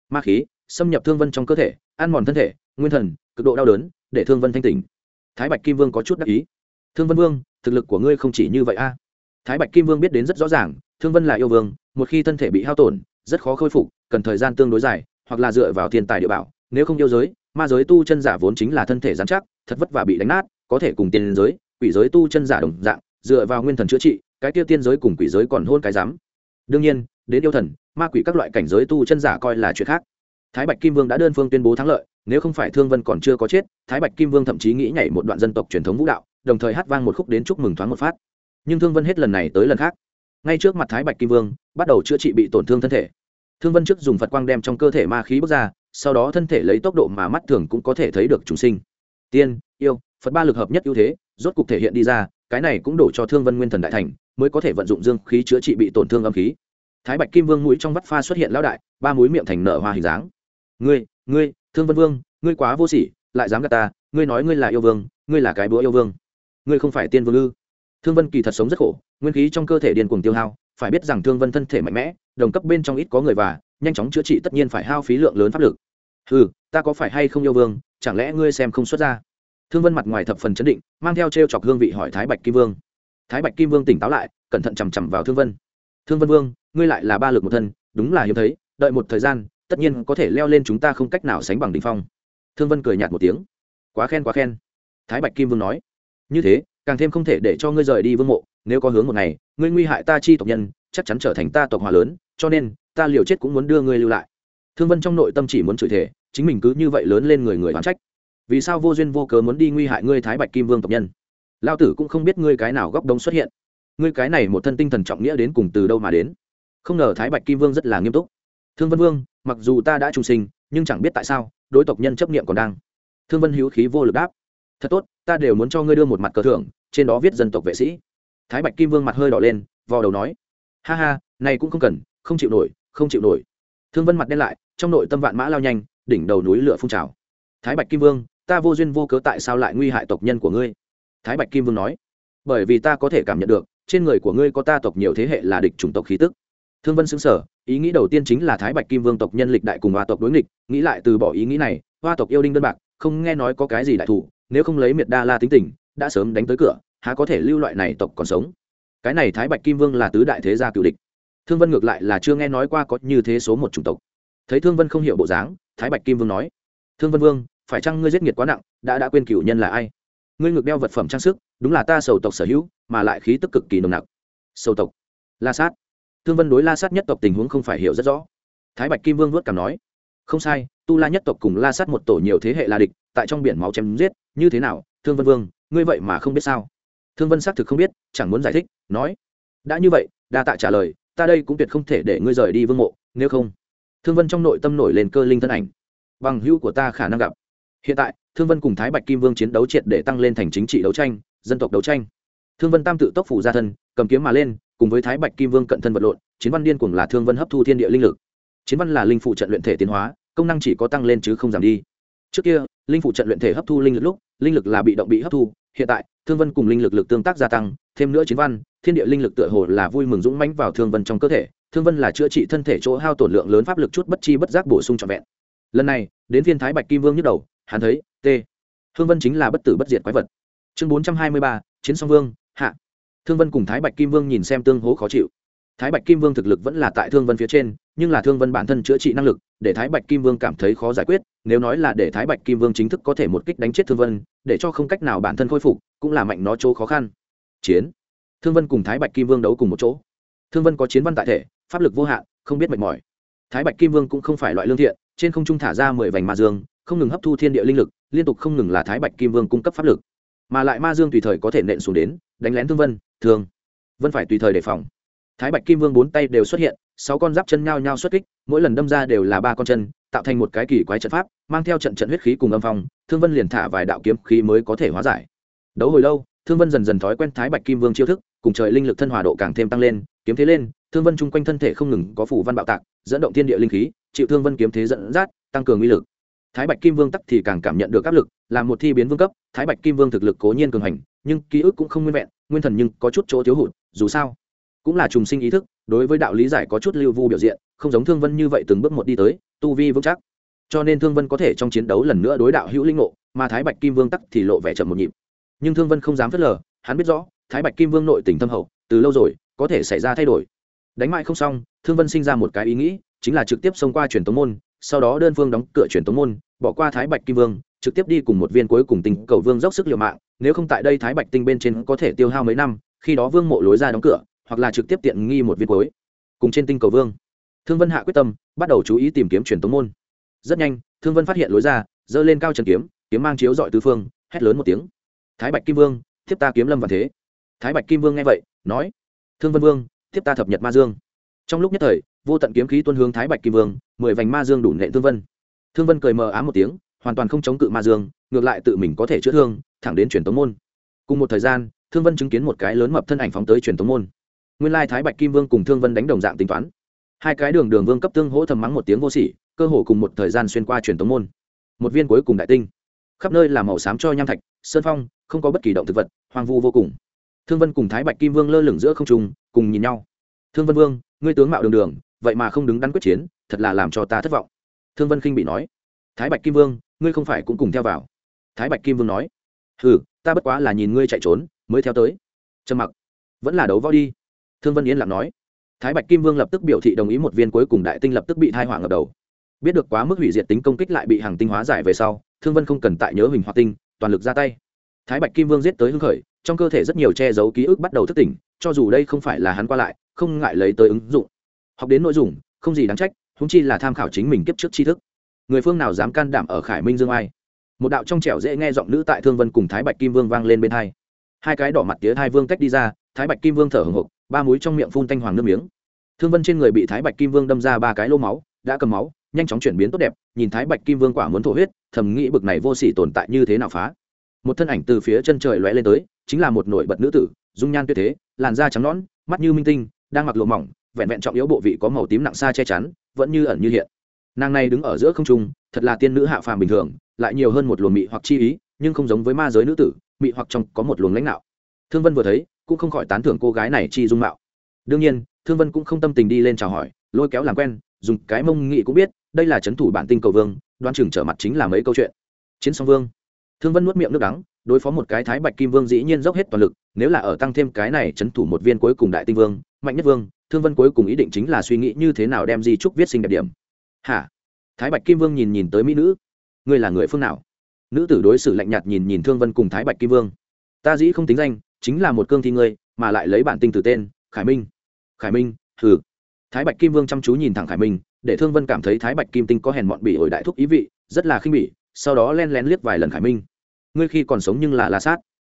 ma khí, xâm nhập thương vân trong cơ thể, ăn mòn thân thể, nguyên thần, cực độ đau đớn, để thương vân thanh tỉnh. Thái bạch kim vương có chút đắc ý. Thương vân vương, thực lực của ngươi không chỉ như vậy a. Thái bạch kim vương biết đến rất rõ ràng, thương vân là yêu vương, một khi thân thể bị hao tổn, rất khó khôi phục, cần thời gian tương đối dài, hoặc là dựa vào thiên tài địa bảo, nếu không yêu giới, ma giới tu chân giả vốn chính là thân thể giám chắc, thật vất vả bị đánh nát, có thể cùng tiền giới, quỷ giới tu chân giả đồng dạng, dựa vào nguyên thần chữa trị, cái tiêu tiên giới cùng quỷ giới còn hôn cái dám đương nhiên, đến yêu thần, ma quỷ các loại cảnh giới tu chân giả coi là chuyện khác. Thái bạch kim vương đã đơn phương tuyên bố thắng lợi, nếu không phải thương vân còn chưa có chết, thái bạch kim vương thậm chí nghĩ nhảy một đoạn dân tộc truyền thống vũ đạo, đồng thời hát vang một khúc đến chúc mừng thoáng một phát. Nhưng thương vân hết lần này tới lần khác. Ngay trước mặt thái bạch kim vương, bắt đầu chữa trị bị tổn thương thân thể. Thương vân trước dùng phật quang đem trong cơ thể ma khí bước ra, sau đó thân thể lấy tốc độ mà mắt thường cũng có thể thấy được chúng sinh. Tiên, yêu, phật ba lực hợp nhất ưu thế, rốt cục thể hiện đi ra, cái này cũng đổ cho thương vân nguyên thần đại thành mới có thể vận dụng dương khí chữa trị bị tổn thương âm khí. Thái bạch kim vương mũi trong vắt pha xuất hiện lão đại, ba mũi miệng thành nở hoa hình dáng. Ngươi ngươi, thương vân vương, ngươi quá vô sỉ, lại dám gạt ta, ngươi nói ngươi là yêu vương, ngươi là cái búa yêu vương. Ngươi không phải tiên vương ư? Thương vân kỳ thật sống rất khổ, nguyên khí trong cơ thể điên cuồng tiêu hao, phải biết rằng thương vân thân thể mạnh mẽ, đồng cấp bên trong ít có người và, nhanh chóng chữa trị tất nhiên phải hao phí lượng lớn pháp lực. Ừ ta có phải hay không yêu vương, chẳng lẽ ngươi xem không xuất ra? Thương vân mặt ngoài thập phần chấn định, mang theo t r e o chọc hương vị hỏi thái bạch kim vương thái bạch kim vương tỉnh táo lại, cẩn thận chằm chằm vào thương vân. Thương vân vương, ngươi lại là ba lực một thân, đúng là hiếm thấy, đợi một thời gian, tất nhiên có thể leo lên chúng ta không cách nào sánh bằng đ ỉ n h phong. Thương vân cười nhạt một tiếng. Quá khen quá khen. Thái bạch kim vương nói. Như thế, càng thêm không thể để cho ngươi rời đi vương mộ, nếu có hướng một ngày, ngươi nguy hại ta chi tộc nhân, chắc chắn trở thành ta tộc hòa lớn, cho nên, ta liều chết cũng muốn đưa ngươi lưu lại. Thương vân trong nội tâm chỉ muốn chửi thể chính mình cứ như vậy lớn lên người người oán trách. Vì sao vô duyên vô cớ muốn đi nguy hại ngươi thái bạch kim vương tộc nhân? Lao tử cũng không biết ngươi cái nào góc đông xuất hiện. Ngươi cái này một thân tinh thần trọng nghĩa đến cùng từ đâu mà đến? Không ngờ thái bạch kim vương rất là nghiêm túc. Thương vân vương, mặc dù ta đã trung sinh, nhưng chẳng biết tại sao, đối tộc nhân chấp niệm còn đang. Thương vân hữu khí vô lực đáp. Thật tốt, ta đều muốn cho ngươi đưa một mặt cờ thưởng, trên đó viết dân tộc vệ sĩ. Thái bạch kim vương mặt hơi đỏ lên, vò đầu nói. Ha ha, này cũng không cần, không chịu nổi, không chịu nổi. Thương vân mặt đen lại, trong nội tâm vạn mã lao nhanh, đỉnh đầu núi lửa phun trào. Thái bạch kim vương, ta vô duyên vô cớ tại sao lại nguy hại tộc nhân của ngươi? Thái bạch kim vương nói, bởi vì ta có thể cảm nhận được, trên người của ngươi có ta tộc nhiều thế hệ là địch chủng tộc khí tức. Thương vân xứng sở ý nghĩ đầu tiên chính là thái bạch kim vương tộc nhân lịch đại cùng hoa tộc đối nghịch, nghĩ lại từ bỏ ý nghĩ này, hoa tộc yêu đinh đơn bạc, không nghe nói có cái gì đại thủ, nếu không lấy miệt đa la tính tình, đã sớm đánh tới cửa, há có thể lưu loại này tộc còn sống? Cái này thái bạch kim vương là tứ đại thế gia cựu địch. Thương vân ngược lại là chưa nghe nói qua có như thế số một chủng tộc. Thấy thương vân không hiểu bộ dáng, thái bạch kim vương nói, thương vân vương, phải chăng ngươi giết nghiệt quá nặng, đã đã quên cửu nhân là ai? Ngươi ngược đeo vật phẩm trang sức, đúng là ta sầu tộc sở hữu, mà lại khí tức cực kỳ nồng nặc. Sầu tộc. La sát. Thương vân đối la sát nhất tộc tình huống không phải hiểu rất rõ. Thái bạch kim vương vớt cảm nói, không sai, tu la nhất tộc cùng la sát một tổ nhiều thế hệ là địch, tại trong biển máu chém giết, như thế nào, thương vân vương, ngươi vậy mà không biết sao? Thương vân xác thực không biết, chẳng muốn giải thích, nói, đã như vậy, đa tạ trả lời, ta đây cũng tuyệt không thể để ngươi rời đi vương mộ, nếu không. Thương vân trong nội tâm nổi lên cơ linh thân ảnh. Bằng hữu của ta khả năng gặp. Hiện tại thương vân cùng thái bạch kim vương chiến đấu triệt để tăng lên thành chính trị đấu tranh, dân tộc đấu tranh. Thương vân tam tự tốc phủ ra thân, cầm kiếm mà lên, cùng với thái bạch kim vương cận thân vật lộn, chiến văn điên cùng là thương vân hấp thu thiên địa linh lực. Chiến văn là linh phụ trận luyện thể tiến hóa, công năng chỉ có tăng lên chứ không giảm đi. Trước kia, linh phụ trận luyện thể hấp thu linh lực lúc, linh lực là bị động bị hấp thu, hiện tại, thương vân cùng linh lực lực tương tác gia tăng, thêm nữa chiến văn, thiên địa linh lực tựa hồ là vui mừng dũng mãnh vào thương vân trong cơ thể, thương vân là chữa trị thân thể chỗ hao tổn lượng lớn pháp lực chút bất chi bất giác bổ sung trọn vẹn. Lần này, đến viên thái bạch kim vương nhức đầu, hắn thấy t. Thương vân chính là bất tử bất diệt quái vật. Chương bốn trăm hai mươi ba, chiến song vương, hạ. Thương vân cùng thái bạch kim vương nhìn xem tương hố khó chịu. Thái bạch kim vương thực lực vẫn là tại thương vân phía trên, nhưng là thương vân bản thân chữa trị năng lực, để thái bạch kim vương cảm thấy khó giải quyết, nếu nói là để thái bạch kim vương chính thức có thể một kích đánh chết thương vân, để cho không cách nào bản thân khôi phục, cũng là mạnh nó chỗ khó khăn. Chiến. Thương vân cùng thái bạch kim vương đấu cùng một chỗ. Thương vân có chiến văn tại thể, pháp lực vô hạn, không biết mệt mỏi. Thái bạch kim vương cũng không phải loại lương thiện, trên không trung thả ra mười vành ma dương không ngừng hấp thu thiên địa linh lực, liên tục không ngừng là thái bạch kim vương cung cấp pháp lực. Mà lại ma dương tùy thời có thể nện xuống đến, đánh lén thương vân thương vân phải tùy thời đề phòng. Thái bạch kim vương bốn tay đều xuất hiện, sáu con giáp chân nhao nhao xuất kích, mỗi lần đâm ra đều là ba con chân, tạo thành một cái kỳ quái trận pháp, mang theo trận trận huyết khí cùng âm phong, thương vân liền thả vài đạo kiếm khí mới có thể hóa giải. Đấu hồi lâu, thương vân dần dần thói quen thái bạch kim vương chiêu thức, cùng trời linh lực thân hòa độ càng thêm tăng lên, kiếm thế lên, thương vân chung quanh thân thể không ngừng có phủ văn bạo tạc, dẫn động thiên địa linh khí, chịu thương vân kiếm thế dẫn dắt, tăng cường uy lực thái bạch kim vương tắc thì càng cảm nhận được áp lực, là một thi biến vương cấp, thái bạch kim vương thực lực cố nhiên cường hành, nhưng ký ức cũng không nguyên vẹn, nguyên thần nhưng có chút chỗ thiếu hụt, dù sao cũng là trùng sinh ý thức, đối với đạo lý giải có chút lưu vu biểu diện, không giống thương vân như vậy từng bước một đi tới, tu vi vững chắc. Cho nên thương vân có thể trong chiến đấu lần nữa đối đạo hữu linh ngộ, mà thái bạch kim vương tắc thì lộ vẻ chậm một nhịp. Nhưng thương vân không dám phớt lờ, hắn biết rõ, thái bạch kim vương nội tình thâm hậu, từ lâu rồi, có thể xảy ra thay đổi. Đánh mãi không xong, thương vân sinh ra một cái ý nghĩ, chính là trực tiếp xông qua truyền tống môn sau đó đơn phương đóng cửa truyền tống môn, bỏ qua thái bạch kim vương, trực tiếp đi cùng một viên cuối cùng tình cầu vương dốc sức liều mạng, nếu không tại đây thái bạch tinh bên trên có thể tiêu hao mấy năm, khi đó vương mộ lối ra đóng cửa, hoặc là trực tiếp tiện nghi một viên cuối. Cùng trên tinh cầu vương, thương vân hạ quyết tâm, bắt đầu chú ý tìm kiếm truyền tống môn. Rất nhanh, thương vân phát hiện lối ra, giơ lên cao trần kiếm kiếm mang chiếu dọi tứ phương, hét lớn một tiếng. Thái bạch kim vương, thiếp ta kiếm lâm và thế. Thái bạch kim vương nghe vậy, nói, thương vân vương, thiếp ta thập nhật ma dương trong lúc nhất thời, vô tận kiếm khí tuân hướng thái bạch kim vương, mười vành ma dương đủ nệ thương vân. Thương vân cười mờ ám một tiếng, hoàn toàn không chống cự ma dương, ngược lại tự mình có thể chữa thương, thẳng đến truyền tống môn. Cùng một thời gian, thương vân chứng kiến một cái lớn mập thân ảnh phóng tới truyền tống môn. Nguyên lai thái bạch kim vương cùng thương vân đánh đồng dạng tính toán. Hai cái đường đường vương cấp tương hỗ thầm mắng một tiếng vô sỉ, cơ hồ cùng một thời gian xuyên qua truyền tống môn. Một viên cuối cùng đại tinh. Khắp nơi là màu xám cho nham thạch, sơn phong, không có bất kỳ động thực vật, hoang vu vô cùng. Thương vân cùng thái bạch kim vương lơ lửng giữa không trung, cùng nhìn nhau. Thương vân vương ngươi tướng mạo đường đường, vậy mà không đứng đắn quyết chiến, thật là làm cho ta thất vọng. Thương vân khinh bị nói. Thái bạch kim vương, ngươi không phải cũng cùng theo vào. Thái bạch kim vương nói. Ừ ta bất quá là nhìn ngươi chạy trốn, mới theo tới. Trầm mặc. Vẫn là đấu võ đi. Thương vân yên lặng nói. Thái bạch kim vương lập tức biểu thị đồng ý một viên cuối cùng đại tinh lập tức bị thai hỏa ngập đầu. Biết được quá mức hủy diệt tính công kích lại bị hàng tinh hóa giải về sau, thương vân không cần tại nhớ hình hoạt tinh, toàn lực ra tay. Thái bạch kim vương giết tới hưng khởi, trong cơ thể rất nhiều che giấu ký ức bắt đầu thức tỉnh, cho dù đây không phải là hắn qua lại không ngại lấy tới ứng dụng. Học đến nội dung, không gì đáng trách húng chi là tham khảo chính mình kiếp trước tri thức. Người phương nào dám can đảm ở khải minh dương ai? Một đạo trong trẻo dễ nghe giọng nữ tại thương vân cùng thái bạch kim vương vang lên bên hai. Hai cái đỏ mặt tía hai vương tách đi ra, thái bạch kim vương thở hồng hộc, ba múi trong miệng phun thanh hoàng nước miếng. Thương vân trên người bị thái bạch kim vương đâm ra ba cái lô máu, đã cầm máu, nhanh chóng chuyển biến tốt đẹp, nhìn thái bạch kim vương quả muốn thổ huyết, thầm nghĩ bực này vô sỉ tồn tại như thế nào phá. Một thân ảnh từ phía chân trời lóe lên tới, chính là một nổi bật nữ tử, dung nhan tuyệt thế, làn da trắng nõn, mắt như minh tinh đang mặc lụa mỏng, vẹn vẹn trọng yếu bộ vị có màu tím nặng xa che chắn, vẫn như ẩn như hiện. Nàng này đứng ở giữa không trung, thật là tiên nữ hạ phàm bình thường, lại nhiều hơn một luồng mị hoặc chi ý, nhưng không giống với ma giới nữ tử, mị hoặc trong có một luồng lãnh đạo. Thương vân vừa thấy, cũng không khỏi tán thưởng cô gái này chi dung mạo. Đương nhiên, thương vân cũng không tâm tình đi lên chào hỏi, lôi kéo làm quen, dùng cái mông nghị cũng biết, đây là c h ấ n thủ bản tinh cầu vương đoan chừng trở mặt chính là mấy câu chuyện. Chiến song vương. Thương vân nuốt miệng nước đắng, đối phó một cái thái bạch kim vương dĩ nhiên dốc hết toàn lực, nếu là ở tăng thêm cái này c h ấ n thủ một viên cuối cùng đại tinh vương mạnh nhất vương, thương vân cuối cùng ý định chính là suy nghĩ như thế nào đem di trúc viết sinh đẹp điểm. Hả? Thái bạch kim vương nhìn nhìn tới mỹ nữ. Ngươi là người phương nào? Nữ tử đối xử lạnh nhạt nhìn nhìn thương vân cùng thái bạch kim vương. Ta dĩ không tính danh, chính là một cương thi ngươi, mà lại lấy bản tinh từ tên, khải minh. Khải minh, hừ. Thái bạch kim vương chăm chú nhìn thẳng khải minh, để thương vân cảm thấy thái bạch kim tinh có hèn mọn bị ổi đại thúc ý vị, rất là khinh bỉ, sau đó len lén liếc vài lần khải minh. Ngươi khi còn sống nhưng là la sát.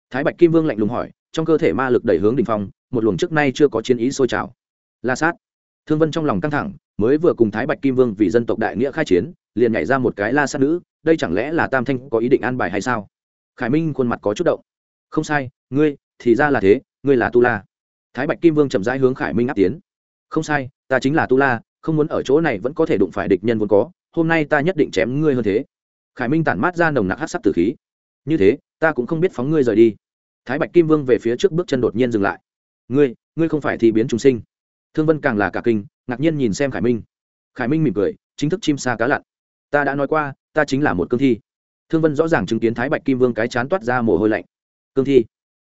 Thái bạch kim vương lạnh lùng hỏi trong cơ thể ma lực đẩy hướng đỉnh phong, một luồng trước nay chưa có chiến ý sôi trào. La sát. Thương vân trong lòng căng thẳng, mới vừa cùng thái bạch kim vương vì dân tộc đại nghĩa khai chiến, liền nhảy ra một cái la sát nữ, đây chẳng lẽ là tam thanh có ý định an bài hay sao? Khải minh khuôn mặt có chút động. Không sai, ngươi, thì ra là thế, ngươi là tu la. Thái bạch kim vương chậm rãi hướng khải minh áp tiến. Không sai, ta chính là tu la, không muốn ở chỗ này vẫn có thể đụng phải địch nhân vốn có, hôm nay ta nhất định chém ngươi hơn thế. Khải minh tản mát ra nồng nặc hát sắc tử khí. Như thế, ta cũng không biết phóng ngươi rời đi thái bạch kim vương về phía trước bước chân đột nhiên dừng lại. Ngươi ngươi không phải thì biến chúng sinh. Thương vân càng là cả kinh, ngạc nhiên nhìn xem khải minh. Khải minh mỉm cười, chính thức chim xa cá lặn. Ta đã nói qua, ta chính là một cương thi. Thương vân rõ ràng chứng kiến thái bạch kim vương cái chán toát ra mồ hôi lạnh. Cương thi?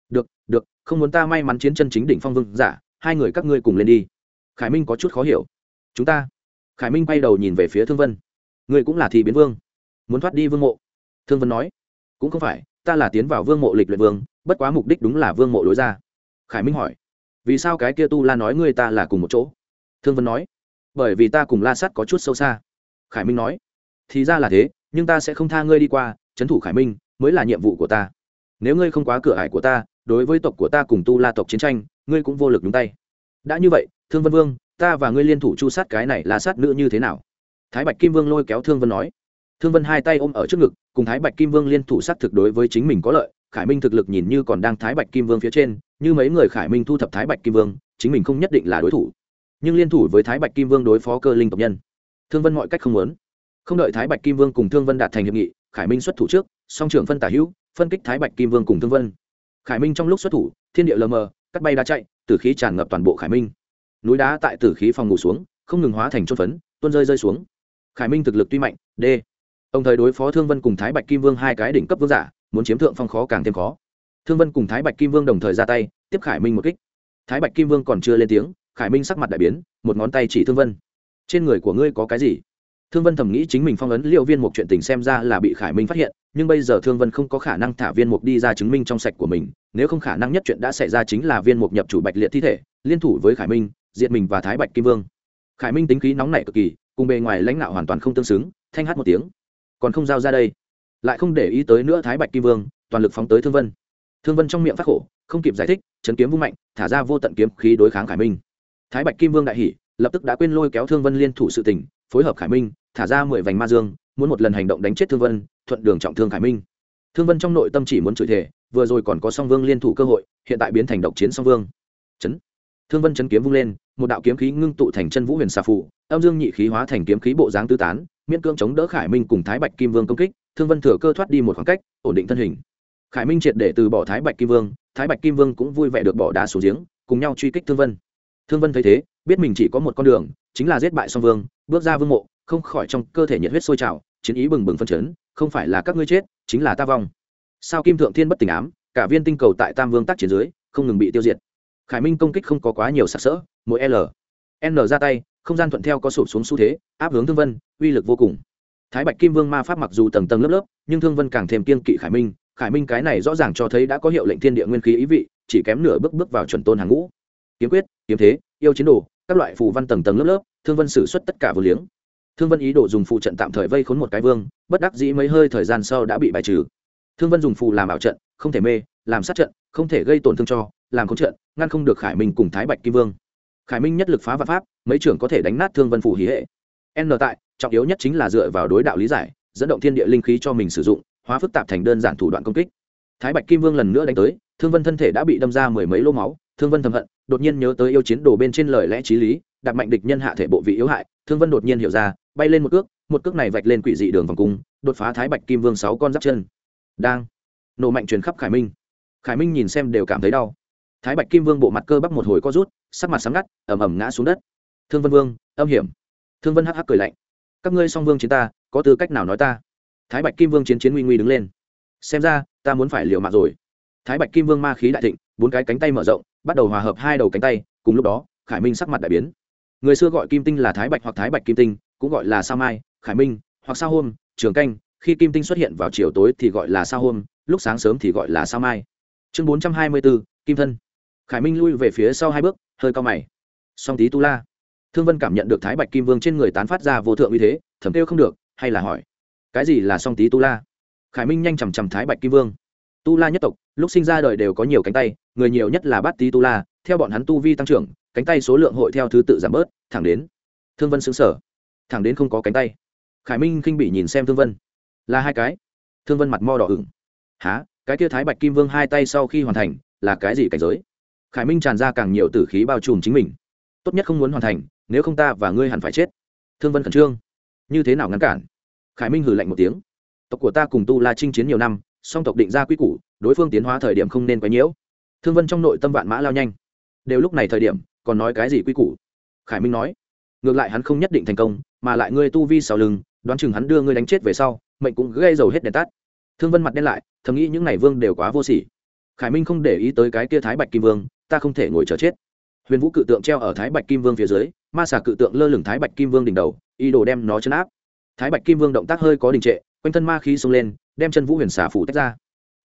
Được được, không muốn ta may mắn chiến chân chính đỉnh phong vương giả, hai người các ngươi cùng lên đi. Khải minh có chút khó hiểu. Chúng ta? Khải minh bay đầu nhìn về phía thương vân. Ngươi cũng là thì biến vương, muốn thoát đi vương mộ? Thương vân nói. Cũng không phải, ta là tiến vào vương mộ lịch luyện vương bất quá mục đích đúng là vương mộ lối ra. Khải minh hỏi, vì sao cái kia tu la nói ngươi ta là cùng một chỗ? Thương vân nói, bởi vì ta cùng la sắt có chút sâu xa. Khải minh nói, thì ra là thế, nhưng ta sẽ không tha ngươi đi qua trấn thủ khải minh mới là nhiệm vụ của ta. Nếu ngươi không quá cửa ải của ta, đối với tộc của ta cùng tu la tộc chiến tranh, ngươi cũng vô lực đúng tay. Đã như vậy, thương vân vương, ta và ngươi liên thủ chu sát cái này là sát nữ như thế nào? Thái bạch kim vương lôi kéo thương vân nói. Thương vân hai tay ôm ở trước ngực, cùng thái bạch kim vương liên thủ sát thực đối với chính mình có lợi khải minh thực lực nhìn như còn đang thái bạch kim vương phía trên, như mấy người khải minh thu thập thái bạch kim vương, chính mình không nhất định là đối thủ. Nhưng liên thủ với thái bạch kim vương đối phó cơ linh tộc nhân. Thương vân mọi cách không muốn. Không đợi thái bạch kim vương cùng thương vân đạt thành hiệp nghị, khải minh xuất thủ trước, song trưởng phân tả hữu, phân kích thái bạch kim vương cùng thương vân. Khải minh trong lúc xuất thủ, thiên địa lờ mờ, cắt bay đá chạy, tử khí tràn ngập toàn bộ khải minh. Núi đá tại tử khí phòng ngủ xuống, không ngừng hóa thành chốt phấn, tuôn rơi rơi xuống. Khải minh thực lực tuy mạnh d ông thời đối phó thương vân cùng thái bạch kim vương hai cái đỉnh cấp vương giả muốn chiếm thượng phong khó càng thêm khó. Thương vân cùng thái bạch kim vương đồng thời ra tay, tiếp khải minh một kích. Thái bạch kim vương còn chưa lên tiếng, khải minh sắc mặt đại biến, một ngón tay chỉ thương vân. Trên người của ngươi có cái gì? Thương vân thầm nghĩ chính mình phong ấn liệu viên mục chuyện tình xem ra là bị khải minh phát hiện, nhưng bây giờ thương vân không có khả năng thả viên mục đi ra chứng minh trong sạch của mình, nếu không khả năng nhất chuyện đã xảy ra chính là viên mục nhập chủ bạch liệt thi thể, liên thủ với khải minh, diệt mình và thái bạch kim vương. Khải minh tính khí nóng nảy cực kỳ, cùng bề ngoài lãnh đạo hoàn toàn không tương xứng, thanh hát một tiếng. Còn không giao ra đây lại không để ý tới nữa thái bạch kim vương, toàn lực phóng tới thương vân. Thương vân trong miệng phát khổ, không kịp giải thích, chấn kiếm vung mạnh, thả ra vô tận kiếm khí đối kháng khải minh. Thái bạch kim vương đại hỷ lập tức đã quên lôi kéo thương vân liên thủ sự tỉnh phối hợp khải minh, thả ra mười vành ma dương, muốn một lần hành động đánh chết thương vân, thuận đường trọng thương khải minh. Thương vân trong nội tâm chỉ muốn chửi thể vừa rồi còn có song vương liên thủ cơ hội, hiện tại biến thành độc chiến song vương. Chấn. Thương vân chấn kiếm vung lên, một đạo kiếm khí ngưng tụ thành chân vũ huyền xà phụ âm dương nhị khí hóa thành kiếm khí bộ dáng tứ tán, miễn cưỡng chống đỡ khải minh cùng thái bạch kim vương công kích thương vân thừa cơ thoát đi một khoảng cách, ổn định thân hình. Khải minh triệt để từ bỏ thái bạch kim vương, thái bạch kim vương cũng vui vẻ được bỏ đá xuống giếng, cùng nhau truy kích thương vân. Thương vân thấy thế, biết mình chỉ có một con đường, chính là giết bại song vương, bước ra vương mộ, không khỏi trong cơ thể nhiệt huyết sôi trào, chiến ý bừng bừng phân chấn, không phải là các ngươi chết, chính là ta vong. Sao kim thượng thiên bất tỉnh ám, cả viên tinh cầu tại tam vương tác chiến dưới, không ngừng bị tiêu diệt. Khải minh công kích không có quá nhiều sặc sỡ, mỗi l. N ra tay, không gian thuận theo có sụp xuống xu thế, áp hướng thương vân, uy lực vô cùng thái bạch kim vương ma pháp mặc dù tầng tầng lớp lớp, nhưng thương vân càng thêm kiên kỵ khải minh. Khải minh cái này rõ ràng cho thấy đã có hiệu lệnh thiên địa nguyên khí ý vị, chỉ kém nửa bước bước vào chuẩn tôn hàng ngũ. Kiếm quyết, kiếm thế, yêu chiến đồ, các loại phù văn tầng tầng lớp lớp, thương vân xử suất tất cả vừa liếng. Thương vân ý đồ dùng phù trận tạm thời vây khốn một cái vương, bất đắc dĩ mấy hơi thời gian sau đã bị bài trừ. Thương vân dùng phù làm ảo trận, không thể mê, làm sát trận, không thể gây tổn thương cho, làm khống trận, ngăn không được khải minh cùng thái bạch kim vương. Khải minh nhất lực phá vật pháp, mấy trưởng có thể đánh nát thương vân phù hí hệ. N tại trọng yếu nhất chính là dựa vào đối đạo lý giải, dẫn động thiên địa linh khí cho mình sử dụng, hóa phức tạp thành đơn giản thủ đoạn công kích. Thái bạch kim vương lần nữa đánh tới, thương vân thân thể đã bị đâm ra mười mấy lô máu, thương vân thầm hận, đột nhiên nhớ tới yêu chiến đồ bên trên lời lẽ t r í lý đặt mạnh địch nhân hạ thể bộ vị yếu hại, thương vân đột nhiên hiểu ra, bay lên một cước một cước này vạch lên quỷ dị đường vòng cung, đột phá thái bạch kim vương sáu con giáp chân. Đang, nổ mạnh truyền khắp khải minh. Khải minh nhìn xem đều cảm thấy đau. Thái bạch kim vương bộ mặt cơ bắp một hồi co rút, sắc mặt sáng ngắt ẩm ẩm ngã xuống đất. Thương vân vương, âm hiểm. Thương vân hắc hắc cười lạnh các ngươi song vương chiến ta, có tư cách nào nói ta? Thái bạch kim vương chiến chiến nguy nguy đứng lên. Xem ra, ta muốn phải liều mạng rồi. Thái bạch kim vương ma khí đại thịnh, bốn cái cánh tay mở rộng, bắt đầu hòa hợp hai đầu cánh tay, cùng lúc đó, khải minh sắc mặt đại biến. Người xưa gọi kim tinh là thái bạch hoặc thái bạch kim tinh, cũng gọi là sao mai, khải minh, hoặc sao hôm, trường canh, khi kim tinh xuất hiện vào chiều tối thì gọi là sao hôm, lúc sáng sớm thì gọi là sao mai. Chương bốn trăm hai mươi bốn, kim thân. Khải minh lui về phía sau hai bước, hơi cao mày. Song tí tu la thương vân cảm nhận được thái bạch kim vương trên người tán phát ra vô thượng uy thế thẩm kêu không được, hay là hỏi, cái gì là song Tý tu la? Khải minh nhanh chằm chằm thái bạch kim vương. Tu la nhất tộc, lúc sinh ra đời đều có nhiều cánh tay, người nhiều nhất là bát Tý tu la, theo bọn hắn tu vi tăng trưởng, cánh tay số lượng hội theo thứ tự giảm bớt, thẳng đến. Thương vân xứng sở thẳng đến không có cánh tay. Khải minh khinh bị nhìn xem thương vân. Là hai cái. Thương vân mặt mo đỏ ửng. Há cái kia thái bạch kim vương hai tay sau khi hoàn thành, là cái gì cảnh giới? Khải minh tràn ra càng nhiều tử khí bao trùm chính mình. Tốt nhất không muốn hoàn thành nếu không ta và ngươi hẳn phải chết. Thương vân khẩn trương. Như thế nào ngăn cản? Khải minh hử lạnh một tiếng. Tộc của ta cùng tu la chinh chiến nhiều năm, song tộc định ra quy củ, đối phương tiến hóa thời điểm không nên quấy nhiễu. Thương vân trong nội tâm vạn mã lao nhanh. Đều lúc này thời điểm, còn nói cái gì quy củ? Khải minh nói. Ngược lại hắn không nhất định thành công, mà lại ngươi tu vi sau lưng, đoán chừng hắn đưa ngươi đánh chết về sau, mệnh cũng gây dầu hết đèn tắt. Thương vân mặt đen lại, thầm nghĩ những n à y vương đều quá vô sỉ. Khải minh không để ý tới cái kia thái bạch kim vương, ta không thể ngồi chờ chết. Huyền vũ cự tượng treo ở thái bạch kim vương phía dưới ma xà cự tượng lơ lửng thái bạch kim vương đỉnh đầu, ý đồ đem nó chấn áp. Thái bạch kim vương động tác hơi có đình trệ, quanh thân ma khí xông lên, đem chân vũ huyền xà phủ tách ra.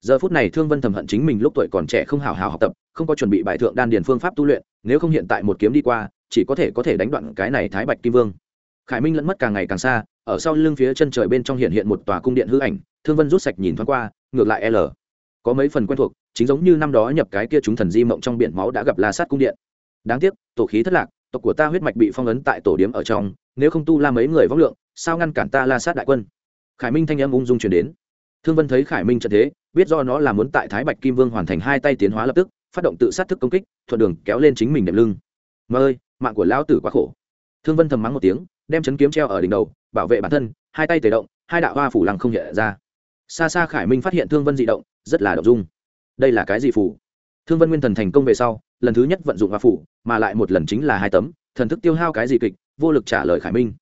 Giờ phút này thương vân thầm hận chính mình lúc tuổi còn trẻ không hào hào học tập, không có chuẩn bị bài thượng đan điền phương pháp tu luyện, nếu không hiện tại một kiếm đi qua, chỉ có thể có thể đánh đoạn cái này thái bạch kim vương. Khải minh lẫn mất càng ngày càng xa, ở sau lưng phía chân trời bên trong hiện hiện một tòa cung điện hư ảnh, thương vân rút sạch nhìn thoáng qua, ngược lại l. Có mấy phần quen thuộc, chính giống như năm đó nhập cái kia chúng thần di mộng trong biển máu đã gặp la sát cung điện. Đáng tiếc, tổ khí thất lạc tộc của ta huyết mạch bị phong ấn tại tổ điếm ở trong, nếu không tu la mấy người võ lượng, sao ngăn cản ta la sát đại quân? Khải minh thanh âm ung dung chuyển đến. Thương vân thấy khải minh trận thế, biết do nó là muốn tại thái bạch kim vương hoàn thành hai tay tiến hóa lập tức, phát động tự sát thức công kích, thuận đường kéo lên chính mình đệm lưng. Mơ ơi, mạng của lão tử quá khổ. Thương vân thầm mắng một tiếng, đem chấn kiếm treo ở đỉnh đầu, bảo vệ bản thân, hai tay tề động, hai đạo hoa phủ lăng không hiện ra. Xa xa khải minh phát hiện thương vân dị động, rất là động dung. Đây là cái gì phủ thương vân nguyên thần thành công về sau, lần thứ nhất vận dụng hoa phủ, mà lại một lần chính là hai tấm, thần thức tiêu hao cái gì kịch, vô lực trả lời khải minh.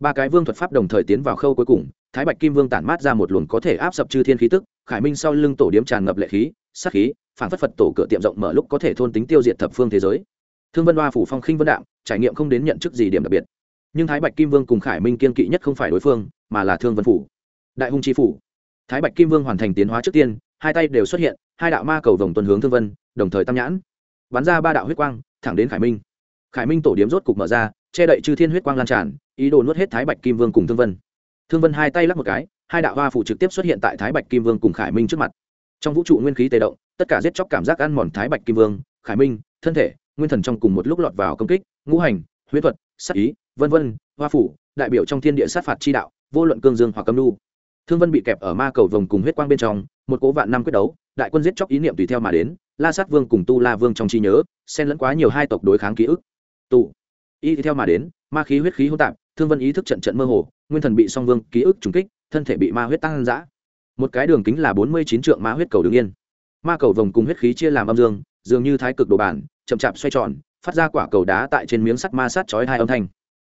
Ba cái vương thuật pháp đồng thời tiến vào khâu cuối cùng, thái bạch kim vương tản mát ra một luồng có thể áp sập chư thiên khí tức, khải minh sau lưng tổ điếm tràn ngập lệ khí, sát khí, phản phất phật tổ cửa tiệm rộng mở lúc có thể thôn tính tiêu diệt thập phương thế giới. Thương vân hoa phủ phong khinh vân đạm, trải nghiệm không đến nhận chức gì điểm đặc biệt. Nhưng thái bạch kim vương cùng khải minh kiên kỵ nhất không phải đối phương, mà là thương vân phủ. Đại hung chi phủ. Thái bạch kim vương hoàn thành tiến hóa trước tiên, hai tay đều xuất hiện, hai đạo ma cầu vòng tuần hướng thương vân đồng thời tam nhãn. Bắn ra ba đạo huyết quang, thẳng đến khải minh. Khải minh tổ điếm rốt cục mở ra, che đậy chư thiên huyết quang lan tràn, ý đồ nuốt hết thái bạch kim vương cùng thương vân. Thương vân hai tay lắc một cái, hai đạo hoa phủ trực tiếp xuất hiện tại thái bạch kim vương cùng khải minh trước mặt. Trong vũ trụ nguyên khí tề động, tất cả giết chóc cảm giác ăn mòn thái bạch kim vương, khải minh, thân thể, nguyên thần trong cùng một lúc lọt vào công kích, ngũ hành, huyết thuật, sát ý, vân vân, hoa phủ, đại biểu trong thiên địa sát phạt chi đạo, vô luận cương dương hoặc cấm nu. Thương vân bị kẹp ở ma cầu vồng cùng huyết quang bên trong, một cố vạn năm quyết đấu, đại quân giết chóc ý niệm tùy theo mà đến la sát vương cùng tu la vương trong trí nhớ, xen lẫn quá nhiều hai tộc đối kháng ký ức. Tụ. Y theo mà đến, ma khí huyết khí hỗn tạp, thương vân ý thức trận trận mơ hồ, nguyên thần bị song vương ký ức trùng kích, thân thể bị ma huyết tăng giã một cái đường kính là bốn mươi chín trượng ma huyết cầu đứng yên. Ma cầu vồng cùng huyết khí chia làm âm dương, dường như thái cực đồ bản, chậm chạp xoay tròn, phát ra quả cầu đá tại trên miếng sắt ma sát chói hai âm thanh.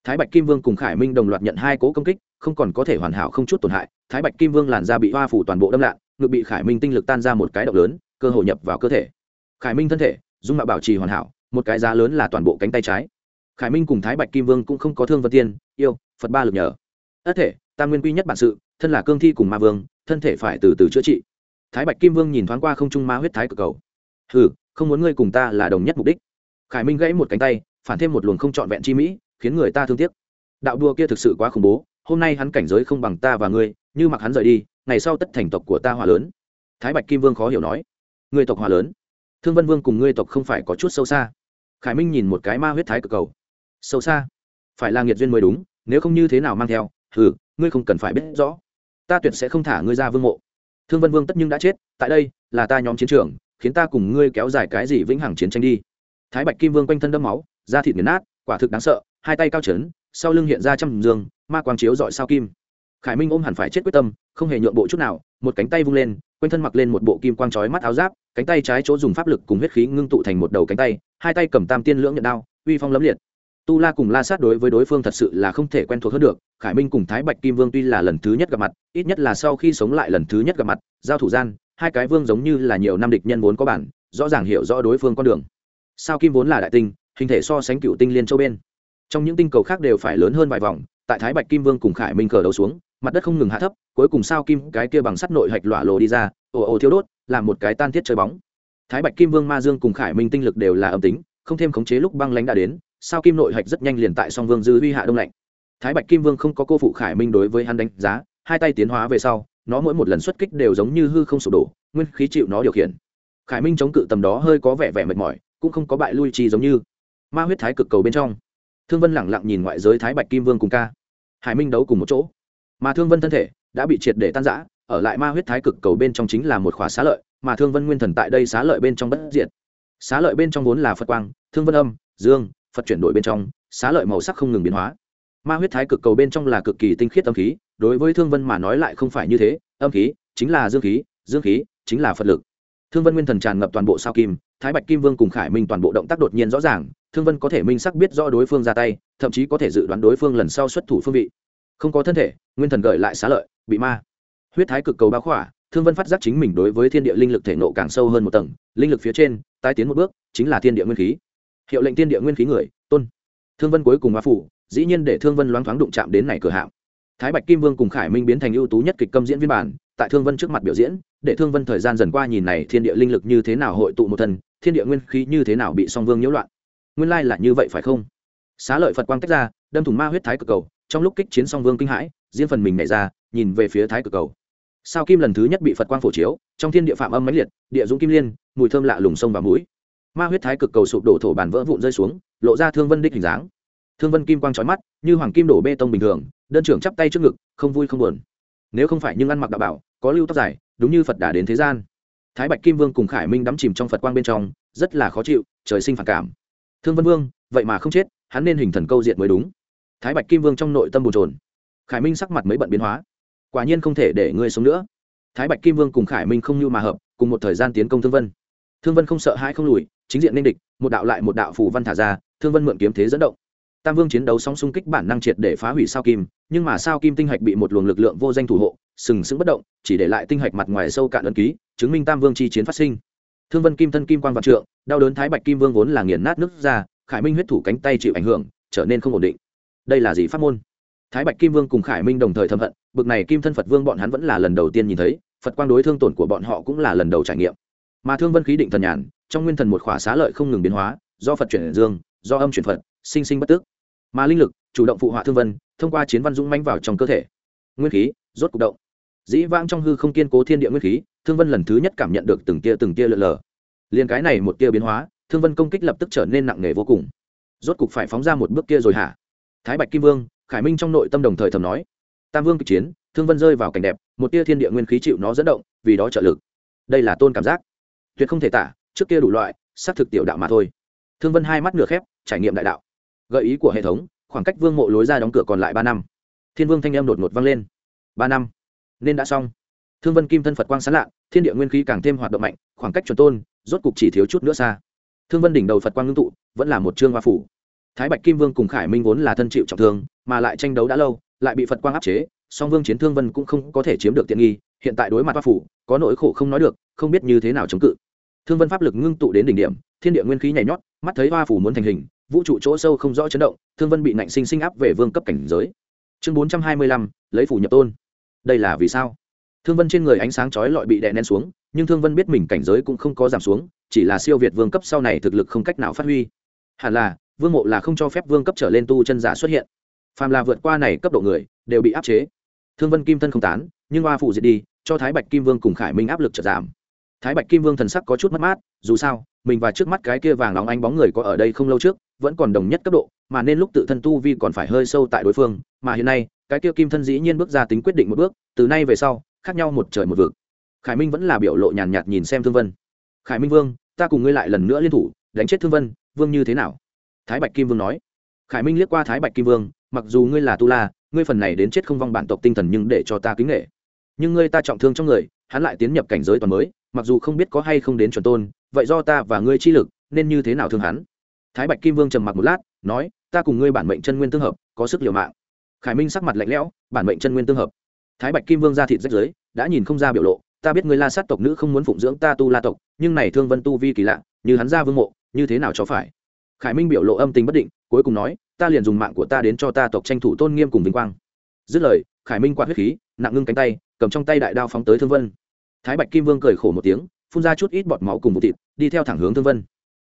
Thái bạch kim vương cùng khải minh đồng loạt nhận hai cố công kích, không còn có thể hoàn hảo không chút tổn hại, thái bạch kim vương làn da bị hoa phủ toàn bộ đâm lạ, ngực bị khải minh tinh lực tan ra một cái động lớn cơ hội nhập vào cơ thể. Khải minh thân thể, dung mạo bảo trì hoàn hảo, một cái giá lớn là toàn bộ cánh tay trái. Khải minh cùng thái bạch kim vương cũng không có thương vân tiên, yêu, phật ba lực nhờ. Ất thể, tam nguyên quy nhất bản sự, thân là cương thi cùng ma vương, thân thể phải từ từ chữa trị. Thái bạch kim vương nhìn thoáng qua không trung ma huyết thái cực cầu. Hừ, không muốn ngươi cùng ta là đồng nhất mục đích. Khải minh gãy một cánh tay, phản thêm một luồng không trọn vẹn chi mỹ, khiến người ta thương tiếc. Đạo đua kia thực sự quá khủng bố, hôm nay hắn cảnh giới không bằng ta và ngươi, như mặc hắn rời đi, ngày sau tất thành tộc của ta hòa lớn. Thái bạch kim vương khó hiểu nói người tộc hòa lớn. Thương vân vương cùng ngươi tộc không phải có chút sâu xa. Khải minh nhìn một cái ma huyết thái cực cầu. Sâu xa? Phải là nghiệt duyên mới đúng, nếu không như thế nào mang theo, hừ, ngươi không cần phải biết rõ. Ta tuyệt sẽ không thả ngươi ra vương mộ. Thương vân vương tất nhưng đã chết, tại đây là ta nhóm chiến trường, khiến ta cùng ngươi kéo dài cái gì vĩnh hằng chiến tranh đi. Thái bạch kim vương quanh thân đâm máu, da thịt nghiền nát, quả thực đáng sợ, hai tay cao trấn, sau lưng hiện ra trăm giường ma quang chiếu dọi sao kim. Khải minh ôm hẳn phải chết quyết tâm, không hề nhượng bộ chút nào, một cánh tay vung lên, quanh thân mặc lên một bộ kim quang trói mắt áo giáp cánh tay trái chỗ dùng pháp lực cùng huyết khí ngưng tụ thành một đầu cánh tay, hai tay cầm tam tiên lưỡng nhận đao, uy phong lấm liệt. Tu la cùng la sát đối với đối phương thật sự là không thể quen thuộc hơn được, khải minh cùng thái bạch kim vương tuy là lần thứ nhất gặp mặt, ít nhất là sau khi sống lại lần thứ nhất gặp mặt, giao thủ gian, hai cái vương giống như là nhiều năm địch nhân vốn có bản, rõ ràng hiểu rõ đối phương con đường. Sao kim vốn là đại tinh, hình thể so sánh cựu tinh liên châu bên. Trong những tinh cầu khác đều phải lớn hơn vài vòng, tại thái bạch kim vương cùng khải minh cờ đầu xuống mặt đất không ngừng hạ thấp, cuối cùng sao kim cái kia bằng sắt nội hạch lỏa lồ đi ra, ồ ồ thiếu đốt, làm một cái tan thiết chơi bóng. Thái bạch kim vương, ma dương cùng khải minh tinh lực đều là âm tính, không thêm khống chế lúc băng lãnh đã đến, sao kim nội hạch rất nhanh liền tại song vương dư huy hạ đông lạnh. Thái bạch kim vương không có cô phụ khải minh đối với hắn đánh giá, hai tay tiến hóa về sau, nó mỗi một lần xuất kích đều giống như hư không sụp đổ, nguyên khí chịu nó điều khiển. Khải minh chống cự tầm đó hơi có vẻ vẻ mệt mỏi, cũng không có bại lui chi giống như. Ma huyết thái cực cầu bên trong. Thương vân lẳng lặng nhìn ngoại giới thái bạch kim vương cùng ca. Hải minh đấu cùng một chỗ mà thương vân thân thể đã bị triệt để tan giã ở lại ma huyết thái cực cầu bên trong chính là một khóa xá lợi, mà thương vân nguyên thần tại đây xá lợi bên trong bất diệt. Xá lợi bên trong vốn là phật quang, thương vân âm, dương, phật chuyển đổi bên trong, xá lợi màu sắc không ngừng biến hóa. Ma huyết thái cực cầu bên trong là cực kỳ tinh khiết âm khí, đối với thương vân mà nói lại không phải như thế, âm khí chính là dương khí dương khí chính là phật lực. Thương vân nguyên thần tràn ngập toàn bộ sao kim, thái bạch kim vương cùng khải minh toàn bộ động tác đột nhiên rõ ràng, thương vân có thể minh sắc biết rõ đối phương ra tay, thậm chí có thể dự đoán đối phương lần sau xuất thủ phương vị không có thân thể nguyên thần gợi lại xá lợi bị ma. Huyết thái cực cầu báo khỏa thương vân phát giác chính mình đối với thiên địa linh lực thể nộ càng sâu hơn một tầng linh lực phía trên tái tiến một bước chính là thiên địa nguyên khí. Hiệu lệnh thiên địa nguyên khí người tôn. Thương vân cuối cùng hoa phủ dĩ nhiên để thương vân loáng thoáng đụng chạm đến này cửa hạm. Thái bạch kim vương cùng khải minh biến thành ưu tú nhất kịch câm diễn viên bản tại thương vân trước mặt biểu diễn để thương vân thời gian dần qua nhìn này thiên địa linh lực như thế nào hội tụ một thần, thiên địa nguyên khí như thế nào bị song vương nhiễu loạn. Nguyên lai là như vậy phải không? Xá lợi phật quang tách ra đâm thủng ma huyết thái cực cầu trong lúc kích chiến song vương kinh hãi diễn phần mình nhảy ra, nhìn về phía thái cực cầu. Sao kim lần thứ nhất bị phật quang phổ chiếu, trong thiên địa phạm âm mãnh liệt, địa dũng kim liên, mùi thơm lạ lùng sông và mũi. Ma huyết thái cực cầu sụp đổ thổ bàn vỡ vụn rơi xuống, lộ ra thương vân đích hình dáng. Thương vân kim quang trói mắt, như hoàng kim đổ bê tông bình thường, đơn trưởng chắp tay trước ngực, không vui không buồn. Nếu không phải nhưng ăn mặc đạo bảo, có lưu tóc dài, đúng như phật đà đến thế gian. Thái bạch kim vương cùng khải minh đắm chìm trong phật quang bên trong, rất là khó chịu, trời sinh phản cảm. Thương vân vương, vậy mà không chết, hắn nên hình thần câu diện mới đúng thái bạch kim vương trong nội tâm bồn trồn khải minh sắc mặt mấy bận biến hóa. Quả nhiên không thể để ngươi sống nữa. Thái bạch kim vương cùng khải minh không như mà hợp, cùng một thời gian tiến công thương vân. Thương vân không sợ hãi không lùi, chính diện nên địch, một đạo lại một đạo phù văn thả ra, thương vân mượn kiếm thế dẫn động. Tam vương chiến đấu song xung kích bản năng triệt để phá hủy sao kim, nhưng mà sao kim tinh hạch bị một luồng lực lượng vô danh thủ hộ, sừng sững bất động, chỉ để lại tinh hạch mặt ngoài sâu cạn ấn ký, chứng minh tam vương chi chiến phát sinh. Thương vân kim thân kim quan vạn trượng, đau đớn thái bạch kim vương vốn là nghiền nát nước ra, khải minh huyết thủ cánh tay chịu ảnh hưởng, trở nên không ổn định đây là gì pháp môn? Thái bạch kim vương cùng khải minh đồng thời thầm hận, bực này kim thân phật vương bọn hắn vẫn là lần đầu tiên nhìn thấy, phật quang đối thương tổn của bọn họ cũng là lần đầu trải nghiệm. Mà thương vân khí định thần nhàn, trong nguyên thần một khỏa xá lợi không ngừng biến hóa, do phật chuyển dương, do âm chuyển phật, sinh sinh bất tức mà linh lực, chủ động phụ họa thương vân, thông qua chiến văn dũng manh vào trong cơ thể. Nguyên khí, rốt cục động. Dĩ vãng trong hư không kiên cố thiên địa nguyên khí, thương vân lần thứ nhất cảm nhận được từng tia từng tia lợn lờ. Liền cái này một tia biến hóa, thương vân công kích lập tức trở nên nặng nề vô cùng. Rốt cục phải phóng ra một bước kia rồi hả? Thái bạch kim vương, khải minh trong nội tâm đồng thời thầm nói, tam vương kịch chiến, thương vân rơi vào cảnh đẹp, một tia thiên địa nguyên khí chịu nó dẫn động, vì đó trợ lực. Đây là tôn cảm giác. Tuyệt không thể tả, trước kia đủ loại, xác thực tiểu đạo mà thôi. Thương vân hai mắt nửa khép, trải nghiệm đại đạo. Gợi ý của hệ thống, khoảng cách vương mộ lối ra đóng cửa còn lại ba năm. Thiên vương thanh em đột ngột vang lên. Ba năm. Nên đã xong. Thương vân kim thân phật quang sán lạ, thiên địa nguyên khí càng thêm hoạt động mạnh, khoảng cách chuẩn tôn, rốt cục chỉ thiếu chút nữa xa. Thương vân đỉnh đầu phật quang ngưng tụ, vẫn là một chương hoa phủ thái bạch kim vương cùng khải minh vốn là thân chịu trọng thương, mà lại tranh đấu đã lâu, lại bị phật quang áp chế, song vương chiến thương vân cũng không có thể chiếm được tiện nghi, hiện tại đối mặt hoa phủ, có nỗi khổ không nói được, không biết như thế nào chống cự. Thương vân pháp lực ngưng tụ đến đỉnh điểm, thiên địa nguyên khí nhảy nhót, mắt thấy hoa phủ muốn thành hình, vũ trụ chỗ sâu không rõ chấn động, thương vân bị nạnh sinh sinh áp về vương cấp cảnh giới. Chương bốn trăm hai mươi lăm, lấy phủ nhập tôn. Đây là vì sao? Thương vân trên người ánh sáng chói lọi bị đè nén xuống, nhưng thương vân biết mình cảnh giới cũng không có giảm xuống, chỉ là siêu việt vương cấp sau này thực lực không cách nào phát huy. Hẳn là vương mộ là không cho phép vương cấp trở lên tu chân giả xuất hiện. Phàm là vượt qua này cấp độ người, đều bị áp chế. Thương vân kim thân không tán, nhưng hoa phụ diệt đi, cho thái bạch kim vương cùng khải minh áp lực trở giảm. Thái bạch kim vương thần sắc có chút mất mát, dù sao, mình và trước mắt cái kia vàng nóng ánh bóng người có ở đây không lâu trước, vẫn còn đồng nhất cấp độ, mà nên lúc tự thân tu vi còn phải hơi sâu tại đối phương, mà hiện nay, cái kia kim thân dĩ nhiên bước ra tính quyết định một bước, từ nay về sau, khác nhau một trời một vực. Khải minh vẫn là biểu lộ nhàn nhạt nhìn xem thương vân. Khải minh vương, ta cùng ngươi lại lần nữa liên thủ, đánh chết thương vân, vương như thế nào? Thái bạch kim vương nói. Khải minh liếc qua thái bạch kim vương, mặc dù ngươi là tu la, ngươi phần này đến chết không vong bản tộc tinh thần nhưng để cho ta kính nghệ. Nhưng ngươi ta trọng thương trong người, hắn lại tiến nhập cảnh giới toàn mới, mặc dù không biết có hay không đến chuẩn tôn, vậy do ta và ngươi chi lực, nên như thế nào thương hắn? Thái bạch kim vương trầm mặc một lát, nói, ta cùng ngươi bản mệnh chân nguyên tương hợp, có sức liều mạng. Khải minh sắc mặt lạnh lẽo, bản mệnh chân nguyên tương hợp. Thái bạch kim vương ra thịt rách giới đã nhìn không ra biểu lộ, ta biết ngươi la sát tộc nữ không muốn phụng dưỡng ta tu la tộc, nhưng này thương vân tu vi kỳ lạ, như hắn ra vương mộ, như thế nào cho phải? Khải minh biểu lộ âm tình bất định, cuối cùng nói, ta liền dùng mạng của ta đến cho ta tộc tranh thủ tôn nghiêm cùng vinh quang. Dứt lời, khải minh quạt huyết khí, nặng ngưng cánh tay, cầm trong tay đại đao phóng tới thương vân. Thái bạch kim vương cười khổ một tiếng, phun ra chút ít bọt máu cùng một thịt, đi theo thẳng hướng thương vân.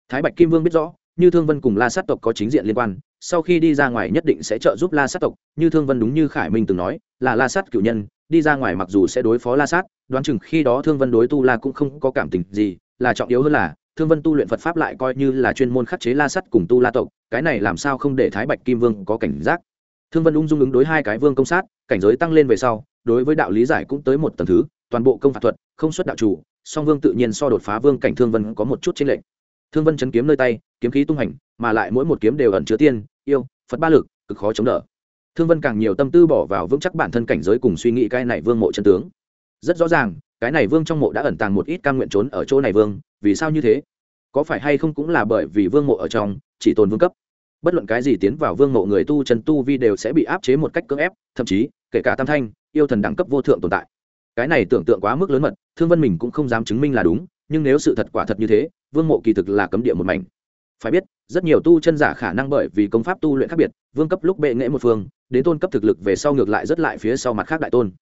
Thái bạch kim vương biết rõ, như thương vân cùng la sát tộc có chính diện liên quan, sau khi đi ra ngoài nhất định sẽ trợ giúp la sát tộc, như thương vân đúng như khải minh từng nói, là la sát cựu nhân, đi ra ngoài mặc dù sẽ đối phó la sát, đoán chừng khi đó thương vân đối tu la cũng không có cảm tình gì, là trọng yếu hơn là thương vân tu luyện phật pháp lại coi như là chuyên môn khắc chế la sắt cùng tu la tộc, cái này làm sao không để thái bạch kim vương có cảnh giác? Thương vân ung dung ứng đối hai cái vương công sát, cảnh giới tăng lên về sau, đối với đạo lý giải cũng tới một tầng thứ, toàn bộ công phạt thuật, không xuất đạo chủ, song vương tự nhiên so đột phá vương cảnh thương vân có một chút chênh lệch. Thương vân chấn kiếm nơi tay, kiếm khí tung hành, mà lại mỗi một kiếm đều ẩn chứa tiên, yêu, phật ba lực, cực khó chống đỡ. Thương vân càng nhiều tâm tư bỏ vào vững chắc bản thân cảnh giới cùng suy nghĩ cái này vương mộ chân tướng. Rất rõ ràng, cái này vương trong mộ đã ẩn tàng một ít cam nguyện trốn ở chỗ này vương vì sao như thế? Có phải hay không cũng là bởi vì vương mộ ở trong, chỉ tồn vương cấp? Bất luận cái gì tiến vào vương mộ người tu chân tu vi đều sẽ bị áp chế một cách cưỡng ép, thậm chí, kể cả tam thanh, yêu thần đẳng cấp vô thượng tồn tại. Cái này tưởng tượng quá mức lớn mật, thương vân mình cũng không dám chứng minh là đúng, nhưng nếu sự thật quả thật như thế, vương mộ kỳ thực là cấm địa một mảnh. Phải biết, rất nhiều tu chân giả khả năng bởi vì công pháp tu luyện khác biệt, vương cấp lúc bệ nghệ một phương, đến tôn cấp thực lực về sau ngược lại rất lại phía sau mặt khác đại tôn.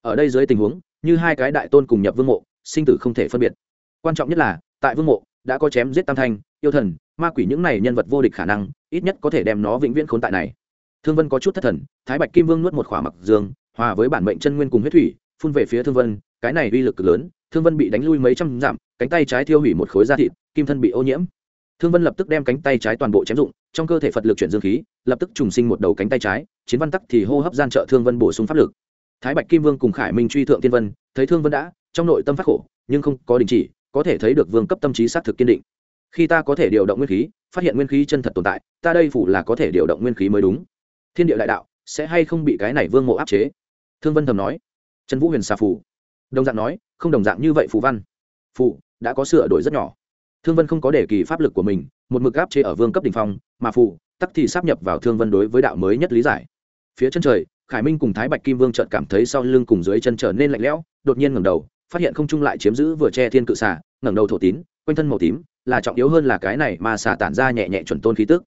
Ở đây dưới tình huống, như hai cái đại tôn cùng nhập vương mộ, sinh tử không thể phân biệt. Quan trọng nhất là tại vương mộ, đã có chém giết tam thanh, yêu thần, ma quỷ những này nhân vật vô địch khả năng, ít nhất có thể đem nó vĩnh viễn khốn tại này. Thương vân có chút thất thần, thái bạch kim vương nuốt một khỏa mặc dương, hòa với bản mệnh chân nguyên cùng huyết thủy, phun về phía thương vân, cái này uy lực cực lớn, thương vân bị đánh lui mấy trăm dặm, cánh tay trái thiêu hủy một khối da thịt, kim thân bị ô nhiễm. Thương vân lập tức đem cánh tay trái toàn bộ chém dụng, trong cơ thể phật lực chuyển dương khí, lập tức trùng sinh một đầu cánh tay trái, chiến văn tắc thì hô hấp gian trợ thương vân bổ sung pháp lực. Thái bạch kim vương cùng khải minh truy thượng tiên vân, thấy thương vân đã, trong nội tâm phát khổ, nhưng không có đình chỉ có thể thấy được vương cấp tâm trí xác thực kiên định. Khi ta có thể điều động nguyên khí, phát hiện nguyên khí chân thật tồn tại, ta đây phủ là có thể điều động nguyên khí mới đúng. Thiên địa đại đạo, sẽ hay không bị cái này vương mộ áp chế? Thương vân thầm nói. Trần vũ huyền xà phủ đồng dạng nói, không đồng dạng như vậy phù văn. Phụ đã có sửa đổi rất nhỏ. Thương vân không có đề kỳ pháp lực của mình, một mực áp chế ở vương cấp đ ỉ n h phong, mà phụ tắc thì sắp nhập vào thương vân đối với đạo mới nhất lý giải. Phía chân trời, khải minh cùng thái bạch kim vương trợt cảm thấy sau lưng cùng dưới chân trở nên lạnh lẽo, đột nhiên ngẩng đầu phát hiện không trung lại chiếm giữ vừa che thiên cự xả ngẩng đầu thổ tín, quanh thân màu tím, là trọng yếu hơn là cái này mà xả tản ra nhẹ nhẹ chuẩn tôn khí tức.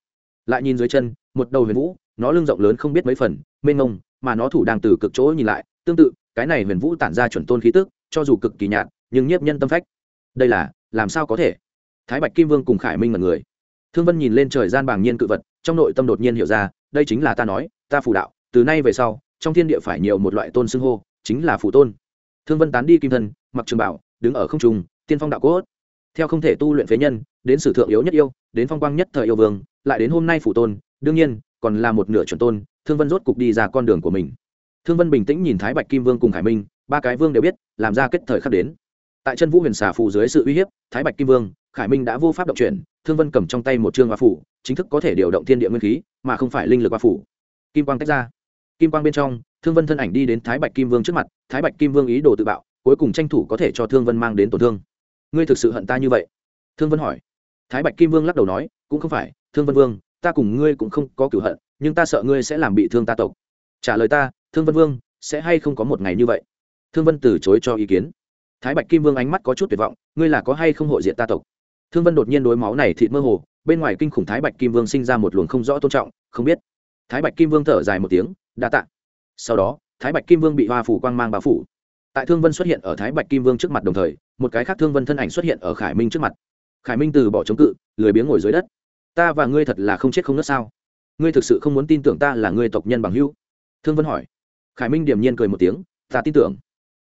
Lại nhìn dưới chân, một đầu huyền vũ, nó lưng rộng lớn không biết mấy phần, mênh mông, mà nó thủ đang từ cực chỗ nhìn lại, tương tự, cái này huyền vũ tản ra chuẩn tôn khí tức, cho dù cực kỳ nhạt, nhưng nhiếp nhân tâm phách. Đây là, làm sao có thể? Thái bạch kim vương cùng khải minh là người. Thương vân nhìn lên trời gian bàng nhiên cự vật, trong nội tâm đột nhiên hiểu ra, đây chính là ta nói, ta phù đạo, từ nay về sau, trong thiên địa phải nhiều một loại tôn xưng hô, chính là phù tôn thương vân tán đi kim thân, mặc trường bảo, đứng ở không trung, tiên phong đạo cốt. Theo không thể tu luyện phế nhân, đến sử thượng yếu nhất yêu, đến phong quang nhất thời yêu vương, lại đến hôm nay phủ tôn, đương nhiên, còn là một nửa chuẩn tôn, thương vân rốt cục đi ra con đường của mình. Thương vân bình tĩnh nhìn thái bạch kim vương cùng khải minh, ba cái vương đều biết, làm ra kết thời khắc đến. Tại chân vũ huyền xà phù dưới sự uy hiếp, thái bạch kim vương, khải minh đã vô pháp động chuyển, thương vân cầm trong tay một chương hoa phủ, chính thức có thể điều động thiên địa nguyên khí, mà không phải linh lực hoa phủ. Kim quang tách ra. Kim quang bên trong thương vân thân ảnh đi đến thái bạch kim vương trước mặt, thái bạch kim vương ý đồ tự bạo, cuối cùng tranh thủ có thể cho thương vân mang đến tổn thương. Ngươi thực sự hận ta như vậy? Thương vân hỏi. Thái bạch kim vương lắc đầu nói, cũng không phải, thương vân vương, ta cùng ngươi cũng không có cửu hận, nhưng ta sợ ngươi sẽ làm bị thương ta tộc. Trả lời ta, thương vân vương, sẽ hay không có một ngày như vậy? Thương vân từ chối cho ý kiến. Thái bạch kim vương ánh mắt có chút tuyệt vọng, ngươi là có hay không hội diện ta tộc? Thương vân đột nhiên đối máu này thịt mơ hồ, bên ngoài kinh khủng thái bạch kim vương sinh ra một luồng không rõ tôn trọng, không biết. Thái bạch kim vương thở dài một tiếng, đa tạ sau đó, thái bạch kim vương bị hoa phủ quang mang bao phủ. Tại thương vân xuất hiện ở thái bạch kim vương trước mặt đồng thời, một cái khác thương vân thân ảnh xuất hiện ở khải minh trước mặt. Khải minh từ bỏ chống cự, lười biếng ngồi dưới đất. Ta và ngươi thật là không chết không nứt sao? Ngươi thực sự không muốn tin tưởng ta là ngươi tộc nhân bằng hữu? Thương vân hỏi. Khải minh điềm nhiên cười một tiếng. Ta tin tưởng.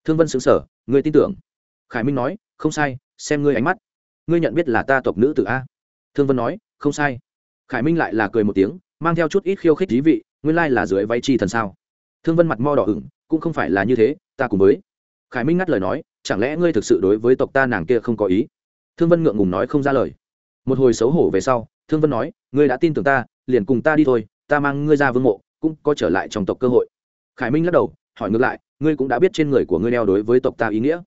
Thương vân xứng sở ngươi tin tưởng? Khải minh nói. Không sai, xem ngươi ánh mắt. Ngươi nhận biết là ta tộc nữ tử a. Thương vân nói. Không sai. Khải minh lại là cười một tiếng, mang theo chút ít khiêu khích thí vị. Nguyên lai là dưới váy chi thần sao? Thương vân mặt mo đỏ ửng, cũng không phải là như thế, ta cùng với khải minh ngắt lời nói, chẳng lẽ ngươi thực sự đối với tộc ta nàng kia không có ý? Thương vân ngượng ngùng nói không ra lời. Một hồi xấu hổ về sau, thương vân nói, ngươi đã tin tưởng ta, liền cùng ta đi thôi, ta mang ngươi ra vương mộ, cũng có trở lại trong tộc cơ hội. Khải minh lắc đầu, hỏi ngược lại, ngươi cũng đã biết trên người của ngươi đeo đối với tộc ta ý nghĩa?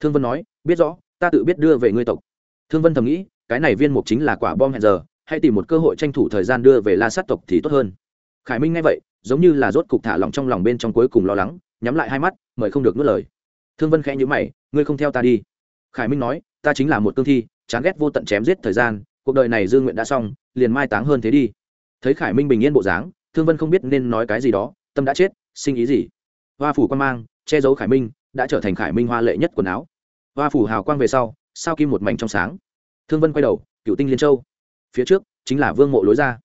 Thương vân nói, biết rõ, ta tự biết đưa về ngươi tộc. Thương vân thầm nghĩ, cái này viên mục chính là quả bom hẹn giờ, hãy tìm một cơ hội tranh thủ thời gian đưa về la sát tộc thì tốt hơn. Khải minh nghe vậy giống như là rốt cục thả lỏng trong lòng bên trong cuối cùng lo lắng, nhắm lại hai mắt, mời không được nuốt lời. Thương vân khẽ nhữ mày, ngươi không theo ta đi. Khải minh nói, ta chính là một cương thi, chán ghét vô tận chém giết thời gian, cuộc đời này dương nguyện đã xong, liền mai táng hơn thế đi. Thấy khải minh bình yên bộ dáng, thương vân không biết nên nói cái gì đó, tâm đã chết, sinh ý gì? Hoa phủ quan mang, che giấu khải minh, đã trở thành khải minh hoa lệ nhất quần áo. Hoa phủ hào quang về sau, sao kim một mảnh trong sáng? Thương vân quay đầu, cựu tinh liên châu. Phía trước, chính là vương mộ lối ra.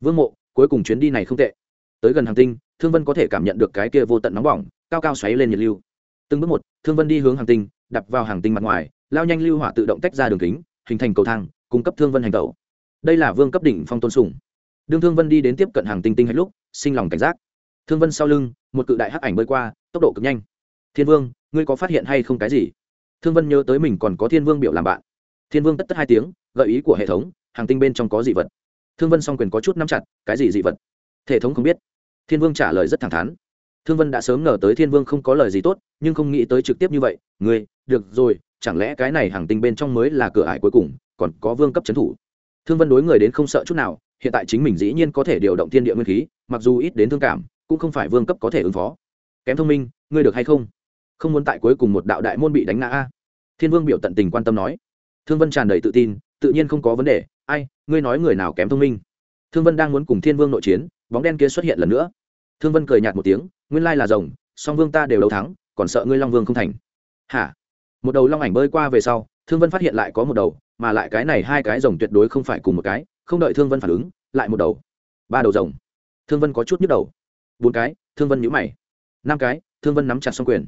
Vương mộ, cuối cùng chuyến đi này không tệ tới gần hàng tinh, thương vân có thể cảm nhận được cái kia vô tận nóng bỏng, cao cao xoáy lên nhiệt lưu. Từng bước một, thương vân đi hướng hàng tinh đập vào hàng tinh mặt ngoài, lao nhanh lưu hỏa tự động tách ra đường kính, hình thành cầu thang, cung cấp thương vân hành tẩu. Đây là vương cấp đỉnh phong tôn sùng. Đương thương vân đi đến tiếp cận hàng tinh tinh hết lúc, sinh lòng cảnh giác. Thương vân sau lưng, một cự đại hắc ảnh bơi qua, tốc độ cực nhanh. Thiên vương, ngươi có phát hiện hay không cái gì? Thương vân nhớ tới mình còn có thiên vương biểu làm bạn. Thiên vương tất tất hai tiếng, gợi ý của hệ thống hàng tinh bên trong có dị vật. Thương vân song quyền có chút nắm chặt, cái gì dị vật? Thể thống không biết thiên vương trả lời rất thẳng thắn. Thương vân đã sớm ngờ tới thiên vương không có lời gì tốt, nhưng không nghĩ tới trực tiếp như vậy. Ngươi, được rồi, chẳng lẽ cái này hàng tinh bên trong mới là cửa ải cuối cùng, còn có vương cấp c thủ? Thương vân đối người đến không sợ chút nào, hiện tại chính mình dĩ nhiên có thể điều động thiên địa nguyên khí, mặc dù ít đến thương cảm, cũng không phải vương cấp có thể ứng phó. Kém thông minh, ngươi được hay không? Không muốn tại cuối cùng một đạo đại môn bị đánh ngã a? Thiên vương biểu tận tình quan tâm nói. Thương vân tràn đầy tự tin, tự nhiên không có vấn đề. Ai, ngươi nói người nào kém thông minh? Thương vân đang muốn cùng thiên vương nội chiến, bóng đen kia xuất hiện lần nữa thương vân cười nhạt một tiếng, nguyên lai là rồng, song vương ta đều đấu thắng, còn sợ ngươi long vương không thành. Hả? Một đầu long ảnh bơi qua về sau, thương vân phát hiện lại có một đầu, mà lại cái này hai cái rồng tuyệt đối không phải cùng một cái, không đợi thương vân phản ứng, lại một đầu. Ba đầu rồng. Thương vân có chút nhức đầu. Bốn cái, thương vân nhũ mày. Năm cái, thương vân nắm chặt xong quyền.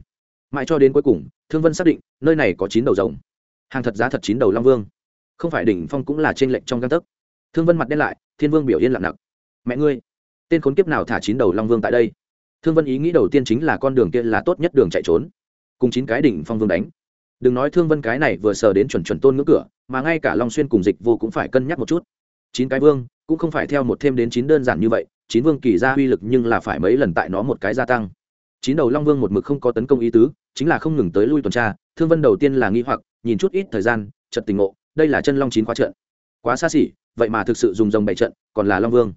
Mãi cho đến cuối cùng, thương vân xác định, nơi này có chín đầu rồng. Hàng thật giá thật chín đầu long vương. Không phải đỉnh phong cũng là trên lệnh trong găng tấc. Thương vân mặt đen lại, thiên vương biểu yên lặng nặng. Mẹ ngươi tên khốn kiếp nào thả chín đầu long vương tại đây? Thương vân ý nghĩ đầu tiên chính là con đường kia là tốt nhất đường chạy trốn. Cùng chín cái đỉnh phong vương đánh. Đừng nói thương vân cái này vừa sờ đến chuẩn chuẩn tôn ngưỡng cửa, mà ngay cả long xuyên cùng dịch vô cũng phải cân nhắc một chút. Chín cái vương, cũng không phải theo một thêm đến chín đơn giản như vậy, chín vương kỳ ra uy lực nhưng là phải mấy lần tại nó một cái gia tăng. Chín đầu long vương một mực không có tấn công ý tứ, chính là không ngừng tới lui tuần tra, thương vân đầu tiên là nghi hoặc, nhìn chút ít thời gian trận tình ngộ, đây là chân long chín khóa trận. Quá xa xỉ, vậy mà thực sự dùng dòng bảy trận, còn là long vương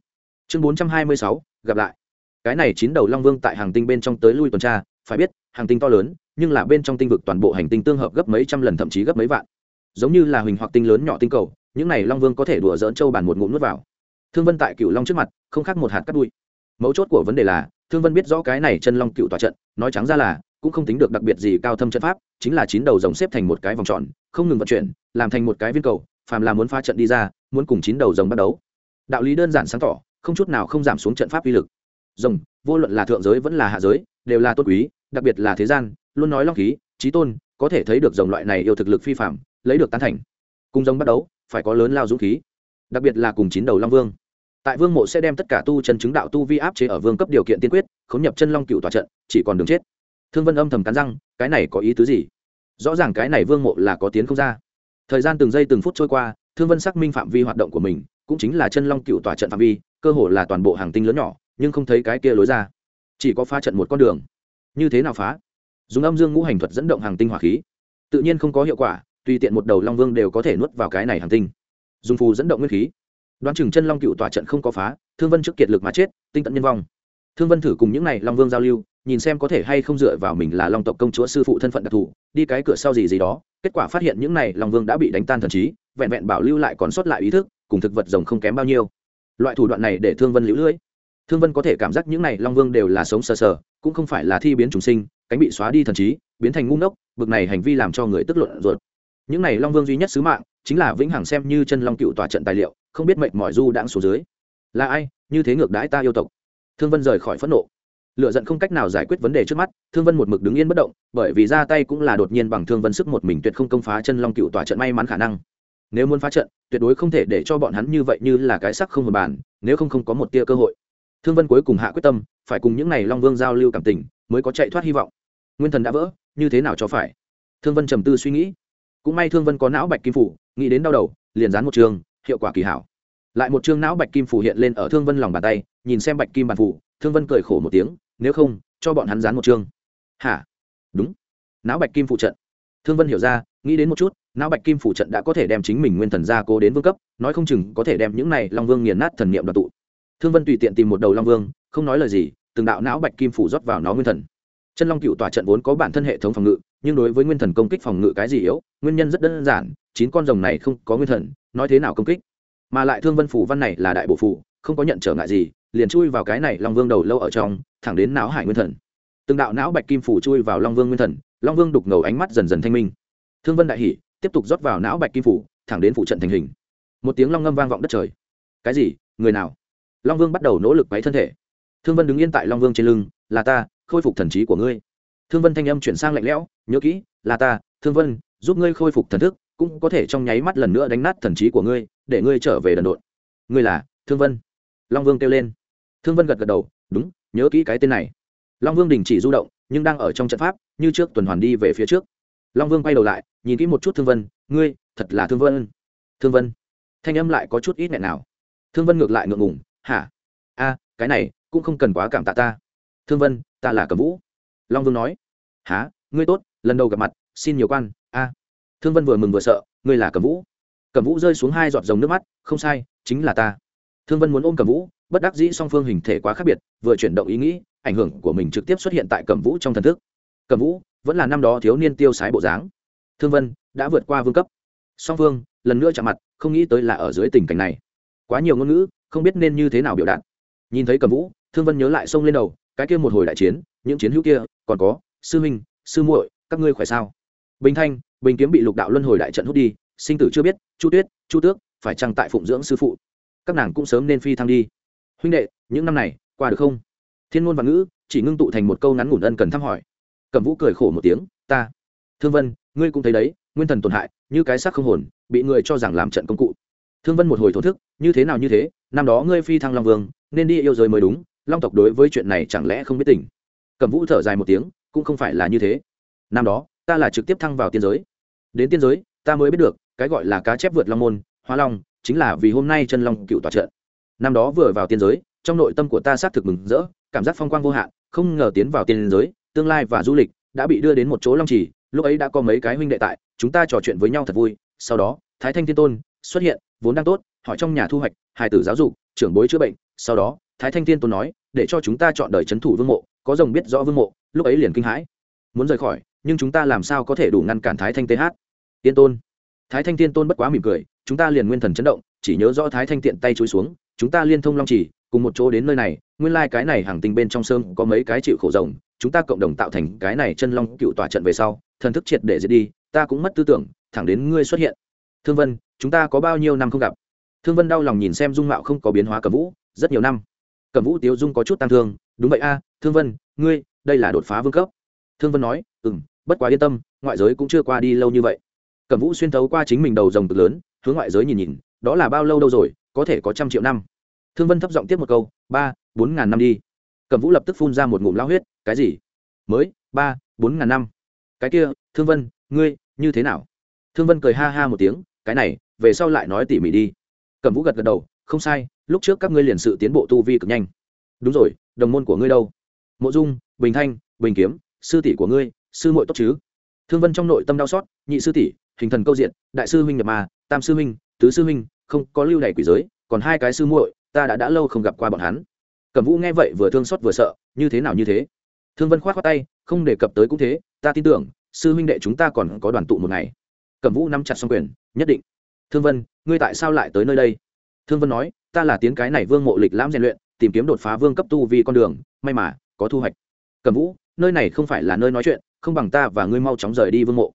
chương bốn trăm hai mươi sáu, gặp lại. Cái này chín đầu long vương tại hàng tinh bên trong tới lui tuần tra, phải biết, hàng tinh to lớn, nhưng là bên trong tinh vực toàn bộ hành tinh tương hợp gấp mấy trăm lần thậm chí gấp mấy vạn. Giống như là huỳnh hoặc tinh lớn nhỏ tinh cầu, những này long vương có thể đùa dỡn châu bản một ngụm nuốt vào. Thương vân tại cựu long trước mặt, không khác một hạt cắt đuôi mấu chốt của vấn đề là, thương vân biết rõ cái này chân long cựu tòa trận, nói trắng ra là, cũng không tính được đặc biệt gì cao thâm trận pháp, chính là chín đầu rồng xếp thành một cái vòng tròn, không ngừng vận chuyển, làm thành một cái viên cầu, phàm là muốn phá trận đi ra, muốn cùng chín đầu rồng bắt đấu. Đạo lý đơn giản sáng tỏ không chút nào không giảm xuống trận pháp uy lực. Rồng, vô luận là thượng giới vẫn là hạ giới, đều là tốt quý, đặc biệt là thế gian, luôn nói long khí trí tôn, có thể thấy được dòng loại này yêu thực lực phi phạm lấy được tán thành. Cùng rồng bắt đấu phải có lớn lao dũng khí, đặc biệt là cùng chín đầu long vương. Tại vương mộ sẽ đem tất cả tu chân chứng đạo tu vi áp chế ở vương cấp điều kiện tiên quyết k h ố n nhập chân long cựu tòa trận, chỉ còn đường chết. Thương vân âm thầm cắn răng, cái này có ý tứ gì? Rõ ràng cái này vương mộ là có tiến không ra. Thời gian từng giây từng phút trôi qua, thương vân xác minh phạm vi hoạt động của mình, cũng chính là chân long cựu tòa trận phạm vi cơ hồ là toàn bộ hàng tinh lớn nhỏ, nhưng không thấy cái kia lối ra. Chỉ có phá trận một con đường. Như thế nào phá? Dùng âm dương ngũ hành thuật dẫn động hàng tinh hỏa khí. Tự nhiên không có hiệu quả, tùy tiện một đầu long vương đều có thể nuốt vào cái này hàng tinh. Dùng phù dẫn động nguyên khí. Đoán chừng chân long cựu tòa trận không có phá, thương vân trước kiệt lực mà chết, tinh tận nhân vong. Thương vân thử cùng những n à y long vương giao lưu, nhìn xem có thể hay không dựa vào mình là long tộc công chúa sư phụ thân phận đặc thù, đi cái cửa sau gì gì đó, kết quả phát hiện những n à y long vương đã bị đánh tan thần trí, vẹn vẹn bảo lưu lại còn sót lại ý thức, cùng thực vật rồng không kém bao nhiêu loại thủ đoạn này để thương vân lũ lưỡi thương vân có thể cảm giác những n à y long vương đều là sống sờ sờ, cũng không phải là thi biến trùng sinh, cánh bị xóa đi thần trí, biến thành ngu ngốc, bực này hành vi làm cho người tức luận ruột. Những n à y long vương duy nhất sứ mạng, chính là vĩnh hằng xem như chân long cựu tòa trận tài liệu, không biết mệnh mọi du đãng số dưới. Là ai? Như thế ngược đãi ta yêu tộc. Thương vân rời khỏi phẫn nộ. Lựa giận không cách nào giải quyết vấn đề trước mắt, thương vân một mực đứng yên bất động, bởi vì ra tay cũng là đột nhiên bằng thương vân sức một mình tuyệt không công phá chân long cựu tòa trận may mắn khả năng nếu muốn phá trận, tuyệt đối không thể để cho bọn hắn như vậy như là cái sắc không vừa bàn, nếu không không có một tia cơ hội. Thương vân cuối cùng hạ quyết tâm, phải cùng những n à y long vương giao lưu cảm tình, mới có chạy thoát hy vọng. Nguyên thần đã vỡ, như thế nào cho phải? Thương vân trầm tư suy nghĩ. Cũng may thương vân có não bạch kim phủ, nghĩ đến đau đầu, liền dán một trường, hiệu quả kỳ hảo. Lại một chương não bạch kim phủ hiện lên ở thương vân lòng bàn tay, nhìn xem bạch kim bàn phủ, thương vân cười khổ một tiếng, nếu không, cho bọn hắn dán một chương hả? Đúng. Não bạch kim phụ trận. Thương vân hiểu ra, nghĩ đến một chút não bạch kim phủ trận đã có thể đem chính mình nguyên thần ra cố đến vương cấp, nói không chừng có thể đem những này long vương nghiền nát thần niệm đoàn tụ. Thương vân tùy tiện tìm một đầu long vương, không nói lời gì, từng đạo não bạch kim phủ rót vào nó nguyên thần. Chân long cựu tòa trận vốn có bản thân hệ thống phòng ngự, nhưng đối với nguyên thần công kích phòng ngự cái gì yếu, nguyên nhân rất đơn giản, chín con rồng này không có nguyên thần, nói thế nào công kích? Mà lại thương vân phủ văn này là đại bộ phủ không có nhận trở ngại gì, liền chui vào cái này long vương đầu lâu ở trong, thẳng đến não hải nguyên thần. Từng đạo não bạch kim phủ chui vào long vương nguyên thần, long vương đục ngầu ánh mắt dần dần thanh minh. Thương vân đại hỷ tiếp tục rót vào não bạch kim phủ, thẳng đến phụ trận thành hình. Một tiếng long ngâm vang vọng đất trời. Cái gì? Người nào? Long vương bắt đầu nỗ lực quấy thân thể. Thương vân đứng yên tại long vương trên lưng, là ta, khôi phục thần trí của ngươi. Thương vân thanh âm chuyển sang lạnh lẽo, nhớ kỹ, là ta, thương vân, giúp ngươi khôi phục thần thức, cũng có thể trong nháy mắt lần nữa đánh nát thần trí của ngươi, để ngươi trở về đần độn. Ngươi là thương vân? Long vương kêu lên. Thương vân gật gật đầu, đúng, nhớ kỹ cái tên này. Long vương đình chỉ du động, nhưng đang ở trong trận pháp, như trước tuần hoàn đi về phía trước long vương quay đầu lại, nhìn kỹ một chút thương vân, ngươi, thật là thương vân. Thương vân? Thanh âm lại có chút ít nghẹn nào. Thương vân ngược lại ngượng ngùng, hả? A, cái này cũng không cần quá cảm tạ ta. Thương vân, ta là cẩm vũ. Long vương nói há ngươi tốt, lần đầu gặp mặt, xin nhiều quan, a. Thương vân vừa mừng vừa sợ, ngươi là cẩm vũ? Cẩm vũ rơi xuống hai giọt dòng nước mắt, không sai, chính là ta. Thương vân muốn ôm cẩm vũ, bất đắc dĩ song phương hình thể quá khác biệt, vừa chuyển động ý nghĩ, ảnh hưởng của mình trực tiếp xuất hiện tại cẩm vũ trong thần thức. Cẩm vũ vẫn là năm đó thiếu niên tiêu sái bộ dáng. Thương vân đã vượt qua vương cấp. Song phương lần nữa chạm mặt, không nghĩ tới là ở dưới tình cảnh này. Quá nhiều ngôn ngữ, không biết nên như thế nào biểu đạt. Nhìn thấy cầm vũ, thương vân nhớ lại sông lên đầu, cái kia một hồi đại chiến, những chiến hữu kia, còn có, sư minh sư muội, các ngươi khỏe sao? Bình thanh, bình kiếm bị lục đạo luân hồi đại trận hút đi, sinh tử chưa biết, chu tuyết, chu tước, phải chăng tại phụng dưỡng sư phụ? Các nàng cũng sớm nên phi thăng đi. Huynh đệ, những năm này, qua được không? Thiên ngôn và ngữ, chỉ ngưng tụ thành một câu ngắn ngủn ân cần thăm hỏi cẩm vũ cười khổ một tiếng, ta, thương vân, ngươi cũng thấy đấy, nguyên thần tổn hại, như cái xác không hồn, bị người cho rằng làm trận công cụ. Thương vân một hồi thổ thức, như thế nào như thế, năm đó ngươi phi thăng long vương, nên đi yêu giới mới đúng, long tộc đối với chuyện này chẳng lẽ không biết tỉnh cẩm vũ thở dài một tiếng, cũng không phải là như thế. Năm đó, ta là trực tiếp thăng vào tiên giới. Đến tiên giới, ta mới biết được, cái gọi là cá chép vượt long môn, hóa long, chính là vì hôm nay chân long cựu tòa trận. Năm đó vừa vào tiên giới, trong nội tâm của ta xác thực mừng rỡ, cảm giác phong quang vô hạn, không ngờ tiến vào tiên giới tương lai và du lịch đã bị đưa đến một chỗ long trì, lúc ấy đã có mấy cái huynh đệ tại, chúng ta trò chuyện với nhau thật vui. Sau đó, thái thanh thiên tôn xuất hiện, vốn đang tốt, hỏi trong nhà thu hoạch, hài tử giáo dục, trưởng bối chữa bệnh. Sau đó, thái thanh thiên tôn nói, để cho chúng ta chọn đời c h ấ n thủ vương mộ, có rồng biết rõ vương mộ, lúc ấy liền kinh hãi. Muốn rời khỏi, nhưng chúng ta làm sao có thể đủ ngăn cản thái thanh th tiên tôn. Thái thanh tiên tôn bất quá mỉm cười, chúng ta liền nguyên thần chấn động, chỉ nhớ rõ thái thanh tiện tay chối xuống, chúng ta liên thông long trì, cùng một chỗ đến nơi này, nguyên lai、like、cái này hàng tinh bên trong sơn có mấy cái chịu khổ rồng chúng ta cộng đồng tạo thành cái này chân long cựu tỏa trận về sau, thần thức triệt để diệt đi, ta cũng mất tư tưởng, thẳng đến ngươi xuất hiện. Thương vân, chúng ta có bao nhiêu năm không gặp? Thương vân đau lòng nhìn xem dung mạo không có biến hóa cẩm vũ, rất nhiều năm. Cẩm vũ, tiếu dung có chút tăng thương, đúng vậy a, thương vân, ngươi, đây là đột phá vương cấp. Thương vân nói ừ m bất quá yên tâm, ngoại giới cũng chưa qua đi lâu như vậy. Cẩm vũ xuyên thấu qua chính mình đầu rồng cực lớn, hướng ngoại giới nhìn nhìn, đó là bao lâu đâu rồi, có thể có trăm triệu năm. Thương vân thấp giọng tiếp một câu, ba, bốn ngàn năm đi. Cẩm vũ lập tức phun ra một ngụm lao huyết cái gì? Mới, ba, bốn ngàn năm. Cái kia, thương vân, ngươi, như thế nào? Thương vân cười ha ha một tiếng, cái này, về sau lại nói tỉ mỉ đi. Cẩm vũ gật gật đầu, không sai, lúc trước các ngươi liền sự tiến bộ tu vi cực nhanh. Đúng rồi, đồng môn của ngươi đâu? Mộ dung, bình thanh, bình kiếm, sư tỷ của ngươi, sư muội tốt chứ? Thương vân trong nội tâm đau xót, nhị sư tỷ, hình thần câu diện, đại sư huynh nhập ma, tam sư huynh, tứ sư huynh, không có lưu đầy quỷ giới, còn hai cái sư muội, ta đã đã lâu không gặp qua bọn hắn. Cẩm vũ nghe vậy vừa thương xót vừa sợ, như thế nào như thế? Thương vân khoát khoát tay, không đề cập tới cũng thế, ta tin tưởng, sư huynh đệ chúng ta còn có đoàn tụ một ngày. Cẩm vũ nắm chặt xong quyền, nhất định. Thương vân, ngươi tại sao lại tới nơi đây? Thương vân nói, ta là tiến cái này vương mộ lịch lãm rèn luyện, tìm kiếm đột phá vương cấp tu vì con đường, may mà, có thu hoạch. Cẩm vũ, nơi này không phải là nơi nói chuyện, không bằng ta và ngươi mau chóng rời đi vương mộ.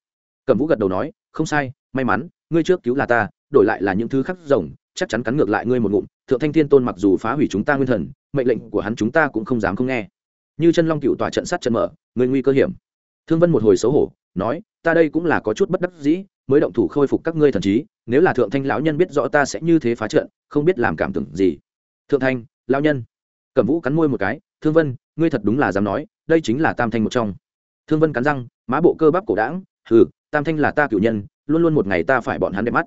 Cẩm vũ gật đầu nói, không sai, may mắn, ngươi trước cứu là ta, đổi lại là những thứ khác rồng, chắc chắn cắn ngược lại ngươi một ngụm. Thượng thanh thiên tôn mặc dù phá hủy chúng ta nguyên thần, mệnh lệnh của hắn chúng ta cũng không dám không nghe như chân long cựu tòa trận sát trận mở, người nguy cơ hiểm. Thương vân một hồi xấu hổ, nói, ta đây cũng là có chút bất đắc dĩ, mới động thủ khôi phục các ngươi thần trí, nếu là thượng thanh lão nhân biết rõ ta sẽ như thế phá trận, không biết làm cảm tưởng gì. Thượng thanh, lão nhân. Cẩm vũ cắn môi một cái, thương vân, ngươi thật đúng là dám nói, đây chính là tam thanh một trong. Thương vân cắn răng, má bộ cơ bắp cổ đảng, hừ, tam thanh là ta cựu nhân, luôn luôn một ngày ta phải bọn hắn đẹp mắt.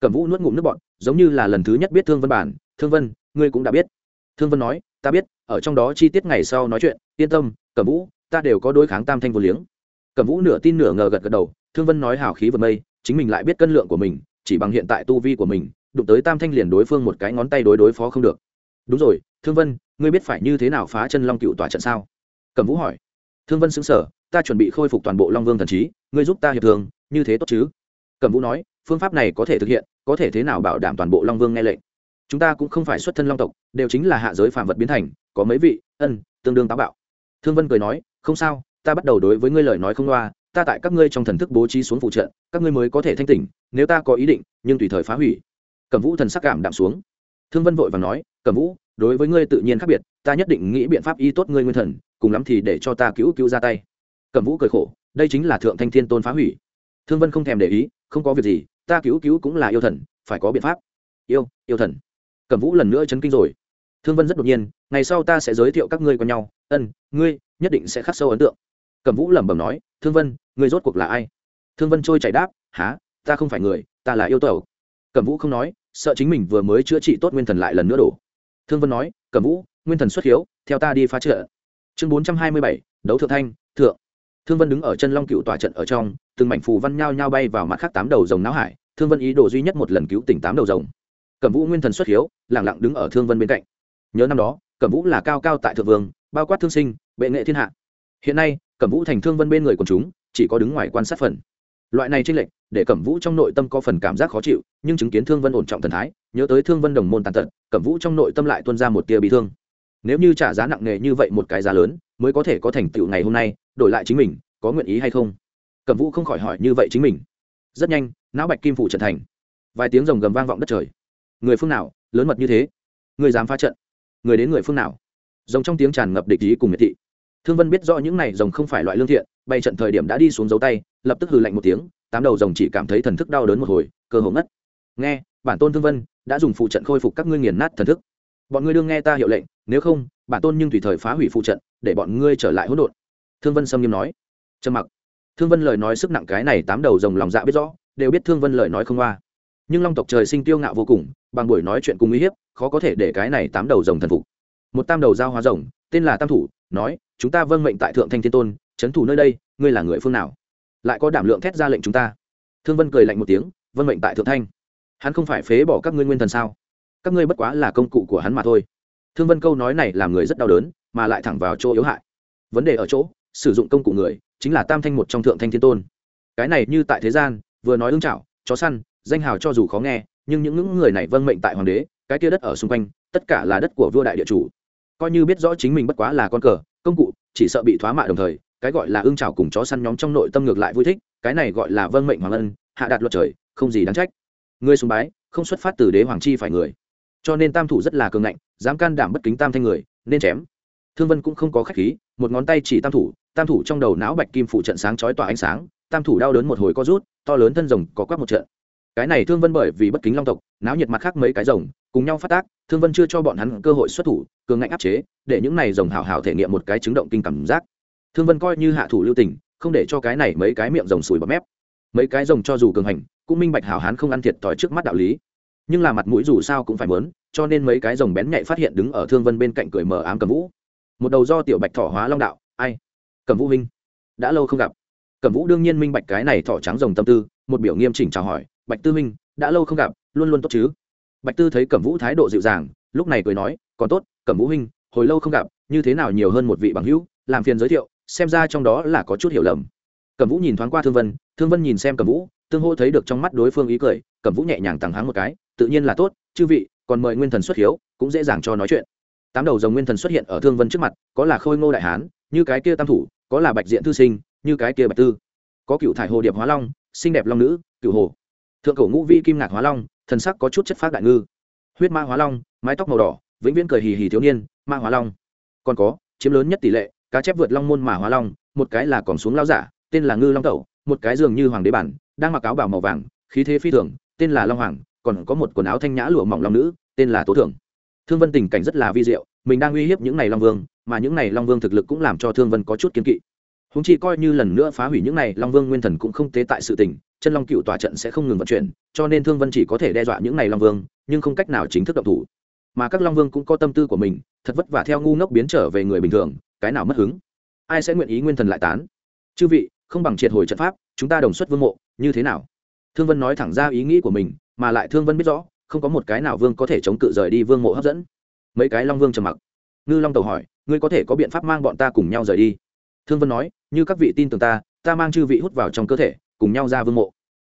Cẩm vũ nuốt ngụm nước bọn giống như là lần thứ nhất biết thương vân bản, thương vân, ngươi cũng đã biết thương vân nói, ta biết, ở trong đó chi tiết ngày sau nói chuyện, yên tâm, cẩm vũ, ta đều có đối kháng tam thanh vô liếng. Cẩm vũ nửa tin nửa ngờ gật gật đầu, thương vân nói hào khí vượt mây, chính mình lại biết cân lượng của mình, chỉ bằng hiện tại tu vi của mình, đụng tới tam thanh liền đối phương một cái ngón tay đối đối phó không được. Đúng rồi, thương vân, ngươi biết phải như thế nào phá chân long cựu tòa trận sao? Cẩm vũ hỏi. Thương vân xứng sở ta chuẩn bị khôi phục toàn bộ long vương thần trí, ngươi giúp ta hiệp thường như thế tốt chứ? Cẩm vũ nói, phương pháp này có thể thực hiện, có thể thế nào bảo đảm toàn bộ long vương nghe lệnh? Chúng ta cũng không phải xuất thân long tộc, đều chính là hạ giới phạm vật biến thành, có mấy vị, ân, tương đương táo bạo. Thương vân cười nói, không sao, ta bắt đầu đối với ngươi lời nói không loa, ta tại các ngươi trong thần thức bố trí xuống phụ trận các ngươi mới có thể thanh tỉnh, nếu ta có ý định, nhưng tùy thời phá hủy. Cẩm vũ thần sắc cảm đạm xuống. Thương vân vội và nói, cẩm vũ, đối với ngươi tự nhiên khác biệt, ta nhất định nghĩ biện pháp y tốt ngươi nguyên thần, cùng lắm thì để cho ta cứu cứu ra tay. Cẩm vũ cười khổ, đây chính là thượng thanh thiên tôn phá hủy. Thương vân không thèm để ý, không có việc gì, ta cứu cứu cũng là yêu thần, phải có biện pháp. Yêu yêu thần cẩm vũ lần nữa chấn kinh rồi. Thương vân rất đột nhiên, ngày sau ta sẽ giới thiệu các ngươi con nhau. Ân, ngươi nhất định sẽ khắc sâu ấn tượng. Cẩm vũ lẩm bẩm nói, thương vân, ngươi rốt cuộc là ai? Thương vân trôi chảy đáp há ta không phải người, ta là yêu tẩu. Cẩm vũ không nói, sợ chính mình vừa mới chữa trị tốt nguyên thần lại lần nữa đổ. Thương vân nói, cẩm vũ, nguyên thần xuất hiếu, theo ta đi phá trợ chương bốn trăm hai mươi bảy, đấu thượng thanh, thượng. Thương vân đứng ở chân long cựu tòa trận ở trong, từng mảnh phù văn nhao nhao bay vào mặt khác tám đầu rồng não hải. Thương vân ý đồ duy nhất một lần cứu tỉnh tám đầu rồng cẩm vũ nguyên thần xuất hiếu, lẳng lặng đứng ở thương vân bên cạnh. Nhớ năm đó, cẩm vũ là cao cao tại thượng vương, bao quát thương sinh, bệ nghệ thiên hạ. Hiện nay, cẩm vũ thành thương vân bên người quần chúng, chỉ có đứng ngoài quan sát phần. Loại này tranh lệch, để cẩm vũ trong nội tâm có phần cảm giác khó chịu, nhưng chứng kiến thương vân ổn trọng thần thái, nhớ tới thương vân đồng môn tàn tật, cẩm vũ trong nội tâm lại tuân ra một tia bị thương. Nếu như trả giá nặng nề như vậy một cái giá lớn, mới có thể có thành tựu ngày hôm nay, đổi lại chính mình, có nguyện ý hay không? Cẩm vũ không khỏi hỏi như vậy chính mình. Rất nhanh, não bạch kim phủ trần thành. Vài tiếng rồng gầm vang vọng đất trời người phương nào, lớn mật như thế? Người dám phá trận? Người đến người phương nào? Rồng trong tiếng tràn ngập địch ý cùng miệt thị. Thương vân biết rõ những này rồng không phải loại lương thiện, bay trận thời điểm đã đi xuống dấu tay, lập tức hừ lạnh một tiếng, tám đầu rồng chỉ cảm thấy thần thức đau đớn một hồi, cơ hồ ngất. Nghe, bản tôn thương vân đã dùng phụ trận khôi phục các ngươi nghiền nát thần thức. Bọn ngươi đương nghe ta hiệu lệnh, nếu không, bản tôn nhưng tùy thời phá hủy phụ trận, để bọn ngươi trở lại hỗn độn. Thương vân sâm nghiêm nói. Trầm mặc. Thương vân lời nói sức nặng cái này tám đầu rồng lòng dạ biết rõ, đều biết thương vân lời nói không qua nhưng long tộc trời sinh tiêu ngạo vô cùng bằng buổi nói chuyện cùng uy hiếp, khó có thể để cái này tám đầu rồng thần phục. Một tam đầu giao hóa rồng, tên là tam thủ, nói, chúng ta vâng mệnh tại thượng thanh thiên tôn trấn thủ nơi đây, ngươi là người phương nào? Lại có đảm lượng thét ra lệnh chúng ta. Thương vân cười lạnh một tiếng vâng mệnh tại thượng thanh. Hắn không phải phế bỏ các ngươi nguyên thần sao? Các ngươi bất quá là công cụ của hắn mà thôi. Thương vân câu nói này làm người rất đau đớn, mà lại thẳng vào chỗ yếu hại. Vấn đề ở chỗ, sử dụng công cụ người, chính là tam thanh một trong thượng thanh thiên tôn. Cái này như tại thế gian, vừa nói ưng trạo chó săn, danh hào cho dù khó nghe nhưng những người này vâng mệnh tại hoàng đế, cái kia đất ở xung quanh, tất cả là đất của vua đại địa chủ. Coi như biết rõ chính mình bất quá là con cờ, công cụ, chỉ sợ bị thoá mạ đồng thời, cái gọi là ưng trào cùng chó săn nhóm trong nội tâm ngược lại vui thích, cái này gọi là vâng mệnh hoàng ân, hạ đạt luật trời, không gì đáng trách. Người sùng bái, không xuất phát từ đế hoàng chi phải người. Cho nên tam thủ rất là cường ngạnh, dám can đảm bất kính tam thanh người, nên chém. Thương vân cũng không có khách khí, một ngón tay chỉ tam thủ tam thủ trong đầu não bạch kim phụ trận sáng chói tỏa ánh sáng, tam thủ đau đớn một hồi co rút, to lớn thân rồng có quắc một trận cái này thương vân bởi vì bất kính long tộc, náo nhiệt mặt khác mấy cái rồng, cùng nhau phát tác, thương vân chưa cho bọn hắn cơ hội xuất thủ, cường ngạnh áp chế, để những này rồng hào hào thể nghiệm một cái chứng động kinh cảm giác. Thương vân coi như hạ thủ lưu tình, không để cho cái này mấy cái miệng rồng sùi bọt mép. Mấy cái rồng cho dù cường hành, cũng minh bạch hảo hán không ăn thiệt thòi trước mắt đạo lý. Nhưng là mặt mũi dù sao cũng phải mớn, cho nên mấy cái rồng bén nhạy phát hiện đứng ở thương vân bên cạnh cười mờ ám cầm vũ. Một đầu do tiểu bạch thỏ hóa long đạo, ai? Cầm vũ minh đã lâu không gặp. Cầm vũ đương nhiên minh bạch cái này thỏ trắng rồng tâm tư, một biểu nghiêm chỉnh chào hỏi bạch tư minh, đã lâu không gặp, luôn luôn tốt chứ? Bạch tư thấy cẩm vũ thái độ dịu dàng, lúc này cười nói, còn tốt, cẩm vũ huynh, hồi lâu không gặp, như thế nào nhiều hơn một vị bằng hữu, làm phiền giới thiệu, xem ra trong đó là có chút hiểu lầm. Cẩm vũ nhìn thoáng qua thương vân thương vân nhìn xem cẩm vũ, tương hô thấy được trong mắt đối phương ý cười, cẩm vũ nhẹ nhàng tàng háng một cái, tự nhiên là tốt, chư vị, còn mời nguyên thần xuất hiếu, cũng dễ dàng cho nói chuyện. Tám đầu dòng nguyên thần xuất hiện ở thương vân trước mặt, có là khôi ngô đại hán, như cái kia tam thủ, có là bạch diện thư sinh, như cái kia bạch tư. Có cựu thải hồ điệp hóa long, xinh đẹp long nữ, cựu hồ thượng cổ ngũ vi kim ngạc hóa long, thần sắc có chút chất phát đại ngư. Huyết ma hóa long, mái tóc màu đỏ, vĩnh viễn cười hì hì thiếu niên, ma hóa long. Còn có, chiếm lớn nhất tỷ lệ, cá chép vượt long môn mà hóa long, một cái là còn xuống lao giả, tên là ngư long tẩu, một cái dường như hoàng đế bản, đang mặc áo bảo màu vàng, khí thế phi thường, tên là long hoàng, còn có một quần áo thanh nhã lụa mỏng long nữ, tên là tố thưởng. Thương vân tình cảnh rất là vi diệu, mình đang uy hiếp những này long vương, mà những này long vương thực lực cũng làm cho thương vân có chút kiên kỵ. Húng chi coi như lần nữa phá hủy những này long vương nguyên thần cũng không tế tại sự tình chân long cựu tòa trận sẽ không ngừng vận chuyển, cho nên thương vân chỉ có thể đe dọa những này long vương, nhưng không cách nào chính thức động thủ. Mà các long vương cũng có tâm tư của mình, thật vất vả theo ngu ngốc biến trở về người bình thường, cái nào mất hứng? Ai sẽ nguyện ý nguyên thần lại tán? Chư vị, không bằng triệt hồi trận pháp, chúng ta đồng xuất vương mộ, như thế nào? Thương vân nói thẳng ra ý nghĩ của mình, mà lại thương vân biết rõ, không có một cái nào vương có thể chống cự rời đi vương mộ hấp dẫn. Mấy cái long vương trầm mặc. Ngư long tàu hỏi, ngươi có thể có biện pháp mang bọn ta cùng nhau rời đi? Thương vân nói, như các vị tin tưởng ta ta mang chư vị hút vào trong cơ thể cùng nhau ra vương mộ.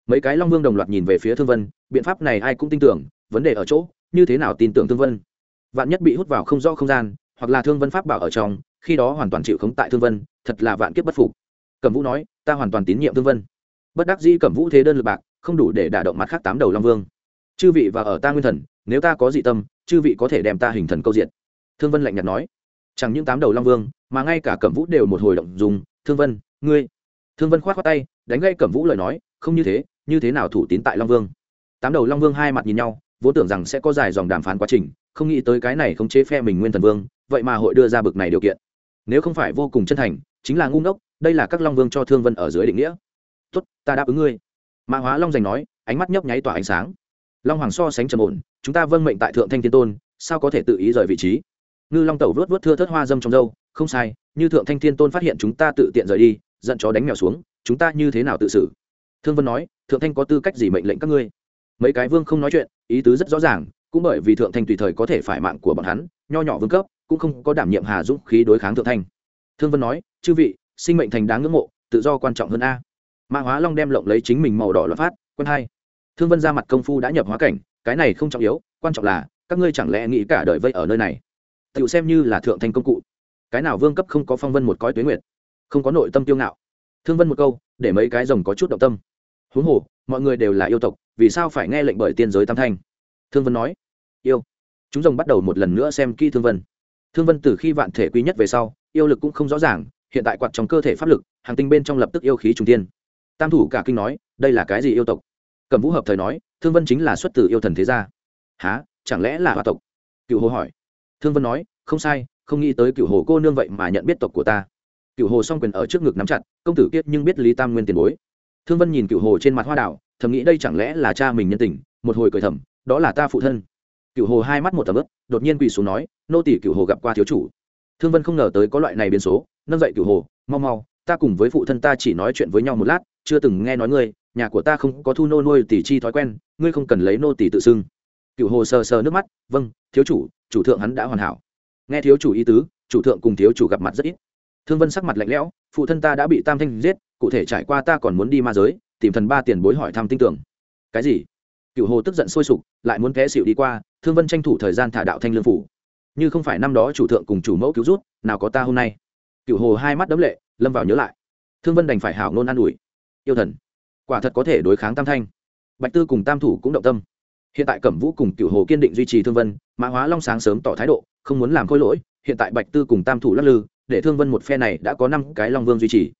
Mấy cái long vương đồng loạt nhìn về phía thương vân, biện pháp này ai cũng tin tưởng, vấn đề ở chỗ, như thế nào tin tưởng thương vân? Vạn nhất bị hút vào không rõ không gian, hoặc là thương vân pháp bảo ở trong, khi đó hoàn toàn chịu khống tại thương vân, thật là vạn kiếp bất phục. Cẩm vũ nói, ta hoàn toàn tín nhiệm thương vân. Bất đắc dĩ cẩm vũ thế đơn lực bạc, không đủ để đả động mặt khác tám đầu long vương. Chư vị và ở ta nguyên thần, nếu ta có dị tâm, chư vị có thể đem ta hình thần câu diện thương vân lạnh nhạt nói. Chẳng những tám đầu long vương, mà ngay cả cẩm vũ đều một hồi động dùng, thương vân, ngươi. Thương vân k h o á t khoác tay đánh gây cẩm vũ lời nói, không như thế như thế nào thủ tín tại long vương? Tám đầu long vương hai mặt nhìn nhau, vốn tưởng rằng sẽ có dài dòng đàm phán quá trình, không nghĩ tới cái này không chế phe mình nguyên thần vương, vậy mà hội đưa ra bực này điều kiện. Nếu không phải vô cùng chân thành, chính là ngu ngốc, đây là các long vương cho thương vân ở dưới định nghĩa. Tốt, ta đáp ứng ngươi. Mã hóa long giành nói, ánh mắt nhấp nháy tỏa ánh sáng. Long hoàng so sánh trầm ổn, chúng ta vâng mệnh tại thượng thanh thiên tôn, sao có thể tự ý rời vị trí? Ngư long tẩu vớt vớt thưa thất hoa dâm trong dâu không sai, như thượng thanh thiên tôn phát hiện chúng ta tự tiện rời đi, giận chó đánh mèo xuống chúng ta như thế nào tự xử? Thương vân nói, thượng thanh có tư cách gì mệnh lệnh các ngươi? Mấy cái vương không nói chuyện, ý tứ rất rõ ràng, cũng bởi vì thượng thanh tùy thời có thể phải mạng của bọn hắn, nho nhỏ vương cấp, cũng không có đảm nhiệm hà dũng khí đối kháng thượng thanh. Thương vân nói, chư vị, sinh mệnh thành đáng ngưỡng mộ, tự do quan trọng hơn a. Mã hóa long đem lộng lấy chính mình màu đỏ loạt phát, quân hai. Thương vân ra mặt công phu đã nhập hóa cảnh, cái này không trọng yếu, quan trọng là, các ngươi chẳng lẽ nghĩ cả đời vây ở nơi này? Tựu xem như là thượng thanh công cụ. Cái nào vương cấp không có phong vân một cõi tuyến nguyệt, không có nội tâm tiêu ngạo thương vân một câu, để mấy cái rồng có chút động tâm. Huống hồ, mọi người đều là yêu tộc, vì sao phải nghe lệnh bởi tiên giới tam thanh? Thương vân nói, yêu. Chúng rồng bắt đầu một lần nữa xem kỹ thương vân. Thương vân từ khi vạn thể quý nhất về sau, yêu lực cũng không rõ ràng, hiện tại quạt trong cơ thể pháp lực, hàng tinh bên trong lập tức yêu khí trung tiên tam thủ cả kinh nói, đây là cái gì yêu tộc? Cẩm vũ hợp thời nói, thương vân chính là xuất từ yêu thần thế gia. Há chẳng lẽ là hoa tộc? Cựu hồ hỏi. Thương vân nói, không sai, không nghĩ tới cựu hồ cô nương vậy mà nhận biết tộc của ta cựu hồ song quyền ở trước ngực nắm chặt, công tử kiết nhưng biết lý tam nguyên tiền bối. Thương vân nhìn cựu hồ trên mặt hoa đảo, thầm nghĩ đây chẳng lẽ là cha mình nhân tình, một hồi cười thầm, đó là ta phụ thân. Cựu hồ hai mắt một tầm ướp đột nhiên quỳ xuống nói, nô tỷ cựu hồ gặp qua thiếu chủ. Thương vân không ngờ tới có loại này biến số, nâng dậy cựu hồ, mau mau, ta cùng với phụ thân ta chỉ nói chuyện với nhau một lát, chưa từng nghe nói ngươi, nhà của ta không có thu nô nuôi tỷ chi thói quen, ngươi không cần lấy nô tỷ tự xưng. Cựu hồ sờ sờ nước mắt vâng thiếu chủ chủ thượng hắn đã hoàn hảo. Nghe thiếu chủ ý tứ, chủ thượng cùng thiếu chủ gặp mặt rất ít thương vân sắc mặt lạnh lẽo, phụ thân ta đã bị tam thanh giết, cụ thể trải qua ta còn muốn đi ma giới, tìm thần ba tiền bối hỏi thăm tin tưởng. Cái gì? Cựu hồ tức giận sôi sục, lại muốn té xịu đi qua, thương vân tranh thủ thời gian thả đạo thanh lương phủ. Như không phải năm đó chủ thượng cùng chủ mẫu cứu rút, nào có ta hôm nay. Cựu hồ hai mắt đấm lệ, lâm vào nhớ lại. Thương vân đành phải hảo nôn an ủi. Yêu thần, quả thật có thể đối kháng tam thanh. Bạch tư cùng tam thủ cũng động tâm. Hiện tại cẩm vũ cùng cựu hồ kiên định duy trì thương vân, mã hóa long sáng sớm tỏ thái độ, không muốn làm khôi lỗi, hiện tại bạch tư cùng tam thủ lắc lư để thương vân một phe này đã có năm cái long vương duy trì.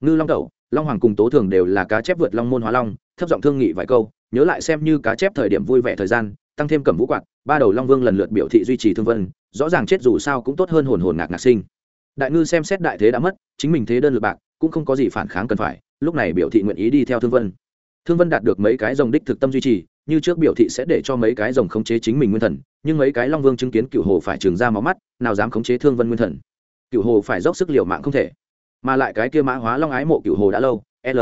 Ngư long tẩu, long hoàng cùng tố thường đều là cá chép vượt long môn hóa long, thấp giọng thương nghị vài câu, nhớ lại xem như cá chép thời điểm vui vẻ thời gian, tăng thêm cẩm vũ quạt, ba đầu long vương lần lượt biểu thị duy trì thương vân, rõ ràng chết dù sao cũng tốt hơn hồn hồn ngạc ngạc sinh. Đại ngư xem xét đại thế đã mất, chính mình thế đơn lượt bạc, cũng không có gì phản kháng cần phải, lúc này biểu thị nguyện ý đi theo thương vân. Thương vân đạt được mấy cái dòng đích thực tâm duy trì, như trước biểu thị sẽ để cho mấy cái dòng khống chế chính mình nguyên thần, nhưng mấy cái long vương chứng kiến cựu hồ phải trường ra máu mắt, nào dám khống chế thương vân nguyên thần cựu hồ phải dốc sức liều mạng không thể. Mà lại cái kia mã hóa long ái mộ cựu hồ đã lâu, l.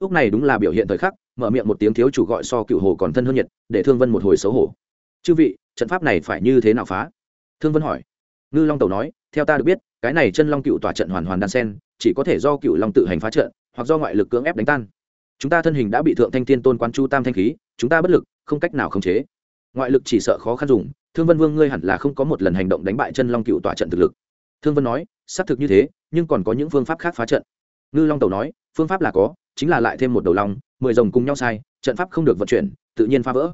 Lúc này đúng là biểu hiện thời khắc, mở miệng một tiếng thiếu chủ gọi so cựu hồ còn thân hơn nhiệt, để thương vân một hồi xấu hổ. Chư vị, trận pháp này phải như thế nào phá? Thương vân hỏi. Ngư long tẩu nói, theo ta được biết, cái này chân long cựu tỏa trận hoàn hoàn đan sen, chỉ có thể do cựu long tự hành phá trận, hoặc do ngoại lực cưỡng ép đánh tan. Chúng ta thân hình đã bị thượng thanh tiên tôn quan chu tam thanh khí, chúng ta bất lực, không cách nào khống chế. Ngoại lực chỉ sợ khó khăn dùng, thương vân vương ngươi hẳn là không có một lần hành động đánh bại chân long cựu tỏa trận thực lực thương vân nói, xác thực như thế, nhưng còn có những phương pháp khác phá trận. Ngư long tẩu nói, phương pháp là có, chính là lại thêm một đầu long, mười rồng cùng nhau sai, trận pháp không được vận chuyển, tự nhiên phá vỡ.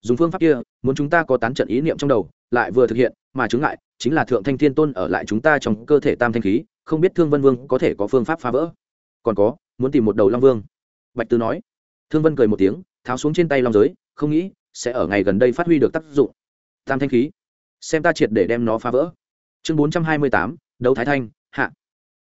Dùng phương pháp kia, muốn chúng ta có tán trận ý niệm trong đầu, lại vừa thực hiện, mà chứng lại chính là thượng thanh thiên tôn ở lại chúng ta trong cơ thể tam thanh khí, không biết thương vân vương có thể có phương pháp phá vỡ. Còn có, muốn tìm một đầu long vương. Bạch tư nói. Thương vân cười một tiếng, tháo xuống trên tay long giới, không nghĩ sẽ ở ngày gần đây phát huy được tác dụng. Tam thanh khí, xem ta triệt để đem nó phá vỡ chương bốn trăm hai mươi tám đấu thái thanh hạ.